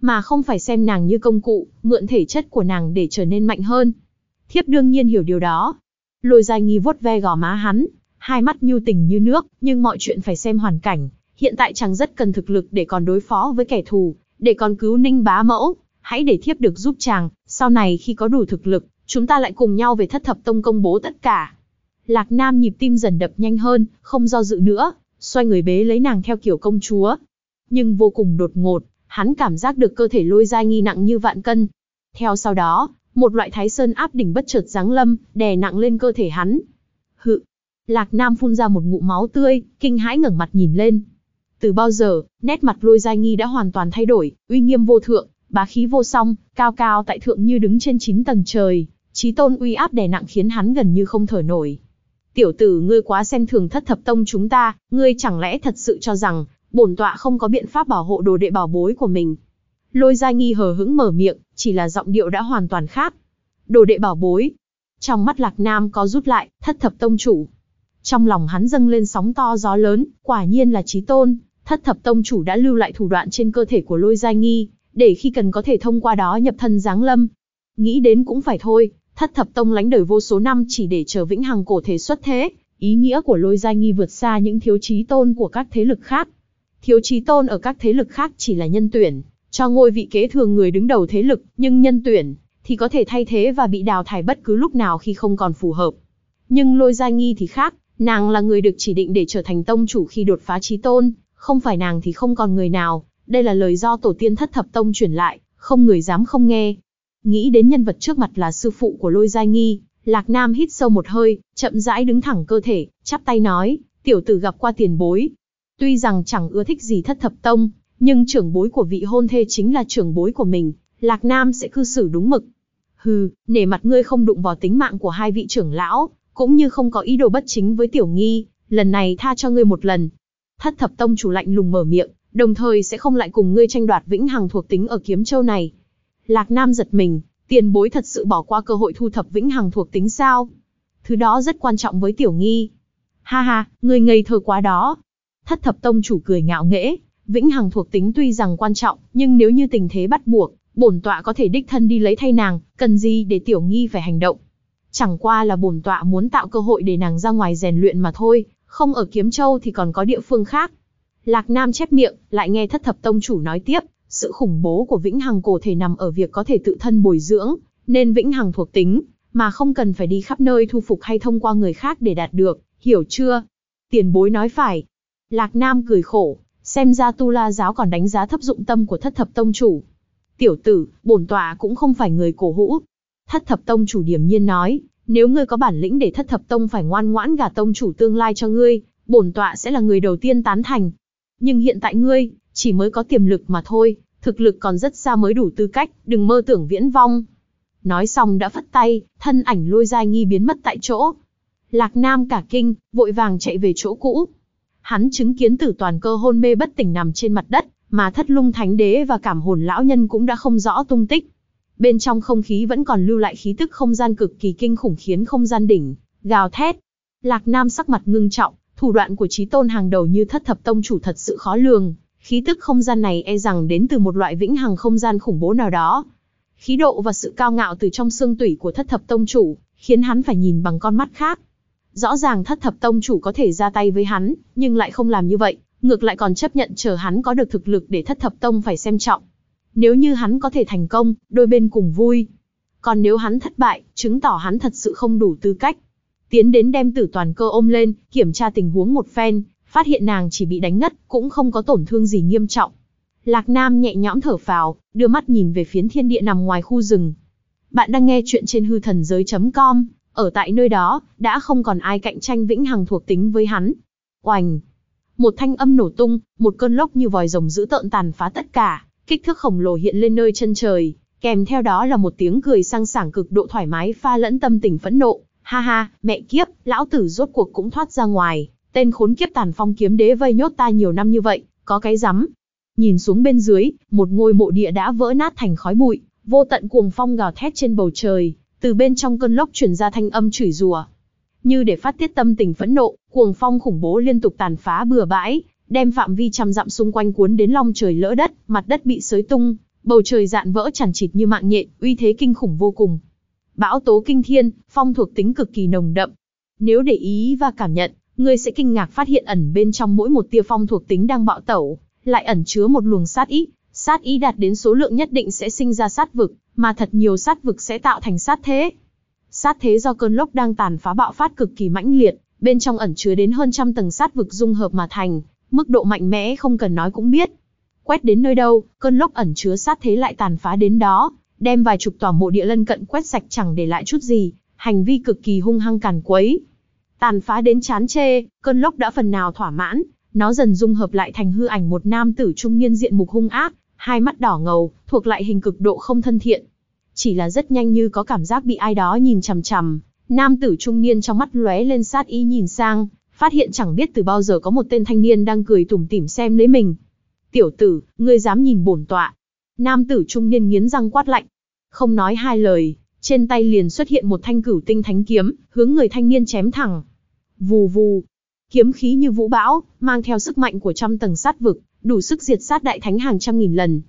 Mà không phải xem nàng như công cụ, mượn thể chất của nàng để trở nên mạnh hơn. Thiếp đương nhiên hiểu điều đó. Lôi dài nghi vuốt ve gò má hắn, hai mắt nhu tình như nước, nhưng mọi chuyện phải xem hoàn cảnh. Hiện tại chàng rất cần thực lực để còn đối phó với kẻ thù, để còn cứu ninh bá mẫu. Hãy để thiếp được giúp chàng, sau này khi có đủ thực lực, chúng ta lại cùng nhau về thất thập tông công bố tất cả. Lạc Nam nhịp tim dần đập nhanh hơn, không do dự nữa, xoay người bế lấy nàng theo kiểu công chúa. Nhưng vô cùng đột ngột, hắn cảm giác được cơ thể lôi dai nghi nặng như vạn cân. Theo sau đó, một loại thái sơn áp đỉnh bất chợt giáng lâm, đè nặng lên cơ thể hắn. Hự! Lạc Nam phun ra một ngụm máu tươi, kinh hãi ngẩng mặt nhìn lên. Từ bao giờ, nét mặt lôi dai nghi đã hoàn toàn thay đổi, uy nghiêm vô thượng, bá khí vô song, cao cao tại thượng như đứng trên chín tầng trời, trí tôn uy áp đè nặng khiến hắn gần như không thở nổi. Tiểu tử ngươi quá xem thường thất thập tông chúng ta, ngươi chẳng lẽ thật sự cho rằng, bổn tọa không có biện pháp bảo hộ đồ đệ bảo bối của mình. Lôi Gia Nghi hờ hững mở miệng, chỉ là giọng điệu đã hoàn toàn khác. Đồ đệ bảo bối. Trong mắt Lạc Nam có rút lại, thất thập tông chủ. Trong lòng hắn dâng lên sóng to gió lớn, quả nhiên là trí tôn. Thất thập tông chủ đã lưu lại thủ đoạn trên cơ thể của Lôi Gia Nghi, để khi cần có thể thông qua đó nhập thân giáng lâm. Nghĩ đến cũng phải thôi, Thất thập tông lánh đời vô số năm chỉ để chờ vĩnh hằng cổ thể xuất thế, ý nghĩa của lôi giai nghi vượt xa những thiếu chí tôn của các thế lực khác. Thiếu chí tôn ở các thế lực khác chỉ là nhân tuyển, cho ngôi vị kế thừa người đứng đầu thế lực, nhưng nhân tuyển thì có thể thay thế và bị đào thải bất cứ lúc nào khi không còn phù hợp. Nhưng lôi giai nghi thì khác, nàng là người được chỉ định để trở thành tông chủ khi đột phá chí tôn, không phải nàng thì không còn người nào. Đây là lời do tổ tiên thất thập tông truyền lại, không người dám không nghe. Nghĩ đến nhân vật trước mặt là sư phụ của Lôi Giai Nghi, Lạc Nam hít sâu một hơi, chậm rãi đứng thẳng cơ thể, chắp tay nói, tiểu tử gặp qua tiền bối. Tuy rằng chẳng ưa thích gì thất thập tông, nhưng trưởng bối của vị hôn thê chính là trưởng bối của mình, Lạc Nam sẽ cư xử đúng mực. Hừ, nể mặt ngươi không đụng vào tính mạng của hai vị trưởng lão, cũng như không có ý đồ bất chính với tiểu nghi, lần này tha cho ngươi một lần. Thất thập tông chủ lạnh lùng mở miệng, đồng thời sẽ không lại cùng ngươi tranh đoạt vĩnh hằng thuộc tính ở kiếm châu này. Lạc Nam giật mình, Tiền bối thật sự bỏ qua cơ hội thu thập vĩnh hằng thuộc tính sao? Thứ đó rất quan trọng với tiểu nghi. Ha ha, người ngây thơ quá đó. Thất thập tông chủ cười ngạo nghễ, vĩnh hằng thuộc tính tuy rằng quan trọng, nhưng nếu như tình thế bắt buộc, bổn tọa có thể đích thân đi lấy thay nàng, cần gì để tiểu nghi phải hành động. Chẳng qua là bổn tọa muốn tạo cơ hội để nàng ra ngoài rèn luyện mà thôi, không ở Kiếm Châu thì còn có địa phương khác. Lạc Nam chép miệng, lại nghe thất thập tông chủ nói tiếp, sự khủng bố của vĩnh hằng cổ thể nằm ở việc có thể tự thân bồi dưỡng, nên vĩnh hằng thuộc tính, mà không cần phải đi khắp nơi thu phục hay thông qua người khác để đạt được, hiểu chưa? Tiền bối nói phải. Lạc Nam cười khổ, xem ra tu la giáo còn đánh giá thấp dụng tâm của thất thập tông chủ. Tiểu tử, bổn tọa cũng không phải người cổ hũ. Thất thập tông chủ điểm nhiên nói, nếu ngươi có bản lĩnh để thất thập tông phải ngoan ngoãn gả tông chủ tương lai cho ngươi, bổn tọa sẽ là người đầu tiên tán thành. Nhưng hiện tại ngươi, chỉ mới có tiềm lực mà thôi, thực lực còn rất xa mới đủ tư cách, đừng mơ tưởng viễn vong. Nói xong đã phất tay, thân ảnh lôi dai nghi biến mất tại chỗ. Lạc Nam cả kinh, vội vàng chạy về chỗ cũ. Hắn chứng kiến tử toàn cơ hôn mê bất tỉnh nằm trên mặt đất, mà thất lung thánh đế và cảm hồn lão nhân cũng đã không rõ tung tích. Bên trong không khí vẫn còn lưu lại khí tức không gian cực kỳ kinh khủng khiến không gian đỉnh, gào thét. Lạc Nam sắc mặt ngưng trọng, thủ đoạn của trí tôn hàng đầu như thất thập tông chủ thật sự khó lường, khí tức không gian này e rằng đến từ một loại vĩnh hằng không gian khủng bố nào đó. Khí độ và sự cao ngạo từ trong xương tủy của thất thập tông chủ, khiến hắn phải nhìn bằng con mắt khác. Rõ ràng thất thập tông chủ có thể ra tay với hắn, nhưng lại không làm như vậy, ngược lại còn chấp nhận chờ hắn có được thực lực để thất thập tông phải xem trọng. Nếu như hắn có thể thành công, đôi bên cùng vui. Còn nếu hắn thất bại, chứng tỏ hắn thật sự không đủ tư cách. Tiến đến đem tử toàn cơ ôm lên, kiểm tra tình huống một phen, phát hiện nàng chỉ bị đánh ngất, cũng không có tổn thương gì nghiêm trọng. Lạc Nam nhẹ nhõm thở phào, đưa mắt nhìn về phiến thiên địa nằm ngoài khu rừng. Bạn đang nghe chuyện trên hư thần giới.com, ở tại nơi đó, đã không còn ai cạnh tranh vĩnh hằng thuộc tính với hắn. Oành! Một thanh âm nổ tung, một cơn lốc như vòi rồng dữ tợn tàn phá tất cả, kích thước khổng lồ hiện lên nơi chân trời, kèm theo đó là một tiếng cười sang sảng cực độ thoải mái pha lẫn tâm tình phẫn nộ. Ha ha, mẹ kiếp, lão tử rốt cuộc cũng thoát ra ngoài, tên khốn kiếp tàn phong kiếm đế vây nhốt ta nhiều năm như vậy, có cái rắm. Nhìn xuống bên dưới, một ngôi mộ địa đã vỡ nát thành khói bụi, vô tận cuồng phong gào thét trên bầu trời, từ bên trong cơn lốc truyền ra thanh âm chửi rủa. Như để phát tiết tâm tình phẫn nộ, cuồng phong khủng bố liên tục tàn phá bừa bãi, đem phạm vi trăm dặm xung quanh cuốn đến long trời lỡ đất, mặt đất bị xới tung, bầu trời dạn vỡ chằn chịt như mạng nhện, uy thế kinh khủng vô cùng. Bão tố kinh thiên, phong thuộc tính cực kỳ nồng đậm. Nếu để ý và cảm nhận, ngươi sẽ kinh ngạc phát hiện ẩn bên trong mỗi một tia phong thuộc tính đang bạo tẩu, lại ẩn chứa một luồng sát ý, sát ý đạt đến số lượng nhất định sẽ sinh ra sát vực, mà thật nhiều sát vực sẽ tạo thành sát thế. Sát thế do cơn lốc đang tàn phá bạo phát cực kỳ mãnh liệt, bên trong ẩn chứa đến hơn trăm tầng sát vực dung hợp mà thành, mức độ mạnh mẽ không cần nói cũng biết. Quét đến nơi đâu, cơn lốc ẩn chứa sát thế lại tàn phá đến đó, đem vài chục tòa mộ địa lân cận quét sạch chẳng để lại chút gì, hành vi cực kỳ hung hăng càn quấy. Tàn phá đến chán chê, cơn lốc đã phần nào thỏa mãn, nó dần dung hợp lại thành hư ảnh một nam tử trung niên diện mục hung ác, hai mắt đỏ ngầu, thuộc lại hình cực độ không thân thiện. Chỉ là rất nhanh như có cảm giác bị ai đó nhìn chằm chằm, nam tử trung niên trong mắt lóe lên sát ý nhìn sang, phát hiện chẳng biết từ bao giờ có một tên thanh niên đang cười tủm tỉm xem lấy mình. Tiểu tử, ngươi dám nhìn bổn tọa. Nam tử trung niên nghiến răng quát lạnh. Không nói hai lời, trên tay liền xuất hiện một thanh cửu tinh thánh kiếm, hướng người thanh niên chém thẳng. Vù vù, kiếm khí như vũ bão, mang theo sức mạnh của trăm tầng sát vực, đủ sức diệt sát đại thánh hàng trăm nghìn lần.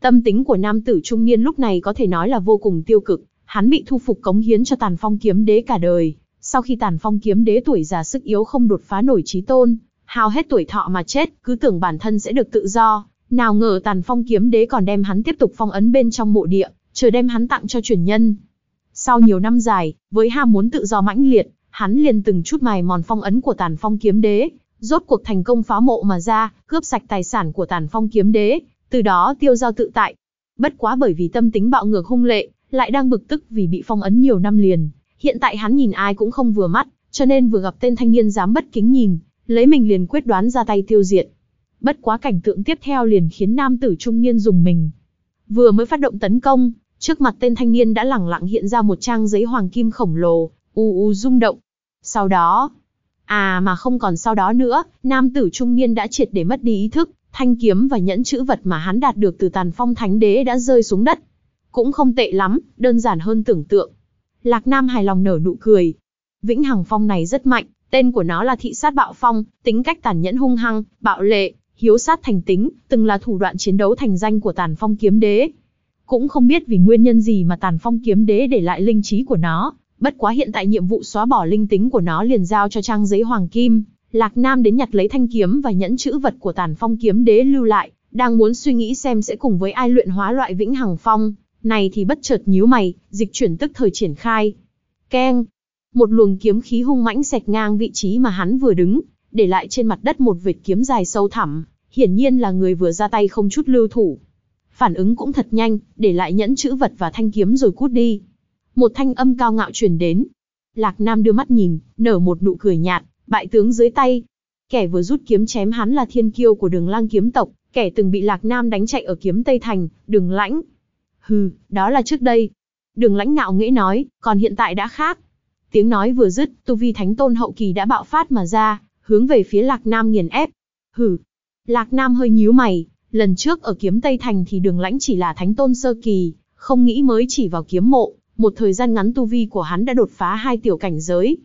Tâm tính của nam tử trung niên lúc này có thể nói là vô cùng tiêu cực, hắn bị thu phục cống hiến cho tàn phong kiếm đế cả đời. Sau khi tàn phong kiếm đế tuổi già sức yếu không đột phá nổi trí tôn, hao hết tuổi thọ mà chết, cứ tưởng bản thân sẽ được tự do. Nào ngờ tàn phong kiếm đế còn đem hắn tiếp tục phong ấn bên trong mộ địa, chờ đem hắn tặng cho truyền nhân. Sau nhiều năm dài, với ham muốn tự do mãnh liệt, hắn liền từng chút mài mòn phong ấn của tàn phong kiếm đế, rốt cuộc thành công phá mộ mà ra, cướp sạch tài sản của tàn phong kiếm đế, từ đó tiêu giao tự tại. Bất quá bởi vì tâm tính bạo ngược hung lệ, lại đang bực tức vì bị phong ấn nhiều năm liền. Hiện tại hắn nhìn ai cũng không vừa mắt, cho nên vừa gặp tên thanh niên dám bất kính nhìn, lấy mình liền quyết đoán ra tay tiêu diệt. Bất quá cảnh tượng tiếp theo liền khiến nam tử trung niên dùng mình. Vừa mới phát động tấn công, trước mặt tên thanh niên đã lẳng lặng hiện ra một trang giấy hoàng kim khổng lồ, u u rung động. Sau đó, à mà không còn sau đó nữa, nam tử trung niên đã triệt để mất đi ý thức, thanh kiếm và nhẫn chữ vật mà hắn đạt được từ tàn phong thánh đế đã rơi xuống đất. Cũng không tệ lắm, đơn giản hơn tưởng tượng. Lạc Nam hài lòng nở nụ cười. Vĩnh Hằng Phong này rất mạnh, tên của nó là thị sát bạo phong, tính cách tàn nhẫn hung hăng, bạo lệ, hiếu sát thành tính, từng là thủ đoạn chiến đấu thành danh của tàn phong kiếm đế. Cũng không biết vì nguyên nhân gì mà tàn phong kiếm đế để lại linh trí của nó, bất quá hiện tại nhiệm vụ xóa bỏ linh tính của nó liền giao cho trang giấy hoàng kim, Lạc Nam đến nhặt lấy thanh kiếm và nhẫn chữ vật của tàn phong kiếm đế lưu lại, đang muốn suy nghĩ xem sẽ cùng với ai luyện hóa loại vĩnh hằng phong, này thì bất chợt nhíu mày, dịch chuyển tức thời triển khai. Keng! Một luồng kiếm khí hung mãnh xẹt ngang vị trí mà hắn vừa đứng, để lại trên mặt đất một vệt kiếm dài sâu thẳm, hiển nhiên là người vừa ra tay không chút lưu thủ. Phản ứng cũng thật nhanh, để lại nhẫn chữ vật và thanh kiếm rồi cút đi. Một thanh âm cao ngạo truyền đến. Lạc Nam đưa mắt nhìn, nở một nụ cười nhạt, bại tướng dưới tay. Kẻ vừa rút kiếm chém hắn là thiên kiêu của đường lang kiếm tộc, kẻ từng bị Lạc Nam đánh chạy ở kiếm Tây Thành, đường lãnh. Hừ, đó là trước đây. Đường lãnh ngạo nghễ nói, còn hiện tại đã khác. Tiếng nói vừa dứt, tu vi thánh tôn hậu kỳ đã bạo phát mà ra, hướng về phía Lạc Nam nghiền ép. Hừ. Lạc Nam hơi nhíu mày, lần trước ở kiếm Tây Thành thì đường lãnh chỉ là thánh tôn sơ kỳ, không nghĩ mới chỉ vào kiếm mộ, một thời gian ngắn tu vi của hắn đã đột phá hai tiểu cảnh giới.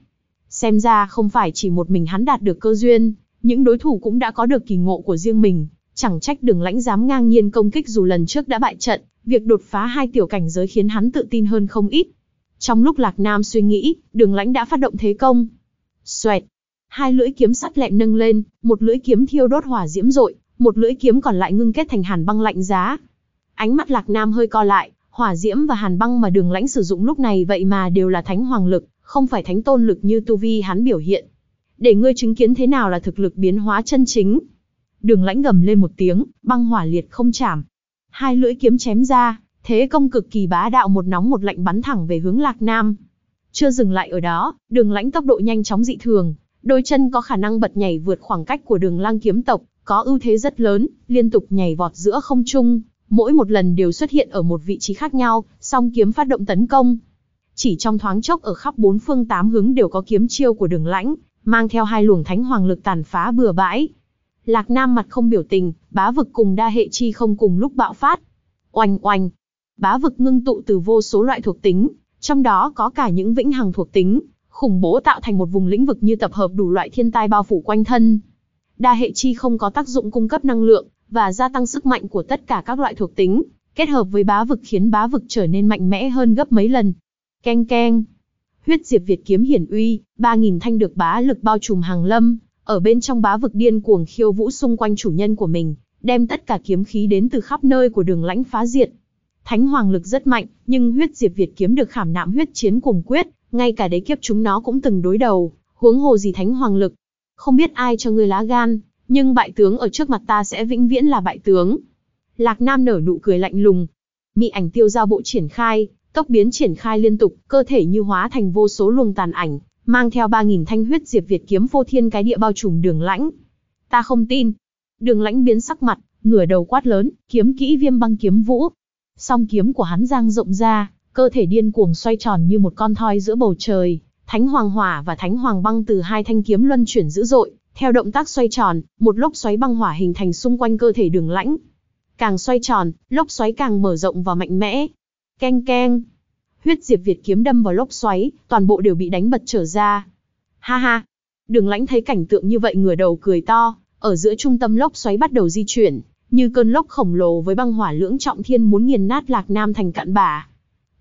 Xem ra không phải chỉ một mình hắn đạt được cơ duyên, những đối thủ cũng đã có được kỳ ngộ của riêng mình, chẳng trách đường lãnh dám ngang nhiên công kích dù lần trước đã bại trận, việc đột phá hai tiểu cảnh giới khiến hắn tự tin hơn không ít. Trong lúc Lạc Nam suy nghĩ, đường lãnh đã phát động thế công. Xoẹt! Hai lưỡi kiếm sắt lẹm nâng lên, một lưỡi kiếm thiêu đốt hỏa diễm rội, một lưỡi kiếm còn lại ngưng kết thành hàn băng lạnh giá. Ánh mắt Lạc Nam hơi co lại, hỏa diễm và hàn băng mà đường lãnh sử dụng lúc này vậy mà đều là thánh hoàng lực, không phải thánh tôn lực như tu vi hắn biểu hiện. Để ngươi chứng kiến thế nào là thực lực biến hóa chân chính. Đường lãnh gầm lên một tiếng, băng hỏa liệt không chạm. Hai lưỡi kiếm chém ra, thế công cực kỳ bá đạo một nóng một lạnh bắn thẳng về hướng lạc nam. Chưa dừng lại ở đó, đường lãnh tốc độ nhanh chóng dị thường, đôi chân có khả năng bật nhảy vượt khoảng cách của đường lang kiếm tộc, có ưu thế rất lớn, liên tục nhảy vọt giữa không trung, mỗi một lần đều xuất hiện ở một vị trí khác nhau, song kiếm phát động tấn công. Chỉ trong thoáng chốc ở khắp bốn phương tám hướng đều có kiếm chiêu của đường lãnh, mang theo hai luồng thánh hoàng lực tàn phá bừa bãi. Lạc Nam mặt không biểu tình, bá vực cùng đa hệ chi không cùng lúc bạo phát. Oanh oanh. Bá vực ngưng tụ từ vô số loại thuộc tính, trong đó có cả những vĩnh hằng thuộc tính, khủng bố tạo thành một vùng lĩnh vực như tập hợp đủ loại thiên tai bao phủ quanh thân. Đa hệ chi không có tác dụng cung cấp năng lượng, và gia tăng sức mạnh của tất cả các loại thuộc tính, kết hợp với bá vực khiến bá vực trở nên mạnh mẽ hơn gấp mấy lần. Keng keng. Huyết Diệp Việt kiếm hiển uy, 3000 thanh được bá lực bao trùm hàng lâm, ở bên trong bá vực điên cuồng khiêu vũ xung quanh chủ nhân của mình, đem tất cả kiếm khí đến từ khắp nơi của đường lãnh phá diệt. Thánh hoàng lực rất mạnh, nhưng huyết diệp Việt kiếm được khảm nạm huyết chiến cùng quyết, ngay cả đế kiếp chúng nó cũng từng đối đầu, huống hồ gì thánh hoàng lực. Không biết ai cho ngươi lá gan, nhưng bại tướng ở trước mặt ta sẽ vĩnh viễn là bại tướng. Lạc Nam nở nụ cười lạnh lùng. Mị ảnh tiêu giao bộ triển khai, tốc biến triển khai liên tục, cơ thể như hóa thành vô số luồng tàn ảnh, mang theo 3.000 thanh huyết diệp Việt kiếm phô thiên cái địa bao trùm đường lãnh. Ta không tin. Đường lãnh biến sắc mặt, ngửa đầu quát lớn, kiếm kỹ viêm băng kiếm vũ. Song kiếm của hắn giang rộng ra, cơ thể điên cuồng xoay tròn như một con thoi giữa bầu trời. Thánh hoàng hỏa và thánh hoàng băng từ hai thanh kiếm luân chuyển dữ dội, theo động tác xoay tròn, một lốc xoáy băng hỏa hình thành xung quanh cơ thể đường lãnh. Càng xoay tròn, lốc xoáy càng mở rộng và mạnh mẽ. Keng keng. Huyết diệp Việt kiếm đâm vào lốc xoáy, toàn bộ đều bị đánh bật trở ra. Ha ha. Đường lãnh thấy cảnh tượng như vậy ngửa đầu cười to, ở giữa trung tâm lốc xoáy bắt đầu di chuyển, như cơn lốc khổng lồ với băng hỏa lưỡng trọng thiên muốn nghiền nát Lạc Nam thành cạn bã.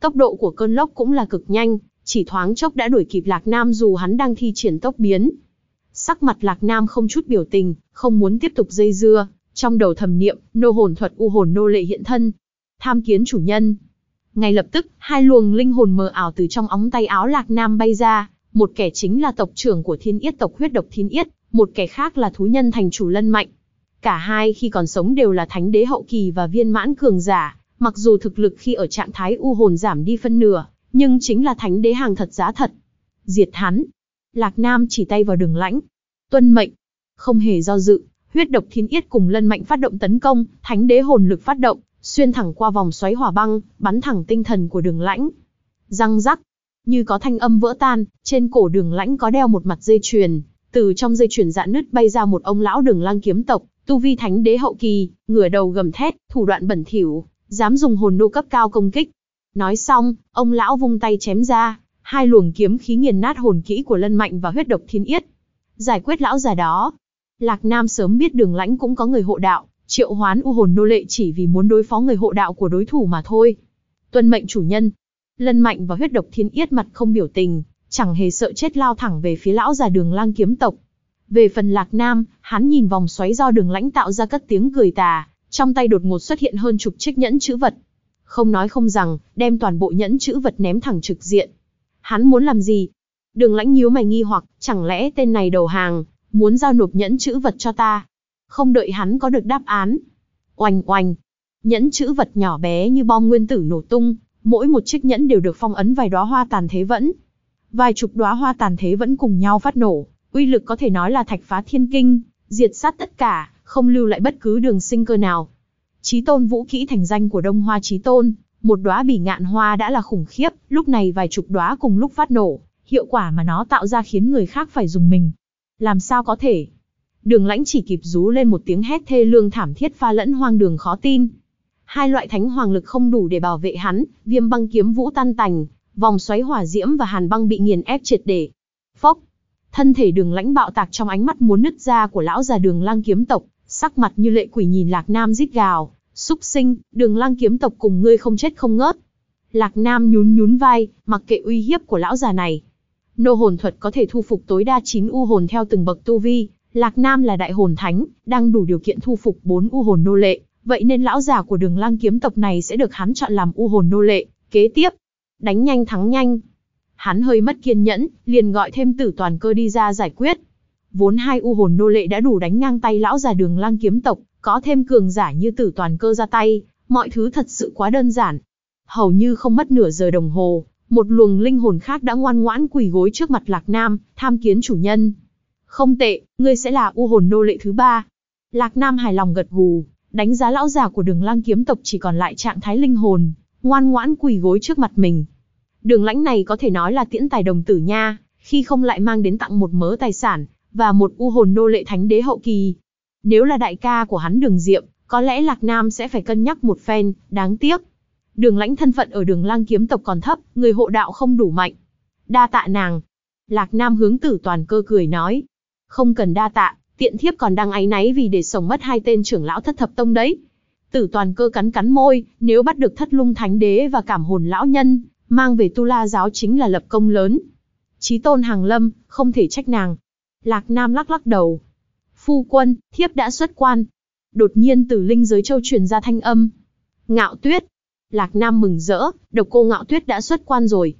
Tốc độ của cơn lốc cũng là cực nhanh, chỉ thoáng chốc đã đuổi kịp Lạc Nam dù hắn đang thi triển tốc biến. Sắc mặt Lạc Nam không chút biểu tình, không muốn tiếp tục dây dưa, trong đầu thầm niệm, nô hồn thuật u hồn nô lệ hiện thân. Tham kiến chủ nhân. Ngay lập tức, hai luồng linh hồn mờ ảo từ trong óng tay áo Lạc Nam bay ra, một kẻ chính là tộc trưởng của Thiên Yết tộc huyết độc Thiên Yết, một kẻ khác là thú nhân thành chủ Lân Mạnh. Cả hai khi còn sống đều là thánh đế hậu kỳ và viên mãn cường giả, mặc dù thực lực khi ở trạng thái u hồn giảm đi phân nửa, nhưng chính là thánh đế hàng thật giá thật. Diệt hắn. Lạc Nam chỉ tay vào đường lãnh. Tuân mệnh. Không hề do dự, huyết độc thiên yết cùng lân mạnh phát động tấn công, thánh đế hồn lực phát động, xuyên thẳng qua vòng xoáy hỏa băng, bắn thẳng tinh thần của đường lãnh. Răng rắc. Như có thanh âm vỡ tan, trên cổ đường lãnh có đeo một mặt dây chuyền, từ trong dây chuyền dạ nứt bay ra một ông lão đường lang kiếm tộc, tu vi thánh đế hậu kỳ, ngửa đầu gầm thét, thủ đoạn bẩn thỉu, dám dùng hồn nô cấp cao công kích, Nói xong, ông lão vung tay chém ra, hai luồng kiếm khí nghiền nát hồn kỹ của Lân Mạnh và huyết độc thiên yết. Giải quyết lão già đó. Lạc Nam sớm biết đường lãnh cũng có người hộ đạo, triệu hoán u hồn nô lệ chỉ vì muốn đối phó người hộ đạo của đối thủ mà thôi. Tuân mệnh chủ nhân. Lân Mạnh và huyết độc thiên yết mặt không biểu tình, chẳng hề sợ chết lao thẳng về phía lão già đường lang kiếm tộc. Về phần Lạc Nam, hắn nhìn vòng xoáy do đường lãnh tạo ra cất tiếng cười tà, trong tay đột ngột xuất hiện hơn chục chiếc nhẫn chữ vật. Không nói không rằng, đem toàn bộ nhẫn chữ vật ném thẳng trực diện. Hắn muốn làm gì? Đường lãnh nhíu mày nghi hoặc, chẳng lẽ tên này đầu hàng, muốn giao nộp nhẫn chữ vật cho ta? Không đợi hắn có được đáp án. Oanh oanh. Nhẫn chữ vật nhỏ bé như bom nguyên tử nổ tung, mỗi một chiếc nhẫn đều được phong ấn vài đóa hoa tàn thế vẫn. Vài chục đóa hoa tàn thế vẫn cùng nhau phát nổ, uy lực có thể nói là thạch phá thiên kinh, diệt sát tất cả, không lưu lại bất cứ đường sinh cơ nào. Chí tôn vũ kỹ thành danh của Đông Hoa Chí tôn, một đóa bỉ ngạn hoa đã là khủng khiếp, lúc này vài chục đóa cùng lúc phát nổ, hiệu quả mà nó tạo ra khiến người khác phải dùng mình. Làm sao có thể? Đường lãnh chỉ kịp rú lên một tiếng hét thê lương thảm thiết pha lẫn hoang đường khó tin. Hai loại thánh hoàng lực không đủ để bảo vệ hắn, viêm băng kiếm vũ tan tành, vòng xoáy hỏa diễm và hàn băng bị nghiền ép triệt để. Phốc, thân thể đường lãnh bạo tạc trong ánh mắt muốn nứt ra của lão già đường lang kiếm tộc, sắc mặt như lệ quỷ nhìn lạc nam rít gào, súc sinh, đường lang kiếm tộc cùng ngươi không chết không ngớt. Lạc nam nhún nhún vai, mặc kệ uy hiếp của lão già này. Nô hồn thuật có thể thu phục tối đa 9 u hồn theo từng bậc tu vi, Lạc Nam là đại hồn thánh, đang đủ điều kiện thu phục 4 u hồn nô lệ, vậy nên lão già của đường lang kiếm tộc này sẽ được hắn chọn làm u hồn nô lệ. Kế tiếp, đánh nhanh thắng nhanh. Hắn hơi mất kiên nhẫn, liền gọi thêm tử toàn cơ đi ra giải quyết. Vốn hai u hồn nô lệ đã đủ đánh ngang tay lão già đường lang kiếm tộc, có thêm cường giả như tử toàn cơ ra tay, mọi thứ thật sự quá đơn giản. Hầu như không mất nửa giờ đồng hồ, một luồng linh hồn khác đã ngoan ngoãn quỳ gối trước mặt Lạc Nam, tham kiến chủ nhân. Không tệ, ngươi sẽ là u hồn nô lệ thứ ba. Lạc Nam hài lòng gật gù, đánh giá lão già của đường lang kiếm tộc chỉ còn lại trạng thái linh hồn, ngoan ngoãn quỳ gối trước mặt mình. Đường lãnh này có thể nói là tiễn tài đồng tử nha, khi không lại mang đến tặng một mớ tài sản, và một u hồn nô lệ thánh đế hậu kỳ. Nếu là đại ca của hắn đường diệm, có lẽ Lạc Nam sẽ phải cân nhắc một phen, đáng tiếc. Đường lãnh thân phận ở đường lang kiếm tộc còn thấp, người hộ đạo không đủ mạnh. Đa tạ nàng. Lạc Nam hướng tử toàn cơ cười nói. Không cần đa tạ, tiện thiếp còn đang áy náy vì để sống mất hai tên trưởng lão thất thập tông đấy. Tử toàn cơ cắn cắn môi, nếu bắt được thất lung thánh đế và cảm hồn lão nhân, mang về tu la giáo chính là lập công lớn. Chí tôn hàng lâm, không thể trách nàng. Lạc Nam lắc lắc đầu. Phu quân, thiếp đã xuất quan. Đột nhiên từ linh giới châu truyền ra thanh âm. Ngạo tuyết. Lạc Nam mừng rỡ, độc cô ngạo tuyết đã xuất quan rồi.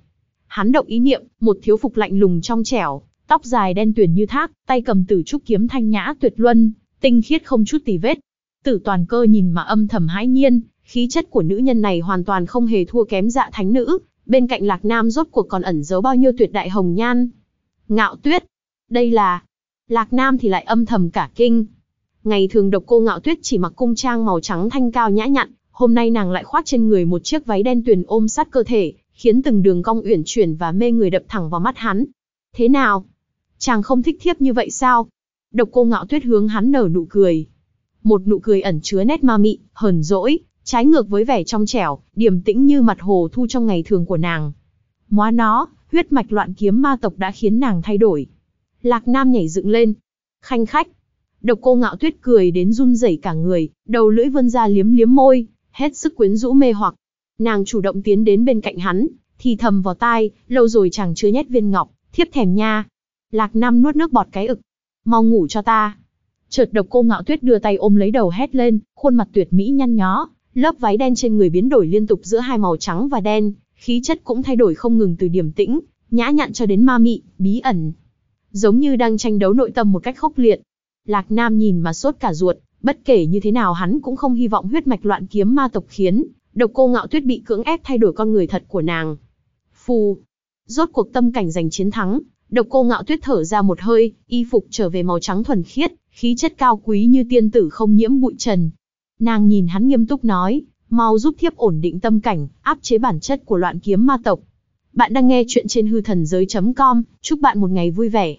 Hắn động ý niệm, một thiếu phục lạnh lùng trong trẻo, tóc dài đen tuyền như thác, tay cầm tử trúc kiếm thanh nhã tuyệt luân, tinh khiết không chút tì vết. Tử toàn cơ nhìn mà âm thầm hãi nhiên, khí chất của nữ nhân này hoàn toàn không hề thua kém dạ thánh nữ, bên cạnh Lạc Nam rốt cuộc còn ẩn giấu bao nhiêu tuyệt đại hồng nhan. Ngạo tuyết, đây là... Lạc Nam thì lại âm thầm cả kinh. Ngày thường độc cô ngạo tuyết chỉ mặc cung trang màu trắng thanh cao nhã nhặn, hôm nay nàng lại khoác trên người một chiếc váy đen tuyền ôm sát cơ thể, khiến từng đường cong uyển chuyển và mê người đập thẳng vào mắt hắn. Thế nào? Chàng không thích thiếp như vậy sao? Độc cô ngạo tuyết hướng hắn nở nụ cười. Một nụ cười ẩn chứa nét ma mị, hờn dỗi, trái ngược với vẻ trong trẻo, điềm tĩnh như mặt hồ thu trong ngày thường của nàng. Móa nó, huyết mạch loạn kiếm ma tộc đã khiến nàng thay đổi. Lạc Nam nhảy dựng lên. Khanh khách. Độc cô ngạo tuyết cười đến run rẩy cả người, đầu lưỡi vươn ra liếm liếm môi, hết sức quyến rũ mê hoặc. Nàng chủ động tiến đến bên cạnh hắn, thì thầm vào tai, lâu rồi chẳng chứa nhét viên ngọc, thiếp thèm nha. Lạc Nam nuốt nước bọt cái ực. Mau ngủ cho ta. Chợt độc cô ngạo tuyết đưa tay ôm lấy đầu hét lên, khuôn mặt tuyệt mỹ nhăn nhó, lớp váy đen trên người biến đổi liên tục giữa hai màu trắng và đen, khí chất cũng thay đổi không ngừng từ điểm tĩnh, nhã nhặn cho đến ma mị, bí ẩn. Giống như đang tranh đấu nội tâm một cách khốc liệt. Lạc Nam nhìn mà sốt cả ruột, bất kể như thế nào hắn cũng không hy vọng huyết mạch loạn kiếm ma tộc khiến, độc cô ngạo tuyết bị cưỡng ép thay đổi con người thật của nàng. Phù. Rốt cuộc tâm cảnh giành chiến thắng, độc cô ngạo tuyết thở ra một hơi, y phục trở về màu trắng thuần khiết, khí chất cao quý như tiên tử không nhiễm bụi trần. Nàng nhìn hắn nghiêm túc nói, mau giúp thiếp ổn định tâm cảnh, áp chế bản chất của loạn kiếm ma tộc. Bạn đang nghe chuyện trên hư thần giới.com, chúc bạn một ngày vui vẻ.